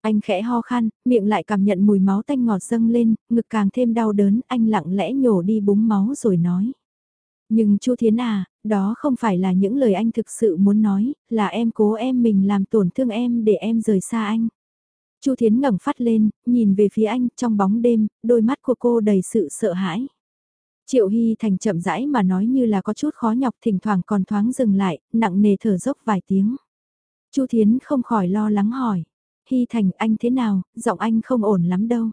Anh khẽ ho khan, miệng lại cảm nhận mùi máu tanh ngọt dâng lên, ngực càng thêm đau đớn, anh lặng lẽ nhổ đi búng máu rồi nói. Nhưng Chu Thiến à, đó không phải là những lời anh thực sự muốn nói, là em cố em mình làm tổn thương em để em rời xa anh. Chu Thiến ngẩng phát lên, nhìn về phía anh trong bóng đêm, đôi mắt của cô đầy sự sợ hãi. Triệu Hy Thành chậm rãi mà nói như là có chút khó nhọc thỉnh thoảng còn thoáng dừng lại, nặng nề thở dốc vài tiếng. Chu Thiến không khỏi lo lắng hỏi. Hy Thành anh thế nào, giọng anh không ổn lắm đâu.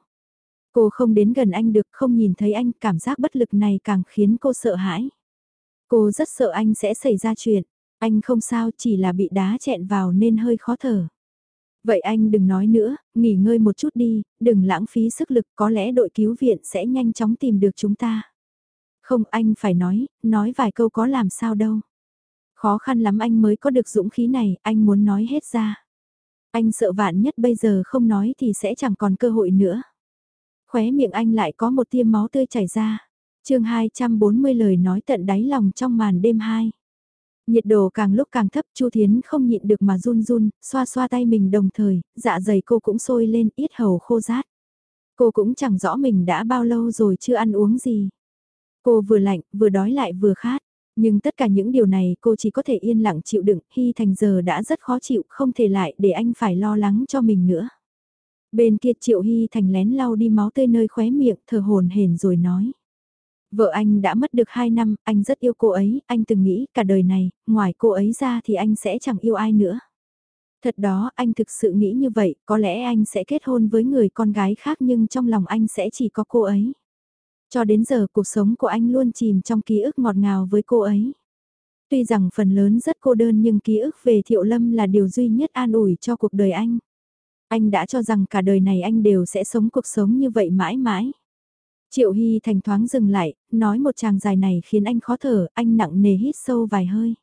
Cô không đến gần anh được không nhìn thấy anh cảm giác bất lực này càng khiến cô sợ hãi. Cô rất sợ anh sẽ xảy ra chuyện. Anh không sao chỉ là bị đá chẹn vào nên hơi khó thở. Vậy anh đừng nói nữa, nghỉ ngơi một chút đi, đừng lãng phí sức lực có lẽ đội cứu viện sẽ nhanh chóng tìm được chúng ta. Không anh phải nói, nói vài câu có làm sao đâu. Khó khăn lắm anh mới có được dũng khí này, anh muốn nói hết ra. Anh sợ vạn nhất bây giờ không nói thì sẽ chẳng còn cơ hội nữa. Khóe miệng anh lại có một tiêm máu tươi chảy ra. chương 240 lời nói tận đáy lòng trong màn đêm 2. Nhiệt độ càng lúc càng thấp Chu Thiến không nhịn được mà run run, xoa xoa tay mình đồng thời, dạ dày cô cũng sôi lên ít hầu khô rát. Cô cũng chẳng rõ mình đã bao lâu rồi chưa ăn uống gì. Cô vừa lạnh, vừa đói lại vừa khát. Nhưng tất cả những điều này cô chỉ có thể yên lặng chịu đựng, Hy Thành giờ đã rất khó chịu, không thể lại để anh phải lo lắng cho mình nữa. Bên kia Triệu Hy Thành lén lau đi máu tươi nơi khóe miệng, thở hồn hển rồi nói. Vợ anh đã mất được 2 năm, anh rất yêu cô ấy, anh từng nghĩ cả đời này, ngoài cô ấy ra thì anh sẽ chẳng yêu ai nữa. Thật đó, anh thực sự nghĩ như vậy, có lẽ anh sẽ kết hôn với người con gái khác nhưng trong lòng anh sẽ chỉ có cô ấy. Cho đến giờ cuộc sống của anh luôn chìm trong ký ức ngọt ngào với cô ấy. Tuy rằng phần lớn rất cô đơn nhưng ký ức về Thiệu Lâm là điều duy nhất an ủi cho cuộc đời anh. Anh đã cho rằng cả đời này anh đều sẽ sống cuộc sống như vậy mãi mãi. Triệu Hy thành thoáng dừng lại, nói một chàng dài này khiến anh khó thở, anh nặng nề hít sâu vài hơi.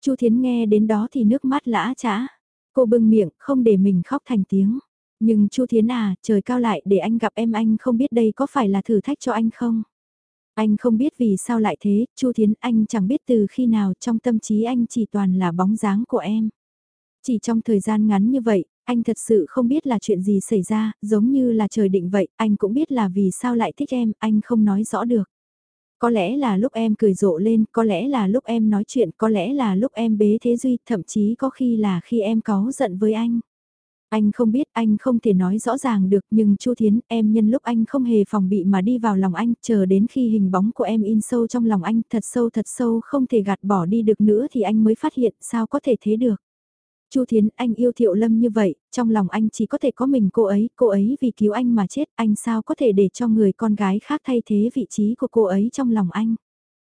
Chu Thiến nghe đến đó thì nước mắt lã chã. Cô bưng miệng, không để mình khóc thành tiếng. Nhưng Chu Thiến à, trời cao lại để anh gặp em anh không biết đây có phải là thử thách cho anh không? Anh không biết vì sao lại thế, Chu Thiến anh chẳng biết từ khi nào trong tâm trí anh chỉ toàn là bóng dáng của em. Chỉ trong thời gian ngắn như vậy, anh thật sự không biết là chuyện gì xảy ra, giống như là trời định vậy, anh cũng biết là vì sao lại thích em, anh không nói rõ được. Có lẽ là lúc em cười rộ lên, có lẽ là lúc em nói chuyện, có lẽ là lúc em bế thế duy, thậm chí có khi là khi em cáu giận với anh. Anh không biết, anh không thể nói rõ ràng được, nhưng Chu Thiến, em nhân lúc anh không hề phòng bị mà đi vào lòng anh, chờ đến khi hình bóng của em in sâu trong lòng anh, thật sâu thật sâu không thể gạt bỏ đi được nữa thì anh mới phát hiện sao có thể thế được. Chu Thiến, anh yêu Thiệu Lâm như vậy, trong lòng anh chỉ có thể có mình cô ấy, cô ấy vì cứu anh mà chết, anh sao có thể để cho người con gái khác thay thế vị trí của cô ấy trong lòng anh.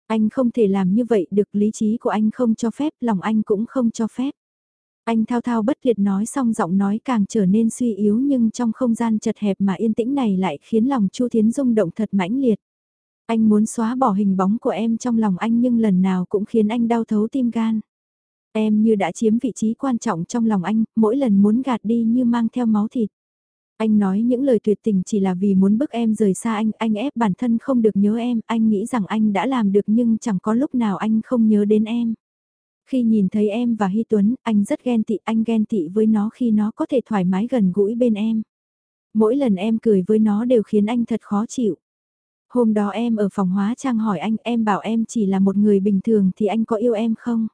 Anh không thể làm như vậy được, lý trí của anh không cho phép, lòng anh cũng không cho phép. Anh thao thao bất liệt nói xong giọng nói càng trở nên suy yếu nhưng trong không gian chật hẹp mà yên tĩnh này lại khiến lòng Chu Thiến rung động thật mãnh liệt. Anh muốn xóa bỏ hình bóng của em trong lòng anh nhưng lần nào cũng khiến anh đau thấu tim gan. Em như đã chiếm vị trí quan trọng trong lòng anh, mỗi lần muốn gạt đi như mang theo máu thịt. Anh nói những lời tuyệt tình chỉ là vì muốn bức em rời xa anh, anh ép bản thân không được nhớ em, anh nghĩ rằng anh đã làm được nhưng chẳng có lúc nào anh không nhớ đến em. Khi nhìn thấy em và Hy Tuấn, anh rất ghen tị, anh ghen tị với nó khi nó có thể thoải mái gần gũi bên em. Mỗi lần em cười với nó đều khiến anh thật khó chịu. Hôm đó em ở phòng hóa trang hỏi anh, em bảo em chỉ là một người bình thường thì anh có yêu em không?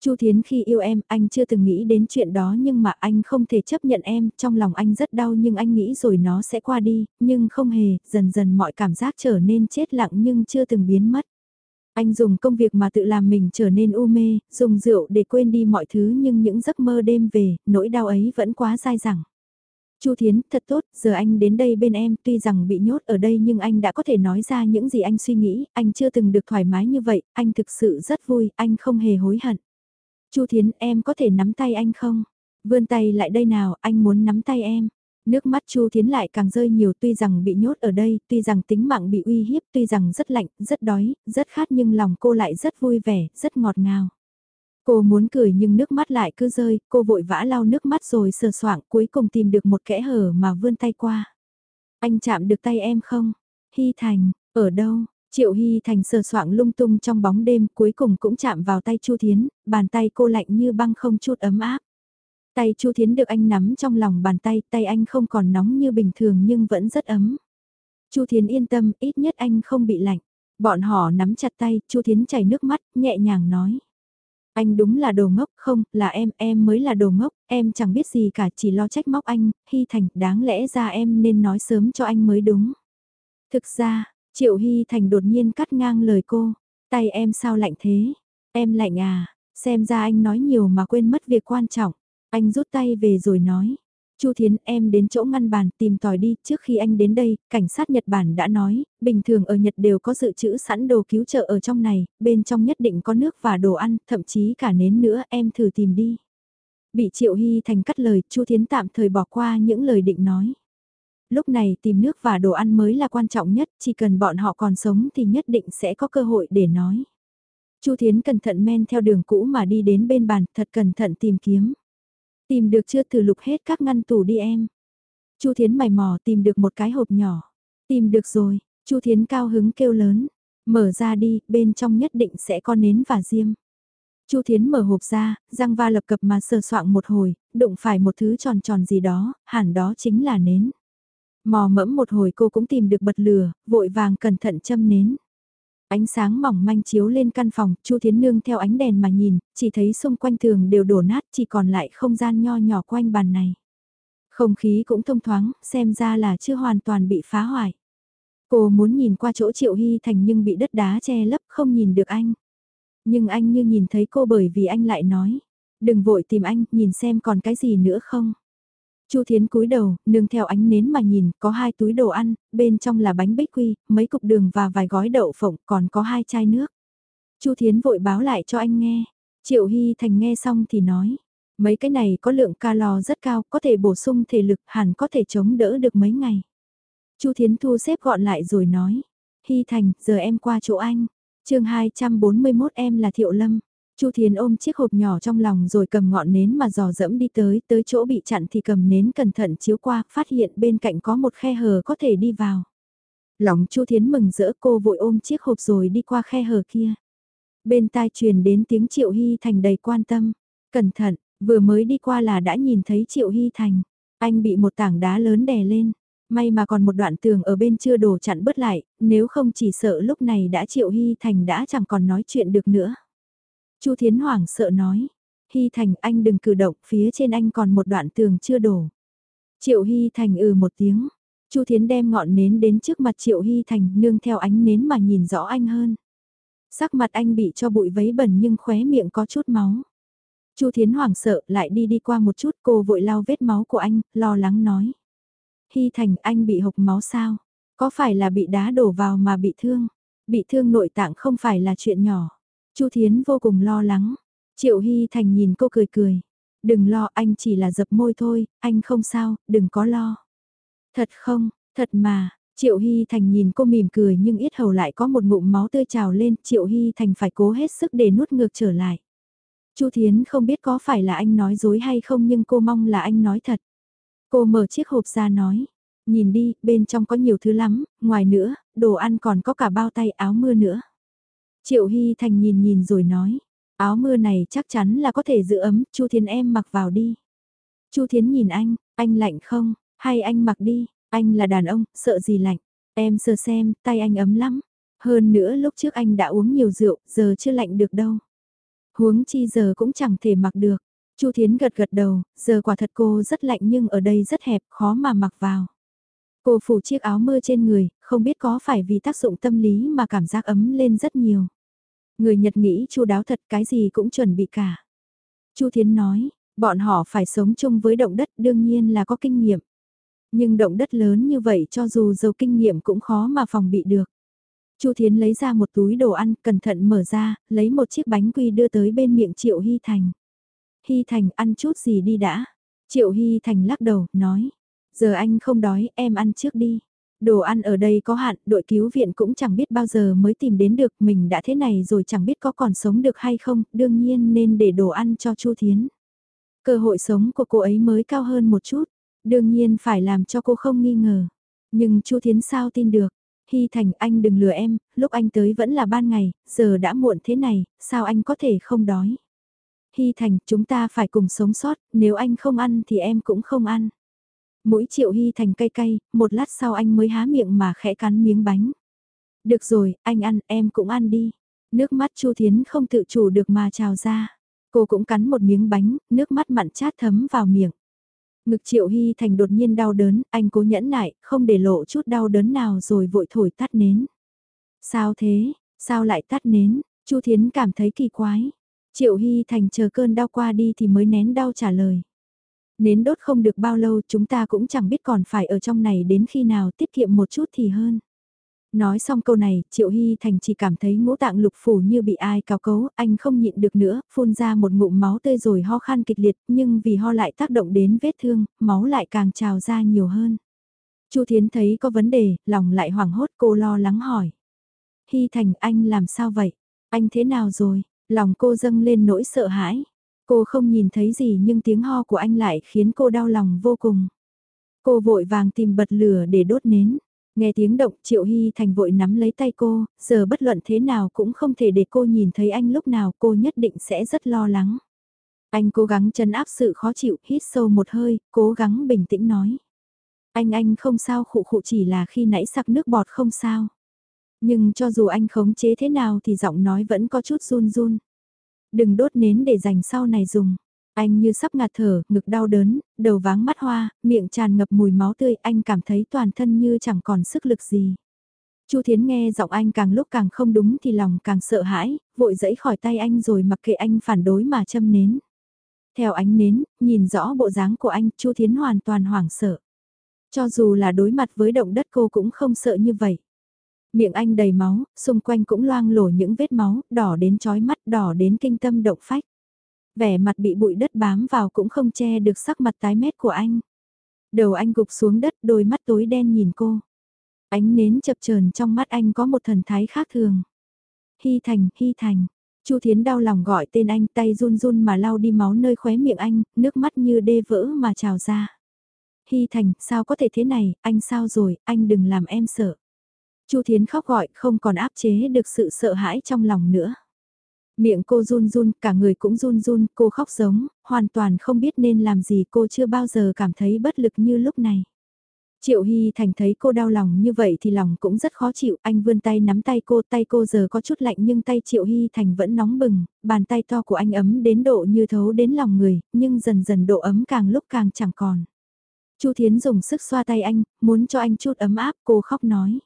Chu Thiến khi yêu em, anh chưa từng nghĩ đến chuyện đó nhưng mà anh không thể chấp nhận em, trong lòng anh rất đau nhưng anh nghĩ rồi nó sẽ qua đi, nhưng không hề, dần dần mọi cảm giác trở nên chết lặng nhưng chưa từng biến mất. Anh dùng công việc mà tự làm mình trở nên u mê, dùng rượu để quên đi mọi thứ nhưng những giấc mơ đêm về, nỗi đau ấy vẫn quá dai dẳng. Chu Thiến, thật tốt, giờ anh đến đây bên em, tuy rằng bị nhốt ở đây nhưng anh đã có thể nói ra những gì anh suy nghĩ, anh chưa từng được thoải mái như vậy, anh thực sự rất vui, anh không hề hối hận. Chu Thiến, em có thể nắm tay anh không? Vươn tay lại đây nào, anh muốn nắm tay em. Nước mắt Chu Thiến lại càng rơi nhiều tuy rằng bị nhốt ở đây, tuy rằng tính mạng bị uy hiếp, tuy rằng rất lạnh, rất đói, rất khát nhưng lòng cô lại rất vui vẻ, rất ngọt ngào. Cô muốn cười nhưng nước mắt lại cứ rơi, cô vội vã lau nước mắt rồi sờ soạng cuối cùng tìm được một kẽ hở mà vươn tay qua. Anh chạm được tay em không? Hy Thành, ở đâu? Triệu Hy Thành sờ soạng lung tung trong bóng đêm cuối cùng cũng chạm vào tay Chu Thiến, bàn tay cô lạnh như băng không chút ấm áp. Tay Chu Thiến được anh nắm trong lòng bàn tay, tay anh không còn nóng như bình thường nhưng vẫn rất ấm. Chu Thiến yên tâm, ít nhất anh không bị lạnh. Bọn họ nắm chặt tay, Chu Thiến chảy nước mắt, nhẹ nhàng nói. Anh đúng là đồ ngốc, không, là em, em mới là đồ ngốc, em chẳng biết gì cả, chỉ lo trách móc anh, Hy Thành, đáng lẽ ra em nên nói sớm cho anh mới đúng. Thực ra, Triệu Hy Thành đột nhiên cắt ngang lời cô, tay em sao lạnh thế? Em lạnh à, xem ra anh nói nhiều mà quên mất việc quan trọng. Anh rút tay về rồi nói, Chu Thiến em đến chỗ ngăn bàn tìm tòi đi, trước khi anh đến đây, cảnh sát Nhật Bản đã nói, bình thường ở Nhật đều có dự trữ sẵn đồ cứu trợ ở trong này, bên trong nhất định có nước và đồ ăn, thậm chí cả nến nữa, em thử tìm đi. Bị Triệu Hy Thành cắt lời, Chu Thiến tạm thời bỏ qua những lời định nói. Lúc này tìm nước và đồ ăn mới là quan trọng nhất, chỉ cần bọn họ còn sống thì nhất định sẽ có cơ hội để nói. Chu Thiến cẩn thận men theo đường cũ mà đi đến bên bàn, thật cẩn thận tìm kiếm. Tìm được chưa thử lục hết các ngăn tủ đi em. Chu Thiến mày mò tìm được một cái hộp nhỏ. Tìm được rồi, Chu Thiến cao hứng kêu lớn. Mở ra đi, bên trong nhất định sẽ có nến và diêm. Chu Thiến mở hộp ra, răng va lập cập mà sờ soạng một hồi, đụng phải một thứ tròn tròn gì đó, hẳn đó chính là nến. Mò mẫm một hồi cô cũng tìm được bật lửa, vội vàng cẩn thận châm nến. Ánh sáng mỏng manh chiếu lên căn phòng, Chu Thiến Nương theo ánh đèn mà nhìn, chỉ thấy xung quanh tường đều đổ nát, chỉ còn lại không gian nho nhỏ quanh bàn này. Không khí cũng thông thoáng, xem ra là chưa hoàn toàn bị phá hoại. Cô muốn nhìn qua chỗ Triệu Hy Thành nhưng bị đất đá che lấp không nhìn được anh. Nhưng anh như nhìn thấy cô bởi vì anh lại nói, đừng vội tìm anh, nhìn xem còn cái gì nữa không. Chu Thiến cúi đầu, nương theo ánh nến mà nhìn, có hai túi đồ ăn, bên trong là bánh bích quy, mấy cục đường và vài gói đậu phộng, còn có hai chai nước. Chu Thiến vội báo lại cho anh nghe. Triệu Hy Thành nghe xong thì nói, mấy cái này có lượng calo rất cao, có thể bổ sung thể lực, hẳn có thể chống đỡ được mấy ngày. Chu Thiến thu xếp gọn lại rồi nói, Hy Thành, giờ em qua chỗ anh. chương 241 em là Thiệu Lâm. Chu Thiền ôm chiếc hộp nhỏ trong lòng rồi cầm ngọn nến mà dò dẫm đi tới, tới chỗ bị chặn thì cầm nến cẩn thận chiếu qua, phát hiện bên cạnh có một khe hở có thể đi vào. Lòng Chu Thiến mừng rỡ cô vội ôm chiếc hộp rồi đi qua khe hở kia. Bên tai truyền đến tiếng Triệu Hy Thành đầy quan tâm. Cẩn thận, vừa mới đi qua là đã nhìn thấy Triệu Hy Thành. Anh bị một tảng đá lớn đè lên. May mà còn một đoạn tường ở bên chưa đổ chặn bớt lại, nếu không chỉ sợ lúc này đã Triệu Hy Thành đã chẳng còn nói chuyện được nữa. Chu Thiến Hoàng sợ nói, Hy Thành anh đừng cử động, phía trên anh còn một đoạn tường chưa đổ. Triệu Hy Thành ừ một tiếng, Chu Thiến đem ngọn nến đến trước mặt Triệu Hy Thành nương theo ánh nến mà nhìn rõ anh hơn. Sắc mặt anh bị cho bụi vấy bẩn nhưng khóe miệng có chút máu. Chu Thiến Hoàng sợ lại đi đi qua một chút cô vội lau vết máu của anh, lo lắng nói. Hy Thành anh bị hộc máu sao? Có phải là bị đá đổ vào mà bị thương? Bị thương nội tạng không phải là chuyện nhỏ. Chu Thiến vô cùng lo lắng. Triệu Hy Thành nhìn cô cười cười. Đừng lo anh chỉ là dập môi thôi, anh không sao, đừng có lo. Thật không, thật mà, Triệu Hy Thành nhìn cô mỉm cười nhưng ít hầu lại có một ngụm máu tươi trào lên, Triệu Hy Thành phải cố hết sức để nuốt ngược trở lại. Chu Thiến không biết có phải là anh nói dối hay không nhưng cô mong là anh nói thật. Cô mở chiếc hộp ra nói, nhìn đi, bên trong có nhiều thứ lắm, ngoài nữa, đồ ăn còn có cả bao tay áo mưa nữa. Triệu Hy Thành nhìn nhìn rồi nói, áo mưa này chắc chắn là có thể giữ ấm, Chu Thiến em mặc vào đi. Chu Thiến nhìn anh, anh lạnh không, hay anh mặc đi, anh là đàn ông, sợ gì lạnh, em sờ xem, tay anh ấm lắm. Hơn nữa lúc trước anh đã uống nhiều rượu, giờ chưa lạnh được đâu. Huống chi giờ cũng chẳng thể mặc được. Chu Thiến gật gật đầu, giờ quả thật cô rất lạnh nhưng ở đây rất hẹp, khó mà mặc vào. Cô phủ chiếc áo mưa trên người, không biết có phải vì tác dụng tâm lý mà cảm giác ấm lên rất nhiều. Người Nhật nghĩ chu đáo thật cái gì cũng chuẩn bị cả. Chu Thiến nói, bọn họ phải sống chung với động đất đương nhiên là có kinh nghiệm. Nhưng động đất lớn như vậy cho dù giàu kinh nghiệm cũng khó mà phòng bị được. Chu Thiến lấy ra một túi đồ ăn, cẩn thận mở ra, lấy một chiếc bánh quy đưa tới bên miệng Triệu Hy Thành. Hy Thành ăn chút gì đi đã. Triệu Hy Thành lắc đầu, nói. Giờ anh không đói, em ăn trước đi. Đồ ăn ở đây có hạn, đội cứu viện cũng chẳng biết bao giờ mới tìm đến được, mình đã thế này rồi chẳng biết có còn sống được hay không, đương nhiên nên để đồ ăn cho Chu Thiến. Cơ hội sống của cô ấy mới cao hơn một chút, đương nhiên phải làm cho cô không nghi ngờ. Nhưng Chu Thiến sao tin được? Hy Thành anh đừng lừa em, lúc anh tới vẫn là ban ngày, giờ đã muộn thế này, sao anh có thể không đói? Hy Thành, chúng ta phải cùng sống sót, nếu anh không ăn thì em cũng không ăn. Mũi Triệu Hy Thành cay cay, một lát sau anh mới há miệng mà khẽ cắn miếng bánh. Được rồi, anh ăn, em cũng ăn đi. Nước mắt Chu Thiến không tự chủ được mà trào ra. Cô cũng cắn một miếng bánh, nước mắt mặn chát thấm vào miệng. Ngực Triệu Hy Thành đột nhiên đau đớn, anh cố nhẫn nại, không để lộ chút đau đớn nào rồi vội thổi tắt nến. Sao thế, sao lại tắt nến, Chu Thiến cảm thấy kỳ quái. Triệu Hy Thành chờ cơn đau qua đi thì mới nén đau trả lời. Nến đốt không được bao lâu chúng ta cũng chẳng biết còn phải ở trong này đến khi nào tiết kiệm một chút thì hơn. Nói xong câu này, Triệu Hy Thành chỉ cảm thấy ngũ tạng lục phủ như bị ai cào cấu, anh không nhịn được nữa, phun ra một ngụm máu tươi rồi ho khan kịch liệt, nhưng vì ho lại tác động đến vết thương, máu lại càng trào ra nhiều hơn. Chu Thiến thấy có vấn đề, lòng lại hoảng hốt cô lo lắng hỏi. Hy Thành anh làm sao vậy? Anh thế nào rồi? Lòng cô dâng lên nỗi sợ hãi. Cô không nhìn thấy gì nhưng tiếng ho của anh lại khiến cô đau lòng vô cùng. Cô vội vàng tìm bật lửa để đốt nến. Nghe tiếng động Triệu Hy Thành vội nắm lấy tay cô, giờ bất luận thế nào cũng không thể để cô nhìn thấy anh lúc nào cô nhất định sẽ rất lo lắng. Anh cố gắng chấn áp sự khó chịu, hít sâu một hơi, cố gắng bình tĩnh nói. Anh anh không sao khụ khụ chỉ là khi nãy sặc nước bọt không sao. Nhưng cho dù anh khống chế thế nào thì giọng nói vẫn có chút run run. Đừng đốt nến để dành sau này dùng. Anh như sắp ngạt thở, ngực đau đớn, đầu váng mắt hoa, miệng tràn ngập mùi máu tươi, anh cảm thấy toàn thân như chẳng còn sức lực gì. Chu Thiến nghe giọng anh càng lúc càng không đúng thì lòng càng sợ hãi, vội dẫy khỏi tay anh rồi mặc kệ anh phản đối mà châm nến. Theo ánh nến, nhìn rõ bộ dáng của anh, Chu Thiến hoàn toàn hoảng sợ. Cho dù là đối mặt với động đất cô cũng không sợ như vậy. Miệng anh đầy máu, xung quanh cũng loang lổ những vết máu, đỏ đến chói mắt, đỏ đến kinh tâm động phách. Vẻ mặt bị bụi đất bám vào cũng không che được sắc mặt tái mét của anh. Đầu anh gục xuống đất, đôi mắt tối đen nhìn cô. Ánh nến chập chờn trong mắt anh có một thần thái khác thường. Hy Thành, Hy Thành. Chu Thiến đau lòng gọi tên anh tay run run mà lau đi máu nơi khóe miệng anh, nước mắt như đê vỡ mà trào ra. Hy Thành, sao có thể thế này, anh sao rồi, anh đừng làm em sợ. Chu Thiến khóc gọi không còn áp chế được sự sợ hãi trong lòng nữa. Miệng cô run run, cả người cũng run run, cô khóc giống, hoàn toàn không biết nên làm gì cô chưa bao giờ cảm thấy bất lực như lúc này. Triệu Hy Thành thấy cô đau lòng như vậy thì lòng cũng rất khó chịu, anh vươn tay nắm tay cô, tay cô giờ có chút lạnh nhưng tay Triệu Hy Thành vẫn nóng bừng, bàn tay to của anh ấm đến độ như thấu đến lòng người, nhưng dần dần độ ấm càng lúc càng chẳng còn. Chu Thiến dùng sức xoa tay anh, muốn cho anh chút ấm áp, cô khóc nói.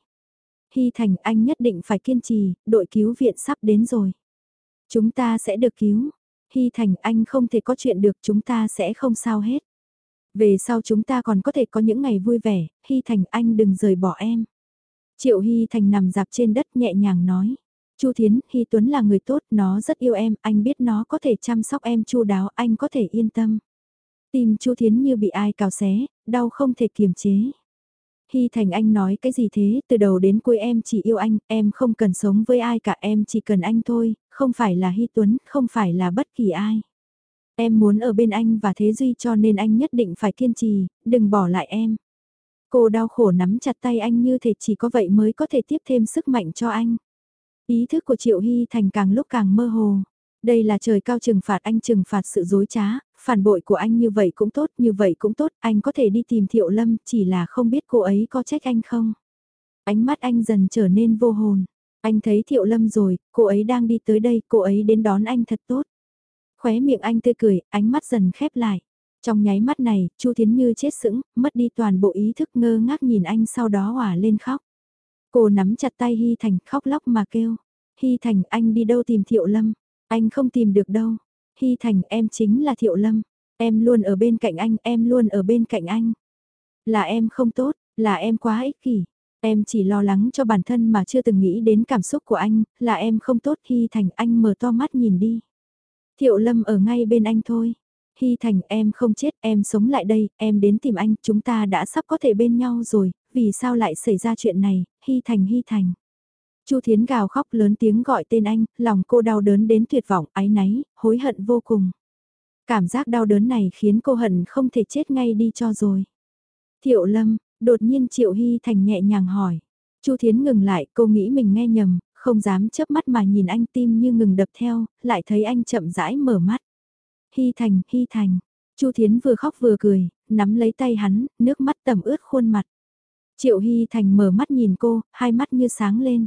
Hy Thành anh nhất định phải kiên trì, đội cứu viện sắp đến rồi. Chúng ta sẽ được cứu. Hy Thành anh không thể có chuyện được chúng ta sẽ không sao hết. Về sau chúng ta còn có thể có những ngày vui vẻ, Hy Thành anh đừng rời bỏ em. Triệu Hy Thành nằm dạp trên đất nhẹ nhàng nói. Chu Thiến, Hy Tuấn là người tốt, nó rất yêu em, anh biết nó có thể chăm sóc em chu đáo, anh có thể yên tâm. Tim Chu Thiến như bị ai cào xé, đau không thể kiềm chế. Hy Thành Anh nói cái gì thế, từ đầu đến cuối em chỉ yêu anh, em không cần sống với ai cả, em chỉ cần anh thôi, không phải là Hy Tuấn, không phải là bất kỳ ai. Em muốn ở bên anh và Thế Duy cho nên anh nhất định phải kiên trì, đừng bỏ lại em. Cô đau khổ nắm chặt tay anh như thể chỉ có vậy mới có thể tiếp thêm sức mạnh cho anh. Ý thức của Triệu Hy Thành càng lúc càng mơ hồ. Đây là trời cao trừng phạt anh trừng phạt sự dối trá, phản bội của anh như vậy cũng tốt, như vậy cũng tốt, anh có thể đi tìm Thiệu Lâm, chỉ là không biết cô ấy có trách anh không. Ánh mắt anh dần trở nên vô hồn. Anh thấy Thiệu Lâm rồi, cô ấy đang đi tới đây, cô ấy đến đón anh thật tốt. Khóe miệng anh tươi cười, ánh mắt dần khép lại. Trong nháy mắt này, Chu Thiến Như chết sững, mất đi toàn bộ ý thức ngơ ngác nhìn anh sau đó hỏa lên khóc. Cô nắm chặt tay Hy Thành khóc lóc mà kêu. Hy Thành anh đi đâu tìm Thiệu Lâm? Anh không tìm được đâu. Hy Thành em chính là Thiệu Lâm. Em luôn ở bên cạnh anh, em luôn ở bên cạnh anh. Là em không tốt, là em quá ích kỷ. Em chỉ lo lắng cho bản thân mà chưa từng nghĩ đến cảm xúc của anh, là em không tốt Hy Thành anh mở to mắt nhìn đi. Thiệu Lâm ở ngay bên anh thôi. Hy Thành em không chết, em sống lại đây, em đến tìm anh, chúng ta đã sắp có thể bên nhau rồi, vì sao lại xảy ra chuyện này, Hy Thành Hy Thành. Chu Thiến gào khóc lớn tiếng gọi tên anh, lòng cô đau đớn đến tuyệt vọng, áy náy, hối hận vô cùng. Cảm giác đau đớn này khiến cô hận không thể chết ngay đi cho rồi. Thiệu Lâm, đột nhiên Triệu Hy Thành nhẹ nhàng hỏi. Chu Thiến ngừng lại, cô nghĩ mình nghe nhầm, không dám chớp mắt mà nhìn anh tim như ngừng đập theo, lại thấy anh chậm rãi mở mắt. Hy Thành, Hy Thành. Chu Thiến vừa khóc vừa cười, nắm lấy tay hắn, nước mắt tầm ướt khuôn mặt. Triệu Hy Thành mở mắt nhìn cô, hai mắt như sáng lên.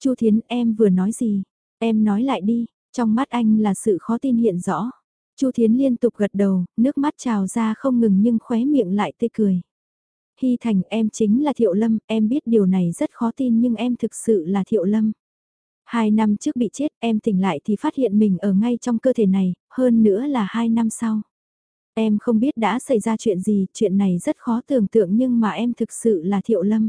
Chu Thiến em vừa nói gì? Em nói lại đi, trong mắt anh là sự khó tin hiện rõ. Chu Thiến liên tục gật đầu, nước mắt trào ra không ngừng nhưng khóe miệng lại tươi cười. Hy Thành em chính là Thiệu Lâm, em biết điều này rất khó tin nhưng em thực sự là Thiệu Lâm. Hai năm trước bị chết em tỉnh lại thì phát hiện mình ở ngay trong cơ thể này, hơn nữa là hai năm sau. Em không biết đã xảy ra chuyện gì, chuyện này rất khó tưởng tượng nhưng mà em thực sự là Thiệu Lâm.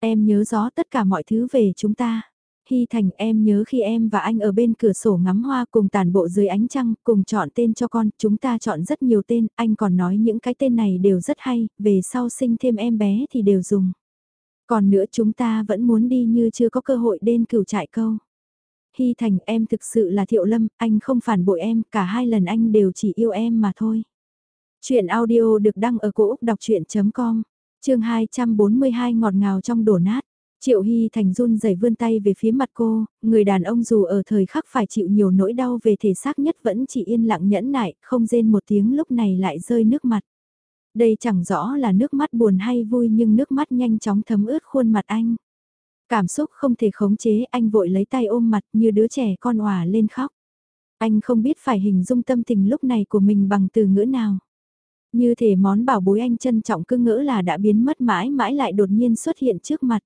Em nhớ rõ tất cả mọi thứ về chúng ta. Hy Thành em nhớ khi em và anh ở bên cửa sổ ngắm hoa cùng tàn bộ dưới ánh trăng, cùng chọn tên cho con, chúng ta chọn rất nhiều tên, anh còn nói những cái tên này đều rất hay, về sau sinh thêm em bé thì đều dùng. Còn nữa chúng ta vẫn muốn đi như chưa có cơ hội đến cửu trại câu. Hy Thành em thực sự là Thiệu Lâm, anh không phản bội em, cả hai lần anh đều chỉ yêu em mà thôi. Chuyện audio được đăng ở cổ Úc đọc chuyện.com, chương 242 ngọt ngào trong đổ nát. Triệu Hy Thành run rẩy vươn tay về phía mặt cô, người đàn ông dù ở thời khắc phải chịu nhiều nỗi đau về thể xác nhất vẫn chỉ yên lặng nhẫn nại, không rên một tiếng lúc này lại rơi nước mặt. Đây chẳng rõ là nước mắt buồn hay vui nhưng nước mắt nhanh chóng thấm ướt khuôn mặt anh. Cảm xúc không thể khống chế anh vội lấy tay ôm mặt như đứa trẻ con òa lên khóc. Anh không biết phải hình dung tâm tình lúc này của mình bằng từ ngữ nào. Như thể món bảo bối anh trân trọng cứ ngỡ là đã biến mất mãi mãi lại đột nhiên xuất hiện trước mặt.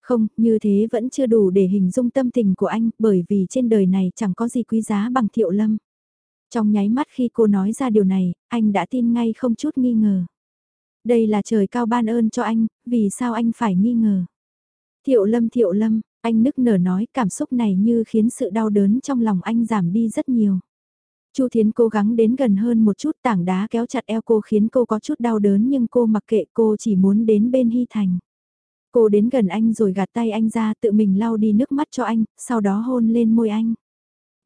Không, như thế vẫn chưa đủ để hình dung tâm tình của anh, bởi vì trên đời này chẳng có gì quý giá bằng thiệu lâm. Trong nháy mắt khi cô nói ra điều này, anh đã tin ngay không chút nghi ngờ. Đây là trời cao ban ơn cho anh, vì sao anh phải nghi ngờ? Thiệu lâm thiệu lâm, anh nức nở nói cảm xúc này như khiến sự đau đớn trong lòng anh giảm đi rất nhiều. Chu Thiến cố gắng đến gần hơn một chút tảng đá kéo chặt eo cô khiến cô có chút đau đớn nhưng cô mặc kệ cô chỉ muốn đến bên Hy Thành. Cô đến gần anh rồi gạt tay anh ra tự mình lau đi nước mắt cho anh, sau đó hôn lên môi anh.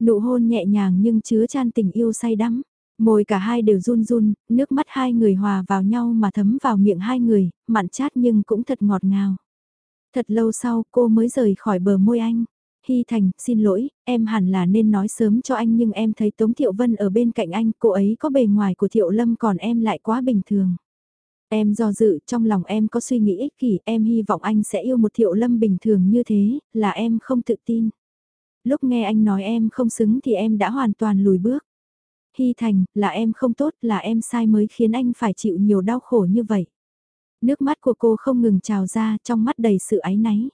Nụ hôn nhẹ nhàng nhưng chứa chan tình yêu say đắm. Môi cả hai đều run run, nước mắt hai người hòa vào nhau mà thấm vào miệng hai người, mặn chát nhưng cũng thật ngọt ngào. Thật lâu sau cô mới rời khỏi bờ môi anh. Hy Thành, xin lỗi, em hẳn là nên nói sớm cho anh nhưng em thấy Tống Thiệu Vân ở bên cạnh anh, cô ấy có bề ngoài của Thiệu Lâm còn em lại quá bình thường. Em do dự, trong lòng em có suy nghĩ ích kỷ, em hy vọng anh sẽ yêu một Thiệu Lâm bình thường như thế, là em không tự tin. Lúc nghe anh nói em không xứng thì em đã hoàn toàn lùi bước. Hy Thành, là em không tốt, là em sai mới khiến anh phải chịu nhiều đau khổ như vậy. Nước mắt của cô không ngừng trào ra, trong mắt đầy sự áy náy.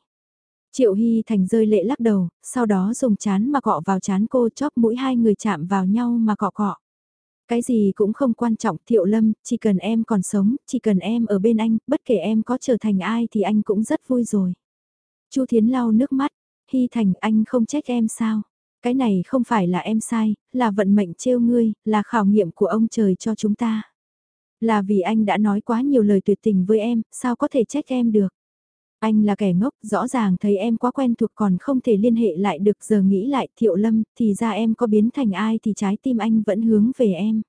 Triệu Hy Thành rơi lệ lắc đầu, sau đó dùng chán mà cọ vào chán cô chóp mũi hai người chạm vào nhau mà cọ cọ. Cái gì cũng không quan trọng Thiệu Lâm, chỉ cần em còn sống, chỉ cần em ở bên anh, bất kể em có trở thành ai thì anh cũng rất vui rồi. Chu Thiến lau nước mắt, Hy Thành anh không trách em sao? Cái này không phải là em sai, là vận mệnh trêu ngươi, là khảo nghiệm của ông trời cho chúng ta. Là vì anh đã nói quá nhiều lời tuyệt tình với em, sao có thể trách em được? Anh là kẻ ngốc, rõ ràng thấy em quá quen thuộc còn không thể liên hệ lại được giờ nghĩ lại thiệu lâm, thì ra em có biến thành ai thì trái tim anh vẫn hướng về em.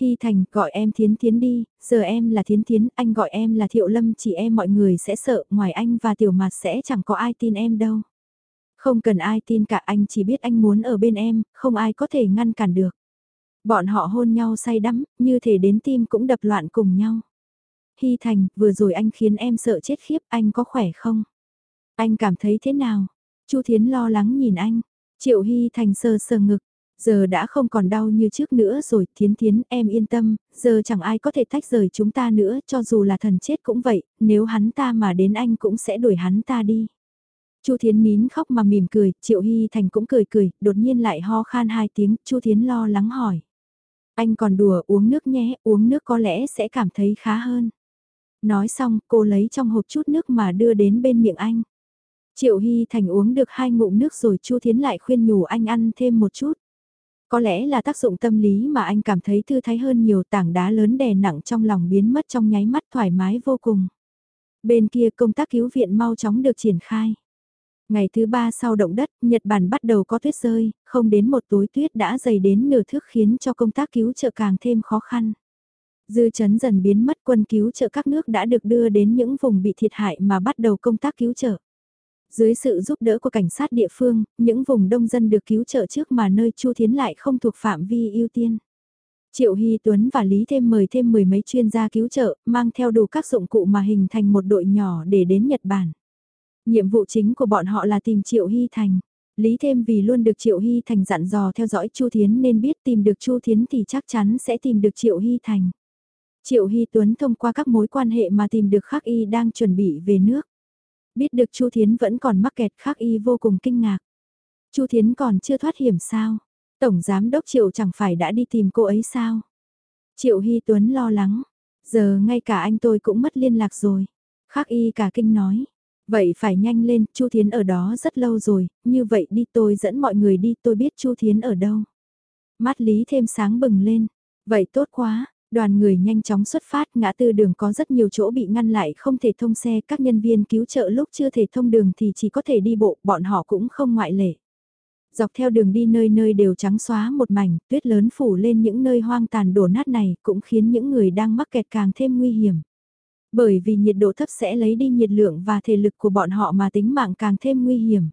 Hy Thành gọi em Thiến Thiến đi, giờ em là Thiến Thiến, anh gọi em là Thiệu Lâm chỉ em mọi người sẽ sợ, ngoài anh và Tiểu Mạt sẽ chẳng có ai tin em đâu. Không cần ai tin cả anh chỉ biết anh muốn ở bên em, không ai có thể ngăn cản được. Bọn họ hôn nhau say đắm, như thể đến tim cũng đập loạn cùng nhau. Hy Thành, vừa rồi anh khiến em sợ chết khiếp, anh có khỏe không? Anh cảm thấy thế nào? Chu Thiến lo lắng nhìn anh. Triệu Hy Thành sờ sờ ngực. Giờ đã không còn đau như trước nữa rồi, Thiến Thiến, em yên tâm, giờ chẳng ai có thể tách rời chúng ta nữa, cho dù là thần chết cũng vậy, nếu hắn ta mà đến anh cũng sẽ đuổi hắn ta đi. Chu Thiến nín khóc mà mỉm cười, Triệu Hy Thành cũng cười cười, đột nhiên lại ho khan hai tiếng, Chu Thiến lo lắng hỏi. Anh còn đùa uống nước nhé, uống nước có lẽ sẽ cảm thấy khá hơn. Nói xong, cô lấy trong hộp chút nước mà đưa đến bên miệng anh. Triệu Hy Thành uống được hai ngụm nước rồi Chu Thiến lại khuyên nhủ anh ăn thêm một chút. Có lẽ là tác dụng tâm lý mà anh cảm thấy thư thái hơn nhiều tảng đá lớn đè nặng trong lòng biến mất trong nháy mắt thoải mái vô cùng. Bên kia công tác cứu viện mau chóng được triển khai. Ngày thứ ba sau động đất, Nhật Bản bắt đầu có tuyết rơi, không đến một tối tuyết đã dày đến nửa thước khiến cho công tác cứu trợ càng thêm khó khăn. Dư chấn dần biến mất quân cứu trợ các nước đã được đưa đến những vùng bị thiệt hại mà bắt đầu công tác cứu trợ. Dưới sự giúp đỡ của cảnh sát địa phương, những vùng đông dân được cứu trợ trước mà nơi Chu Thiến lại không thuộc phạm vi ưu tiên. Triệu Hy Tuấn và Lý thêm mời thêm mười mấy chuyên gia cứu trợ, mang theo đủ các dụng cụ mà hình thành một đội nhỏ để đến Nhật Bản. Nhiệm vụ chính của bọn họ là tìm Triệu Hy Thành. Lý thêm vì luôn được Triệu Hy Thành dặn dò theo dõi Chu Thiến nên biết tìm được Chu Thiến thì chắc chắn sẽ tìm được Triệu Hy Thành. Triệu Hy Tuấn thông qua các mối quan hệ mà tìm được Khắc Y đang chuẩn bị về nước. Biết được Chu Thiến vẫn còn mắc kẹt Khắc Y vô cùng kinh ngạc. Chu Thiến còn chưa thoát hiểm sao? Tổng Giám Đốc Triệu chẳng phải đã đi tìm cô ấy sao? Triệu Hy Tuấn lo lắng, giờ ngay cả anh tôi cũng mất liên lạc rồi. Khắc y cả kinh nói, vậy phải nhanh lên, Chu Thiến ở đó rất lâu rồi, như vậy đi tôi dẫn mọi người đi tôi biết Chu Thiến ở đâu. Mắt Lý thêm sáng bừng lên, vậy tốt quá, Đoàn người nhanh chóng xuất phát, ngã tư đường có rất nhiều chỗ bị ngăn lại không thể thông xe, các nhân viên cứu trợ lúc chưa thể thông đường thì chỉ có thể đi bộ, bọn họ cũng không ngoại lệ. Dọc theo đường đi nơi nơi đều trắng xóa một mảnh, tuyết lớn phủ lên những nơi hoang tàn đổ nát này cũng khiến những người đang mắc kẹt càng thêm nguy hiểm. Bởi vì nhiệt độ thấp sẽ lấy đi nhiệt lượng và thể lực của bọn họ mà tính mạng càng thêm nguy hiểm.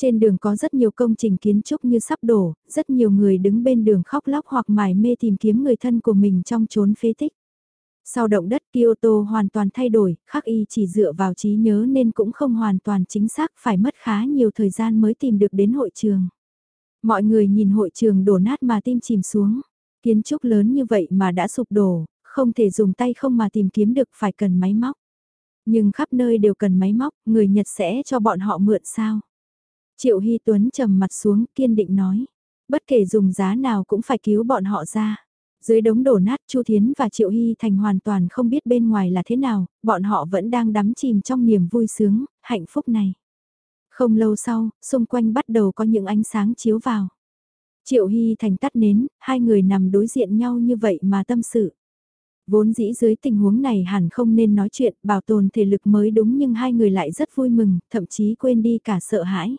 Trên đường có rất nhiều công trình kiến trúc như sắp đổ, rất nhiều người đứng bên đường khóc lóc hoặc mải mê tìm kiếm người thân của mình trong chốn phế tích. Sau động đất Kyoto hoàn toàn thay đổi, khắc y chỉ dựa vào trí nhớ nên cũng không hoàn toàn chính xác phải mất khá nhiều thời gian mới tìm được đến hội trường. Mọi người nhìn hội trường đổ nát mà tim chìm xuống. Kiến trúc lớn như vậy mà đã sụp đổ, không thể dùng tay không mà tìm kiếm được phải cần máy móc. Nhưng khắp nơi đều cần máy móc, người Nhật sẽ cho bọn họ mượn sao? Triệu Hy Tuấn trầm mặt xuống kiên định nói. Bất kể dùng giá nào cũng phải cứu bọn họ ra. Dưới đống đổ nát Chu Thiến và Triệu Hy Thành hoàn toàn không biết bên ngoài là thế nào, bọn họ vẫn đang đắm chìm trong niềm vui sướng, hạnh phúc này. Không lâu sau, xung quanh bắt đầu có những ánh sáng chiếu vào. Triệu Hy Thành tắt nến, hai người nằm đối diện nhau như vậy mà tâm sự. Vốn dĩ dưới tình huống này hẳn không nên nói chuyện, bảo tồn thể lực mới đúng nhưng hai người lại rất vui mừng, thậm chí quên đi cả sợ hãi.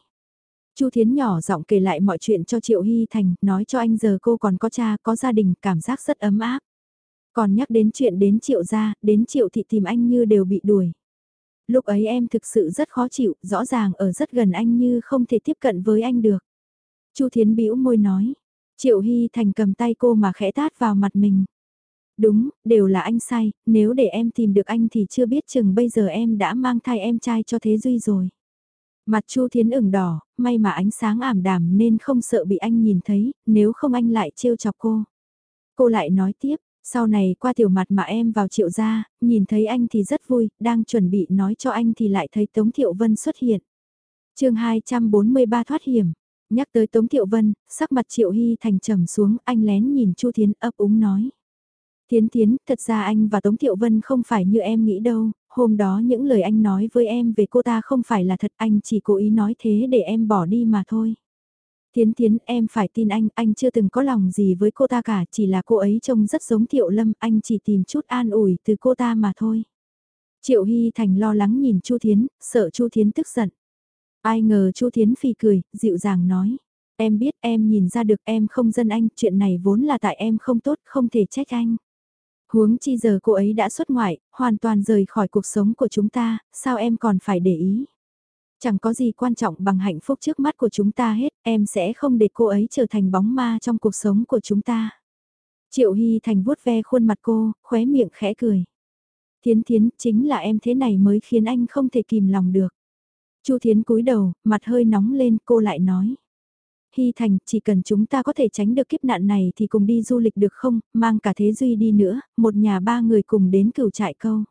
Chu Thiến nhỏ giọng kể lại mọi chuyện cho Triệu Hy Thành, nói cho anh giờ cô còn có cha, có gia đình, cảm giác rất ấm áp. Còn nhắc đến chuyện đến Triệu gia, đến Triệu thị tìm anh như đều bị đuổi. Lúc ấy em thực sự rất khó chịu, rõ ràng ở rất gần anh như không thể tiếp cận với anh được. Chu Thiến bĩu môi nói, Triệu Hy Thành cầm tay cô mà khẽ tát vào mặt mình. Đúng, đều là anh sai, nếu để em tìm được anh thì chưa biết chừng bây giờ em đã mang thai em trai cho Thế Duy rồi. Mặt Chu Thiến ửng đỏ, may mà ánh sáng ảm đạm nên không sợ bị anh nhìn thấy, nếu không anh lại trêu chọc cô. Cô lại nói tiếp, sau này qua tiểu mặt mà em vào triệu gia, nhìn thấy anh thì rất vui, đang chuẩn bị nói cho anh thì lại thấy Tống Thiệu Vân xuất hiện. chương 243 thoát hiểm, nhắc tới Tống Thiệu Vân, sắc mặt Triệu Hy thành trầm xuống, anh lén nhìn Chu Thiến ấp úng nói. Thiến Thiến, thật ra anh và Tống Thiệu Vân không phải như em nghĩ đâu, hôm đó những lời anh nói với em về cô ta không phải là thật anh chỉ cố ý nói thế để em bỏ đi mà thôi. Thiến Thiến em phải tin anh, anh chưa từng có lòng gì với cô ta cả, chỉ là cô ấy trông rất giống Thiệu Lâm, anh chỉ tìm chút an ủi từ cô ta mà thôi. Triệu Hy Thành lo lắng nhìn Chu Thiến, sợ Chu Thiến tức giận. Ai ngờ Chu Thiến phì cười, dịu dàng nói. Em biết em nhìn ra được em không dân anh, chuyện này vốn là tại em không tốt, không thể trách anh. Huống chi giờ cô ấy đã xuất ngoại, hoàn toàn rời khỏi cuộc sống của chúng ta, sao em còn phải để ý? Chẳng có gì quan trọng bằng hạnh phúc trước mắt của chúng ta hết, em sẽ không để cô ấy trở thành bóng ma trong cuộc sống của chúng ta. Triệu Hy Thành vuốt ve khuôn mặt cô, khóe miệng khẽ cười. Thiến Thiến, chính là em thế này mới khiến anh không thể kìm lòng được. Chu Thiến cúi đầu, mặt hơi nóng lên, cô lại nói. Hy Thành, chỉ cần chúng ta có thể tránh được kiếp nạn này thì cùng đi du lịch được không, mang cả Thế Duy đi nữa, một nhà ba người cùng đến cửu trại câu.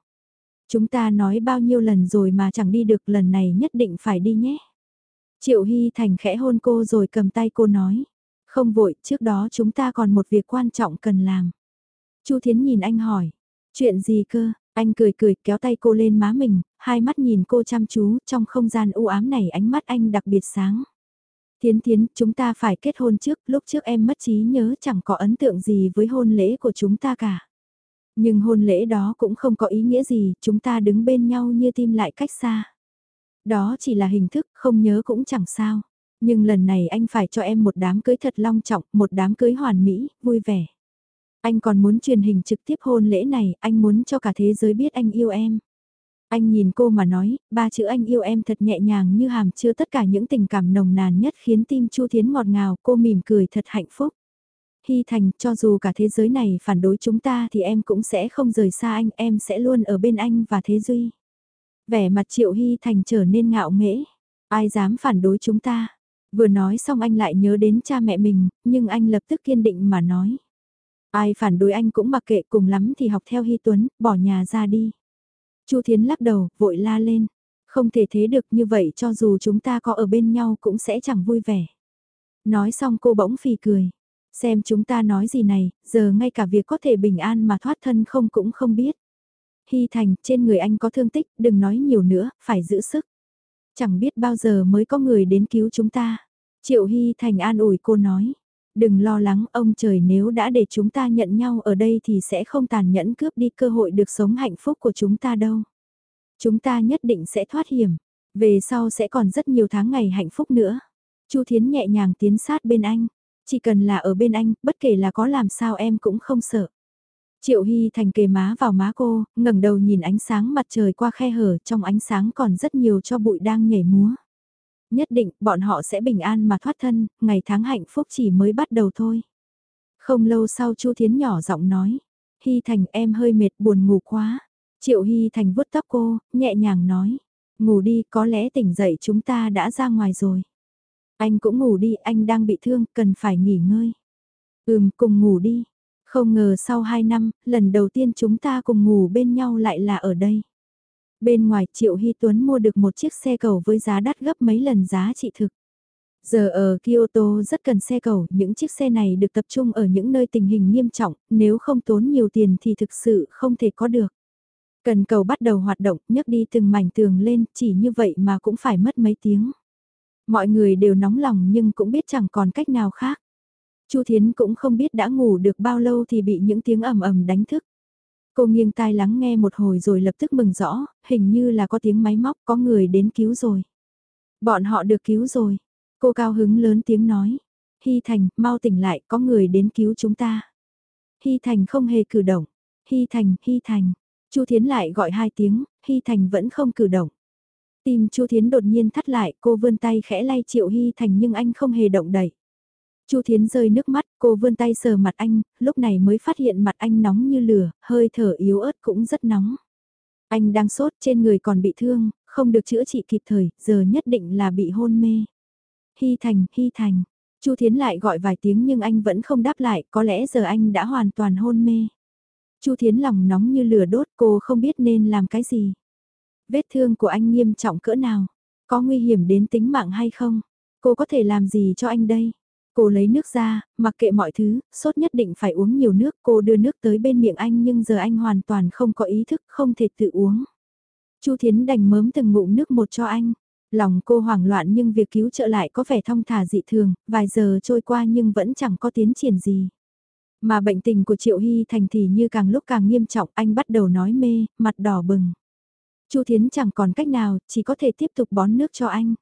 Chúng ta nói bao nhiêu lần rồi mà chẳng đi được lần này nhất định phải đi nhé. Triệu Hy Thành khẽ hôn cô rồi cầm tay cô nói. Không vội, trước đó chúng ta còn một việc quan trọng cần làm. Chu Thiến nhìn anh hỏi. Chuyện gì cơ? Anh cười cười kéo tay cô lên má mình, hai mắt nhìn cô chăm chú, trong không gian u ám này ánh mắt anh đặc biệt sáng. Thiến Thiến, chúng ta phải kết hôn trước, lúc trước em mất trí nhớ chẳng có ấn tượng gì với hôn lễ của chúng ta cả. Nhưng hôn lễ đó cũng không có ý nghĩa gì, chúng ta đứng bên nhau như tim lại cách xa. Đó chỉ là hình thức, không nhớ cũng chẳng sao. Nhưng lần này anh phải cho em một đám cưới thật long trọng, một đám cưới hoàn mỹ, vui vẻ. Anh còn muốn truyền hình trực tiếp hôn lễ này, anh muốn cho cả thế giới biết anh yêu em. Anh nhìn cô mà nói, ba chữ anh yêu em thật nhẹ nhàng như hàm chứa tất cả những tình cảm nồng nàn nhất khiến tim Chu Thiến ngọt ngào, cô mỉm cười thật hạnh phúc. Hy Thành, cho dù cả thế giới này phản đối chúng ta thì em cũng sẽ không rời xa anh, em sẽ luôn ở bên anh và Thế Duy. Vẻ mặt Triệu Hy Thành trở nên ngạo nghễ. Ai dám phản đối chúng ta? Vừa nói xong anh lại nhớ đến cha mẹ mình, nhưng anh lập tức kiên định mà nói. Ai phản đối anh cũng mặc kệ cùng lắm thì học theo Hy Tuấn, bỏ nhà ra đi. Chu Thiến lắc đầu, vội la lên. Không thể thế được như vậy cho dù chúng ta có ở bên nhau cũng sẽ chẳng vui vẻ. Nói xong cô bỗng phì cười. Xem chúng ta nói gì này, giờ ngay cả việc có thể bình an mà thoát thân không cũng không biết. Hy Thành, trên người anh có thương tích, đừng nói nhiều nữa, phải giữ sức. Chẳng biết bao giờ mới có người đến cứu chúng ta. Triệu Hy Thành an ủi cô nói. Đừng lo lắng ông trời nếu đã để chúng ta nhận nhau ở đây thì sẽ không tàn nhẫn cướp đi cơ hội được sống hạnh phúc của chúng ta đâu. Chúng ta nhất định sẽ thoát hiểm. Về sau sẽ còn rất nhiều tháng ngày hạnh phúc nữa. Chu Thiến nhẹ nhàng tiến sát bên anh. Chỉ cần là ở bên anh, bất kể là có làm sao em cũng không sợ. Triệu Hy Thành kề má vào má cô, ngẩng đầu nhìn ánh sáng mặt trời qua khe hở, trong ánh sáng còn rất nhiều cho bụi đang nhảy múa. Nhất định, bọn họ sẽ bình an mà thoát thân, ngày tháng hạnh phúc chỉ mới bắt đầu thôi. Không lâu sau Chu Thiến nhỏ giọng nói, Hy Thành em hơi mệt buồn ngủ quá. Triệu Hy Thành vuốt tóc cô, nhẹ nhàng nói, ngủ đi có lẽ tỉnh dậy chúng ta đã ra ngoài rồi. Anh cũng ngủ đi, anh đang bị thương, cần phải nghỉ ngơi. Ừm, cùng ngủ đi. Không ngờ sau 2 năm, lần đầu tiên chúng ta cùng ngủ bên nhau lại là ở đây. Bên ngoài Triệu Hy Tuấn mua được một chiếc xe cầu với giá đắt gấp mấy lần giá trị thực. Giờ ở Kyoto rất cần xe cầu, những chiếc xe này được tập trung ở những nơi tình hình nghiêm trọng, nếu không tốn nhiều tiền thì thực sự không thể có được. Cần cầu bắt đầu hoạt động, nhấc đi từng mảnh tường lên, chỉ như vậy mà cũng phải mất mấy tiếng. Mọi người đều nóng lòng nhưng cũng biết chẳng còn cách nào khác. Chu Thiến cũng không biết đã ngủ được bao lâu thì bị những tiếng ầm ầm đánh thức. Cô nghiêng tai lắng nghe một hồi rồi lập tức mừng rõ, hình như là có tiếng máy móc, có người đến cứu rồi. Bọn họ được cứu rồi. Cô cao hứng lớn tiếng nói. Hy Thành, mau tỉnh lại, có người đến cứu chúng ta. Hy Thành không hề cử động. Hy Thành, Hy Thành. Chu Thiến lại gọi hai tiếng, Hy Thành vẫn không cử động. Tim Chu Thiến đột nhiên thắt lại, cô vươn tay khẽ lay Triệu Hy Thành nhưng anh không hề động đậy. Chu Thiến rơi nước mắt, cô vươn tay sờ mặt anh, lúc này mới phát hiện mặt anh nóng như lửa, hơi thở yếu ớt cũng rất nóng. Anh đang sốt trên người còn bị thương, không được chữa trị kịp thời, giờ nhất định là bị hôn mê. Hy Thành, Hy Thành. Chu Thiến lại gọi vài tiếng nhưng anh vẫn không đáp lại, có lẽ giờ anh đã hoàn toàn hôn mê. Chu Thiến lòng nóng như lửa đốt, cô không biết nên làm cái gì. Vết thương của anh nghiêm trọng cỡ nào? Có nguy hiểm đến tính mạng hay không? Cô có thể làm gì cho anh đây? Cô lấy nước ra, mặc kệ mọi thứ, sốt nhất định phải uống nhiều nước. Cô đưa nước tới bên miệng anh nhưng giờ anh hoàn toàn không có ý thức, không thể tự uống. Chu Thiến đành mớm từng ngụm nước một cho anh. Lòng cô hoảng loạn nhưng việc cứu trợ lại có vẻ thong thả dị thường, vài giờ trôi qua nhưng vẫn chẳng có tiến triển gì. Mà bệnh tình của Triệu Hy Thành thì như càng lúc càng nghiêm trọng, anh bắt đầu nói mê, mặt đỏ bừng. Chu Thiến chẳng còn cách nào, chỉ có thể tiếp tục bón nước cho anh.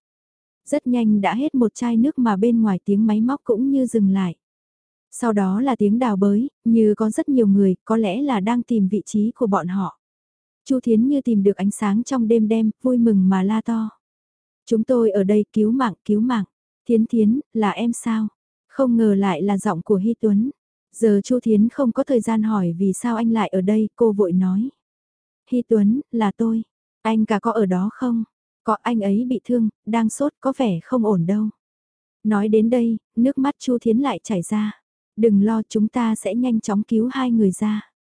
Rất nhanh đã hết một chai nước mà bên ngoài tiếng máy móc cũng như dừng lại. Sau đó là tiếng đào bới, như có rất nhiều người, có lẽ là đang tìm vị trí của bọn họ. Chu Thiến như tìm được ánh sáng trong đêm đêm, vui mừng mà la to. Chúng tôi ở đây cứu mạng, cứu mạng. Thiến Thiến, là em sao? Không ngờ lại là giọng của Hy Tuấn. Giờ Chu Thiến không có thời gian hỏi vì sao anh lại ở đây, cô vội nói. Hy Tuấn, là tôi. Anh cả có ở đó không? Có anh ấy bị thương, đang sốt có vẻ không ổn đâu. Nói đến đây, nước mắt Chu Thiến lại chảy ra. Đừng lo chúng ta sẽ nhanh chóng cứu hai người ra.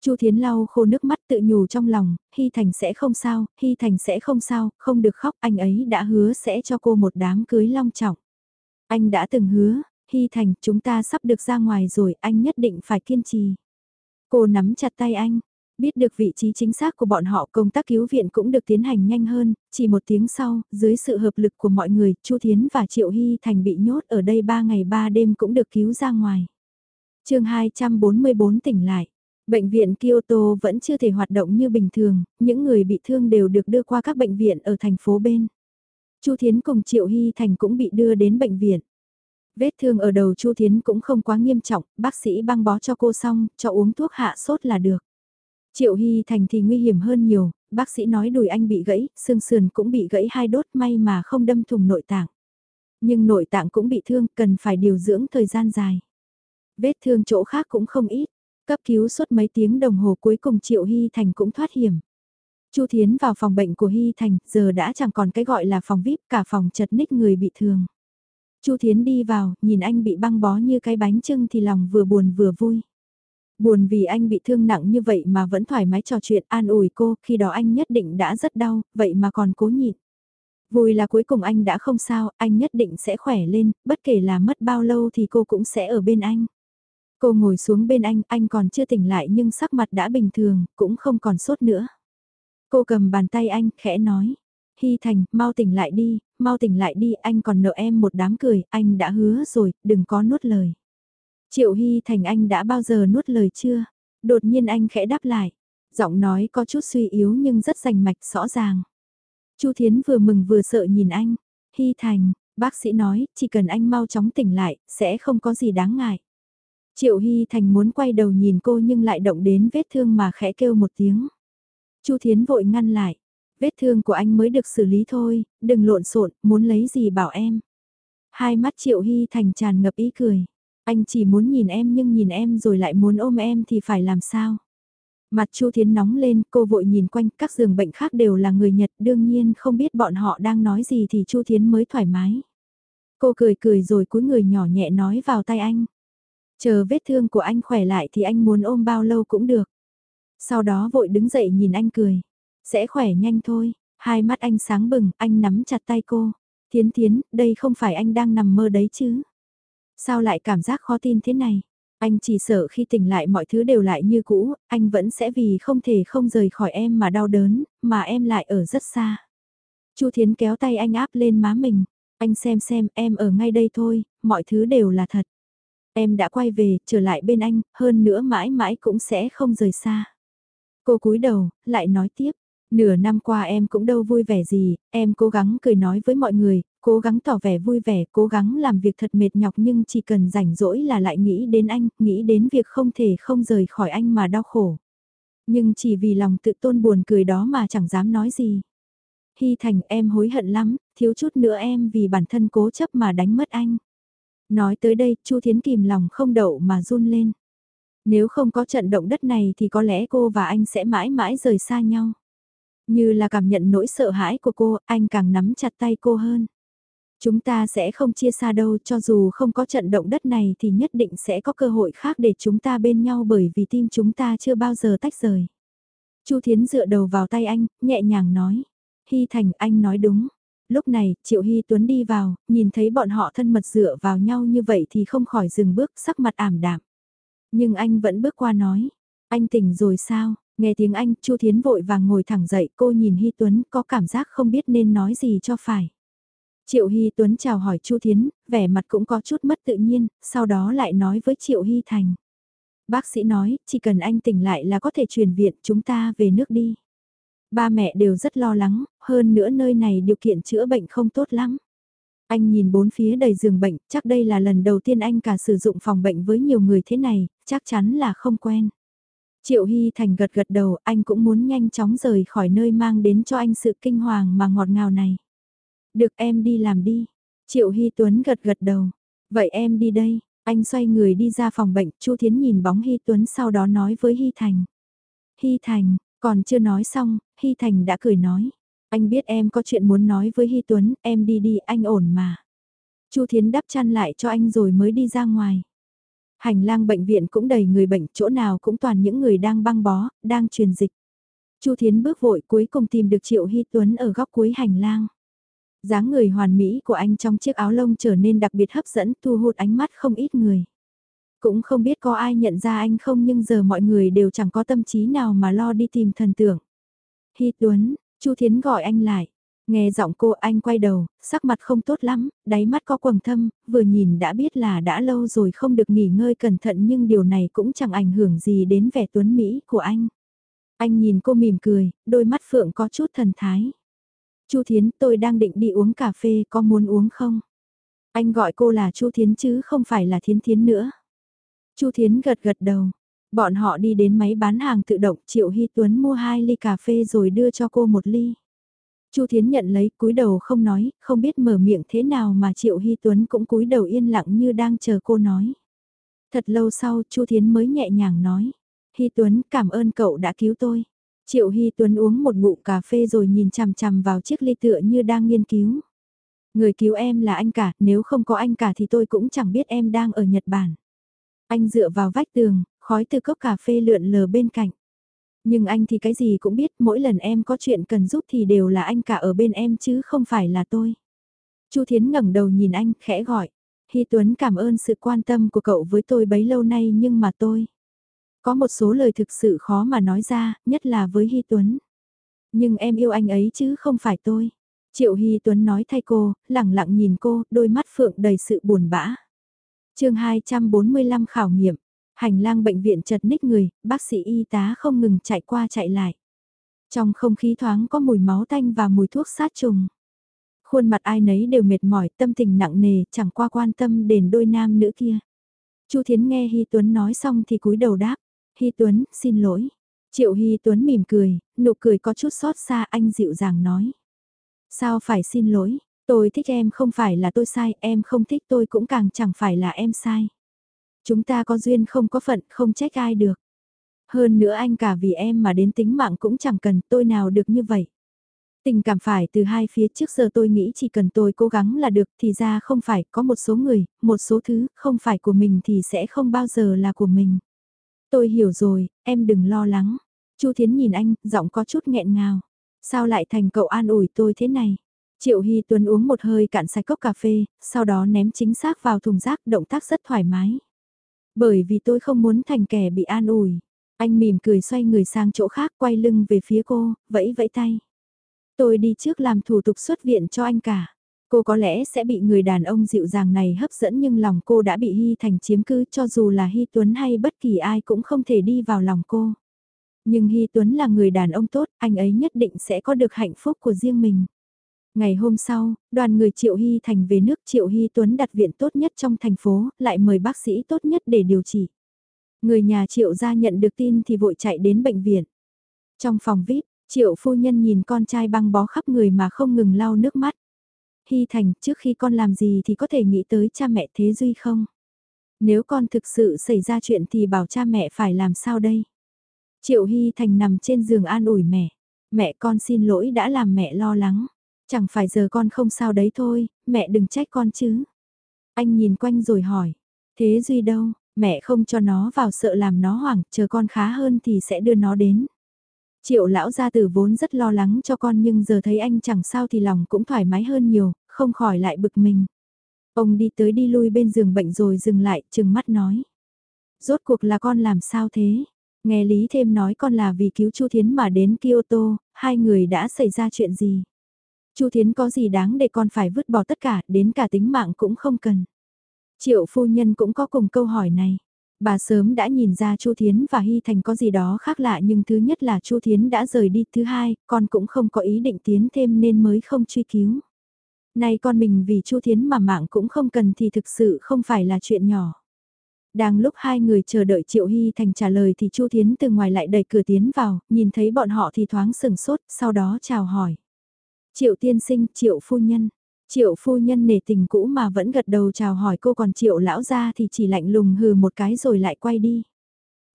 Chu Thiến lau khô nước mắt tự nhủ trong lòng, Hy Thành sẽ không sao, Hy Thành sẽ không sao, không được khóc, anh ấy đã hứa sẽ cho cô một đám cưới long trọng. Anh đã từng hứa, Hy Thành, chúng ta sắp được ra ngoài rồi, anh nhất định phải kiên trì. Cô nắm chặt tay anh, Biết được vị trí chính xác của bọn họ công tác cứu viện cũng được tiến hành nhanh hơn, chỉ một tiếng sau, dưới sự hợp lực của mọi người, Chu Thiến và Triệu Hy Thành bị nhốt ở đây 3 ngày 3 đêm cũng được cứu ra ngoài. chương 244 tỉnh lại. Bệnh viện Kyoto vẫn chưa thể hoạt động như bình thường, những người bị thương đều được đưa qua các bệnh viện ở thành phố bên. Chu Thiến cùng Triệu Hy Thành cũng bị đưa đến bệnh viện. Vết thương ở đầu Chu Thiến cũng không quá nghiêm trọng, bác sĩ băng bó cho cô xong, cho uống thuốc hạ sốt là được. Triệu Hy Thành thì nguy hiểm hơn nhiều, bác sĩ nói đùi anh bị gãy, xương sườn cũng bị gãy hai đốt may mà không đâm thùng nội tạng. Nhưng nội tạng cũng bị thương, cần phải điều dưỡng thời gian dài. Vết thương chỗ khác cũng không ít, cấp cứu suốt mấy tiếng đồng hồ cuối cùng Triệu Hy Thành cũng thoát hiểm. Chu Thiến vào phòng bệnh của Hy Thành, giờ đã chẳng còn cái gọi là phòng VIP, cả phòng chật ních người bị thương. Chu Thiến đi vào, nhìn anh bị băng bó như cái bánh trưng thì lòng vừa buồn vừa vui. Buồn vì anh bị thương nặng như vậy mà vẫn thoải mái trò chuyện an ủi cô, khi đó anh nhất định đã rất đau, vậy mà còn cố nhịn. Vui là cuối cùng anh đã không sao, anh nhất định sẽ khỏe lên, bất kể là mất bao lâu thì cô cũng sẽ ở bên anh. Cô ngồi xuống bên anh, anh còn chưa tỉnh lại nhưng sắc mặt đã bình thường, cũng không còn sốt nữa. Cô cầm bàn tay anh, khẽ nói. Hy Thành, mau tỉnh lại đi, mau tỉnh lại đi, anh còn nợ em một đám cười, anh đã hứa rồi, đừng có nuốt lời. Triệu Hy Thành anh đã bao giờ nuốt lời chưa? Đột nhiên anh khẽ đáp lại. Giọng nói có chút suy yếu nhưng rất rành mạch rõ ràng. Chu Thiến vừa mừng vừa sợ nhìn anh. Hy Thành, bác sĩ nói, chỉ cần anh mau chóng tỉnh lại, sẽ không có gì đáng ngại. Triệu Hy Thành muốn quay đầu nhìn cô nhưng lại động đến vết thương mà khẽ kêu một tiếng. Chu Thiến vội ngăn lại. Vết thương của anh mới được xử lý thôi, đừng lộn xộn, muốn lấy gì bảo em. Hai mắt Triệu Hy Thành tràn ngập ý cười. Anh chỉ muốn nhìn em nhưng nhìn em rồi lại muốn ôm em thì phải làm sao? Mặt Chu Thiến nóng lên, cô vội nhìn quanh, các giường bệnh khác đều là người Nhật, đương nhiên không biết bọn họ đang nói gì thì Chu Thiến mới thoải mái. Cô cười cười rồi cúi người nhỏ nhẹ nói vào tay anh. Chờ vết thương của anh khỏe lại thì anh muốn ôm bao lâu cũng được. Sau đó vội đứng dậy nhìn anh cười. Sẽ khỏe nhanh thôi, hai mắt anh sáng bừng, anh nắm chặt tay cô. Thiến Thiến, đây không phải anh đang nằm mơ đấy chứ. Sao lại cảm giác khó tin thế này? Anh chỉ sợ khi tỉnh lại mọi thứ đều lại như cũ, anh vẫn sẽ vì không thể không rời khỏi em mà đau đớn, mà em lại ở rất xa. Chu Thiến kéo tay anh áp lên má mình. Anh xem xem em ở ngay đây thôi, mọi thứ đều là thật. Em đã quay về, trở lại bên anh, hơn nữa mãi mãi cũng sẽ không rời xa. Cô cúi đầu, lại nói tiếp. Nửa năm qua em cũng đâu vui vẻ gì, em cố gắng cười nói với mọi người, cố gắng tỏ vẻ vui vẻ, cố gắng làm việc thật mệt nhọc nhưng chỉ cần rảnh rỗi là lại nghĩ đến anh, nghĩ đến việc không thể không rời khỏi anh mà đau khổ. Nhưng chỉ vì lòng tự tôn buồn cười đó mà chẳng dám nói gì. Hy Thành em hối hận lắm, thiếu chút nữa em vì bản thân cố chấp mà đánh mất anh. Nói tới đây, Chu Thiến kìm lòng không đậu mà run lên. Nếu không có trận động đất này thì có lẽ cô và anh sẽ mãi mãi rời xa nhau. Như là cảm nhận nỗi sợ hãi của cô, anh càng nắm chặt tay cô hơn. Chúng ta sẽ không chia xa đâu cho dù không có trận động đất này thì nhất định sẽ có cơ hội khác để chúng ta bên nhau bởi vì tim chúng ta chưa bao giờ tách rời. Chu Thiến dựa đầu vào tay anh, nhẹ nhàng nói. Hy Thành anh nói đúng. Lúc này, Triệu Hy Tuấn đi vào, nhìn thấy bọn họ thân mật dựa vào nhau như vậy thì không khỏi dừng bước sắc mặt ảm đạm. Nhưng anh vẫn bước qua nói. Anh tỉnh rồi sao? Nghe tiếng anh, Chu Thiến vội vàng ngồi thẳng dậy, cô nhìn Hy Tuấn có cảm giác không biết nên nói gì cho phải. Triệu Hy Tuấn chào hỏi Chu Thiến, vẻ mặt cũng có chút mất tự nhiên, sau đó lại nói với Triệu Hy Thành. Bác sĩ nói, chỉ cần anh tỉnh lại là có thể truyền viện chúng ta về nước đi. Ba mẹ đều rất lo lắng, hơn nữa nơi này điều kiện chữa bệnh không tốt lắm. Anh nhìn bốn phía đầy giường bệnh, chắc đây là lần đầu tiên anh cả sử dụng phòng bệnh với nhiều người thế này, chắc chắn là không quen. Triệu Hy Thành gật gật đầu, anh cũng muốn nhanh chóng rời khỏi nơi mang đến cho anh sự kinh hoàng mà ngọt ngào này. Được em đi làm đi. Triệu Hy Tuấn gật gật đầu. Vậy em đi đây. Anh xoay người đi ra phòng bệnh, Chu Thiến nhìn bóng Hy Tuấn sau đó nói với Hy Thành. Hy Thành, còn chưa nói xong, Hy Thành đã cười nói. Anh biết em có chuyện muốn nói với Hy Tuấn, em đi đi, anh ổn mà. Chu Thiến đắp chăn lại cho anh rồi mới đi ra ngoài. Hành lang bệnh viện cũng đầy người bệnh, chỗ nào cũng toàn những người đang băng bó, đang truyền dịch. Chu Thiến bước vội cuối cùng tìm được Triệu Hy Tuấn ở góc cuối hành lang dáng người hoàn mỹ của anh trong chiếc áo lông trở nên đặc biệt hấp dẫn thu hút ánh mắt không ít người. Cũng không biết có ai nhận ra anh không nhưng giờ mọi người đều chẳng có tâm trí nào mà lo đi tìm thần tượng. Hy Tuấn, Chu Thiến gọi anh lại. Nghe giọng cô anh quay đầu, sắc mặt không tốt lắm, đáy mắt có quầng thâm, vừa nhìn đã biết là đã lâu rồi không được nghỉ ngơi cẩn thận nhưng điều này cũng chẳng ảnh hưởng gì đến vẻ tuấn Mỹ của anh. Anh nhìn cô mỉm cười, đôi mắt phượng có chút thần thái. Chu Thiến, tôi đang định đi uống cà phê, có muốn uống không? Anh gọi cô là Chu Thiến chứ không phải là Thiến Thiến nữa. Chu Thiến gật gật đầu. Bọn họ đi đến máy bán hàng tự động, Triệu Hy Tuấn mua hai ly cà phê rồi đưa cho cô một ly. Chu Thiến nhận lấy, cúi đầu không nói, không biết mở miệng thế nào mà Triệu Hy Tuấn cũng cúi đầu yên lặng như đang chờ cô nói. Thật lâu sau, Chu Thiến mới nhẹ nhàng nói, Hy Tuấn cảm ơn cậu đã cứu tôi. Triệu Hy Tuấn uống một ngụm cà phê rồi nhìn chằm chằm vào chiếc ly tựa như đang nghiên cứu. Người cứu em là anh cả, nếu không có anh cả thì tôi cũng chẳng biết em đang ở Nhật Bản. Anh dựa vào vách tường, khói từ cốc cà phê lượn lờ bên cạnh. Nhưng anh thì cái gì cũng biết, mỗi lần em có chuyện cần giúp thì đều là anh cả ở bên em chứ không phải là tôi. Chu Thiến ngẩng đầu nhìn anh, khẽ gọi. Hy Tuấn cảm ơn sự quan tâm của cậu với tôi bấy lâu nay nhưng mà tôi... Có một số lời thực sự khó mà nói ra, nhất là với Hy Tuấn. Nhưng em yêu anh ấy chứ không phải tôi. Triệu Hy Tuấn nói thay cô, lẳng lặng nhìn cô, đôi mắt phượng đầy sự buồn bã. chương 245 khảo nghiệm, hành lang bệnh viện chật ních người, bác sĩ y tá không ngừng chạy qua chạy lại. Trong không khí thoáng có mùi máu tanh và mùi thuốc sát trùng. Khuôn mặt ai nấy đều mệt mỏi, tâm tình nặng nề, chẳng qua quan tâm đến đôi nam nữ kia. Chu Thiến nghe Hy Tuấn nói xong thì cúi đầu đáp. Hy Tuấn, xin lỗi. Triệu Hy Tuấn mỉm cười, nụ cười có chút xót xa anh dịu dàng nói. Sao phải xin lỗi, tôi thích em không phải là tôi sai, em không thích tôi cũng càng chẳng phải là em sai. Chúng ta có duyên không có phận, không trách ai được. Hơn nữa anh cả vì em mà đến tính mạng cũng chẳng cần tôi nào được như vậy. Tình cảm phải từ hai phía trước giờ tôi nghĩ chỉ cần tôi cố gắng là được thì ra không phải có một số người, một số thứ không phải của mình thì sẽ không bao giờ là của mình. Tôi hiểu rồi, em đừng lo lắng. Chu Thiến nhìn anh, giọng có chút nghẹn ngào. Sao lại thành cậu an ủi tôi thế này? Triệu Hy Tuấn uống một hơi cạn sạch cốc cà phê, sau đó ném chính xác vào thùng rác động tác rất thoải mái. Bởi vì tôi không muốn thành kẻ bị an ủi. Anh mỉm cười xoay người sang chỗ khác quay lưng về phía cô, vẫy vẫy tay. Tôi đi trước làm thủ tục xuất viện cho anh cả. Cô có lẽ sẽ bị người đàn ông dịu dàng này hấp dẫn nhưng lòng cô đã bị Hy Thành chiếm cứ cho dù là Hy Tuấn hay bất kỳ ai cũng không thể đi vào lòng cô. Nhưng Hy Tuấn là người đàn ông tốt, anh ấy nhất định sẽ có được hạnh phúc của riêng mình. Ngày hôm sau, đoàn người Triệu Hy Thành về nước Triệu Hy Tuấn đặt viện tốt nhất trong thành phố, lại mời bác sĩ tốt nhất để điều trị. Người nhà Triệu ra nhận được tin thì vội chạy đến bệnh viện. Trong phòng VIP, Triệu phu nhân nhìn con trai băng bó khắp người mà không ngừng lau nước mắt. Hy Thành, trước khi con làm gì thì có thể nghĩ tới cha mẹ Thế Duy không? Nếu con thực sự xảy ra chuyện thì bảo cha mẹ phải làm sao đây? Triệu Hy Thành nằm trên giường an ủi mẹ. Mẹ con xin lỗi đã làm mẹ lo lắng. Chẳng phải giờ con không sao đấy thôi, mẹ đừng trách con chứ. Anh nhìn quanh rồi hỏi. Thế Duy đâu, mẹ không cho nó vào sợ làm nó hoảng, chờ con khá hơn thì sẽ đưa nó đến. Triệu lão gia tử vốn rất lo lắng cho con nhưng giờ thấy anh chẳng sao thì lòng cũng thoải mái hơn nhiều, không khỏi lại bực mình. Ông đi tới đi lui bên giường bệnh rồi dừng lại, chừng mắt nói. Rốt cuộc là con làm sao thế? Nghe Lý thêm nói con là vì cứu Chu Thiến mà đến Kyoto, hai người đã xảy ra chuyện gì? Chu Thiến có gì đáng để con phải vứt bỏ tất cả, đến cả tính mạng cũng không cần. Triệu phu nhân cũng có cùng câu hỏi này. Bà sớm đã nhìn ra Chu Thiến và Hy Thành có gì đó khác lạ nhưng thứ nhất là Chu Thiến đã rời đi, thứ hai, con cũng không có ý định tiến thêm nên mới không truy cứu. Nay con mình vì Chu Thiến mà mạng cũng không cần thì thực sự không phải là chuyện nhỏ. Đang lúc hai người chờ đợi Triệu Hy Thành trả lời thì Chu Thiến từ ngoài lại đẩy cửa tiến vào, nhìn thấy bọn họ thì thoáng sừng sốt, sau đó chào hỏi. Triệu tiên sinh, Triệu phu nhân. Triệu phu nhân nể tình cũ mà vẫn gật đầu chào hỏi cô còn Triệu lão ra thì chỉ lạnh lùng hừ một cái rồi lại quay đi.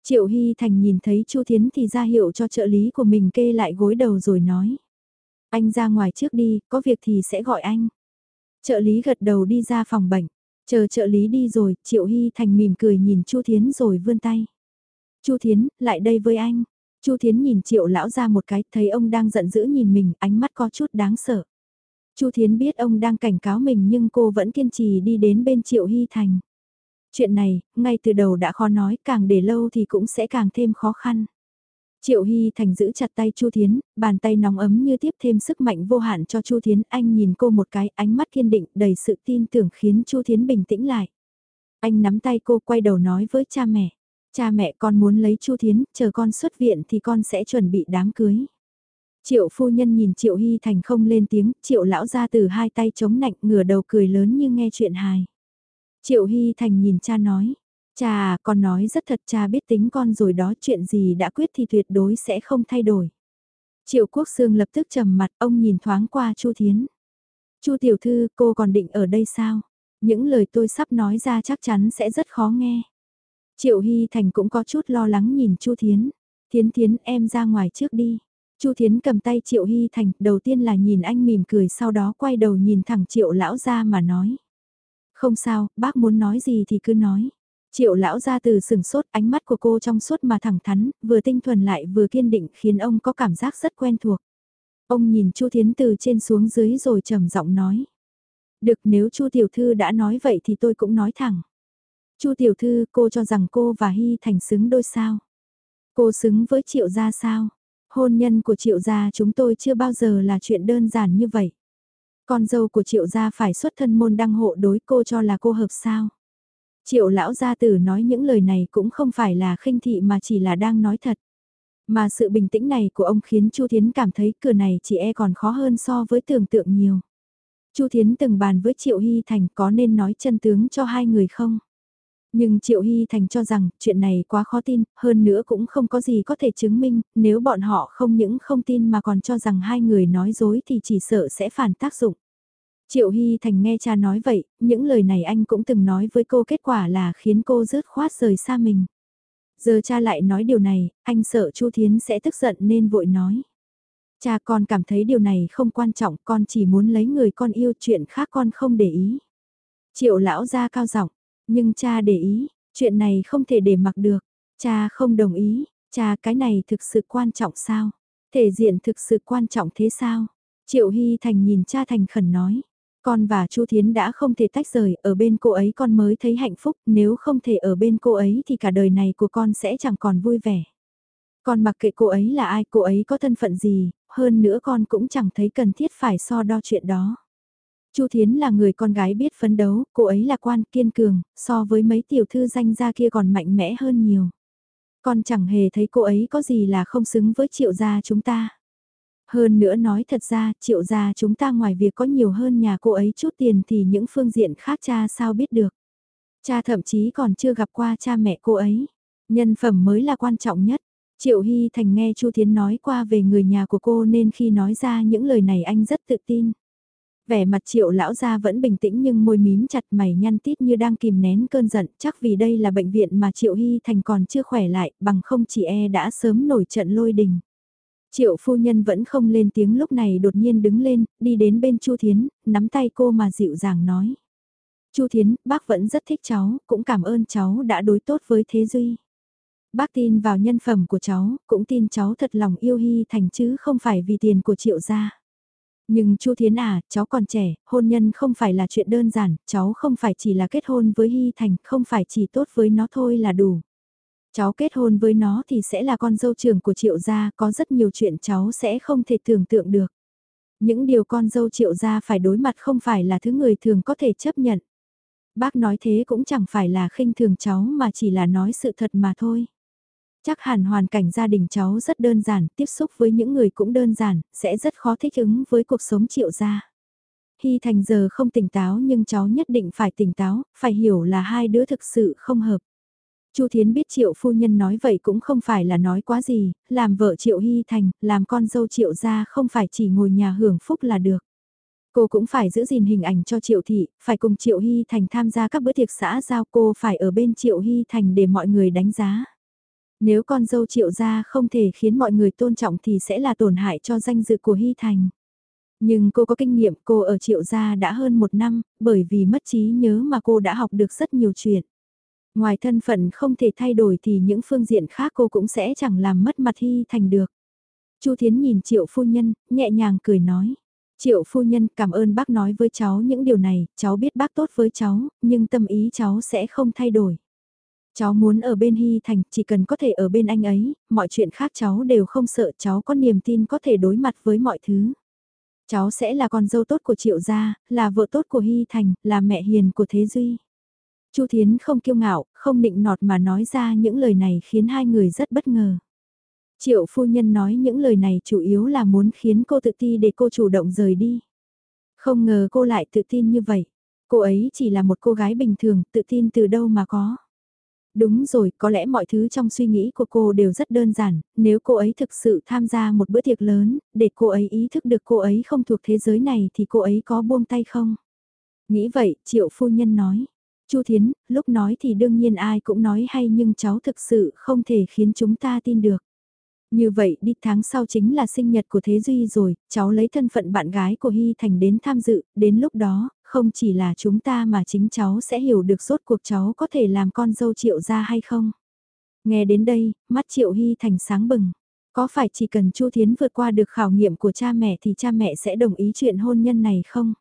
Triệu Hy Thành nhìn thấy Chu Thiến thì ra hiệu cho trợ lý của mình kê lại gối đầu rồi nói. Anh ra ngoài trước đi, có việc thì sẽ gọi anh. Trợ lý gật đầu đi ra phòng bệnh. Chờ trợ lý đi rồi, Triệu Hy Thành mỉm cười nhìn Chu Thiến rồi vươn tay. Chu Thiến, lại đây với anh. Chu Thiến nhìn Triệu lão ra một cái, thấy ông đang giận dữ nhìn mình, ánh mắt có chút đáng sợ. Chu Thiến biết ông đang cảnh cáo mình nhưng cô vẫn kiên trì đi đến bên Triệu Hy Thành. Chuyện này, ngay từ đầu đã khó nói, càng để lâu thì cũng sẽ càng thêm khó khăn. Triệu Hy Thành giữ chặt tay Chu Thiến, bàn tay nóng ấm như tiếp thêm sức mạnh vô hạn cho Chu Thiến. Anh nhìn cô một cái, ánh mắt kiên định, đầy sự tin tưởng khiến Chu Thiến bình tĩnh lại. Anh nắm tay cô quay đầu nói với cha mẹ. Cha mẹ con muốn lấy Chu Thiến, chờ con xuất viện thì con sẽ chuẩn bị đám cưới. Triệu phu nhân nhìn Triệu Hy Thành không lên tiếng, Triệu lão ra từ hai tay chống nạnh ngửa đầu cười lớn như nghe chuyện hài. Triệu Hy Thành nhìn cha nói, cha à, con nói rất thật cha biết tính con rồi đó chuyện gì đã quyết thì tuyệt đối sẽ không thay đổi. Triệu Quốc Sương lập tức trầm mặt ông nhìn thoáng qua Chu Thiến. Chu tiểu thư cô còn định ở đây sao? Những lời tôi sắp nói ra chắc chắn sẽ rất khó nghe. Triệu Hy Thành cũng có chút lo lắng nhìn Chu Thiến. Thiến Thiến em ra ngoài trước đi. Chu Thiến cầm tay Triệu Hy Thành, đầu tiên là nhìn anh mỉm cười sau đó quay đầu nhìn thẳng Triệu lão ra mà nói. Không sao, bác muốn nói gì thì cứ nói. Triệu lão ra từ sừng sốt ánh mắt của cô trong suốt mà thẳng thắn, vừa tinh thuần lại vừa kiên định khiến ông có cảm giác rất quen thuộc. Ông nhìn Chu Thiến từ trên xuống dưới rồi trầm giọng nói. Được nếu Chu Tiểu Thư đã nói vậy thì tôi cũng nói thẳng. Chu Tiểu Thư cô cho rằng cô và Hy Thành xứng đôi sao. Cô xứng với Triệu Gia sao? Hôn nhân của Triệu Gia chúng tôi chưa bao giờ là chuyện đơn giản như vậy. Con dâu của Triệu Gia phải xuất thân môn đăng hộ đối cô cho là cô hợp sao? Triệu lão gia tử nói những lời này cũng không phải là khinh thị mà chỉ là đang nói thật. Mà sự bình tĩnh này của ông khiến Chu Thiến cảm thấy cửa này chỉ e còn khó hơn so với tưởng tượng nhiều. Chu Thiến từng bàn với Triệu Hy Thành có nên nói chân tướng cho hai người không? Nhưng Triệu Hy Thành cho rằng chuyện này quá khó tin, hơn nữa cũng không có gì có thể chứng minh, nếu bọn họ không những không tin mà còn cho rằng hai người nói dối thì chỉ sợ sẽ phản tác dụng. Triệu Hy Thành nghe cha nói vậy, những lời này anh cũng từng nói với cô kết quả là khiến cô rớt khoát rời xa mình. Giờ cha lại nói điều này, anh sợ Chu Thiến sẽ tức giận nên vội nói. Cha con cảm thấy điều này không quan trọng, con chỉ muốn lấy người con yêu chuyện khác con không để ý. Triệu lão ra cao giọng, nhưng cha để ý, chuyện này không thể để mặc được. Cha không đồng ý, cha cái này thực sự quan trọng sao? Thể diện thực sự quan trọng thế sao? Triệu Hy Thành nhìn cha thành khẩn nói. Con và Chu Thiến đã không thể tách rời, ở bên cô ấy con mới thấy hạnh phúc, nếu không thể ở bên cô ấy thì cả đời này của con sẽ chẳng còn vui vẻ. Con mặc kệ cô ấy là ai, cô ấy có thân phận gì, hơn nữa con cũng chẳng thấy cần thiết phải so đo chuyện đó. Chu Thiến là người con gái biết phấn đấu, cô ấy là quan kiên cường, so với mấy tiểu thư danh gia kia còn mạnh mẽ hơn nhiều. Con chẳng hề thấy cô ấy có gì là không xứng với triệu gia chúng ta. Hơn nữa nói thật ra, triệu gia chúng ta ngoài việc có nhiều hơn nhà cô ấy chút tiền thì những phương diện khác cha sao biết được. Cha thậm chí còn chưa gặp qua cha mẹ cô ấy. Nhân phẩm mới là quan trọng nhất. Triệu Hy Thành nghe Chu Thiến nói qua về người nhà của cô nên khi nói ra những lời này anh rất tự tin. Vẻ mặt triệu lão gia vẫn bình tĩnh nhưng môi mím chặt mày nhăn tít như đang kìm nén cơn giận chắc vì đây là bệnh viện mà triệu hy thành còn chưa khỏe lại bằng không chỉ e đã sớm nổi trận lôi đình. Triệu phu nhân vẫn không lên tiếng lúc này đột nhiên đứng lên, đi đến bên Chu Thiến, nắm tay cô mà dịu dàng nói. Chu Thiến, bác vẫn rất thích cháu, cũng cảm ơn cháu đã đối tốt với Thế Duy. Bác tin vào nhân phẩm của cháu, cũng tin cháu thật lòng yêu Hy Thành chứ không phải vì tiền của Triệu gia. Nhưng Chu Thiến à, cháu còn trẻ, hôn nhân không phải là chuyện đơn giản, cháu không phải chỉ là kết hôn với Hy Thành, không phải chỉ tốt với nó thôi là đủ. Cháu kết hôn với nó thì sẽ là con dâu trưởng của triệu gia, có rất nhiều chuyện cháu sẽ không thể tưởng tượng được. Những điều con dâu triệu gia phải đối mặt không phải là thứ người thường có thể chấp nhận. Bác nói thế cũng chẳng phải là khinh thường cháu mà chỉ là nói sự thật mà thôi. Chắc hẳn hoàn cảnh gia đình cháu rất đơn giản, tiếp xúc với những người cũng đơn giản, sẽ rất khó thích ứng với cuộc sống triệu gia. Hy Thành giờ không tỉnh táo nhưng cháu nhất định phải tỉnh táo, phải hiểu là hai đứa thực sự không hợp. Chu Thiến biết Triệu phu nhân nói vậy cũng không phải là nói quá gì, làm vợ Triệu Hy Thành, làm con dâu Triệu gia không phải chỉ ngồi nhà hưởng phúc là được. Cô cũng phải giữ gìn hình ảnh cho Triệu Thị, phải cùng Triệu Hy Thành tham gia các bữa tiệc xã giao cô phải ở bên Triệu Hy Thành để mọi người đánh giá. Nếu con dâu Triệu gia không thể khiến mọi người tôn trọng thì sẽ là tổn hại cho danh dự của Hy Thành. Nhưng cô có kinh nghiệm cô ở Triệu gia đã hơn một năm, bởi vì mất trí nhớ mà cô đã học được rất nhiều chuyện. Ngoài thân phận không thể thay đổi thì những phương diện khác cô cũng sẽ chẳng làm mất mặt Hy Thành được. Chu Thiến nhìn Triệu phu nhân, nhẹ nhàng cười nói. Triệu phu nhân cảm ơn bác nói với cháu những điều này, cháu biết bác tốt với cháu, nhưng tâm ý cháu sẽ không thay đổi. Cháu muốn ở bên Hy Thành, chỉ cần có thể ở bên anh ấy, mọi chuyện khác cháu đều không sợ cháu có niềm tin có thể đối mặt với mọi thứ. Cháu sẽ là con dâu tốt của Triệu Gia, là vợ tốt của Hy Thành, là mẹ hiền của Thế Duy. Chu Thiến không kiêu ngạo, không định nọt mà nói ra những lời này khiến hai người rất bất ngờ. Triệu phu nhân nói những lời này chủ yếu là muốn khiến cô tự ti để cô chủ động rời đi. Không ngờ cô lại tự tin như vậy. Cô ấy chỉ là một cô gái bình thường, tự tin từ đâu mà có. Đúng rồi, có lẽ mọi thứ trong suy nghĩ của cô đều rất đơn giản, nếu cô ấy thực sự tham gia một bữa tiệc lớn, để cô ấy ý thức được cô ấy không thuộc thế giới này thì cô ấy có buông tay không? Nghĩ vậy, triệu phu nhân nói. Chu Thiến, lúc nói thì đương nhiên ai cũng nói hay nhưng cháu thực sự không thể khiến chúng ta tin được. Như vậy đi tháng sau chính là sinh nhật của Thế Duy rồi, cháu lấy thân phận bạn gái của Hy Thành đến tham dự, đến lúc đó, không chỉ là chúng ta mà chính cháu sẽ hiểu được rốt cuộc cháu có thể làm con dâu triệu ra hay không. Nghe đến đây, mắt triệu hy thành sáng bừng. Có phải chỉ cần Chu Thiến vượt qua được khảo nghiệm của cha mẹ thì cha mẹ sẽ đồng ý chuyện hôn nhân này không?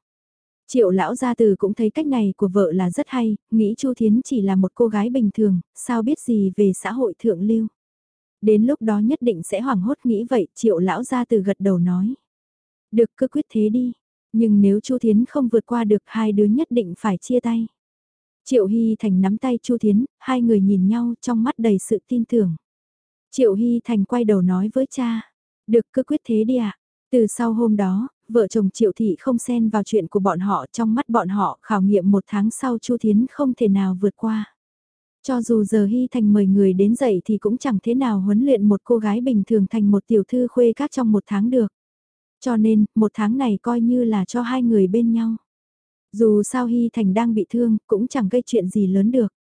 Triệu lão gia từ cũng thấy cách này của vợ là rất hay, nghĩ Chu Thiến chỉ là một cô gái bình thường, sao biết gì về xã hội thượng lưu. Đến lúc đó nhất định sẽ hoảng hốt nghĩ vậy, triệu lão gia từ gật đầu nói. Được cứ quyết thế đi, nhưng nếu Chu Thiến không vượt qua được hai đứa nhất định phải chia tay. Triệu Hy Thành nắm tay Chu Thiến, hai người nhìn nhau trong mắt đầy sự tin tưởng. Triệu Hy Thành quay đầu nói với cha, được cứ quyết thế đi ạ. À? Từ sau hôm đó, vợ chồng Triệu Thị không xen vào chuyện của bọn họ trong mắt bọn họ khảo nghiệm một tháng sau Chu Thiến không thể nào vượt qua. Cho dù giờ Hy Thành mời người đến dạy thì cũng chẳng thế nào huấn luyện một cô gái bình thường thành một tiểu thư khuê các trong một tháng được. Cho nên, một tháng này coi như là cho hai người bên nhau. Dù sao Hy Thành đang bị thương, cũng chẳng gây chuyện gì lớn được.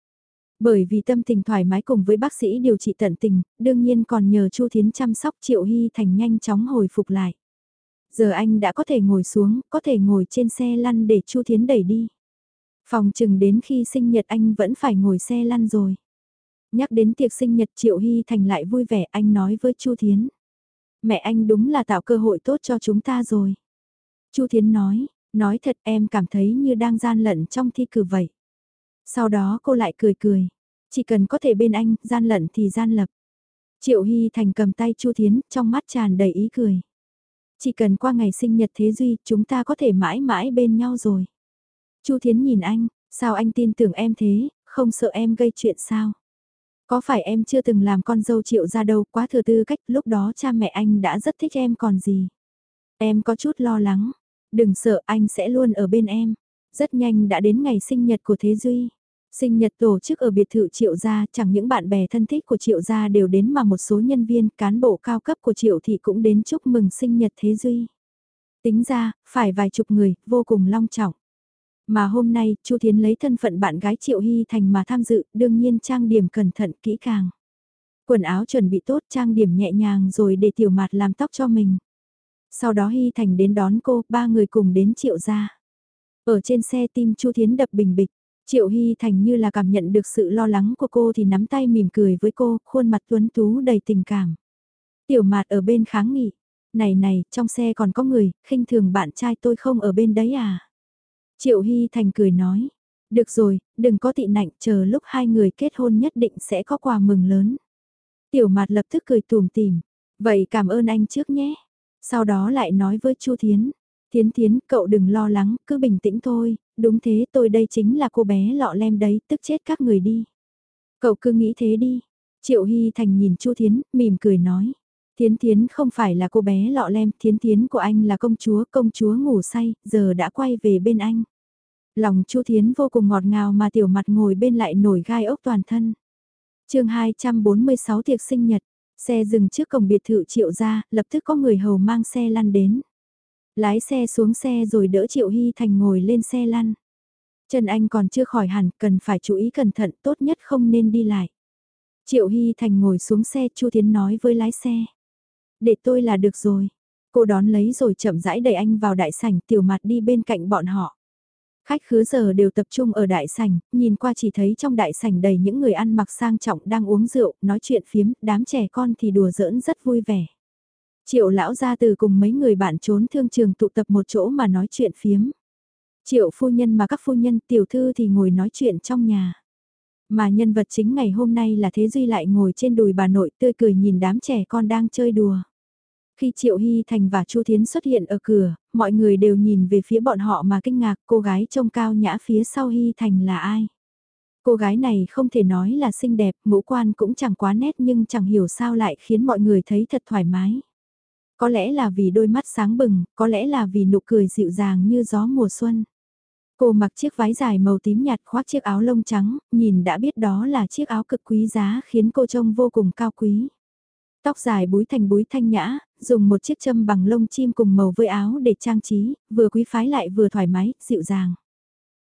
Bởi vì tâm tình thoải mái cùng với bác sĩ điều trị tận tình, đương nhiên còn nhờ Chu Thiến chăm sóc Triệu Hy Thành nhanh chóng hồi phục lại. Giờ anh đã có thể ngồi xuống, có thể ngồi trên xe lăn để Chu Thiến đẩy đi. Phòng chừng đến khi sinh nhật anh vẫn phải ngồi xe lăn rồi. Nhắc đến tiệc sinh nhật Triệu Hy Thành lại vui vẻ anh nói với Chu Thiến. Mẹ anh đúng là tạo cơ hội tốt cho chúng ta rồi. Chu Thiến nói, nói thật em cảm thấy như đang gian lận trong thi cử vậy. Sau đó cô lại cười cười. Chỉ cần có thể bên anh, gian lận thì gian lập. Triệu Hy Thành cầm tay Chu Thiến, trong mắt tràn đầy ý cười. Chỉ cần qua ngày sinh nhật Thế Duy, chúng ta có thể mãi mãi bên nhau rồi. Chu Thiến nhìn anh, sao anh tin tưởng em thế, không sợ em gây chuyện sao? Có phải em chưa từng làm con dâu triệu ra đâu quá thừa tư cách lúc đó cha mẹ anh đã rất thích em còn gì. Em có chút lo lắng, đừng sợ anh sẽ luôn ở bên em. Rất nhanh đã đến ngày sinh nhật của Thế Duy. Sinh nhật tổ chức ở biệt thự Triệu Gia, chẳng những bạn bè thân thích của Triệu Gia đều đến mà một số nhân viên, cán bộ cao cấp của Triệu Thị cũng đến chúc mừng sinh nhật Thế Duy. Tính ra, phải vài chục người, vô cùng long trọng. Mà hôm nay, Chu Thiến lấy thân phận bạn gái Triệu Hy Thành mà tham dự, đương nhiên trang điểm cẩn thận kỹ càng. Quần áo chuẩn bị tốt, trang điểm nhẹ nhàng rồi để tiểu mạt làm tóc cho mình. Sau đó Hy Thành đến đón cô, ba người cùng đến Triệu gia. Ở trên xe tim Chu Thiến đập bình bịch. Triệu Hy Thành như là cảm nhận được sự lo lắng của cô thì nắm tay mỉm cười với cô, khuôn mặt tuấn tú đầy tình cảm. Tiểu mạt ở bên kháng nghị. Này này, trong xe còn có người, khinh thường bạn trai tôi không ở bên đấy à? Triệu Hy Thành cười nói. Được rồi, đừng có tị nạnh, chờ lúc hai người kết hôn nhất định sẽ có quà mừng lớn. Tiểu mạt lập tức cười tùm tìm. Vậy cảm ơn anh trước nhé. Sau đó lại nói với Chu Thiến. Thiến Thiến, cậu đừng lo lắng, cứ bình tĩnh thôi, đúng thế tôi đây chính là cô bé lọ lem đấy, tức chết các người đi. Cậu cứ nghĩ thế đi. Triệu Hy Thành nhìn Chu Thiến, mỉm cười nói. Thiến Thiến không phải là cô bé lọ lem, Thiến Thiến của anh là công chúa, công chúa ngủ say, giờ đã quay về bên anh. Lòng Chu Thiến vô cùng ngọt ngào mà tiểu mặt ngồi bên lại nổi gai ốc toàn thân. chương 246 tiệc sinh nhật, xe dừng trước cổng biệt thự triệu ra, lập tức có người hầu mang xe lăn đến. Lái xe xuống xe rồi đỡ Triệu Hy Thành ngồi lên xe lăn. Chân anh còn chưa khỏi hẳn, cần phải chú ý cẩn thận, tốt nhất không nên đi lại. Triệu Hy Thành ngồi xuống xe, Chu Thiến nói với lái xe. Để tôi là được rồi. Cô đón lấy rồi chậm rãi đẩy anh vào đại sảnh, tiểu mặt đi bên cạnh bọn họ. Khách khứa giờ đều tập trung ở đại sảnh, nhìn qua chỉ thấy trong đại sảnh đầy những người ăn mặc sang trọng đang uống rượu, nói chuyện phiếm, đám trẻ con thì đùa giỡn rất vui vẻ. Triệu lão ra từ cùng mấy người bạn trốn thương trường tụ tập một chỗ mà nói chuyện phiếm. Triệu phu nhân mà các phu nhân tiểu thư thì ngồi nói chuyện trong nhà. Mà nhân vật chính ngày hôm nay là Thế Duy lại ngồi trên đùi bà nội tươi cười nhìn đám trẻ con đang chơi đùa. Khi Triệu Hy Thành và Chu Thiến xuất hiện ở cửa, mọi người đều nhìn về phía bọn họ mà kinh ngạc cô gái trông cao nhã phía sau Hy Thành là ai. Cô gái này không thể nói là xinh đẹp, ngũ quan cũng chẳng quá nét nhưng chẳng hiểu sao lại khiến mọi người thấy thật thoải mái. Có lẽ là vì đôi mắt sáng bừng, có lẽ là vì nụ cười dịu dàng như gió mùa xuân. Cô mặc chiếc váy dài màu tím nhạt khoác chiếc áo lông trắng, nhìn đã biết đó là chiếc áo cực quý giá khiến cô trông vô cùng cao quý. Tóc dài búi thành búi thanh nhã, dùng một chiếc châm bằng lông chim cùng màu với áo để trang trí, vừa quý phái lại vừa thoải mái, dịu dàng.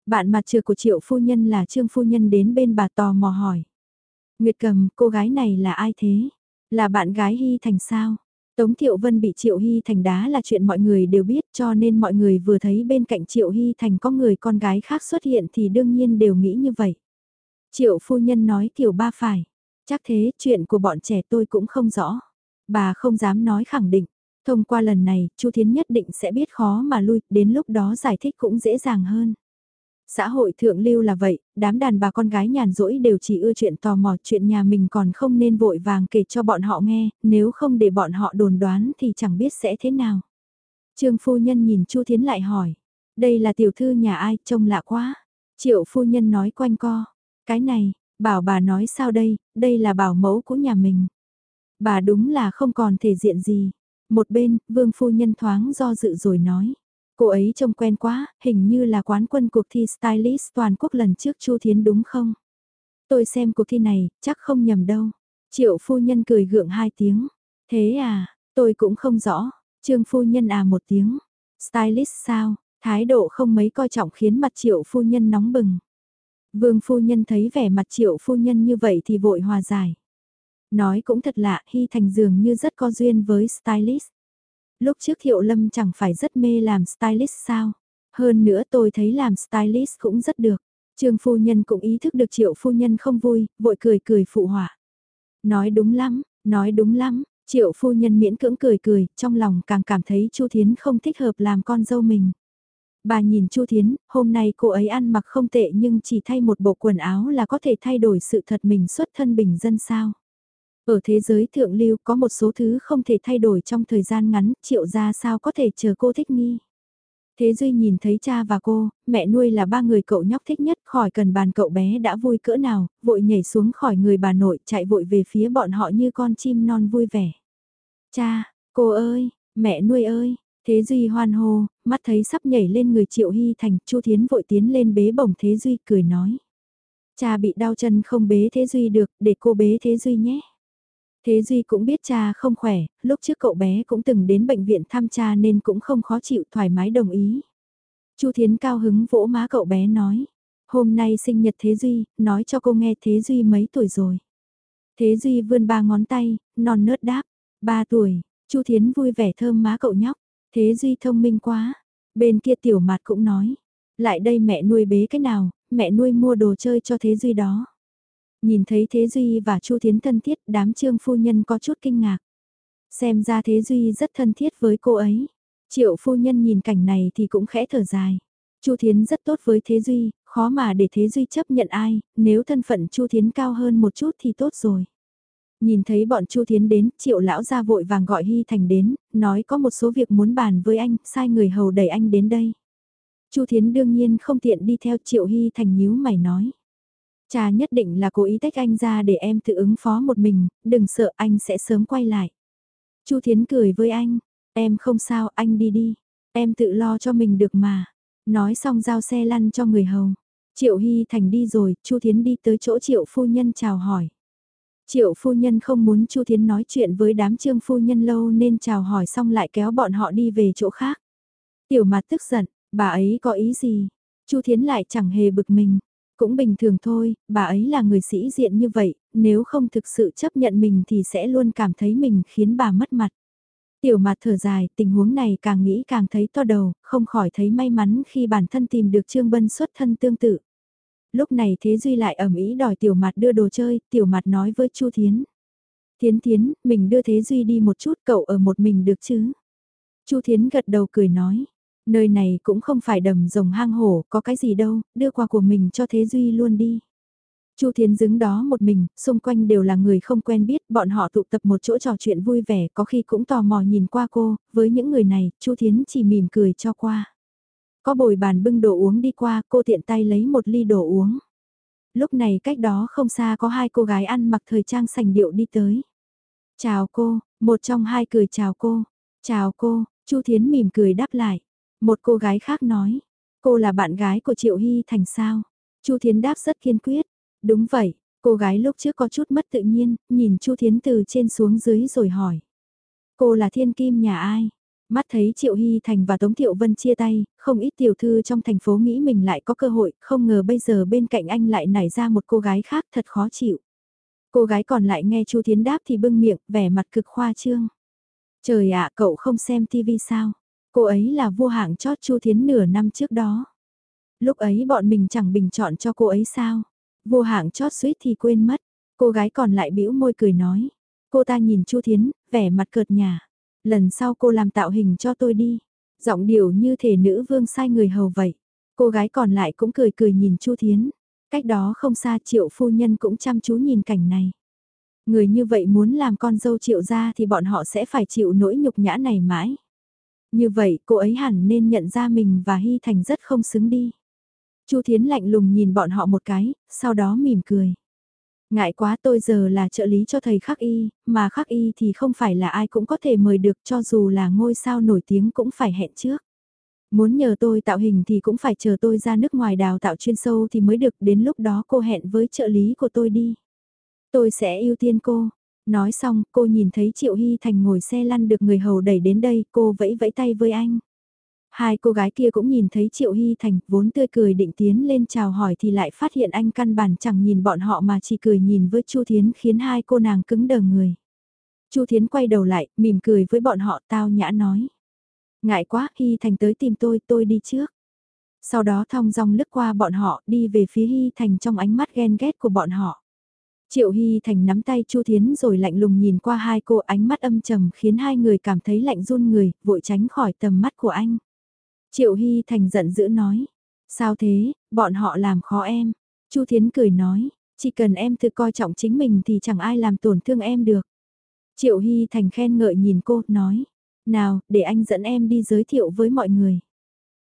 Bạn mặt trừ của triệu phu nhân là trương phu nhân đến bên bà tò mò hỏi. Nguyệt cầm, cô gái này là ai thế? Là bạn gái Hy Thành sao? Tống Thiệu Vân bị Triệu Hy Thành đá là chuyện mọi người đều biết cho nên mọi người vừa thấy bên cạnh Triệu Hy Thành có người con gái khác xuất hiện thì đương nhiên đều nghĩ như vậy. Triệu phu nhân nói tiểu ba phải. Chắc thế chuyện của bọn trẻ tôi cũng không rõ. Bà không dám nói khẳng định. Thông qua lần này, Chu Thiến nhất định sẽ biết khó mà lui, đến lúc đó giải thích cũng dễ dàng hơn. Xã hội thượng lưu là vậy, đám đàn bà con gái nhàn rỗi đều chỉ ưa chuyện tò mò chuyện nhà mình còn không nên vội vàng kể cho bọn họ nghe, nếu không để bọn họ đồn đoán thì chẳng biết sẽ thế nào. Trương phu nhân nhìn Chu Thiến lại hỏi, đây là tiểu thư nhà ai, trông lạ quá. Triệu phu nhân nói quanh co, cái này, bảo bà nói sao đây, đây là bảo mẫu của nhà mình. Bà đúng là không còn thể diện gì. Một bên, vương phu nhân thoáng do dự rồi nói. Cô ấy trông quen quá, hình như là quán quân cuộc thi stylist toàn quốc lần trước Chu Thiến đúng không? Tôi xem cuộc thi này, chắc không nhầm đâu. Triệu phu nhân cười gượng hai tiếng. Thế à, tôi cũng không rõ. Trương phu nhân à một tiếng. Stylist sao? Thái độ không mấy coi trọng khiến mặt triệu phu nhân nóng bừng. Vương phu nhân thấy vẻ mặt triệu phu nhân như vậy thì vội hòa giải. Nói cũng thật lạ, Hy Thành dường như rất có duyên với stylist. Lúc trước Thiệu Lâm chẳng phải rất mê làm stylist sao? Hơn nữa tôi thấy làm stylist cũng rất được. Trương phu nhân cũng ý thức được triệu phu nhân không vui, vội cười cười phụ họa. Nói đúng lắm, nói đúng lắm, triệu phu nhân miễn cưỡng cười cười, trong lòng càng cảm thấy Chu Thiến không thích hợp làm con dâu mình. Bà nhìn Chu Thiến, hôm nay cô ấy ăn mặc không tệ nhưng chỉ thay một bộ quần áo là có thể thay đổi sự thật mình xuất thân bình dân sao. Ở thế giới thượng lưu có một số thứ không thể thay đổi trong thời gian ngắn, triệu ra sao có thể chờ cô thích nghi. Thế Duy nhìn thấy cha và cô, mẹ nuôi là ba người cậu nhóc thích nhất khỏi cần bàn cậu bé đã vui cỡ nào, vội nhảy xuống khỏi người bà nội chạy vội về phía bọn họ như con chim non vui vẻ. Cha, cô ơi, mẹ nuôi ơi, Thế Duy hoan hô, mắt thấy sắp nhảy lên người Triệu Hy Thành, Chu Thiến vội tiến lên bế bổng Thế Duy cười nói. Cha bị đau chân không bế Thế Duy được, để cô bế Thế Duy nhé. Thế Duy cũng biết cha không khỏe, lúc trước cậu bé cũng từng đến bệnh viện thăm cha nên cũng không khó chịu thoải mái đồng ý. Chu Thiến cao hứng vỗ má cậu bé nói, hôm nay sinh nhật Thế Duy, nói cho cô nghe Thế Duy mấy tuổi rồi. Thế Duy vươn ba ngón tay, non nớt đáp, ba tuổi, Chu Thiến vui vẻ thơm má cậu nhóc, Thế Duy thông minh quá. Bên kia tiểu mặt cũng nói, lại đây mẹ nuôi bế cái nào, mẹ nuôi mua đồ chơi cho Thế Duy đó. Nhìn thấy Thế Duy và Chu Thiến thân thiết, đám trương phu nhân có chút kinh ngạc. Xem ra Thế Duy rất thân thiết với cô ấy. Triệu phu nhân nhìn cảnh này thì cũng khẽ thở dài. Chu Thiến rất tốt với Thế Duy, khó mà để Thế Duy chấp nhận ai, nếu thân phận Chu Thiến cao hơn một chút thì tốt rồi. Nhìn thấy bọn Chu Thiến đến, Triệu lão ra vội vàng gọi Hy Thành đến, nói có một số việc muốn bàn với anh, sai người hầu đẩy anh đến đây. Chu Thiến đương nhiên không tiện đi theo Triệu Hy Thành nhíu mày nói. Cha nhất định là cố ý tách anh ra để em tự ứng phó một mình, đừng sợ anh sẽ sớm quay lại. Chu Thiến cười với anh, em không sao, anh đi đi, em tự lo cho mình được mà. Nói xong giao xe lăn cho người hầu. Triệu Hy Thành đi rồi, Chu Thiến đi tới chỗ Triệu phu nhân chào hỏi. Triệu phu nhân không muốn Chu Thiến nói chuyện với đám trương phu nhân lâu nên chào hỏi xong lại kéo bọn họ đi về chỗ khác. Tiểu mặt tức giận, bà ấy có ý gì? Chu Thiến lại chẳng hề bực mình. Cũng bình thường thôi, bà ấy là người sĩ diện như vậy, nếu không thực sự chấp nhận mình thì sẽ luôn cảm thấy mình khiến bà mất mặt. Tiểu mặt thở dài, tình huống này càng nghĩ càng thấy to đầu, không khỏi thấy may mắn khi bản thân tìm được Trương Bân xuất thân tương tự lúc này Thế Duy lại ẩm ý đòi tiểu mặt đưa đồ chơi, tiểu mặt nói với Chu Thiến. Thiến Thiến, mình đưa Thế Duy đi một chút cậu ở một mình được chứ? Chu Thiến gật đầu cười nói, nơi này cũng không phải đầm rồng hang hổ, có cái gì đâu, đưa quà của mình cho Thế Duy luôn đi. Chu Thiến đứng đó một mình, xung quanh đều là người không quen biết, bọn họ tụ tập một chỗ trò chuyện vui vẻ, có khi cũng tò mò nhìn qua cô, với những người này, Chu Thiến chỉ mỉm cười cho qua. Có bồi bàn bưng đồ uống đi qua, cô tiện tay lấy một ly đồ uống. Lúc này cách đó không xa có hai cô gái ăn mặc thời trang sành điệu đi tới. Chào cô, một trong hai cười chào cô. Chào cô, Chu Thiến mỉm cười đáp lại. Một cô gái khác nói, cô là bạn gái của Triệu Hy Thành sao? Chu Thiến đáp rất kiên quyết. Đúng vậy, cô gái lúc trước có chút mất tự nhiên, nhìn Chu Thiến từ trên xuống dưới rồi hỏi. Cô là thiên kim nhà ai? Mắt thấy Triệu Hy Thành và Tống Thiệu Vân chia tay, không ít tiểu thư trong thành phố nghĩ mình lại có cơ hội, không ngờ bây giờ bên cạnh anh lại nảy ra một cô gái khác thật khó chịu. Cô gái còn lại nghe Chu Thiến đáp thì bưng miệng, vẻ mặt cực khoa trương. Trời ạ, cậu không xem tivi sao? Cô ấy là vua hạng chót Chu Thiến nửa năm trước đó. Lúc ấy bọn mình chẳng bình chọn cho cô ấy sao? Vua hạng chót suýt thì quên mất. Cô gái còn lại bĩu môi cười nói. Cô ta nhìn Chu Thiến, vẻ mặt cợt nhả. Lần sau cô làm tạo hình cho tôi đi. Giọng điệu như thể nữ vương sai người hầu vậy. Cô gái còn lại cũng cười cười nhìn Chu Thiến. Cách đó không xa triệu phu nhân cũng chăm chú nhìn cảnh này. Người như vậy muốn làm con dâu triệu ra thì bọn họ sẽ phải chịu nỗi nhục nhã này mãi. Như vậy cô ấy hẳn nên nhận ra mình và Hy Thành rất không xứng đi. Chu Thiến lạnh lùng nhìn bọn họ một cái, sau đó mỉm cười. Ngại quá tôi giờ là trợ lý cho thầy khắc y, mà khắc y thì không phải là ai cũng có thể mời được cho dù là ngôi sao nổi tiếng cũng phải hẹn trước. Muốn nhờ tôi tạo hình thì cũng phải chờ tôi ra nước ngoài đào tạo chuyên sâu thì mới được đến lúc đó cô hẹn với trợ lý của tôi đi. Tôi sẽ ưu tiên cô. Nói xong cô nhìn thấy Triệu Hy Thành ngồi xe lăn được người hầu đẩy đến đây cô vẫy vẫy tay với anh. Hai cô gái kia cũng nhìn thấy Triệu Hy Thành vốn tươi cười định tiến lên chào hỏi thì lại phát hiện anh căn bản chẳng nhìn bọn họ mà chỉ cười nhìn với Chu Thiến khiến hai cô nàng cứng đờ người. Chu Thiến quay đầu lại, mỉm cười với bọn họ tao nhã nói. Ngại quá, Hy Thành tới tìm tôi, tôi đi trước. Sau đó thong dong lướt qua bọn họ đi về phía Hy Thành trong ánh mắt ghen ghét của bọn họ. Triệu Hy Thành nắm tay Chu Thiến rồi lạnh lùng nhìn qua hai cô ánh mắt âm trầm khiến hai người cảm thấy lạnh run người, vội tránh khỏi tầm mắt của anh. Triệu Hy Thành giận dữ nói, sao thế, bọn họ làm khó em. Chu Thiến cười nói, chỉ cần em tự coi trọng chính mình thì chẳng ai làm tổn thương em được. Triệu Hy Thành khen ngợi nhìn cô, nói, nào, để anh dẫn em đi giới thiệu với mọi người.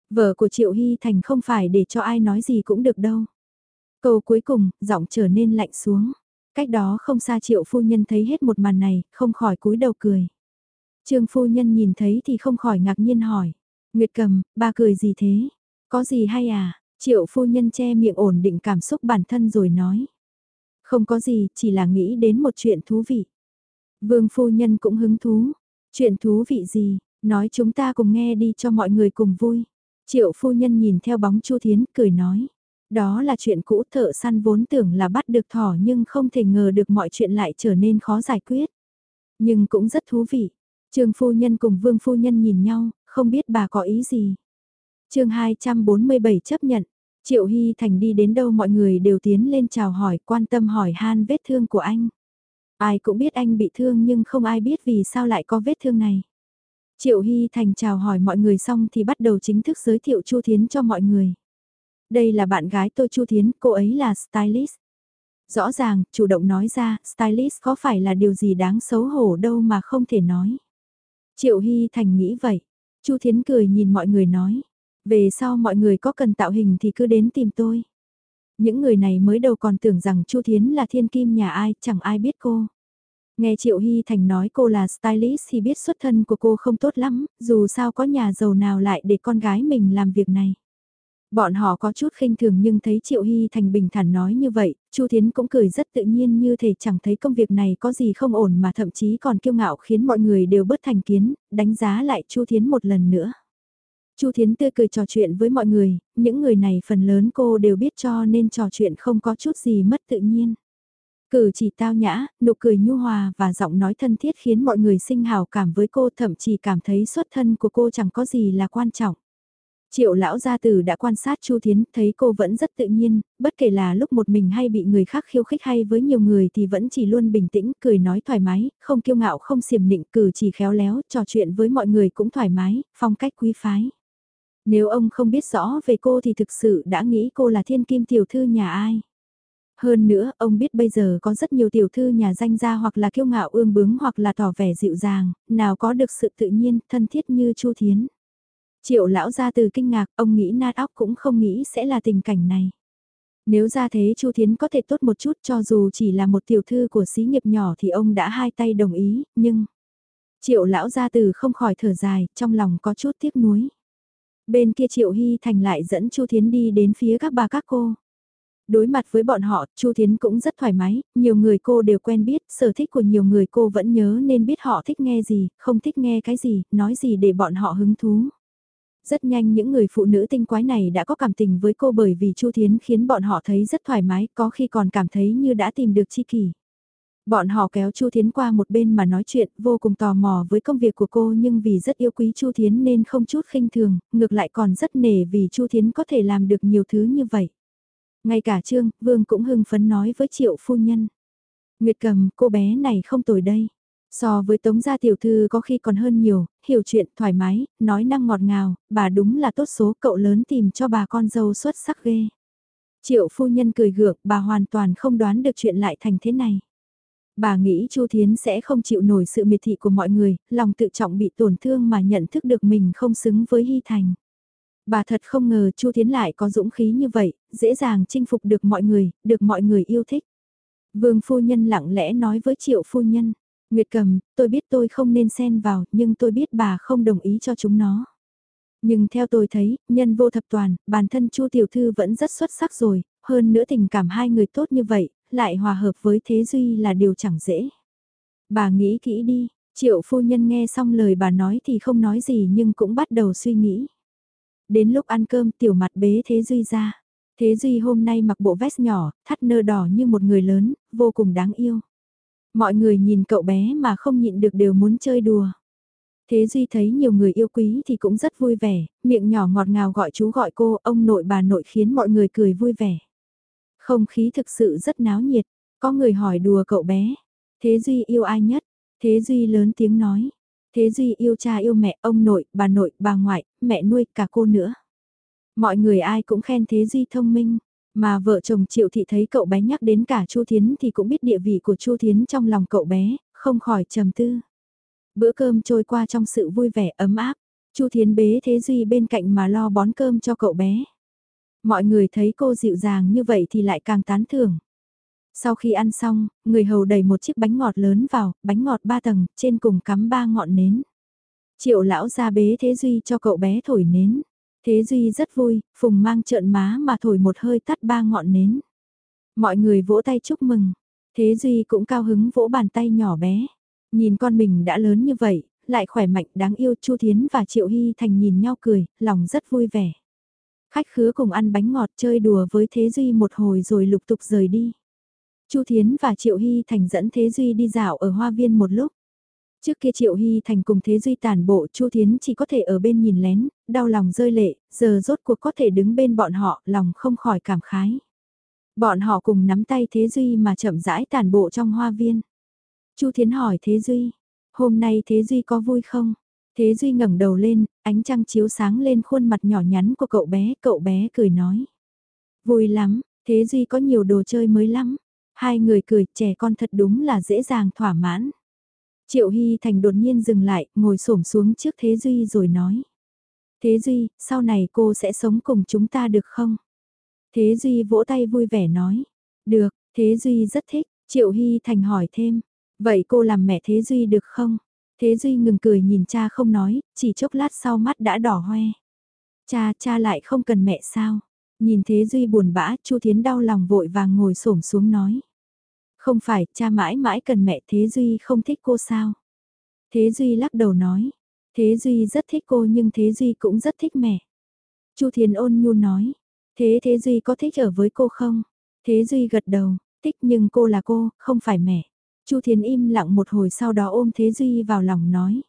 Vợ của Triệu Hy Thành không phải để cho ai nói gì cũng được đâu. Câu cuối cùng, giọng trở nên lạnh xuống. Cách đó không xa Triệu Phu Nhân thấy hết một màn này, không khỏi cúi đầu cười. Trương Phu Nhân nhìn thấy thì không khỏi ngạc nhiên hỏi. Nguyệt cầm, ba cười gì thế? Có gì hay à? Triệu Phu Nhân che miệng ổn định cảm xúc bản thân rồi nói. Không có gì, chỉ là nghĩ đến một chuyện thú vị. Vương Phu Nhân cũng hứng thú, Chuyện thú vị gì, nói chúng ta cùng nghe đi cho mọi người cùng vui. Triệu phu nhân nhìn theo bóng Chu Thiến cười nói. Đó là chuyện cũ thợ săn vốn tưởng là bắt được thỏ nhưng không thể ngờ được mọi chuyện lại trở nên khó giải quyết. Nhưng cũng rất thú vị. Trương phu nhân cùng vương phu nhân nhìn nhau, không biết bà có ý gì. chương 247 chấp nhận. Triệu Hy Thành đi đến đâu mọi người đều tiến lên chào hỏi quan tâm hỏi han vết thương của anh. Ai cũng biết anh bị thương nhưng không ai biết vì sao lại có vết thương này. Triệu Hy Thành chào hỏi mọi người xong thì bắt đầu chính thức giới thiệu Chu Thiến cho mọi người. Đây là bạn gái tôi Chu Thiến, cô ấy là stylist. Rõ ràng, chủ động nói ra, stylist có phải là điều gì đáng xấu hổ đâu mà không thể nói. Triệu Hy Thành nghĩ vậy. Chu Thiến cười nhìn mọi người nói. Về sau mọi người có cần tạo hình thì cứ đến tìm tôi. Những người này mới đầu còn tưởng rằng Chu Thiến là thiên kim nhà ai, chẳng ai biết cô. Nghe Triệu Hy Thành nói cô là stylist thì biết xuất thân của cô không tốt lắm, dù sao có nhà giàu nào lại để con gái mình làm việc này. Bọn họ có chút khinh thường nhưng thấy Triệu Hy Thành bình thản nói như vậy, Chu Thiến cũng cười rất tự nhiên như thể chẳng thấy công việc này có gì không ổn mà thậm chí còn kiêu ngạo khiến mọi người đều bớt thành kiến, đánh giá lại Chu Thiến một lần nữa. Chu Thiến tươi cười trò chuyện với mọi người, những người này phần lớn cô đều biết cho nên trò chuyện không có chút gì mất tự nhiên. Cử chỉ tao nhã, nụ cười nhu hòa và giọng nói thân thiết khiến mọi người sinh hào cảm với cô thậm chí cảm thấy xuất thân của cô chẳng có gì là quan trọng. Triệu lão gia tử đã quan sát Chu Thiến, thấy cô vẫn rất tự nhiên, bất kể là lúc một mình hay bị người khác khiêu khích hay với nhiều người thì vẫn chỉ luôn bình tĩnh, cười nói thoải mái, không kiêu ngạo không xiềm nịnh, cử chỉ khéo léo, trò chuyện với mọi người cũng thoải mái, phong cách quý phái. Nếu ông không biết rõ về cô thì thực sự đã nghĩ cô là thiên kim tiểu thư nhà ai. Hơn nữa, ông biết bây giờ có rất nhiều tiểu thư nhà danh gia hoặc là kiêu ngạo ương bướng hoặc là tỏ vẻ dịu dàng, nào có được sự tự nhiên, thân thiết như Chu Thiến. Triệu lão ra từ kinh ngạc, ông nghĩ nát óc cũng không nghĩ sẽ là tình cảnh này. Nếu ra thế Chu Thiến có thể tốt một chút cho dù chỉ là một tiểu thư của xí nghiệp nhỏ thì ông đã hai tay đồng ý, nhưng... Triệu lão gia từ không khỏi thở dài, trong lòng có chút tiếc nuối. Bên kia Triệu Hy Thành lại dẫn Chu Thiến đi đến phía các bà các cô. Đối mặt với bọn họ, Chu Thiến cũng rất thoải mái, nhiều người cô đều quen biết, sở thích của nhiều người cô vẫn nhớ nên biết họ thích nghe gì, không thích nghe cái gì, nói gì để bọn họ hứng thú. Rất nhanh những người phụ nữ tinh quái này đã có cảm tình với cô bởi vì Chu Thiến khiến bọn họ thấy rất thoải mái, có khi còn cảm thấy như đã tìm được chi kỷ. Bọn họ kéo Chu Thiến qua một bên mà nói chuyện, vô cùng tò mò với công việc của cô nhưng vì rất yêu quý Chu Thiến nên không chút khinh thường, ngược lại còn rất nể vì Chu Thiến có thể làm được nhiều thứ như vậy. Ngay cả Trương, Vương cũng hưng phấn nói với Triệu phu nhân. Nguyệt cầm, cô bé này không tồi đây. So với tống gia tiểu thư có khi còn hơn nhiều, hiểu chuyện thoải mái, nói năng ngọt ngào, bà đúng là tốt số cậu lớn tìm cho bà con dâu xuất sắc ghê. Triệu phu nhân cười gượng, bà hoàn toàn không đoán được chuyện lại thành thế này. Bà nghĩ Chu Thiến sẽ không chịu nổi sự miệt thị của mọi người, lòng tự trọng bị tổn thương mà nhận thức được mình không xứng với Hy Thành. Bà thật không ngờ Chu Thiến lại có dũng khí như vậy, dễ dàng chinh phục được mọi người, được mọi người yêu thích. Vương phu nhân lặng lẽ nói với Triệu phu nhân, Nguyệt Cầm, tôi biết tôi không nên xen vào, nhưng tôi biết bà không đồng ý cho chúng nó. Nhưng theo tôi thấy, nhân vô thập toàn, bản thân Chu tiểu thư vẫn rất xuất sắc rồi, hơn nữa tình cảm hai người tốt như vậy, lại hòa hợp với Thế Duy là điều chẳng dễ. Bà nghĩ kỹ đi, triệu phu nhân nghe xong lời bà nói thì không nói gì nhưng cũng bắt đầu suy nghĩ. Đến lúc ăn cơm tiểu mặt bế Thế Duy ra. Thế Duy hôm nay mặc bộ vest nhỏ, thắt nơ đỏ như một người lớn, vô cùng đáng yêu. Mọi người nhìn cậu bé mà không nhịn được đều muốn chơi đùa. Thế Duy thấy nhiều người yêu quý thì cũng rất vui vẻ, miệng nhỏ ngọt ngào gọi chú gọi cô, ông nội bà nội khiến mọi người cười vui vẻ. Không khí thực sự rất náo nhiệt, có người hỏi đùa cậu bé. Thế Duy yêu ai nhất? Thế Duy lớn tiếng nói. Thế Duy yêu cha yêu mẹ, ông nội, bà nội, bà ngoại, mẹ nuôi, cả cô nữa. Mọi người ai cũng khen Thế Duy thông minh, mà vợ chồng Triệu Thị thấy cậu bé nhắc đến cả Chu Thiến thì cũng biết địa vị của Chu Thiến trong lòng cậu bé, không khỏi trầm tư. Bữa cơm trôi qua trong sự vui vẻ ấm áp, Chu Thiến bế Thế Duy bên cạnh mà lo bón cơm cho cậu bé. Mọi người thấy cô dịu dàng như vậy thì lại càng tán thưởng. Sau khi ăn xong, người hầu đầy một chiếc bánh ngọt lớn vào, bánh ngọt ba tầng, trên cùng cắm ba ngọn nến. Triệu lão ra bế Thế Duy cho cậu bé thổi nến. Thế Duy rất vui, Phùng mang trợn má mà thổi một hơi tắt ba ngọn nến. Mọi người vỗ tay chúc mừng. Thế Duy cũng cao hứng vỗ bàn tay nhỏ bé. Nhìn con mình đã lớn như vậy, lại khỏe mạnh đáng yêu Chu Thiến và Triệu Hy Thành nhìn nhau cười, lòng rất vui vẻ. Khách khứa cùng ăn bánh ngọt chơi đùa với Thế Duy một hồi rồi lục tục rời đi. Chu Thiến và Triệu Hy Thành dẫn Thế Duy đi dạo ở hoa viên một lúc. Trước kia Triệu Hy Thành cùng Thế Duy tàn bộ Chu Thiến chỉ có thể ở bên nhìn lén, đau lòng rơi lệ, giờ rốt cuộc có thể đứng bên bọn họ, lòng không khỏi cảm khái. Bọn họ cùng nắm tay Thế Duy mà chậm rãi tàn bộ trong hoa viên. Chu Thiến hỏi Thế Duy, hôm nay Thế Duy có vui không? Thế Duy ngẩng đầu lên, ánh trăng chiếu sáng lên khuôn mặt nhỏ nhắn của cậu bé, cậu bé cười nói. Vui lắm, Thế Duy có nhiều đồ chơi mới lắm. Hai người cười, trẻ con thật đúng là dễ dàng thỏa mãn. Triệu Hy Thành đột nhiên dừng lại, ngồi xổm xuống trước Thế Duy rồi nói. Thế Duy, sau này cô sẽ sống cùng chúng ta được không? Thế Duy vỗ tay vui vẻ nói. Được, Thế Duy rất thích, Triệu Hy Thành hỏi thêm. Vậy cô làm mẹ Thế Duy được không? Thế Duy ngừng cười nhìn cha không nói, chỉ chốc lát sau mắt đã đỏ hoe. Cha, cha lại không cần mẹ sao? Nhìn Thế Duy buồn bã, Chu Thiến đau lòng vội vàng ngồi xổm xuống nói. Không phải, cha mãi mãi cần mẹ Thế Duy không thích cô sao? Thế Duy lắc đầu nói. Thế Duy rất thích cô nhưng Thế Duy cũng rất thích mẹ. Chu thiền ôn nhu nói. Thế Thế Duy có thích ở với cô không? Thế Duy gật đầu, thích nhưng cô là cô, không phải mẹ. Chu thiền im lặng một hồi sau đó ôm Thế Duy vào lòng nói.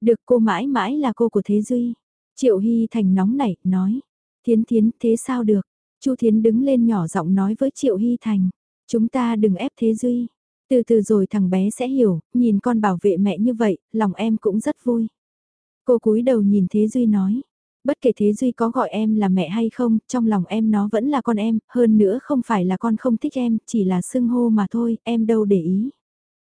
Được cô mãi mãi là cô của Thế Duy. Triệu Hy Thành nóng nảy, nói. Thiến Thiến, thế sao được? Chu Thiến đứng lên nhỏ giọng nói với Triệu Hy Thành. Chúng ta đừng ép Thế Duy. Từ từ rồi thằng bé sẽ hiểu, nhìn con bảo vệ mẹ như vậy, lòng em cũng rất vui. Cô cúi đầu nhìn Thế Duy nói. Bất kể Thế Duy có gọi em là mẹ hay không, trong lòng em nó vẫn là con em, hơn nữa không phải là con không thích em, chỉ là xưng hô mà thôi, em đâu để ý.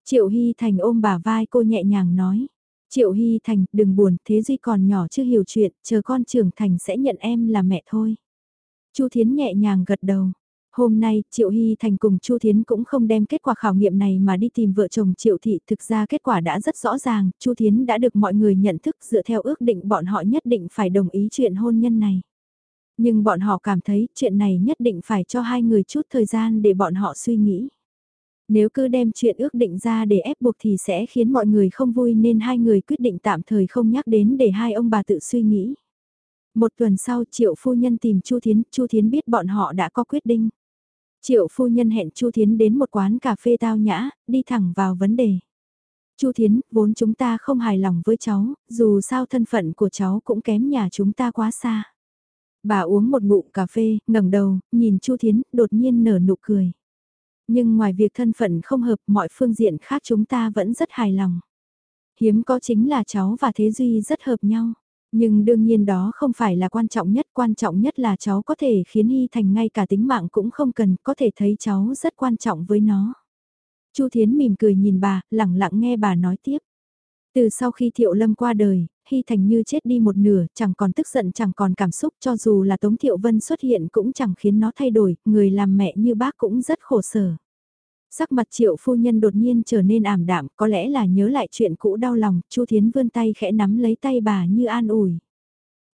Triệu Hy Thành ôm bà vai cô nhẹ nhàng nói. Triệu Hy Thành, đừng buồn, Thế Duy còn nhỏ chưa hiểu chuyện, chờ con trưởng thành sẽ nhận em là mẹ thôi. Chu Thiến nhẹ nhàng gật đầu. Hôm nay, Triệu Hy Thành cùng Chu Thiến cũng không đem kết quả khảo nghiệm này mà đi tìm vợ chồng Triệu Thị. Thực ra kết quả đã rất rõ ràng, Chu Thiến đã được mọi người nhận thức dựa theo ước định bọn họ nhất định phải đồng ý chuyện hôn nhân này. Nhưng bọn họ cảm thấy chuyện này nhất định phải cho hai người chút thời gian để bọn họ suy nghĩ. Nếu cứ đem chuyện ước định ra để ép buộc thì sẽ khiến mọi người không vui nên hai người quyết định tạm thời không nhắc đến để hai ông bà tự suy nghĩ. Một tuần sau Triệu phu nhân tìm Chu Thiến, Chu Thiến biết bọn họ đã có quyết định. Triệu phu nhân hẹn Chu Thiến đến một quán cà phê tao nhã, đi thẳng vào vấn đề. Chu Thiến, vốn chúng ta không hài lòng với cháu, dù sao thân phận của cháu cũng kém nhà chúng ta quá xa. Bà uống một ngụm cà phê, ngẩng đầu, nhìn Chu Thiến, đột nhiên nở nụ cười. Nhưng ngoài việc thân phận không hợp, mọi phương diện khác chúng ta vẫn rất hài lòng. Hiếm có chính là cháu và Thế Duy rất hợp nhau. Nhưng đương nhiên đó không phải là quan trọng nhất, quan trọng nhất là cháu có thể khiến Hy Thành ngay cả tính mạng cũng không cần, có thể thấy cháu rất quan trọng với nó. Chu Thiến mỉm cười nhìn bà, lặng lặng nghe bà nói tiếp. Từ sau khi Thiệu Lâm qua đời, Hy Thành như chết đi một nửa, chẳng còn tức giận chẳng còn cảm xúc cho dù là Tống Thiệu Vân xuất hiện cũng chẳng khiến nó thay đổi, người làm mẹ như bác cũng rất khổ sở. Sắc mặt triệu phu nhân đột nhiên trở nên ảm đạm, có lẽ là nhớ lại chuyện cũ đau lòng, Chu Thiến vươn tay khẽ nắm lấy tay bà như an ủi.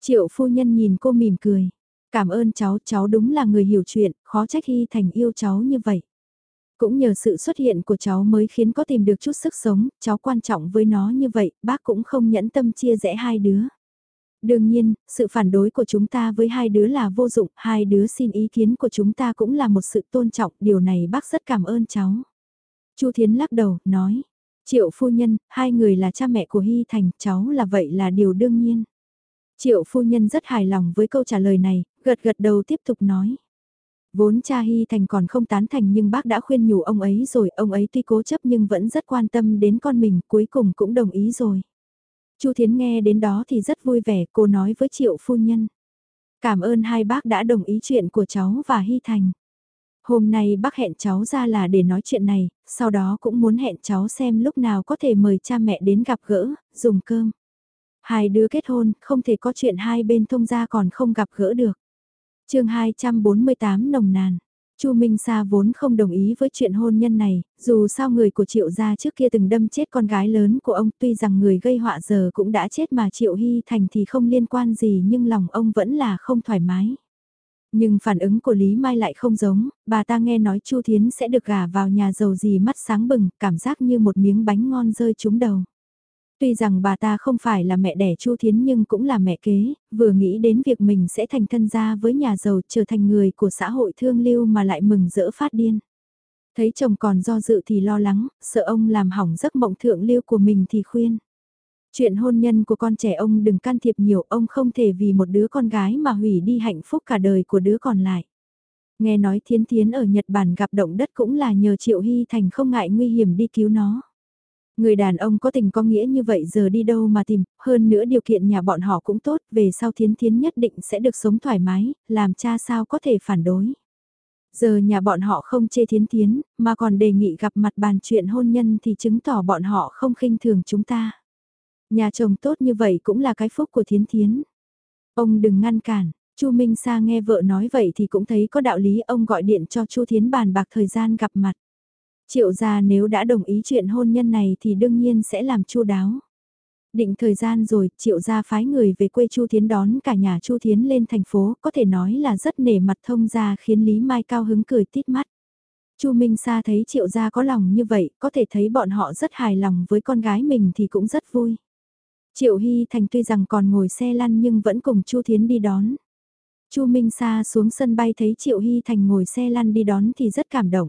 Triệu phu nhân nhìn cô mỉm cười. Cảm ơn cháu, cháu đúng là người hiểu chuyện, khó trách Hy Thành yêu cháu như vậy. Cũng nhờ sự xuất hiện của cháu mới khiến có tìm được chút sức sống, cháu quan trọng với nó như vậy, bác cũng không nhẫn tâm chia rẽ hai đứa. Đương nhiên, sự phản đối của chúng ta với hai đứa là vô dụng, hai đứa xin ý kiến của chúng ta cũng là một sự tôn trọng, điều này bác rất cảm ơn cháu. Chu Thiến lắc đầu, nói, Triệu phu nhân, hai người là cha mẹ của Hy Thành, cháu là vậy là điều đương nhiên. Triệu phu nhân rất hài lòng với câu trả lời này, gật gật đầu tiếp tục nói. Vốn cha Hy Thành còn không tán thành nhưng bác đã khuyên nhủ ông ấy rồi, ông ấy tuy cố chấp nhưng vẫn rất quan tâm đến con mình, cuối cùng cũng đồng ý rồi. Chu Thiến nghe đến đó thì rất vui vẻ, cô nói với Triệu phu nhân. Cảm ơn hai bác đã đồng ý chuyện của cháu và Hy Thành. Hôm nay bác hẹn cháu ra là để nói chuyện này, sau đó cũng muốn hẹn cháu xem lúc nào có thể mời cha mẹ đến gặp gỡ, dùng cơm. Hai đứa kết hôn, không thể có chuyện hai bên thông gia còn không gặp gỡ được. chương 248 nồng nàn. Chu Minh Sa vốn không đồng ý với chuyện hôn nhân này, dù sao người của Triệu gia trước kia từng đâm chết con gái lớn của ông tuy rằng người gây họa giờ cũng đã chết mà Triệu Hy Thành thì không liên quan gì nhưng lòng ông vẫn là không thoải mái. Nhưng phản ứng của Lý Mai lại không giống, bà ta nghe nói Chu Thiến sẽ được gả vào nhà giàu gì mắt sáng bừng, cảm giác như một miếng bánh ngon rơi trúng đầu. Tuy rằng bà ta không phải là mẹ đẻ Chu Thiến nhưng cũng là mẹ kế, vừa nghĩ đến việc mình sẽ thành thân gia với nhà giàu trở thành người của xã hội thương lưu mà lại mừng rỡ phát điên. Thấy chồng còn do dự thì lo lắng, sợ ông làm hỏng giấc mộng thượng lưu của mình thì khuyên. Chuyện hôn nhân của con trẻ ông đừng can thiệp nhiều, ông không thể vì một đứa con gái mà hủy đi hạnh phúc cả đời của đứa còn lại. Nghe nói Thiến Thiến ở Nhật Bản gặp động đất cũng là nhờ Triệu Hy Thành không ngại nguy hiểm đi cứu nó. Người đàn ông có tình có nghĩa như vậy giờ đi đâu mà tìm, hơn nữa điều kiện nhà bọn họ cũng tốt, về sau thiến thiến nhất định sẽ được sống thoải mái, làm cha sao có thể phản đối. Giờ nhà bọn họ không chê thiến thiến, mà còn đề nghị gặp mặt bàn chuyện hôn nhân thì chứng tỏ bọn họ không khinh thường chúng ta. Nhà chồng tốt như vậy cũng là cái phúc của thiến thiến. Ông đừng ngăn cản, Chu Minh Sa nghe vợ nói vậy thì cũng thấy có đạo lý ông gọi điện cho Chu Thiến bàn bạc thời gian gặp mặt. Triệu gia nếu đã đồng ý chuyện hôn nhân này thì đương nhiên sẽ làm chu đáo. Định thời gian rồi, triệu gia phái người về quê Chu Thiến đón cả nhà Chu Thiến lên thành phố, có thể nói là rất nể mặt thông gia khiến Lý Mai cao hứng cười tít mắt. Chu Minh Sa thấy triệu gia có lòng như vậy, có thể thấy bọn họ rất hài lòng với con gái mình thì cũng rất vui. Triệu Hy Thành tuy rằng còn ngồi xe lăn nhưng vẫn cùng Chu Thiến đi đón. Chu Minh Sa xuống sân bay thấy Triệu Hy Thành ngồi xe lăn đi đón thì rất cảm động.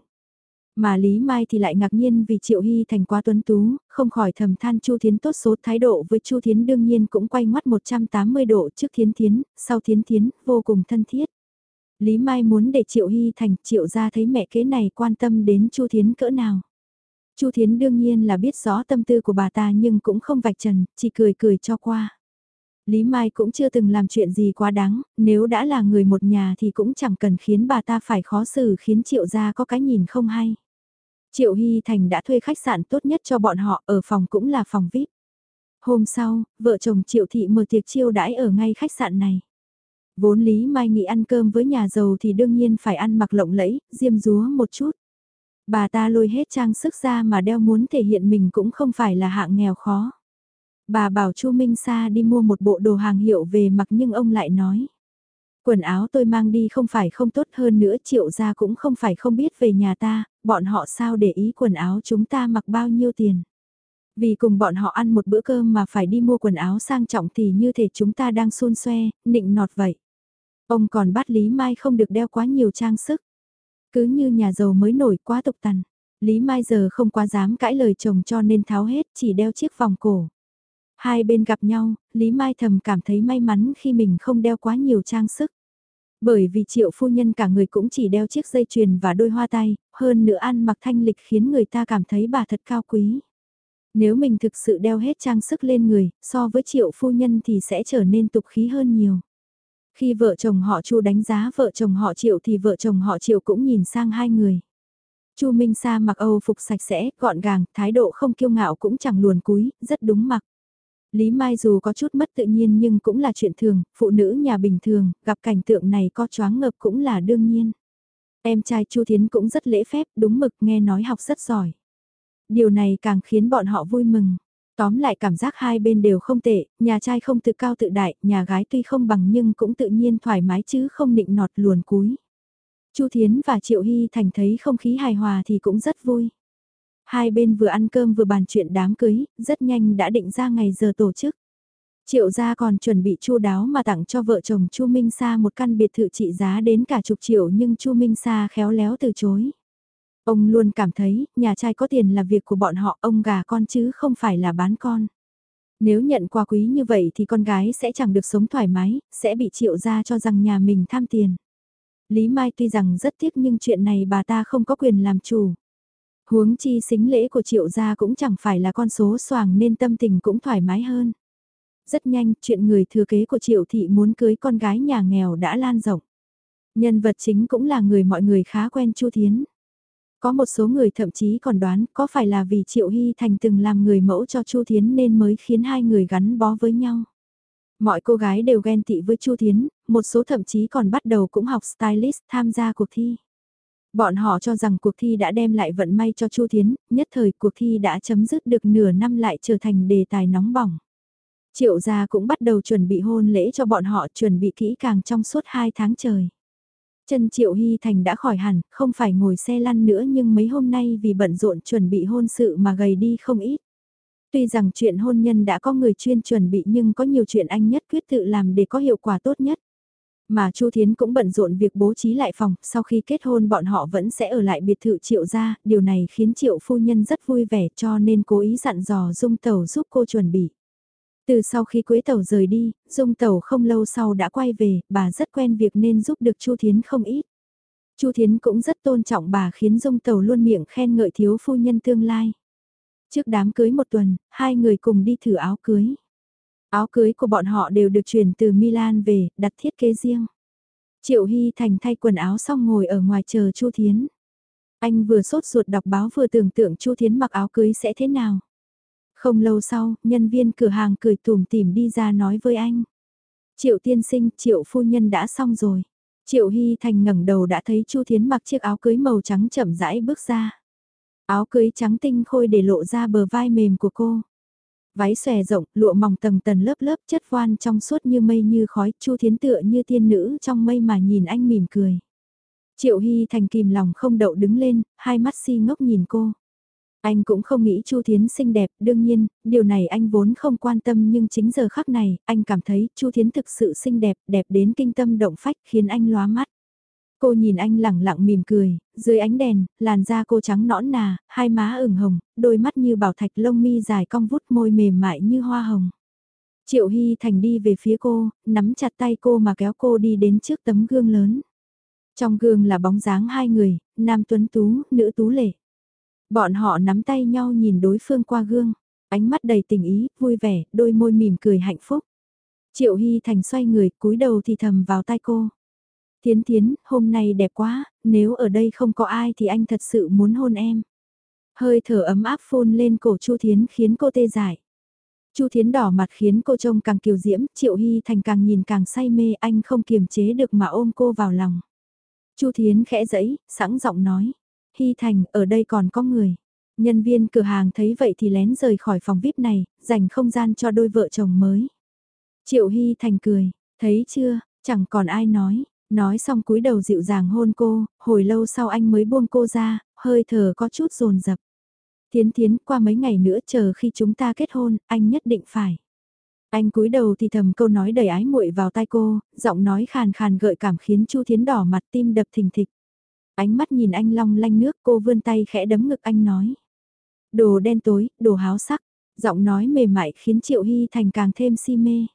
Mà Lý Mai thì lại ngạc nhiên vì Triệu Hy thành quá tuấn tú, không khỏi thầm than Chu Thiến tốt số thái độ với Chu Thiến đương nhiên cũng quay ngoắt 180 độ trước Thiến Thiến, sau Thiến Thiến, vô cùng thân thiết. Lý Mai muốn để Triệu Hy thành Triệu ra thấy mẹ kế này quan tâm đến Chu Thiến cỡ nào. Chu Thiến đương nhiên là biết rõ tâm tư của bà ta nhưng cũng không vạch trần, chỉ cười cười cho qua. Lý Mai cũng chưa từng làm chuyện gì quá đáng, nếu đã là người một nhà thì cũng chẳng cần khiến bà ta phải khó xử khiến Triệu gia có cái nhìn không hay. Triệu Hy Thành đã thuê khách sạn tốt nhất cho bọn họ, ở phòng cũng là phòng VIP. Hôm sau, vợ chồng Triệu Thị mở tiệc chiêu đãi ở ngay khách sạn này. Vốn Lý Mai nghĩ ăn cơm với nhà giàu thì đương nhiên phải ăn mặc lộng lẫy, diêm dúa một chút. Bà ta lôi hết trang sức ra mà đeo muốn thể hiện mình cũng không phải là hạng nghèo khó. Bà bảo Chu Minh Sa đi mua một bộ đồ hàng hiệu về mặc nhưng ông lại nói. Quần áo tôi mang đi không phải không tốt hơn nữa triệu gia cũng không phải không biết về nhà ta, bọn họ sao để ý quần áo chúng ta mặc bao nhiêu tiền. Vì cùng bọn họ ăn một bữa cơm mà phải đi mua quần áo sang trọng thì như thể chúng ta đang xôn xoe, nịnh nọt vậy. Ông còn bắt Lý Mai không được đeo quá nhiều trang sức. Cứ như nhà giàu mới nổi quá tục tằn. Lý Mai giờ không quá dám cãi lời chồng cho nên tháo hết, chỉ đeo chiếc vòng cổ. Hai bên gặp nhau, Lý Mai thầm cảm thấy may mắn khi mình không đeo quá nhiều trang sức. Bởi vì triệu phu nhân cả người cũng chỉ đeo chiếc dây chuyền và đôi hoa tay, hơn nữa ăn mặc thanh lịch khiến người ta cảm thấy bà thật cao quý. Nếu mình thực sự đeo hết trang sức lên người, so với triệu phu nhân thì sẽ trở nên tục khí hơn nhiều. Khi vợ chồng họ Chu đánh giá vợ chồng họ Triệu thì vợ chồng họ Triệu cũng nhìn sang hai người. Chu Minh Sa mặc Âu phục sạch sẽ, gọn gàng, thái độ không kiêu ngạo cũng chẳng luồn cúi, rất đúng mặc. Lý Mai dù có chút mất tự nhiên nhưng cũng là chuyện thường, phụ nữ nhà bình thường, gặp cảnh tượng này có choáng ngợp cũng là đương nhiên. Em trai Chu Thiến cũng rất lễ phép, đúng mực nghe nói học rất giỏi. Điều này càng khiến bọn họ vui mừng. Tóm lại cảm giác hai bên đều không tệ, nhà trai không tự cao tự đại, nhà gái tuy không bằng nhưng cũng tự nhiên thoải mái chứ không định nọt luồn cúi. Chu Thiến và Triệu Hy Thành thấy không khí hài hòa thì cũng rất vui. Hai bên vừa ăn cơm vừa bàn chuyện đám cưới, rất nhanh đã định ra ngày giờ tổ chức. Triệu gia còn chuẩn bị chu đáo mà tặng cho vợ chồng Chu Minh Sa một căn biệt thự trị giá đến cả chục triệu nhưng Chu Minh Sa khéo léo từ chối. Ông luôn cảm thấy, nhà trai có tiền là việc của bọn họ, ông gà con chứ không phải là bán con. Nếu nhận quà quý như vậy thì con gái sẽ chẳng được sống thoải mái, sẽ bị triệu ra cho rằng nhà mình tham tiền. Lý Mai tuy rằng rất tiếc nhưng chuyện này bà ta không có quyền làm chủ. Huống chi xính lễ của triệu gia cũng chẳng phải là con số soàng nên tâm tình cũng thoải mái hơn. Rất nhanh, chuyện người thừa kế của triệu thị muốn cưới con gái nhà nghèo đã lan rộng. Nhân vật chính cũng là người mọi người khá quen Chu Thiến. Có một số người thậm chí còn đoán có phải là vì Triệu Hy Thành từng làm người mẫu cho Chu Thiến nên mới khiến hai người gắn bó với nhau. Mọi cô gái đều ghen tị với Chu Thiến, một số thậm chí còn bắt đầu cũng học stylist tham gia cuộc thi. Bọn họ cho rằng cuộc thi đã đem lại vận may cho Chu Thiến, nhất thời cuộc thi đã chấm dứt được nửa năm lại trở thành đề tài nóng bỏng. Triệu gia cũng bắt đầu chuẩn bị hôn lễ cho bọn họ chuẩn bị kỹ càng trong suốt hai tháng trời. Chân Triệu Hy Thành đã khỏi hẳn, không phải ngồi xe lăn nữa nhưng mấy hôm nay vì bận rộn chuẩn bị hôn sự mà gầy đi không ít. Tuy rằng chuyện hôn nhân đã có người chuyên chuẩn bị nhưng có nhiều chuyện anh nhất quyết tự làm để có hiệu quả tốt nhất. Mà Chu Thiến cũng bận rộn việc bố trí lại phòng, sau khi kết hôn bọn họ vẫn sẽ ở lại biệt thự Triệu gia, điều này khiến Triệu phu nhân rất vui vẻ cho nên cố ý dặn dò Dung Tẩu giúp cô chuẩn bị. Từ sau khi Quế Tẩu rời đi, Dung Tẩu không lâu sau đã quay về, bà rất quen việc nên giúp được Chu Thiến không ít. Chu Thiến cũng rất tôn trọng bà khiến Dung Tẩu luôn miệng khen ngợi thiếu phu nhân tương lai. Trước đám cưới một tuần, hai người cùng đi thử áo cưới. Áo cưới của bọn họ đều được chuyển từ Milan về, đặt thiết kế riêng. Triệu Hy Thành thay quần áo xong ngồi ở ngoài chờ Chu Thiến. Anh vừa sốt ruột đọc báo vừa tưởng tượng Chu Thiến mặc áo cưới sẽ thế nào. Không lâu sau, nhân viên cửa hàng cười tủm tỉm đi ra nói với anh. Triệu tiên sinh, triệu phu nhân đã xong rồi. Triệu Hy Thành ngẩng đầu đã thấy Chu Thiến mặc chiếc áo cưới màu trắng chậm rãi bước ra. Áo cưới trắng tinh khôi để lộ ra bờ vai mềm của cô. Váy xòe rộng, lụa mỏng tầng tầng lớp lớp chất voan trong suốt như mây như khói, Chu Thiến tựa như tiên nữ trong mây mà nhìn anh mỉm cười. Triệu Hy Thành kìm lòng không đậu đứng lên, hai mắt si ngốc nhìn cô. Anh cũng không nghĩ Chu Thiến xinh đẹp, đương nhiên, điều này anh vốn không quan tâm nhưng chính giờ khắc này, anh cảm thấy Chu Thiến thực sự xinh đẹp, đẹp đến kinh tâm động phách khiến anh lóa mắt. Cô nhìn anh lẳng lặng mỉm cười, dưới ánh đèn, làn da cô trắng nõn nà, hai má ửng hồng, đôi mắt như bảo thạch lông mi dài cong vút môi mềm mại như hoa hồng. Triệu Hy Thành đi về phía cô, nắm chặt tay cô mà kéo cô đi đến trước tấm gương lớn. Trong gương là bóng dáng hai người, nam tuấn tú, nữ tú lệ. Bọn họ nắm tay nhau nhìn đối phương qua gương, ánh mắt đầy tình ý, vui vẻ, đôi môi mỉm cười hạnh phúc. Triệu Hy Thành xoay người, cúi đầu thì thầm vào tai cô. Thiến Thiến, hôm nay đẹp quá, nếu ở đây không có ai thì anh thật sự muốn hôn em. Hơi thở ấm áp phun lên cổ Chu Thiến khiến cô tê dại. Chu Thiến đỏ mặt khiến cô trông càng kiều diễm, Triệu Hy Thành càng nhìn càng say mê anh không kiềm chế được mà ôm cô vào lòng. Chu Thiến khẽ dẫy, sẵn giọng nói. Hy Thành, ở đây còn có người. Nhân viên cửa hàng thấy vậy thì lén rời khỏi phòng VIP này, dành không gian cho đôi vợ chồng mới. Triệu Hy Thành cười, thấy chưa, chẳng còn ai nói. Nói xong cúi đầu dịu dàng hôn cô, hồi lâu sau anh mới buông cô ra, hơi thở có chút rồn rập. Thiến thiến qua mấy ngày nữa chờ khi chúng ta kết hôn, anh nhất định phải. Anh cúi đầu thì thầm câu nói đầy ái muội vào tai cô, giọng nói khàn khàn gợi cảm khiến Chu Thiến đỏ mặt tim đập thình thịch. Ánh mắt nhìn anh long lanh nước cô vươn tay khẽ đấm ngực anh nói. Đồ đen tối, đồ háo sắc, giọng nói mềm mại khiến Triệu Hy Thành càng thêm si mê.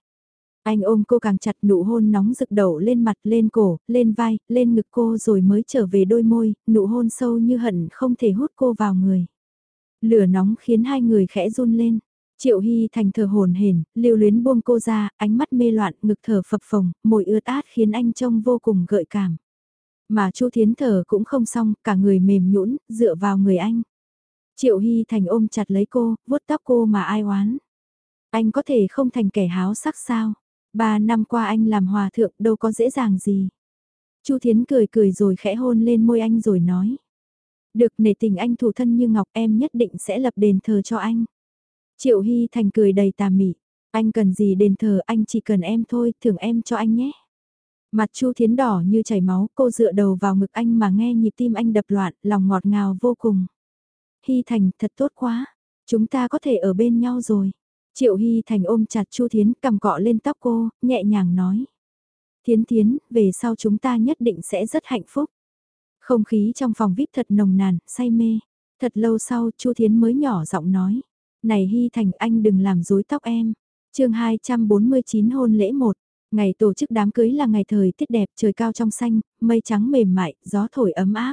Anh ôm cô càng chặt nụ hôn nóng rực đầu lên mặt, lên cổ, lên vai, lên ngực cô rồi mới trở về đôi môi, nụ hôn sâu như hận không thể hút cô vào người. Lửa nóng khiến hai người khẽ run lên. Triệu Hy Thành thở hồn hển, lưu luyến buông cô ra, ánh mắt mê loạn, ngực thở phập phồng, môi ướt át khiến anh trông vô cùng gợi cảm. Mà Chu Thiến thở cũng không xong, cả người mềm nhũn, dựa vào người anh. Triệu Hy Thành ôm chặt lấy cô, vuốt tóc cô mà ai oán. Anh có thể không thành kẻ háo sắc sao? Ba năm qua anh làm hòa thượng đâu có dễ dàng gì. Chu Thiến cười cười rồi khẽ hôn lên môi anh rồi nói. Được nể tình anh thủ thân như ngọc em nhất định sẽ lập đền thờ cho anh. Triệu Hy Thành cười đầy tà mị. Anh cần gì đền thờ anh chỉ cần em thôi, thưởng em cho anh nhé. Mặt Chu Thiến đỏ như chảy máu, cô dựa đầu vào ngực anh mà nghe nhịp tim anh đập loạn, lòng ngọt ngào vô cùng. Hy Thành, thật tốt quá, chúng ta có thể ở bên nhau rồi. Triệu Hy Thành ôm chặt Chu Thiến cầm cọ lên tóc cô, nhẹ nhàng nói. Thiến Thiến, về sau chúng ta nhất định sẽ rất hạnh phúc. Không khí trong phòng VIP thật nồng nàn, say mê. Thật lâu sau Chu Thiến mới nhỏ giọng nói. Này Hy Thành anh đừng làm dối tóc em. chương 249 hôn lễ 1. Ngày tổ chức đám cưới là ngày thời tiết đẹp trời cao trong xanh, mây trắng mềm mại, gió thổi ấm áp.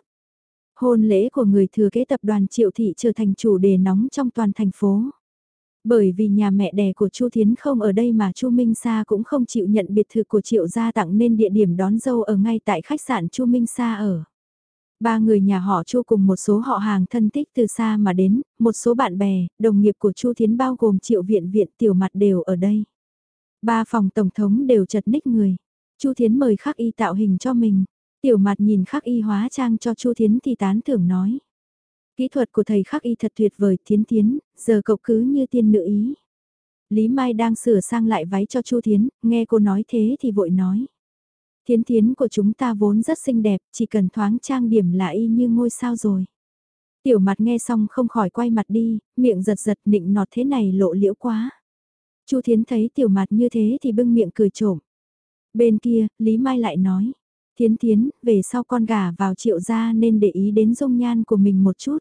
Hôn lễ của người thừa kế tập đoàn Triệu Thị trở thành chủ đề nóng trong toàn thành phố. Bởi vì nhà mẹ đẻ của Chu Thiến không ở đây mà Chu Minh Sa cũng không chịu nhận biệt thự của Triệu gia tặng nên địa điểm đón dâu ở ngay tại khách sạn Chu Minh Sa ở. Ba người nhà họ Chu cùng một số họ hàng thân thích từ xa mà đến, một số bạn bè, đồng nghiệp của Chu Thiến bao gồm Triệu Viện Viện Tiểu Mặt đều ở đây. Ba phòng tổng thống đều chật ních người. Chu Thiến mời khắc y tạo hình cho mình. Tiểu Mặt nhìn khắc y hóa trang cho Chu Thiến thì tán thưởng nói. Kỹ thuật của thầy khắc y thật tuyệt vời, Thiến Thiến, giờ cậu cứ như tiên nữ ý. Lý Mai đang sửa sang lại váy cho Chu Thiến, nghe cô nói thế thì vội nói. Thiến thiến của chúng ta vốn rất xinh đẹp, chỉ cần thoáng trang điểm là y như ngôi sao rồi. Tiểu mặt nghe xong không khỏi quay mặt đi, miệng giật giật nịnh nọt thế này lộ liễu quá. Chu Thiến thấy tiểu mặt như thế thì bưng miệng cười trộm. Bên kia, Lý Mai lại nói. Thiến thiến, về sau con gà vào triệu gia nên để ý đến dung nhan của mình một chút.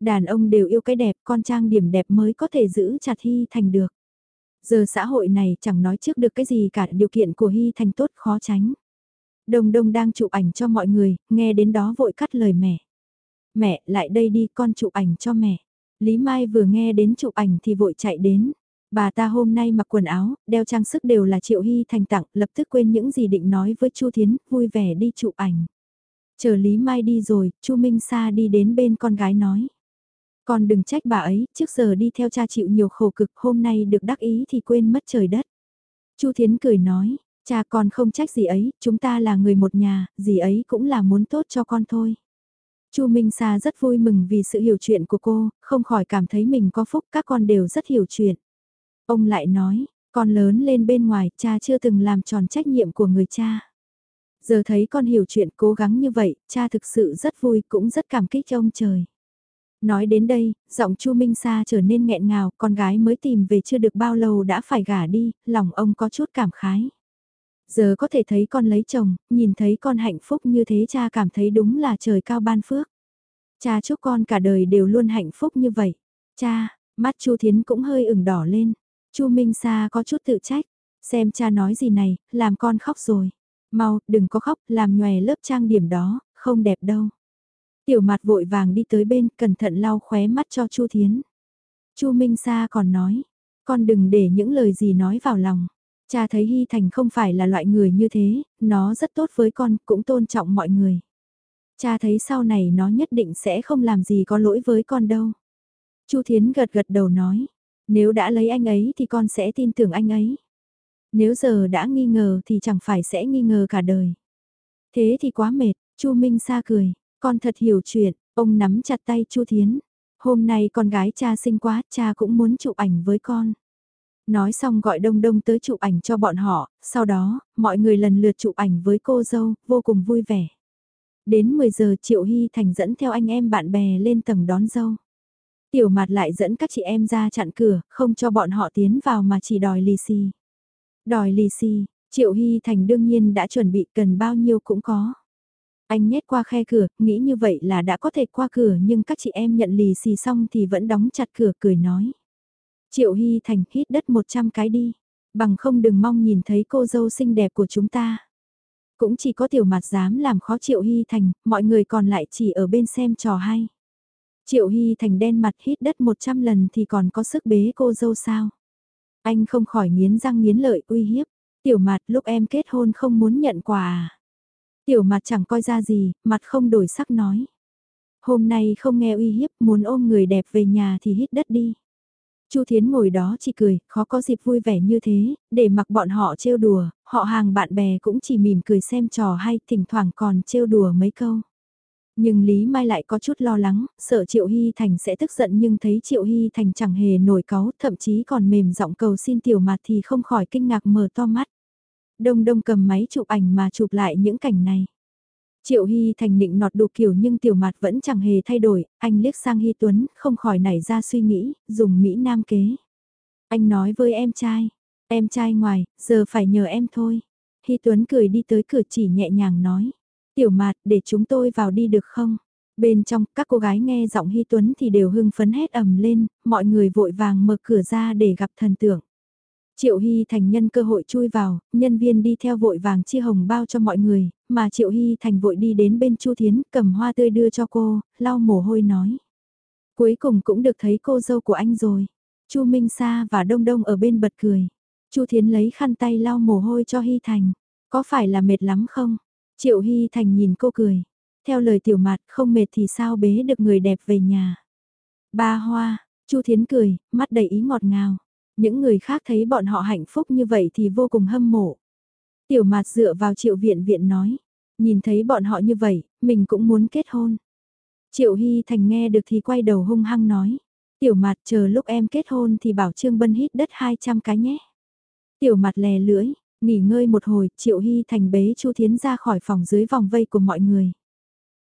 Đàn ông đều yêu cái đẹp, con trang điểm đẹp mới có thể giữ chặt Hy Thành được. Giờ xã hội này chẳng nói trước được cái gì cả điều kiện của Hy Thành tốt khó tránh. Đông Đông đang chụp ảnh cho mọi người, nghe đến đó vội cắt lời mẹ. Mẹ, lại đây đi, con chụp ảnh cho mẹ. Lý Mai vừa nghe đến chụp ảnh thì vội chạy đến. Bà ta hôm nay mặc quần áo, đeo trang sức đều là Triệu Hy thành tặng, lập tức quên những gì định nói với Chu Thiến, vui vẻ đi chụp ảnh. Chờ Lý Mai đi rồi, Chu Minh Sa đi đến bên con gái nói. Con đừng trách bà ấy, trước giờ đi theo cha chịu nhiều khổ cực, hôm nay được đắc ý thì quên mất trời đất. Chu Thiến cười nói, Cha con không trách gì ấy, chúng ta là người một nhà, gì ấy cũng là muốn tốt cho con thôi. Chu Minh Sa rất vui mừng vì sự hiểu chuyện của cô, không khỏi cảm thấy mình có phúc các con đều rất hiểu chuyện. Ông lại nói, con lớn lên bên ngoài, cha chưa từng làm tròn trách nhiệm của người cha. Giờ thấy con hiểu chuyện cố gắng như vậy, cha thực sự rất vui cũng rất cảm kích cho ông trời. Nói đến đây, giọng Chu Minh Sa trở nên nghẹn ngào, con gái mới tìm về chưa được bao lâu đã phải gả đi, lòng ông có chút cảm khái. Giờ có thể thấy con lấy chồng, nhìn thấy con hạnh phúc như thế cha cảm thấy đúng là trời cao ban phước. Cha chúc con cả đời đều luôn hạnh phúc như vậy. Cha, mắt Chu Thiến cũng hơi ửng đỏ lên. Chu Minh Sa có chút tự trách. Xem cha nói gì này, làm con khóc rồi. Mau, đừng có khóc, làm nhòe lớp trang điểm đó, không đẹp đâu. Tiểu mặt vội vàng đi tới bên, cẩn thận lau khóe mắt cho Chu Thiến. Chu Minh Sa còn nói, con đừng để những lời gì nói vào lòng. Cha thấy Hy Thành không phải là loại người như thế, nó rất tốt với con, cũng tôn trọng mọi người. Cha thấy sau này nó nhất định sẽ không làm gì có lỗi với con đâu. Chu Thiến gật gật đầu nói, nếu đã lấy anh ấy thì con sẽ tin tưởng anh ấy. Nếu giờ đã nghi ngờ thì chẳng phải sẽ nghi ngờ cả đời. Thế thì quá mệt, Chu Minh Sa cười, con thật hiểu chuyện, ông nắm chặt tay Chu Thiến. Hôm nay con gái cha sinh quá, cha cũng muốn chụp ảnh với con. Nói xong gọi Đông Đông tới chụp ảnh cho bọn họ, sau đó, mọi người lần lượt chụp ảnh với cô dâu, vô cùng vui vẻ. Đến 10 giờ Triệu Hy Thành dẫn theo anh em bạn bè lên tầng đón dâu. Tiểu mặt lại dẫn các chị em ra chặn cửa, không cho bọn họ tiến vào mà chỉ đòi lì xì. Đòi lì xì, Triệu Hy Thành đương nhiên đã chuẩn bị cần bao nhiêu cũng có. Anh nhét qua khe cửa, nghĩ như vậy là đã có thể qua cửa nhưng các chị em nhận lì xì xong thì vẫn đóng chặt cửa cười nói. Triệu Hy Thành hít đất 100 cái đi, bằng không đừng mong nhìn thấy cô dâu xinh đẹp của chúng ta. Cũng chỉ có tiểu mặt dám làm khó Triệu Hy Thành, mọi người còn lại chỉ ở bên xem trò hay. Triệu Hy Thành đen mặt hít đất 100 lần thì còn có sức bế cô dâu sao. Anh không khỏi nghiến răng nghiến lợi uy hiếp. Tiểu mặt lúc em kết hôn không muốn nhận quà à. Tiểu mặt chẳng coi ra gì, mặt không đổi sắc nói. Hôm nay không nghe uy hiếp, muốn ôm người đẹp về nhà thì hít đất đi. Chu Thiến ngồi đó chỉ cười, khó có dịp vui vẻ như thế, để mặc bọn họ trêu đùa, họ hàng bạn bè cũng chỉ mỉm cười xem trò hay, thỉnh thoảng còn trêu đùa mấy câu. Nhưng Lý Mai lại có chút lo lắng, sợ Triệu Hy Thành sẽ tức giận nhưng thấy Triệu Hy Thành chẳng hề nổi cáu, thậm chí còn mềm giọng cầu xin tiểu mặt thì không khỏi kinh ngạc mở to mắt. Đông đông cầm máy chụp ảnh mà chụp lại những cảnh này. Triệu Hy Thành nịnh nọt đủ kiểu nhưng tiểu mặt vẫn chẳng hề thay đổi, anh liếc sang Hy Tuấn, không khỏi nảy ra suy nghĩ, dùng Mỹ Nam kế. Anh nói với em trai, em trai ngoài, giờ phải nhờ em thôi. Hy Tuấn cười đi tới cửa chỉ nhẹ nhàng nói, tiểu mạt để chúng tôi vào đi được không? Bên trong, các cô gái nghe giọng Hy Tuấn thì đều hưng phấn hét ầm lên, mọi người vội vàng mở cửa ra để gặp thần tượng. Triệu Hy Thành nhân cơ hội chui vào, nhân viên đi theo vội vàng chia hồng bao cho mọi người, mà Triệu Hy Thành vội đi đến bên Chu Thiến, cầm hoa tươi đưa cho cô, lau mồ hôi nói. Cuối cùng cũng được thấy cô dâu của anh rồi. Chu Minh Sa và Đông Đông ở bên bật cười. Chu Thiến lấy khăn tay lau mồ hôi cho Hy Thành. Có phải là mệt lắm không? Triệu Hy Thành nhìn cô cười. Theo lời tiểu Mạt không mệt thì sao bế được người đẹp về nhà. Ba hoa, Chu Thiến cười, mắt đầy ý ngọt ngào. Những người khác thấy bọn họ hạnh phúc như vậy thì vô cùng hâm mộ. Tiểu mạt dựa vào triệu viện viện nói, nhìn thấy bọn họ như vậy, mình cũng muốn kết hôn. Triệu Hy Thành nghe được thì quay đầu hung hăng nói, tiểu mạt chờ lúc em kết hôn thì bảo Trương Bân hít đất 200 cái nhé. Tiểu mặt lè lưỡi, nghỉ ngơi một hồi, Triệu Hy Thành bế Chu Thiến ra khỏi phòng dưới vòng vây của mọi người.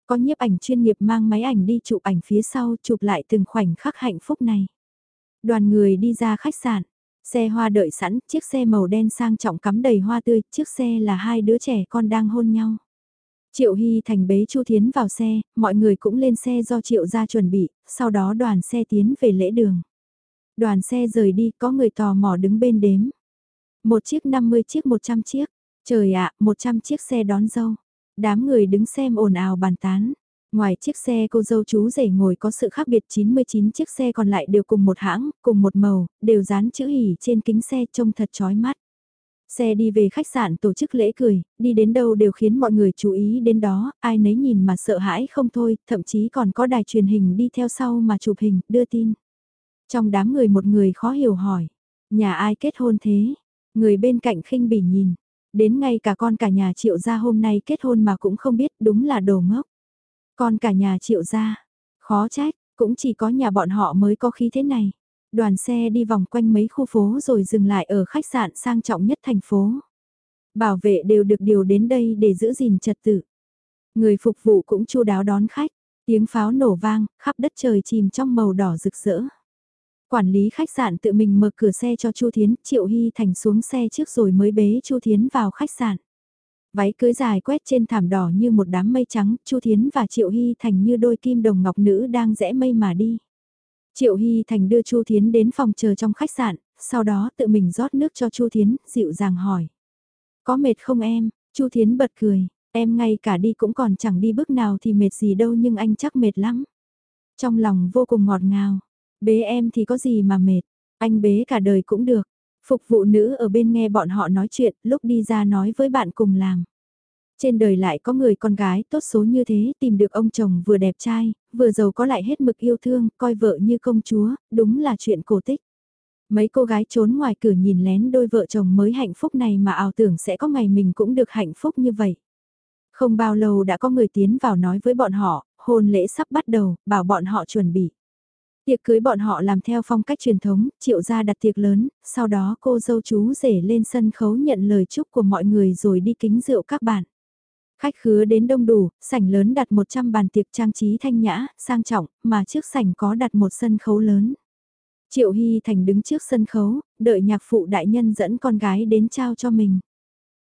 Có nhiếp ảnh chuyên nghiệp mang máy ảnh đi chụp ảnh phía sau chụp lại từng khoảnh khắc hạnh phúc này. Đoàn người đi ra khách sạn, xe hoa đợi sẵn, chiếc xe màu đen sang trọng cắm đầy hoa tươi, chiếc xe là hai đứa trẻ con đang hôn nhau. Triệu Hy Thành bế Chu Thiến vào xe, mọi người cũng lên xe do Triệu ra chuẩn bị, sau đó đoàn xe tiến về lễ đường. Đoàn xe rời đi, có người tò mò đứng bên đếm. Một chiếc 50 chiếc 100 chiếc. Trời ạ, 100 chiếc xe đón dâu. Đám người đứng xem ồn ào bàn tán. Ngoài chiếc xe cô dâu chú rể ngồi có sự khác biệt 99 chiếc xe còn lại đều cùng một hãng, cùng một màu, đều dán chữ hỉ trên kính xe trông thật chói mắt. Xe đi về khách sạn tổ chức lễ cười, đi đến đâu đều khiến mọi người chú ý đến đó, ai nấy nhìn mà sợ hãi không thôi, thậm chí còn có đài truyền hình đi theo sau mà chụp hình, đưa tin. Trong đám người một người khó hiểu hỏi, nhà ai kết hôn thế? Người bên cạnh khinh bỉ nhìn, đến ngay cả con cả nhà triệu gia hôm nay kết hôn mà cũng không biết đúng là đồ ngốc. con cả nhà triệu gia, khó trách, cũng chỉ có nhà bọn họ mới có khí thế này. Đoàn xe đi vòng quanh mấy khu phố rồi dừng lại ở khách sạn sang trọng nhất thành phố. Bảo vệ đều được điều đến đây để giữ gìn trật tự. Người phục vụ cũng chu đáo đón khách, tiếng pháo nổ vang, khắp đất trời chìm trong màu đỏ rực rỡ. Quản lý khách sạn tự mình mở cửa xe cho Chu Thiến, Triệu Hy Thành xuống xe trước rồi mới bế Chu Thiến vào khách sạn. Váy cưới dài quét trên thảm đỏ như một đám mây trắng, Chu Thiến và Triệu Hy Thành như đôi kim đồng ngọc nữ đang rẽ mây mà đi. Triệu Hy Thành đưa Chu Thiến đến phòng chờ trong khách sạn, sau đó tự mình rót nước cho Chu Thiến, dịu dàng hỏi. Có mệt không em? Chu Thiến bật cười, em ngay cả đi cũng còn chẳng đi bước nào thì mệt gì đâu nhưng anh chắc mệt lắm. Trong lòng vô cùng ngọt ngào, bế em thì có gì mà mệt, anh bế cả đời cũng được. Phục vụ nữ ở bên nghe bọn họ nói chuyện, lúc đi ra nói với bạn cùng làm. Trên đời lại có người con gái tốt số như thế, tìm được ông chồng vừa đẹp trai, vừa giàu có lại hết mực yêu thương, coi vợ như công chúa, đúng là chuyện cổ tích. Mấy cô gái trốn ngoài cửa nhìn lén đôi vợ chồng mới hạnh phúc này mà ảo tưởng sẽ có ngày mình cũng được hạnh phúc như vậy. Không bao lâu đã có người tiến vào nói với bọn họ, hôn lễ sắp bắt đầu, bảo bọn họ chuẩn bị. Tiệc cưới bọn họ làm theo phong cách truyền thống, triệu gia đặt tiệc lớn, sau đó cô dâu chú rể lên sân khấu nhận lời chúc của mọi người rồi đi kính rượu các bạn. Khách khứa đến đông đủ, sảnh lớn đặt 100 bàn tiệc trang trí thanh nhã, sang trọng, mà trước sảnh có đặt một sân khấu lớn. Triệu Hy Thành đứng trước sân khấu, đợi nhạc phụ đại nhân dẫn con gái đến trao cho mình.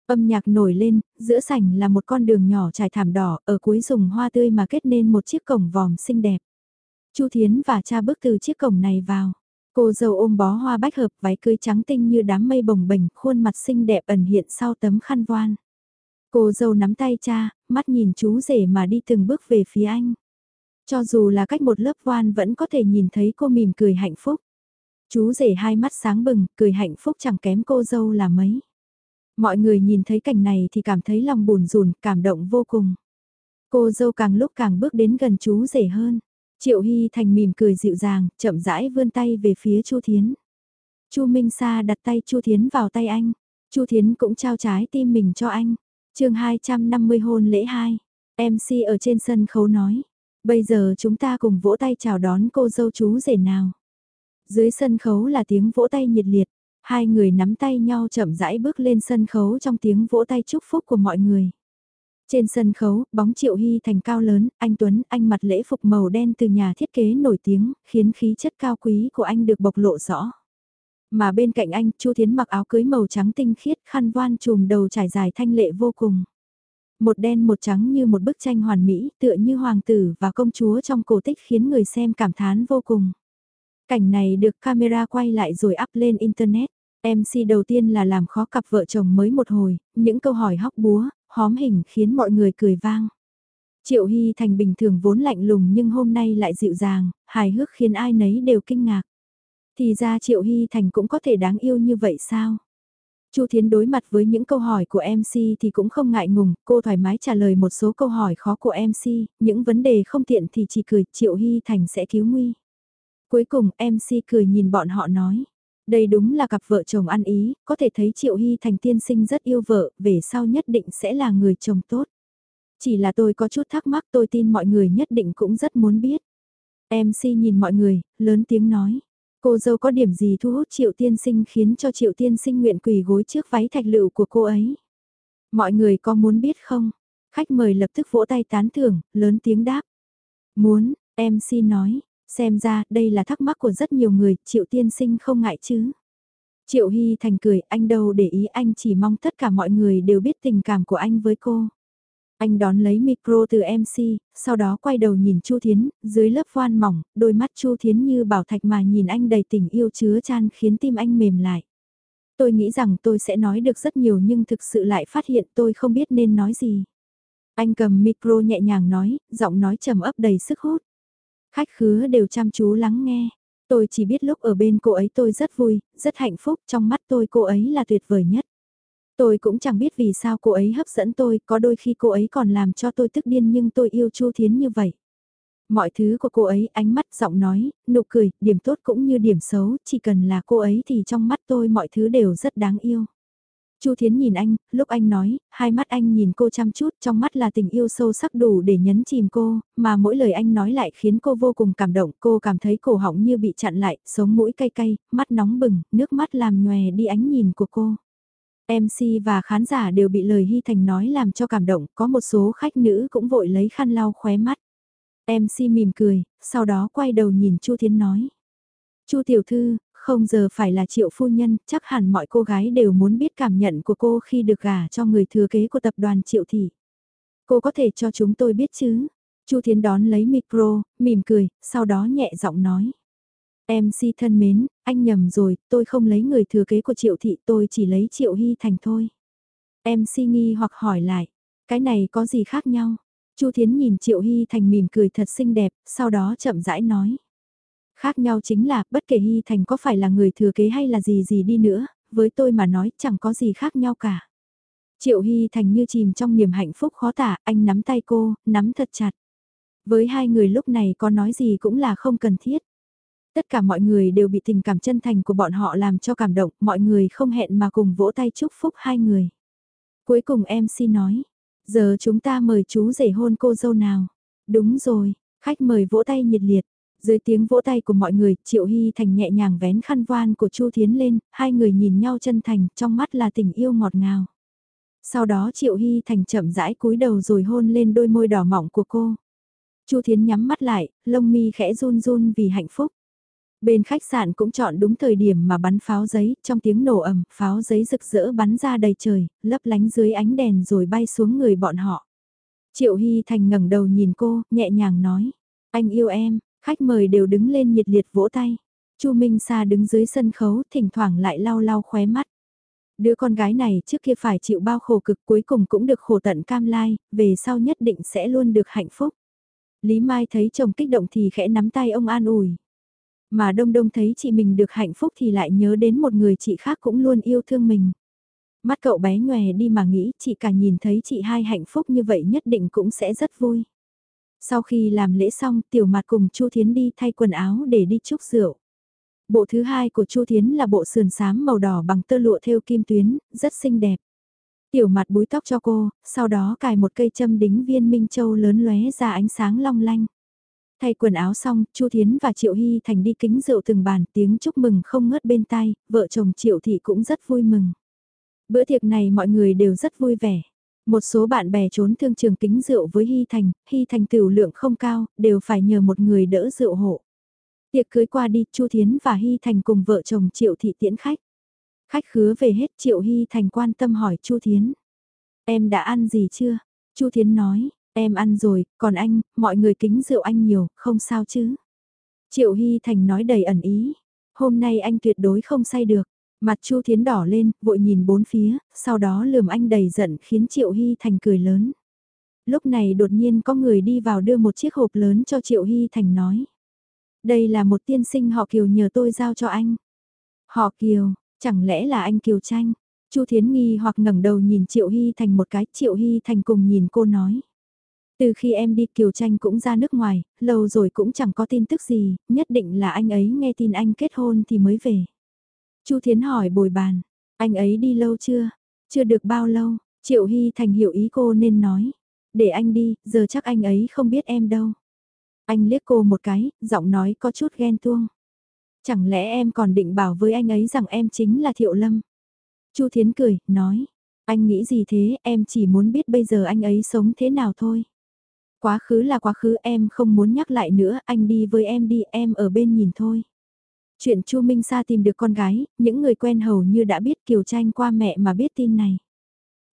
Âm nhạc nổi lên, giữa sảnh là một con đường nhỏ trải thảm đỏ, ở cuối dùng hoa tươi mà kết nên một chiếc cổng vòm xinh đẹp. Chu Thiến và cha bước từ chiếc cổng này vào. Cô dâu ôm bó hoa bách hợp váy cưới trắng tinh như đám mây bồng bềnh, khuôn mặt xinh đẹp ẩn hiện sau tấm khăn voan. Cô dâu nắm tay cha, mắt nhìn chú rể mà đi từng bước về phía anh. Cho dù là cách một lớp voan vẫn có thể nhìn thấy cô mỉm cười hạnh phúc. Chú rể hai mắt sáng bừng, cười hạnh phúc chẳng kém cô dâu là mấy. Mọi người nhìn thấy cảnh này thì cảm thấy lòng buồn rùn, cảm động vô cùng. Cô dâu càng lúc càng bước đến gần chú rể hơn. Triệu Hy Thành mỉm cười dịu dàng, chậm rãi vươn tay về phía Chu Thiến. Chu Minh Sa đặt tay Chu Thiến vào tay anh. Chu Thiến cũng trao trái tim mình cho anh. chương 250 hôn lễ 2. MC ở trên sân khấu nói. Bây giờ chúng ta cùng vỗ tay chào đón cô dâu chú rể nào. Dưới sân khấu là tiếng vỗ tay nhiệt liệt. Hai người nắm tay nhau chậm rãi bước lên sân khấu trong tiếng vỗ tay chúc phúc của mọi người. Trên sân khấu, bóng Triệu Hy thành cao lớn, anh Tuấn, anh mặt lễ phục màu đen từ nhà thiết kế nổi tiếng, khiến khí chất cao quý của anh được bộc lộ rõ. Mà bên cạnh anh, Chu Thiến mặc áo cưới màu trắng tinh khiết, khăn voan trùm đầu trải dài thanh lệ vô cùng. Một đen một trắng như một bức tranh hoàn mỹ, tựa như hoàng tử và công chúa trong cổ tích khiến người xem cảm thán vô cùng. Cảnh này được camera quay lại rồi up lên Internet. MC đầu tiên là làm khó cặp vợ chồng mới một hồi, những câu hỏi hóc búa, hóm hình khiến mọi người cười vang. Triệu Hy Thành bình thường vốn lạnh lùng nhưng hôm nay lại dịu dàng, hài hước khiến ai nấy đều kinh ngạc. Thì ra Triệu Hy Thành cũng có thể đáng yêu như vậy sao? Chu Thiến đối mặt với những câu hỏi của MC thì cũng không ngại ngùng, cô thoải mái trả lời một số câu hỏi khó của MC, những vấn đề không tiện thì chỉ cười Triệu Hy Thành sẽ cứu nguy. Cuối cùng MC cười nhìn bọn họ nói, đây đúng là cặp vợ chồng ăn ý, có thể thấy Triệu Hy Thành tiên sinh rất yêu vợ, về sau nhất định sẽ là người chồng tốt. Chỉ là tôi có chút thắc mắc tôi tin mọi người nhất định cũng rất muốn biết. MC nhìn mọi người, lớn tiếng nói. Cô dâu có điểm gì thu hút Triệu Tiên Sinh khiến cho Triệu Tiên Sinh nguyện quỳ gối trước váy thạch lựu của cô ấy? Mọi người có muốn biết không? Khách mời lập tức vỗ tay tán thưởng, lớn tiếng đáp. Muốn, MC nói, Xem ra, đây là thắc mắc của rất nhiều người, Triệu tiên sinh không ngại chứ. Triệu Hy Thành cười, anh đâu để ý anh chỉ mong tất cả mọi người đều biết tình cảm của anh với cô. Anh đón lấy micro từ MC, sau đó quay đầu nhìn Chu Thiến, dưới lớp voan mỏng, đôi mắt Chu Thiến như bảo thạch mà nhìn anh đầy tình yêu chứa chan khiến tim anh mềm lại. Tôi nghĩ rằng tôi sẽ nói được rất nhiều nhưng thực sự lại phát hiện tôi không biết nên nói gì. Anh cầm micro nhẹ nhàng nói, giọng nói trầm ấp đầy sức hút. Khách khứa đều chăm chú lắng nghe. Tôi chỉ biết lúc ở bên cô ấy tôi rất vui, rất hạnh phúc, trong mắt tôi cô ấy là tuyệt vời nhất. Tôi cũng chẳng biết vì sao cô ấy hấp dẫn tôi, có đôi khi cô ấy còn làm cho tôi tức điên nhưng tôi yêu Chu Thiến như vậy. Mọi thứ của cô ấy, ánh mắt, giọng nói, nụ cười, điểm tốt cũng như điểm xấu, chỉ cần là cô ấy thì trong mắt tôi mọi thứ đều rất đáng yêu. Chu Thiến nhìn anh, lúc anh nói, hai mắt anh nhìn cô chăm chút, trong mắt là tình yêu sâu sắc đủ để nhấn chìm cô, mà mỗi lời anh nói lại khiến cô vô cùng cảm động, cô cảm thấy cổ họng như bị chặn lại, sống mũi cay cay, mắt nóng bừng, nước mắt làm nhòe đi ánh nhìn của cô. MC và khán giả đều bị lời Hy Thành nói làm cho cảm động, có một số khách nữ cũng vội lấy khăn lau khóe mắt. MC mỉm cười, sau đó quay đầu nhìn Chu Thiến nói. Chu tiểu thư, không giờ phải là triệu phu nhân, chắc hẳn mọi cô gái đều muốn biết cảm nhận của cô khi được gả cho người thừa kế của tập đoàn triệu thị. Cô có thể cho chúng tôi biết chứ? Chu Thiến đón lấy micro, mỉm cười, sau đó nhẹ giọng nói. MC thân mến, anh nhầm rồi, tôi không lấy người thừa kế của triệu thị, tôi chỉ lấy triệu hy thành thôi. MC nghi hoặc hỏi lại, cái này có gì khác nhau? Chu Thiến nhìn triệu hy thành mỉm cười thật xinh đẹp, sau đó chậm rãi nói. Khác nhau chính là, bất kể Hy Thành có phải là người thừa kế hay là gì gì đi nữa, với tôi mà nói chẳng có gì khác nhau cả. Triệu Hy Thành như chìm trong niềm hạnh phúc khó tả, anh nắm tay cô, nắm thật chặt. Với hai người lúc này có nói gì cũng là không cần thiết. Tất cả mọi người đều bị tình cảm chân thành của bọn họ làm cho cảm động, mọi người không hẹn mà cùng vỗ tay chúc phúc hai người. Cuối cùng MC nói, giờ chúng ta mời chú rể hôn cô dâu nào. Đúng rồi, khách mời vỗ tay nhiệt liệt, dưới tiếng vỗ tay của mọi người, Triệu Hy Thành nhẹ nhàng vén khăn voan của Chu Thiến lên, hai người nhìn nhau chân thành, trong mắt là tình yêu ngọt ngào. Sau đó Triệu Hy Thành chậm rãi cúi đầu rồi hôn lên đôi môi đỏ mỏng của cô. Chu Thiến nhắm mắt lại, lông mi khẽ run run vì hạnh phúc. Bên khách sạn cũng chọn đúng thời điểm mà bắn pháo giấy, trong tiếng nổ ầm, pháo giấy rực rỡ bắn ra đầy trời, lấp lánh dưới ánh đèn rồi bay xuống người bọn họ. Triệu Hy Thành ngẩng đầu nhìn cô, nhẹ nhàng nói, anh yêu em, khách mời đều đứng lên nhiệt liệt vỗ tay. Chu Minh Sa đứng dưới sân khấu, thỉnh thoảng lại lau lau khóe mắt. Đứa con gái này trước kia phải chịu bao khổ cực cuối cùng cũng được khổ tận cam lai, về sau nhất định sẽ luôn được hạnh phúc. Lý Mai thấy chồng kích động thì khẽ nắm tay ông an ủi. Mà Đông Đông thấy chị mình được hạnh phúc thì lại nhớ đến một người chị khác cũng luôn yêu thương mình. Mắt cậu bé nhòe đi mà nghĩ chị cả nhìn thấy chị hai hạnh phúc như vậy nhất định cũng sẽ rất vui. Sau khi làm lễ xong tiểu mặt cùng Chu Thiến đi thay quần áo để đi chúc rượu. Bộ thứ hai của Chu Thiến là bộ sườn xám màu đỏ bằng tơ lụa thêu kim tuyến, rất xinh đẹp. Tiểu mặt búi tóc cho cô, sau đó cài một cây châm đính viên minh châu lớn lóe ra ánh sáng long lanh. Thay quần áo xong, Chu Thiến và Triệu Hy Thành đi kính rượu từng bàn tiếng chúc mừng không ngớt bên tai, vợ chồng Triệu Thị cũng rất vui mừng. Bữa tiệc này mọi người đều rất vui vẻ. Một số bạn bè trốn thương trường kính rượu với Hy Thành, Hy Thành tiểu lượng không cao, đều phải nhờ một người đỡ rượu hộ. Tiệc cưới qua đi, Chu Thiến và Hy Thành cùng vợ chồng Triệu Thị tiễn khách. Khách khứa về hết Triệu Hy Thành quan tâm hỏi Chu Thiến. Em đã ăn gì chưa? Chu Thiến nói, em ăn rồi, còn anh, mọi người kính rượu anh nhiều, không sao chứ? Triệu Hy Thành nói đầy ẩn ý. Hôm nay anh tuyệt đối không say được. Mặt Chu Thiến đỏ lên, vội nhìn bốn phía, sau đó lườm anh đầy giận khiến Triệu Hy Thành cười lớn. Lúc này đột nhiên có người đi vào đưa một chiếc hộp lớn cho Triệu Hy Thành nói. Đây là một tiên sinh họ Kiều nhờ tôi giao cho anh. Họ Kiều, chẳng lẽ là anh Kiều Tranh? Chu Thiến nghi hoặc ngẩng đầu nhìn Triệu Hy Thành một cái, Triệu Hy Thành cùng nhìn cô nói. Từ khi em đi Kiều Tranh cũng ra nước ngoài, lâu rồi cũng chẳng có tin tức gì, nhất định là anh ấy nghe tin anh kết hôn thì mới về. Chu Thiến hỏi bồi bàn, anh ấy đi lâu chưa? Chưa được bao lâu, Triệu Hy Thành hiểu ý cô nên nói. Để anh đi, giờ chắc anh ấy không biết em đâu. Anh liếc cô một cái, giọng nói có chút ghen tuông. Chẳng lẽ em còn định bảo với anh ấy rằng em chính là Thiệu Lâm? Chu Thiến cười, nói. Anh nghĩ gì thế, em chỉ muốn biết bây giờ anh ấy sống thế nào thôi. Quá khứ là quá khứ em không muốn nhắc lại nữa, anh đi với em đi, em ở bên nhìn thôi. Chuyện Chu Minh Sa tìm được con gái, những người quen hầu như đã biết Kiều Tranh qua mẹ mà biết tin này.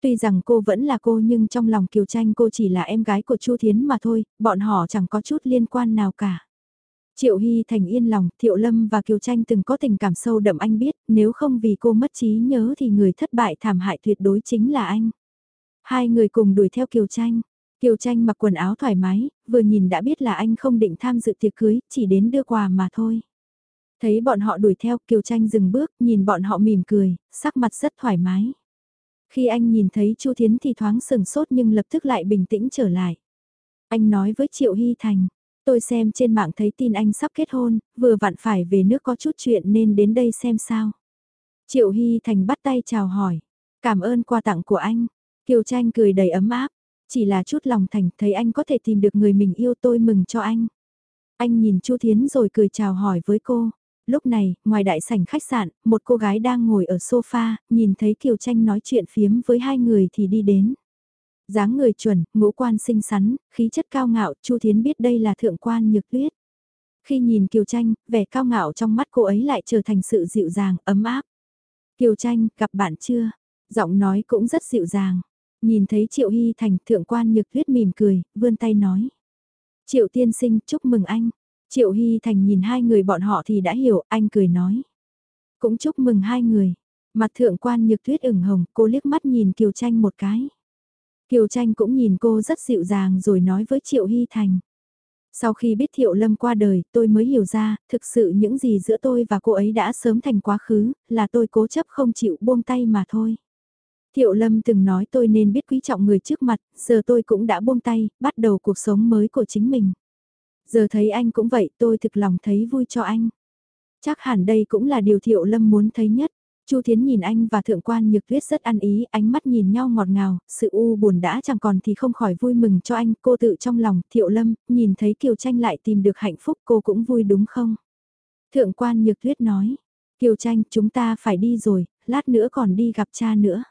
Tuy rằng cô vẫn là cô nhưng trong lòng Kiều Tranh cô chỉ là em gái của Chu Thiến mà thôi, bọn họ chẳng có chút liên quan nào cả. Triệu Hy Thành yên lòng, Thiệu Lâm và Kiều Tranh từng có tình cảm sâu đậm anh biết, nếu không vì cô mất trí nhớ thì người thất bại thảm hại tuyệt đối chính là anh. Hai người cùng đuổi theo Kiều Tranh. Kiều Tranh mặc quần áo thoải mái, vừa nhìn đã biết là anh không định tham dự tiệc cưới, chỉ đến đưa quà mà thôi. Thấy bọn họ đuổi theo, Kiều Tranh dừng bước, nhìn bọn họ mỉm cười, sắc mặt rất thoải mái. Khi anh nhìn thấy Chu Thiến thì thoáng sừng sốt nhưng lập tức lại bình tĩnh trở lại. Anh nói với Triệu Hy Thành, tôi xem trên mạng thấy tin anh sắp kết hôn, vừa vặn phải về nước có chút chuyện nên đến đây xem sao. Triệu Hy Thành bắt tay chào hỏi, cảm ơn quà tặng của anh. Kiều Tranh cười đầy ấm áp, chỉ là chút lòng thành thấy anh có thể tìm được người mình yêu tôi mừng cho anh. Anh nhìn Chu Thiến rồi cười chào hỏi với cô lúc này, ngoài đại sảnh khách sạn, một cô gái đang ngồi ở sofa, nhìn thấy Kiều Tranh nói chuyện phiếm với hai người thì đi đến. dáng người chuẩn, ngũ quan xinh xắn, khí chất cao ngạo, Chu Thiến biết đây là thượng quan nhược tuyết. Khi nhìn Kiều Tranh, vẻ cao ngạo trong mắt cô ấy lại trở thành sự dịu dàng, ấm áp. Kiều Tranh, gặp bạn chưa? Giọng nói cũng rất dịu dàng. Nhìn thấy Triệu Hy Thành, thượng quan nhược tuyết mỉm cười, vươn tay nói. Triệu tiên sinh, chúc mừng anh. Triệu Hy Thành nhìn hai người bọn họ thì đã hiểu, anh cười nói. Cũng chúc mừng hai người. Mặt thượng quan nhược tuyết ửng hồng, cô liếc mắt nhìn Kiều Tranh một cái. Kiều Tranh cũng nhìn cô rất dịu dàng rồi nói với Triệu Hy Thành. Sau khi biết Thiệu Lâm qua đời, tôi mới hiểu ra, thực sự những gì giữa tôi và cô ấy đã sớm thành quá khứ, là tôi cố chấp không chịu buông tay mà thôi. Thiệu Lâm từng nói tôi nên biết quý trọng người trước mặt, giờ tôi cũng đã buông tay, bắt đầu cuộc sống mới của chính mình. Giờ thấy anh cũng vậy tôi thực lòng thấy vui cho anh. Chắc hẳn đây cũng là điều Thiệu Lâm muốn thấy nhất. Chu Thiến nhìn anh và thượng quan nhược tuyết rất ăn ý, ánh mắt nhìn nhau ngọt ngào, sự u buồn đã chẳng còn thì không khỏi vui mừng cho anh, cô tự trong lòng, Thiệu Lâm, nhìn thấy Kiều Tranh lại tìm được hạnh phúc cô cũng vui đúng không? Thượng quan nhược tuyết nói, Kiều Tranh chúng ta phải đi rồi, lát nữa còn đi gặp cha nữa.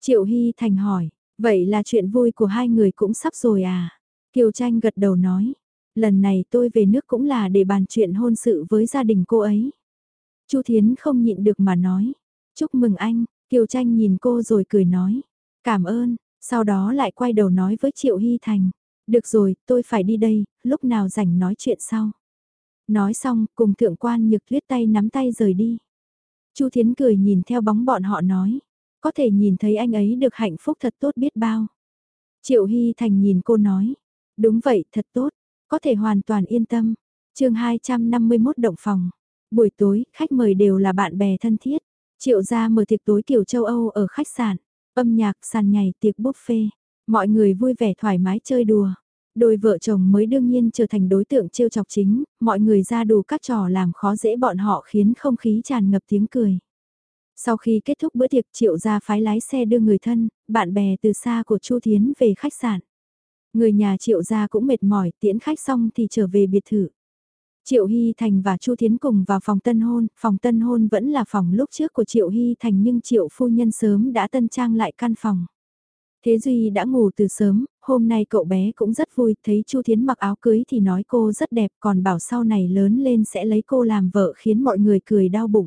Triệu Hy Thành hỏi, vậy là chuyện vui của hai người cũng sắp rồi à? Kiều Tranh gật đầu nói, Lần này tôi về nước cũng là để bàn chuyện hôn sự với gia đình cô ấy. Chu Thiến không nhịn được mà nói. Chúc mừng anh, Kiều Tranh nhìn cô rồi cười nói. Cảm ơn, sau đó lại quay đầu nói với Triệu Hy Thành. Được rồi, tôi phải đi đây, lúc nào rảnh nói chuyện sau. Nói xong, cùng thượng quan nhược tuyết tay nắm tay rời đi. Chu Thiến cười nhìn theo bóng bọn họ nói. Có thể nhìn thấy anh ấy được hạnh phúc thật tốt biết bao. Triệu Hy Thành nhìn cô nói. Đúng vậy, thật tốt. Có thể hoàn toàn yên tâm. chương 251 động phòng. Buổi tối, khách mời đều là bạn bè thân thiết. Triệu gia mở tiệc tối kiểu châu Âu ở khách sạn. Âm nhạc, sàn nhảy, tiệc buffet. Mọi người vui vẻ thoải mái chơi đùa. Đôi vợ chồng mới đương nhiên trở thành đối tượng trêu chọc chính, mọi người ra đủ các trò làm khó dễ bọn họ khiến không khí tràn ngập tiếng cười. Sau khi kết thúc bữa tiệc triệu gia phái lái xe đưa người thân, bạn bè từ xa của Chu Thiến về khách sạn. Người nhà triệu gia cũng mệt mỏi, tiễn khách xong thì trở về biệt thự. Triệu Hy Thành và Chu Thiến cùng vào phòng tân hôn, phòng tân hôn vẫn là phòng lúc trước của Triệu Hy Thành nhưng Triệu phu nhân sớm đã tân trang lại căn phòng. Thế Duy đã ngủ từ sớm, hôm nay cậu bé cũng rất vui, thấy Chu Thiến mặc áo cưới thì nói cô rất đẹp còn bảo sau này lớn lên sẽ lấy cô làm vợ khiến mọi người cười đau bụng.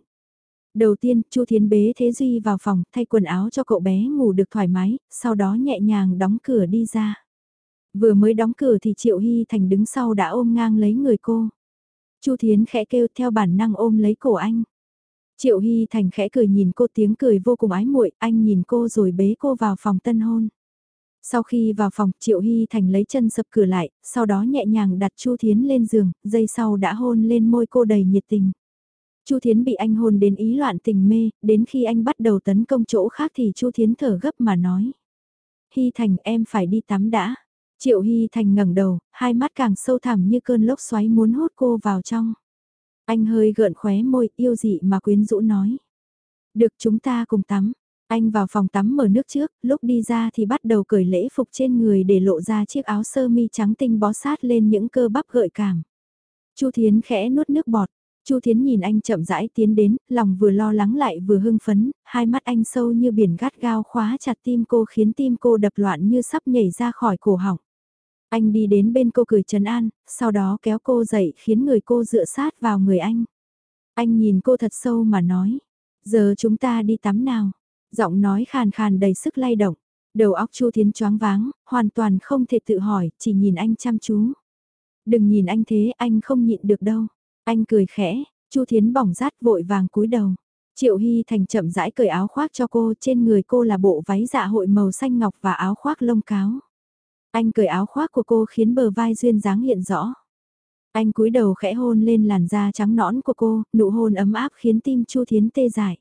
Đầu tiên, Chu Thiến bế Thế Duy vào phòng, thay quần áo cho cậu bé ngủ được thoải mái, sau đó nhẹ nhàng đóng cửa đi ra. Vừa mới đóng cửa thì Triệu Hy Thành đứng sau đã ôm ngang lấy người cô. Chu Thiến khẽ kêu theo bản năng ôm lấy cổ anh. Triệu Hy Thành khẽ cười nhìn cô tiếng cười vô cùng ái muội, anh nhìn cô rồi bế cô vào phòng tân hôn. Sau khi vào phòng, Triệu Hy Thành lấy chân sập cửa lại, sau đó nhẹ nhàng đặt Chu Thiến lên giường, giây sau đã hôn lên môi cô đầy nhiệt tình. Chu Thiến bị anh hôn đến ý loạn tình mê, đến khi anh bắt đầu tấn công chỗ khác thì Chu Thiến thở gấp mà nói. Hy Thành em phải đi tắm đã. Triệu Hy Thành ngẩng đầu, hai mắt càng sâu thẳm như cơn lốc xoáy muốn hút cô vào trong. Anh hơi gợn khóe môi yêu dị mà quyến rũ nói. Được chúng ta cùng tắm. Anh vào phòng tắm mở nước trước, lúc đi ra thì bắt đầu cởi lễ phục trên người để lộ ra chiếc áo sơ mi trắng tinh bó sát lên những cơ bắp gợi cảm. Chu Thiến khẽ nuốt nước bọt, Chu Thiến nhìn anh chậm rãi tiến đến, lòng vừa lo lắng lại vừa hưng phấn, hai mắt anh sâu như biển gắt gao khóa chặt tim cô khiến tim cô đập loạn như sắp nhảy ra khỏi cổ họng. Anh đi đến bên cô cười trấn an, sau đó kéo cô dậy khiến người cô dựa sát vào người anh. Anh nhìn cô thật sâu mà nói, giờ chúng ta đi tắm nào. Giọng nói khàn khàn đầy sức lay động, đầu óc Chu Thiến choáng váng, hoàn toàn không thể tự hỏi, chỉ nhìn anh chăm chú. Đừng nhìn anh thế, anh không nhịn được đâu. Anh cười khẽ, Chu Thiến bỏng rát vội vàng cúi đầu. Triệu Hy Thành chậm rãi cởi áo khoác cho cô, trên người cô là bộ váy dạ hội màu xanh ngọc và áo khoác lông cáo. Anh cởi áo khoác của cô khiến bờ vai duyên dáng hiện rõ. Anh cúi đầu khẽ hôn lên làn da trắng nõn của cô, nụ hôn ấm áp khiến tim Chu Thiến tê dại.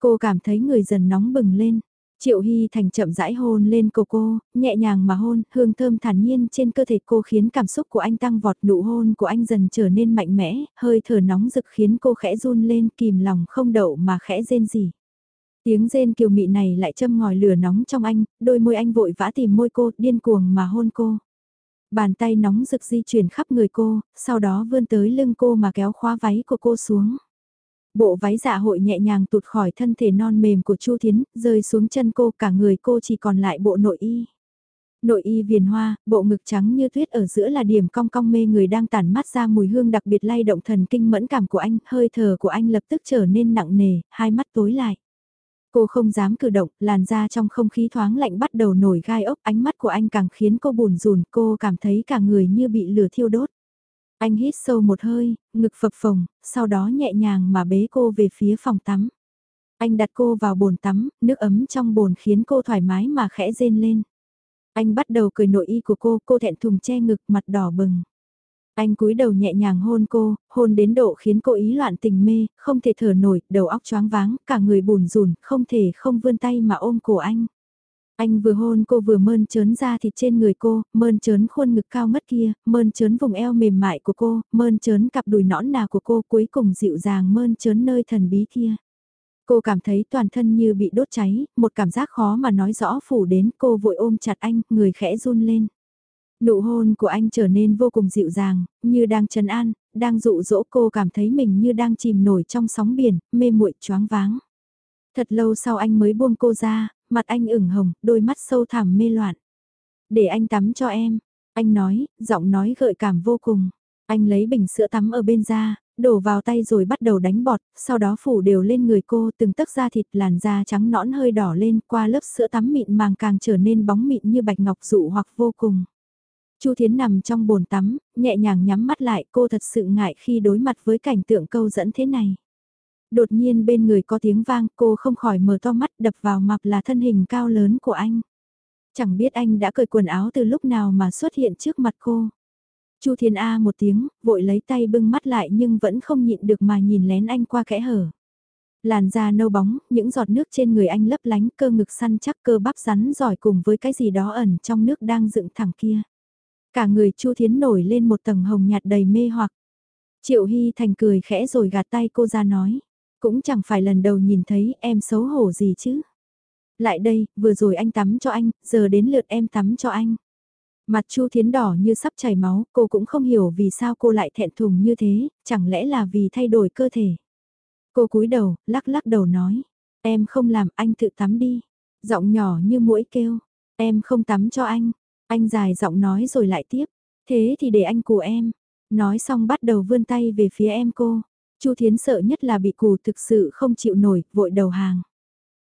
Cô cảm thấy người dần nóng bừng lên. Triệu Hy Thành chậm rãi hôn lên cô cô, nhẹ nhàng mà hôn, hương thơm thản nhiên trên cơ thể cô khiến cảm xúc của anh tăng vọt nụ hôn của anh dần trở nên mạnh mẽ, hơi thở nóng rực khiến cô khẽ run lên kìm lòng không đậu mà khẽ rên gì. Tiếng rên kiều mị này lại châm ngòi lửa nóng trong anh, đôi môi anh vội vã tìm môi cô, điên cuồng mà hôn cô. Bàn tay nóng rực di chuyển khắp người cô, sau đó vươn tới lưng cô mà kéo khóa váy của cô xuống. Bộ váy dạ hội nhẹ nhàng tụt khỏi thân thể non mềm của Chu Thiến, rơi xuống chân cô cả người cô chỉ còn lại bộ nội y. Nội y viền hoa, bộ ngực trắng như tuyết ở giữa là điểm cong cong mê người đang tản mắt ra mùi hương đặc biệt lay động thần kinh mẫn cảm của anh, hơi thở của anh lập tức trở nên nặng nề, hai mắt tối lại. Cô không dám cử động, làn da trong không khí thoáng lạnh bắt đầu nổi gai ốc, ánh mắt của anh càng khiến cô buồn rùn, cô cảm thấy cả người như bị lửa thiêu đốt. Anh hít sâu một hơi, ngực phập phồng, sau đó nhẹ nhàng mà bế cô về phía phòng tắm. Anh đặt cô vào bồn tắm, nước ấm trong bồn khiến cô thoải mái mà khẽ rên lên. Anh bắt đầu cười nội y của cô, cô thẹn thùng che ngực mặt đỏ bừng. Anh cúi đầu nhẹ nhàng hôn cô, hôn đến độ khiến cô ý loạn tình mê, không thể thở nổi, đầu óc choáng váng, cả người bùn rùn, không thể không vươn tay mà ôm cổ anh. Anh vừa hôn cô vừa mơn trớn ra thịt trên người cô, mơn trớn khuôn ngực cao ngất kia, mơn trớn vùng eo mềm mại của cô, mơn trớn cặp đùi nõn nà của cô cuối cùng dịu dàng mơn trớn nơi thần bí kia. Cô cảm thấy toàn thân như bị đốt cháy, một cảm giác khó mà nói rõ phủ đến cô vội ôm chặt anh, người khẽ run lên. Nụ hôn của anh trở nên vô cùng dịu dàng, như đang trấn an, đang dụ dỗ cô cảm thấy mình như đang chìm nổi trong sóng biển, mê muội choáng váng. Thật lâu sau anh mới buông cô ra, mặt anh ửng hồng, đôi mắt sâu thẳm mê loạn. Để anh tắm cho em. Anh nói, giọng nói gợi cảm vô cùng. Anh lấy bình sữa tắm ở bên da, đổ vào tay rồi bắt đầu đánh bọt, sau đó phủ đều lên người cô từng tấc da thịt làn da trắng nõn hơi đỏ lên qua lớp sữa tắm mịn màng càng trở nên bóng mịn như bạch ngọc dụ hoặc vô cùng. Chu Thiến nằm trong bồn tắm, nhẹ nhàng nhắm mắt lại cô thật sự ngại khi đối mặt với cảnh tượng câu dẫn thế này. Đột nhiên bên người có tiếng vang cô không khỏi mở to mắt đập vào mặt là thân hình cao lớn của anh. Chẳng biết anh đã cởi quần áo từ lúc nào mà xuất hiện trước mặt cô. Chu Thiên A một tiếng, vội lấy tay bưng mắt lại nhưng vẫn không nhịn được mà nhìn lén anh qua kẽ hở. Làn da nâu bóng, những giọt nước trên người anh lấp lánh cơ ngực săn chắc cơ bắp rắn giỏi cùng với cái gì đó ẩn trong nước đang dựng thẳng kia. Cả người Chu Thiến nổi lên một tầng hồng nhạt đầy mê hoặc. Triệu Hy Thành cười khẽ rồi gạt tay cô ra nói. Cũng chẳng phải lần đầu nhìn thấy em xấu hổ gì chứ. Lại đây, vừa rồi anh tắm cho anh, giờ đến lượt em tắm cho anh. Mặt Chu Thiến đỏ như sắp chảy máu, cô cũng không hiểu vì sao cô lại thẹn thùng như thế, chẳng lẽ là vì thay đổi cơ thể. Cô cúi đầu, lắc lắc đầu nói, em không làm anh tự tắm đi. Giọng nhỏ như mũi kêu, em không tắm cho anh. Anh dài giọng nói rồi lại tiếp, thế thì để anh cù em. Nói xong bắt đầu vươn tay về phía em cô. Chu Thiến sợ nhất là bị cù thực sự không chịu nổi, vội đầu hàng.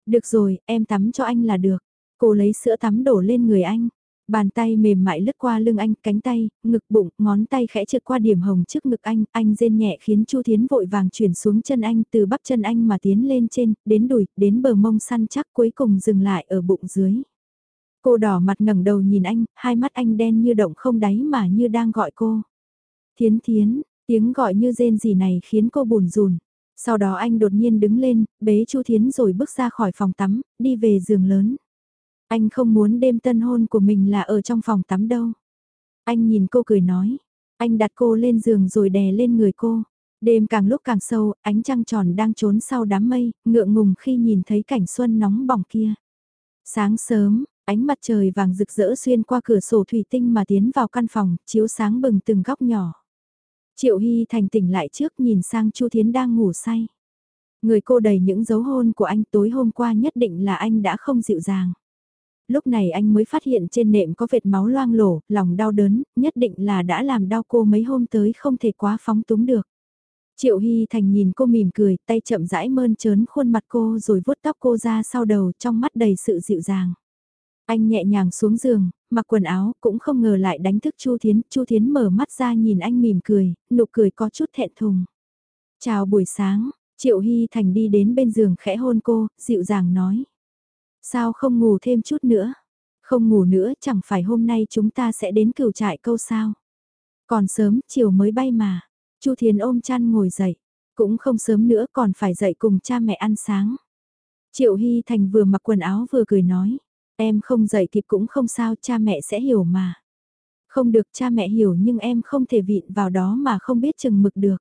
Được rồi, em tắm cho anh là được. Cô lấy sữa tắm đổ lên người anh. Bàn tay mềm mại lướt qua lưng anh, cánh tay, ngực bụng, ngón tay khẽ trượt qua điểm hồng trước ngực anh, anh rên nhẹ khiến Chu Thiến vội vàng chuyển xuống chân anh từ bắp chân anh mà tiến lên trên, đến đùi, đến bờ mông săn chắc cuối cùng dừng lại ở bụng dưới. Cô đỏ mặt ngẩng đầu nhìn anh, hai mắt anh đen như động không đáy mà như đang gọi cô. Thiến thiến, tiếng gọi như rên gì này khiến cô buồn rùn. Sau đó anh đột nhiên đứng lên, bế Chu Thiến rồi bước ra khỏi phòng tắm, đi về giường lớn. Anh không muốn đêm tân hôn của mình là ở trong phòng tắm đâu. Anh nhìn cô cười nói. Anh đặt cô lên giường rồi đè lên người cô. Đêm càng lúc càng sâu, ánh trăng tròn đang trốn sau đám mây, ngượng ngùng khi nhìn thấy cảnh xuân nóng bỏng kia. Sáng sớm, ánh mặt trời vàng rực rỡ xuyên qua cửa sổ thủy tinh mà tiến vào căn phòng, chiếu sáng bừng từng góc nhỏ. Triệu Hy Thành tỉnh lại trước nhìn sang Chu Thiến đang ngủ say. Người cô đầy những dấu hôn của anh tối hôm qua nhất định là anh đã không dịu dàng lúc này anh mới phát hiện trên nệm có vệt máu loang lổ, lòng đau đớn, nhất định là đã làm đau cô mấy hôm tới không thể quá phóng túng được. Triệu Hy Thành nhìn cô mỉm cười, tay chậm rãi mơn trớn khuôn mặt cô rồi vuốt tóc cô ra sau đầu trong mắt đầy sự dịu dàng. Anh nhẹ nhàng xuống giường, mặc quần áo, cũng không ngờ lại đánh thức Chu Thiến, Chu Thiến mở mắt ra nhìn anh mỉm cười, nụ cười có chút thẹn thùng. Chào buổi sáng, Triệu Hy Thành đi đến bên giường khẽ hôn cô, dịu dàng nói. Sao không ngủ thêm chút nữa? Không ngủ nữa chẳng phải hôm nay chúng ta sẽ đến cửu trại câu sao? Còn sớm, chiều mới bay mà. Chu Thiến ôm chăn ngồi dậy. Cũng không sớm nữa còn phải dậy cùng cha mẹ ăn sáng. Triệu Hy Thành vừa mặc quần áo vừa cười nói. Em không dậy kịp cũng không sao cha mẹ sẽ hiểu mà. Không được cha mẹ hiểu nhưng em không thể vịn vào đó mà không biết chừng mực được.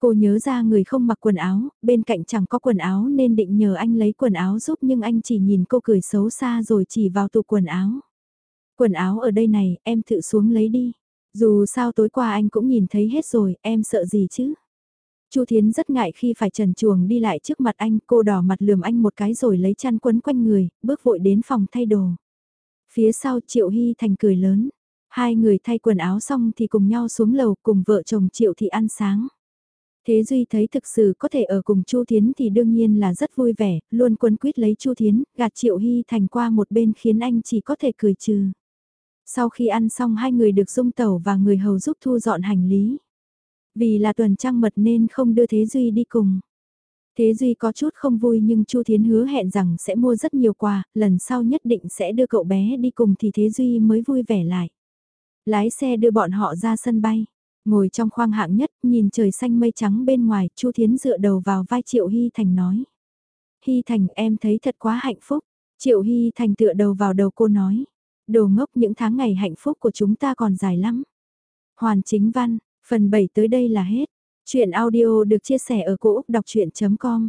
Cô nhớ ra người không mặc quần áo, bên cạnh chẳng có quần áo nên định nhờ anh lấy quần áo giúp nhưng anh chỉ nhìn cô cười xấu xa rồi chỉ vào tủ quần áo. Quần áo ở đây này, em tự xuống lấy đi. Dù sao tối qua anh cũng nhìn thấy hết rồi, em sợ gì chứ? Chu Thiến rất ngại khi phải trần chuồng đi lại trước mặt anh, cô đỏ mặt lườm anh một cái rồi lấy chăn quấn quanh người, bước vội đến phòng thay đồ. Phía sau Triệu Hy Thành cười lớn, hai người thay quần áo xong thì cùng nhau xuống lầu cùng vợ chồng Triệu Thị ăn sáng. Thế Duy thấy thực sự có thể ở cùng Chu Thiến thì đương nhiên là rất vui vẻ, luôn quấn quýt lấy Chu Thiến, gạt Triệu Hy Thành qua một bên khiến anh chỉ có thể cười trừ. Sau khi ăn xong hai người được dung tẩu và người hầu giúp thu dọn hành lý. Vì là tuần trăng mật nên không đưa Thế Duy đi cùng. Thế Duy có chút không vui nhưng Chu Thiến hứa hẹn rằng sẽ mua rất nhiều quà, lần sau nhất định sẽ đưa cậu bé đi cùng thì Thế Duy mới vui vẻ lại. Lái xe đưa bọn họ ra sân bay. Ngồi trong khoang hạng nhất, nhìn trời xanh mây trắng bên ngoài, Chu Thiến dựa đầu vào vai Triệu Hy Thành nói. Hy Thành em thấy thật quá hạnh phúc. Triệu Hy Thành tựa đầu vào đầu cô nói. Đồ ngốc những tháng ngày hạnh phúc của chúng ta còn dài lắm. Hoàn chính văn, phần 7 tới đây là hết. Chuyện audio được chia sẻ ở cỗ đọc chuyện.com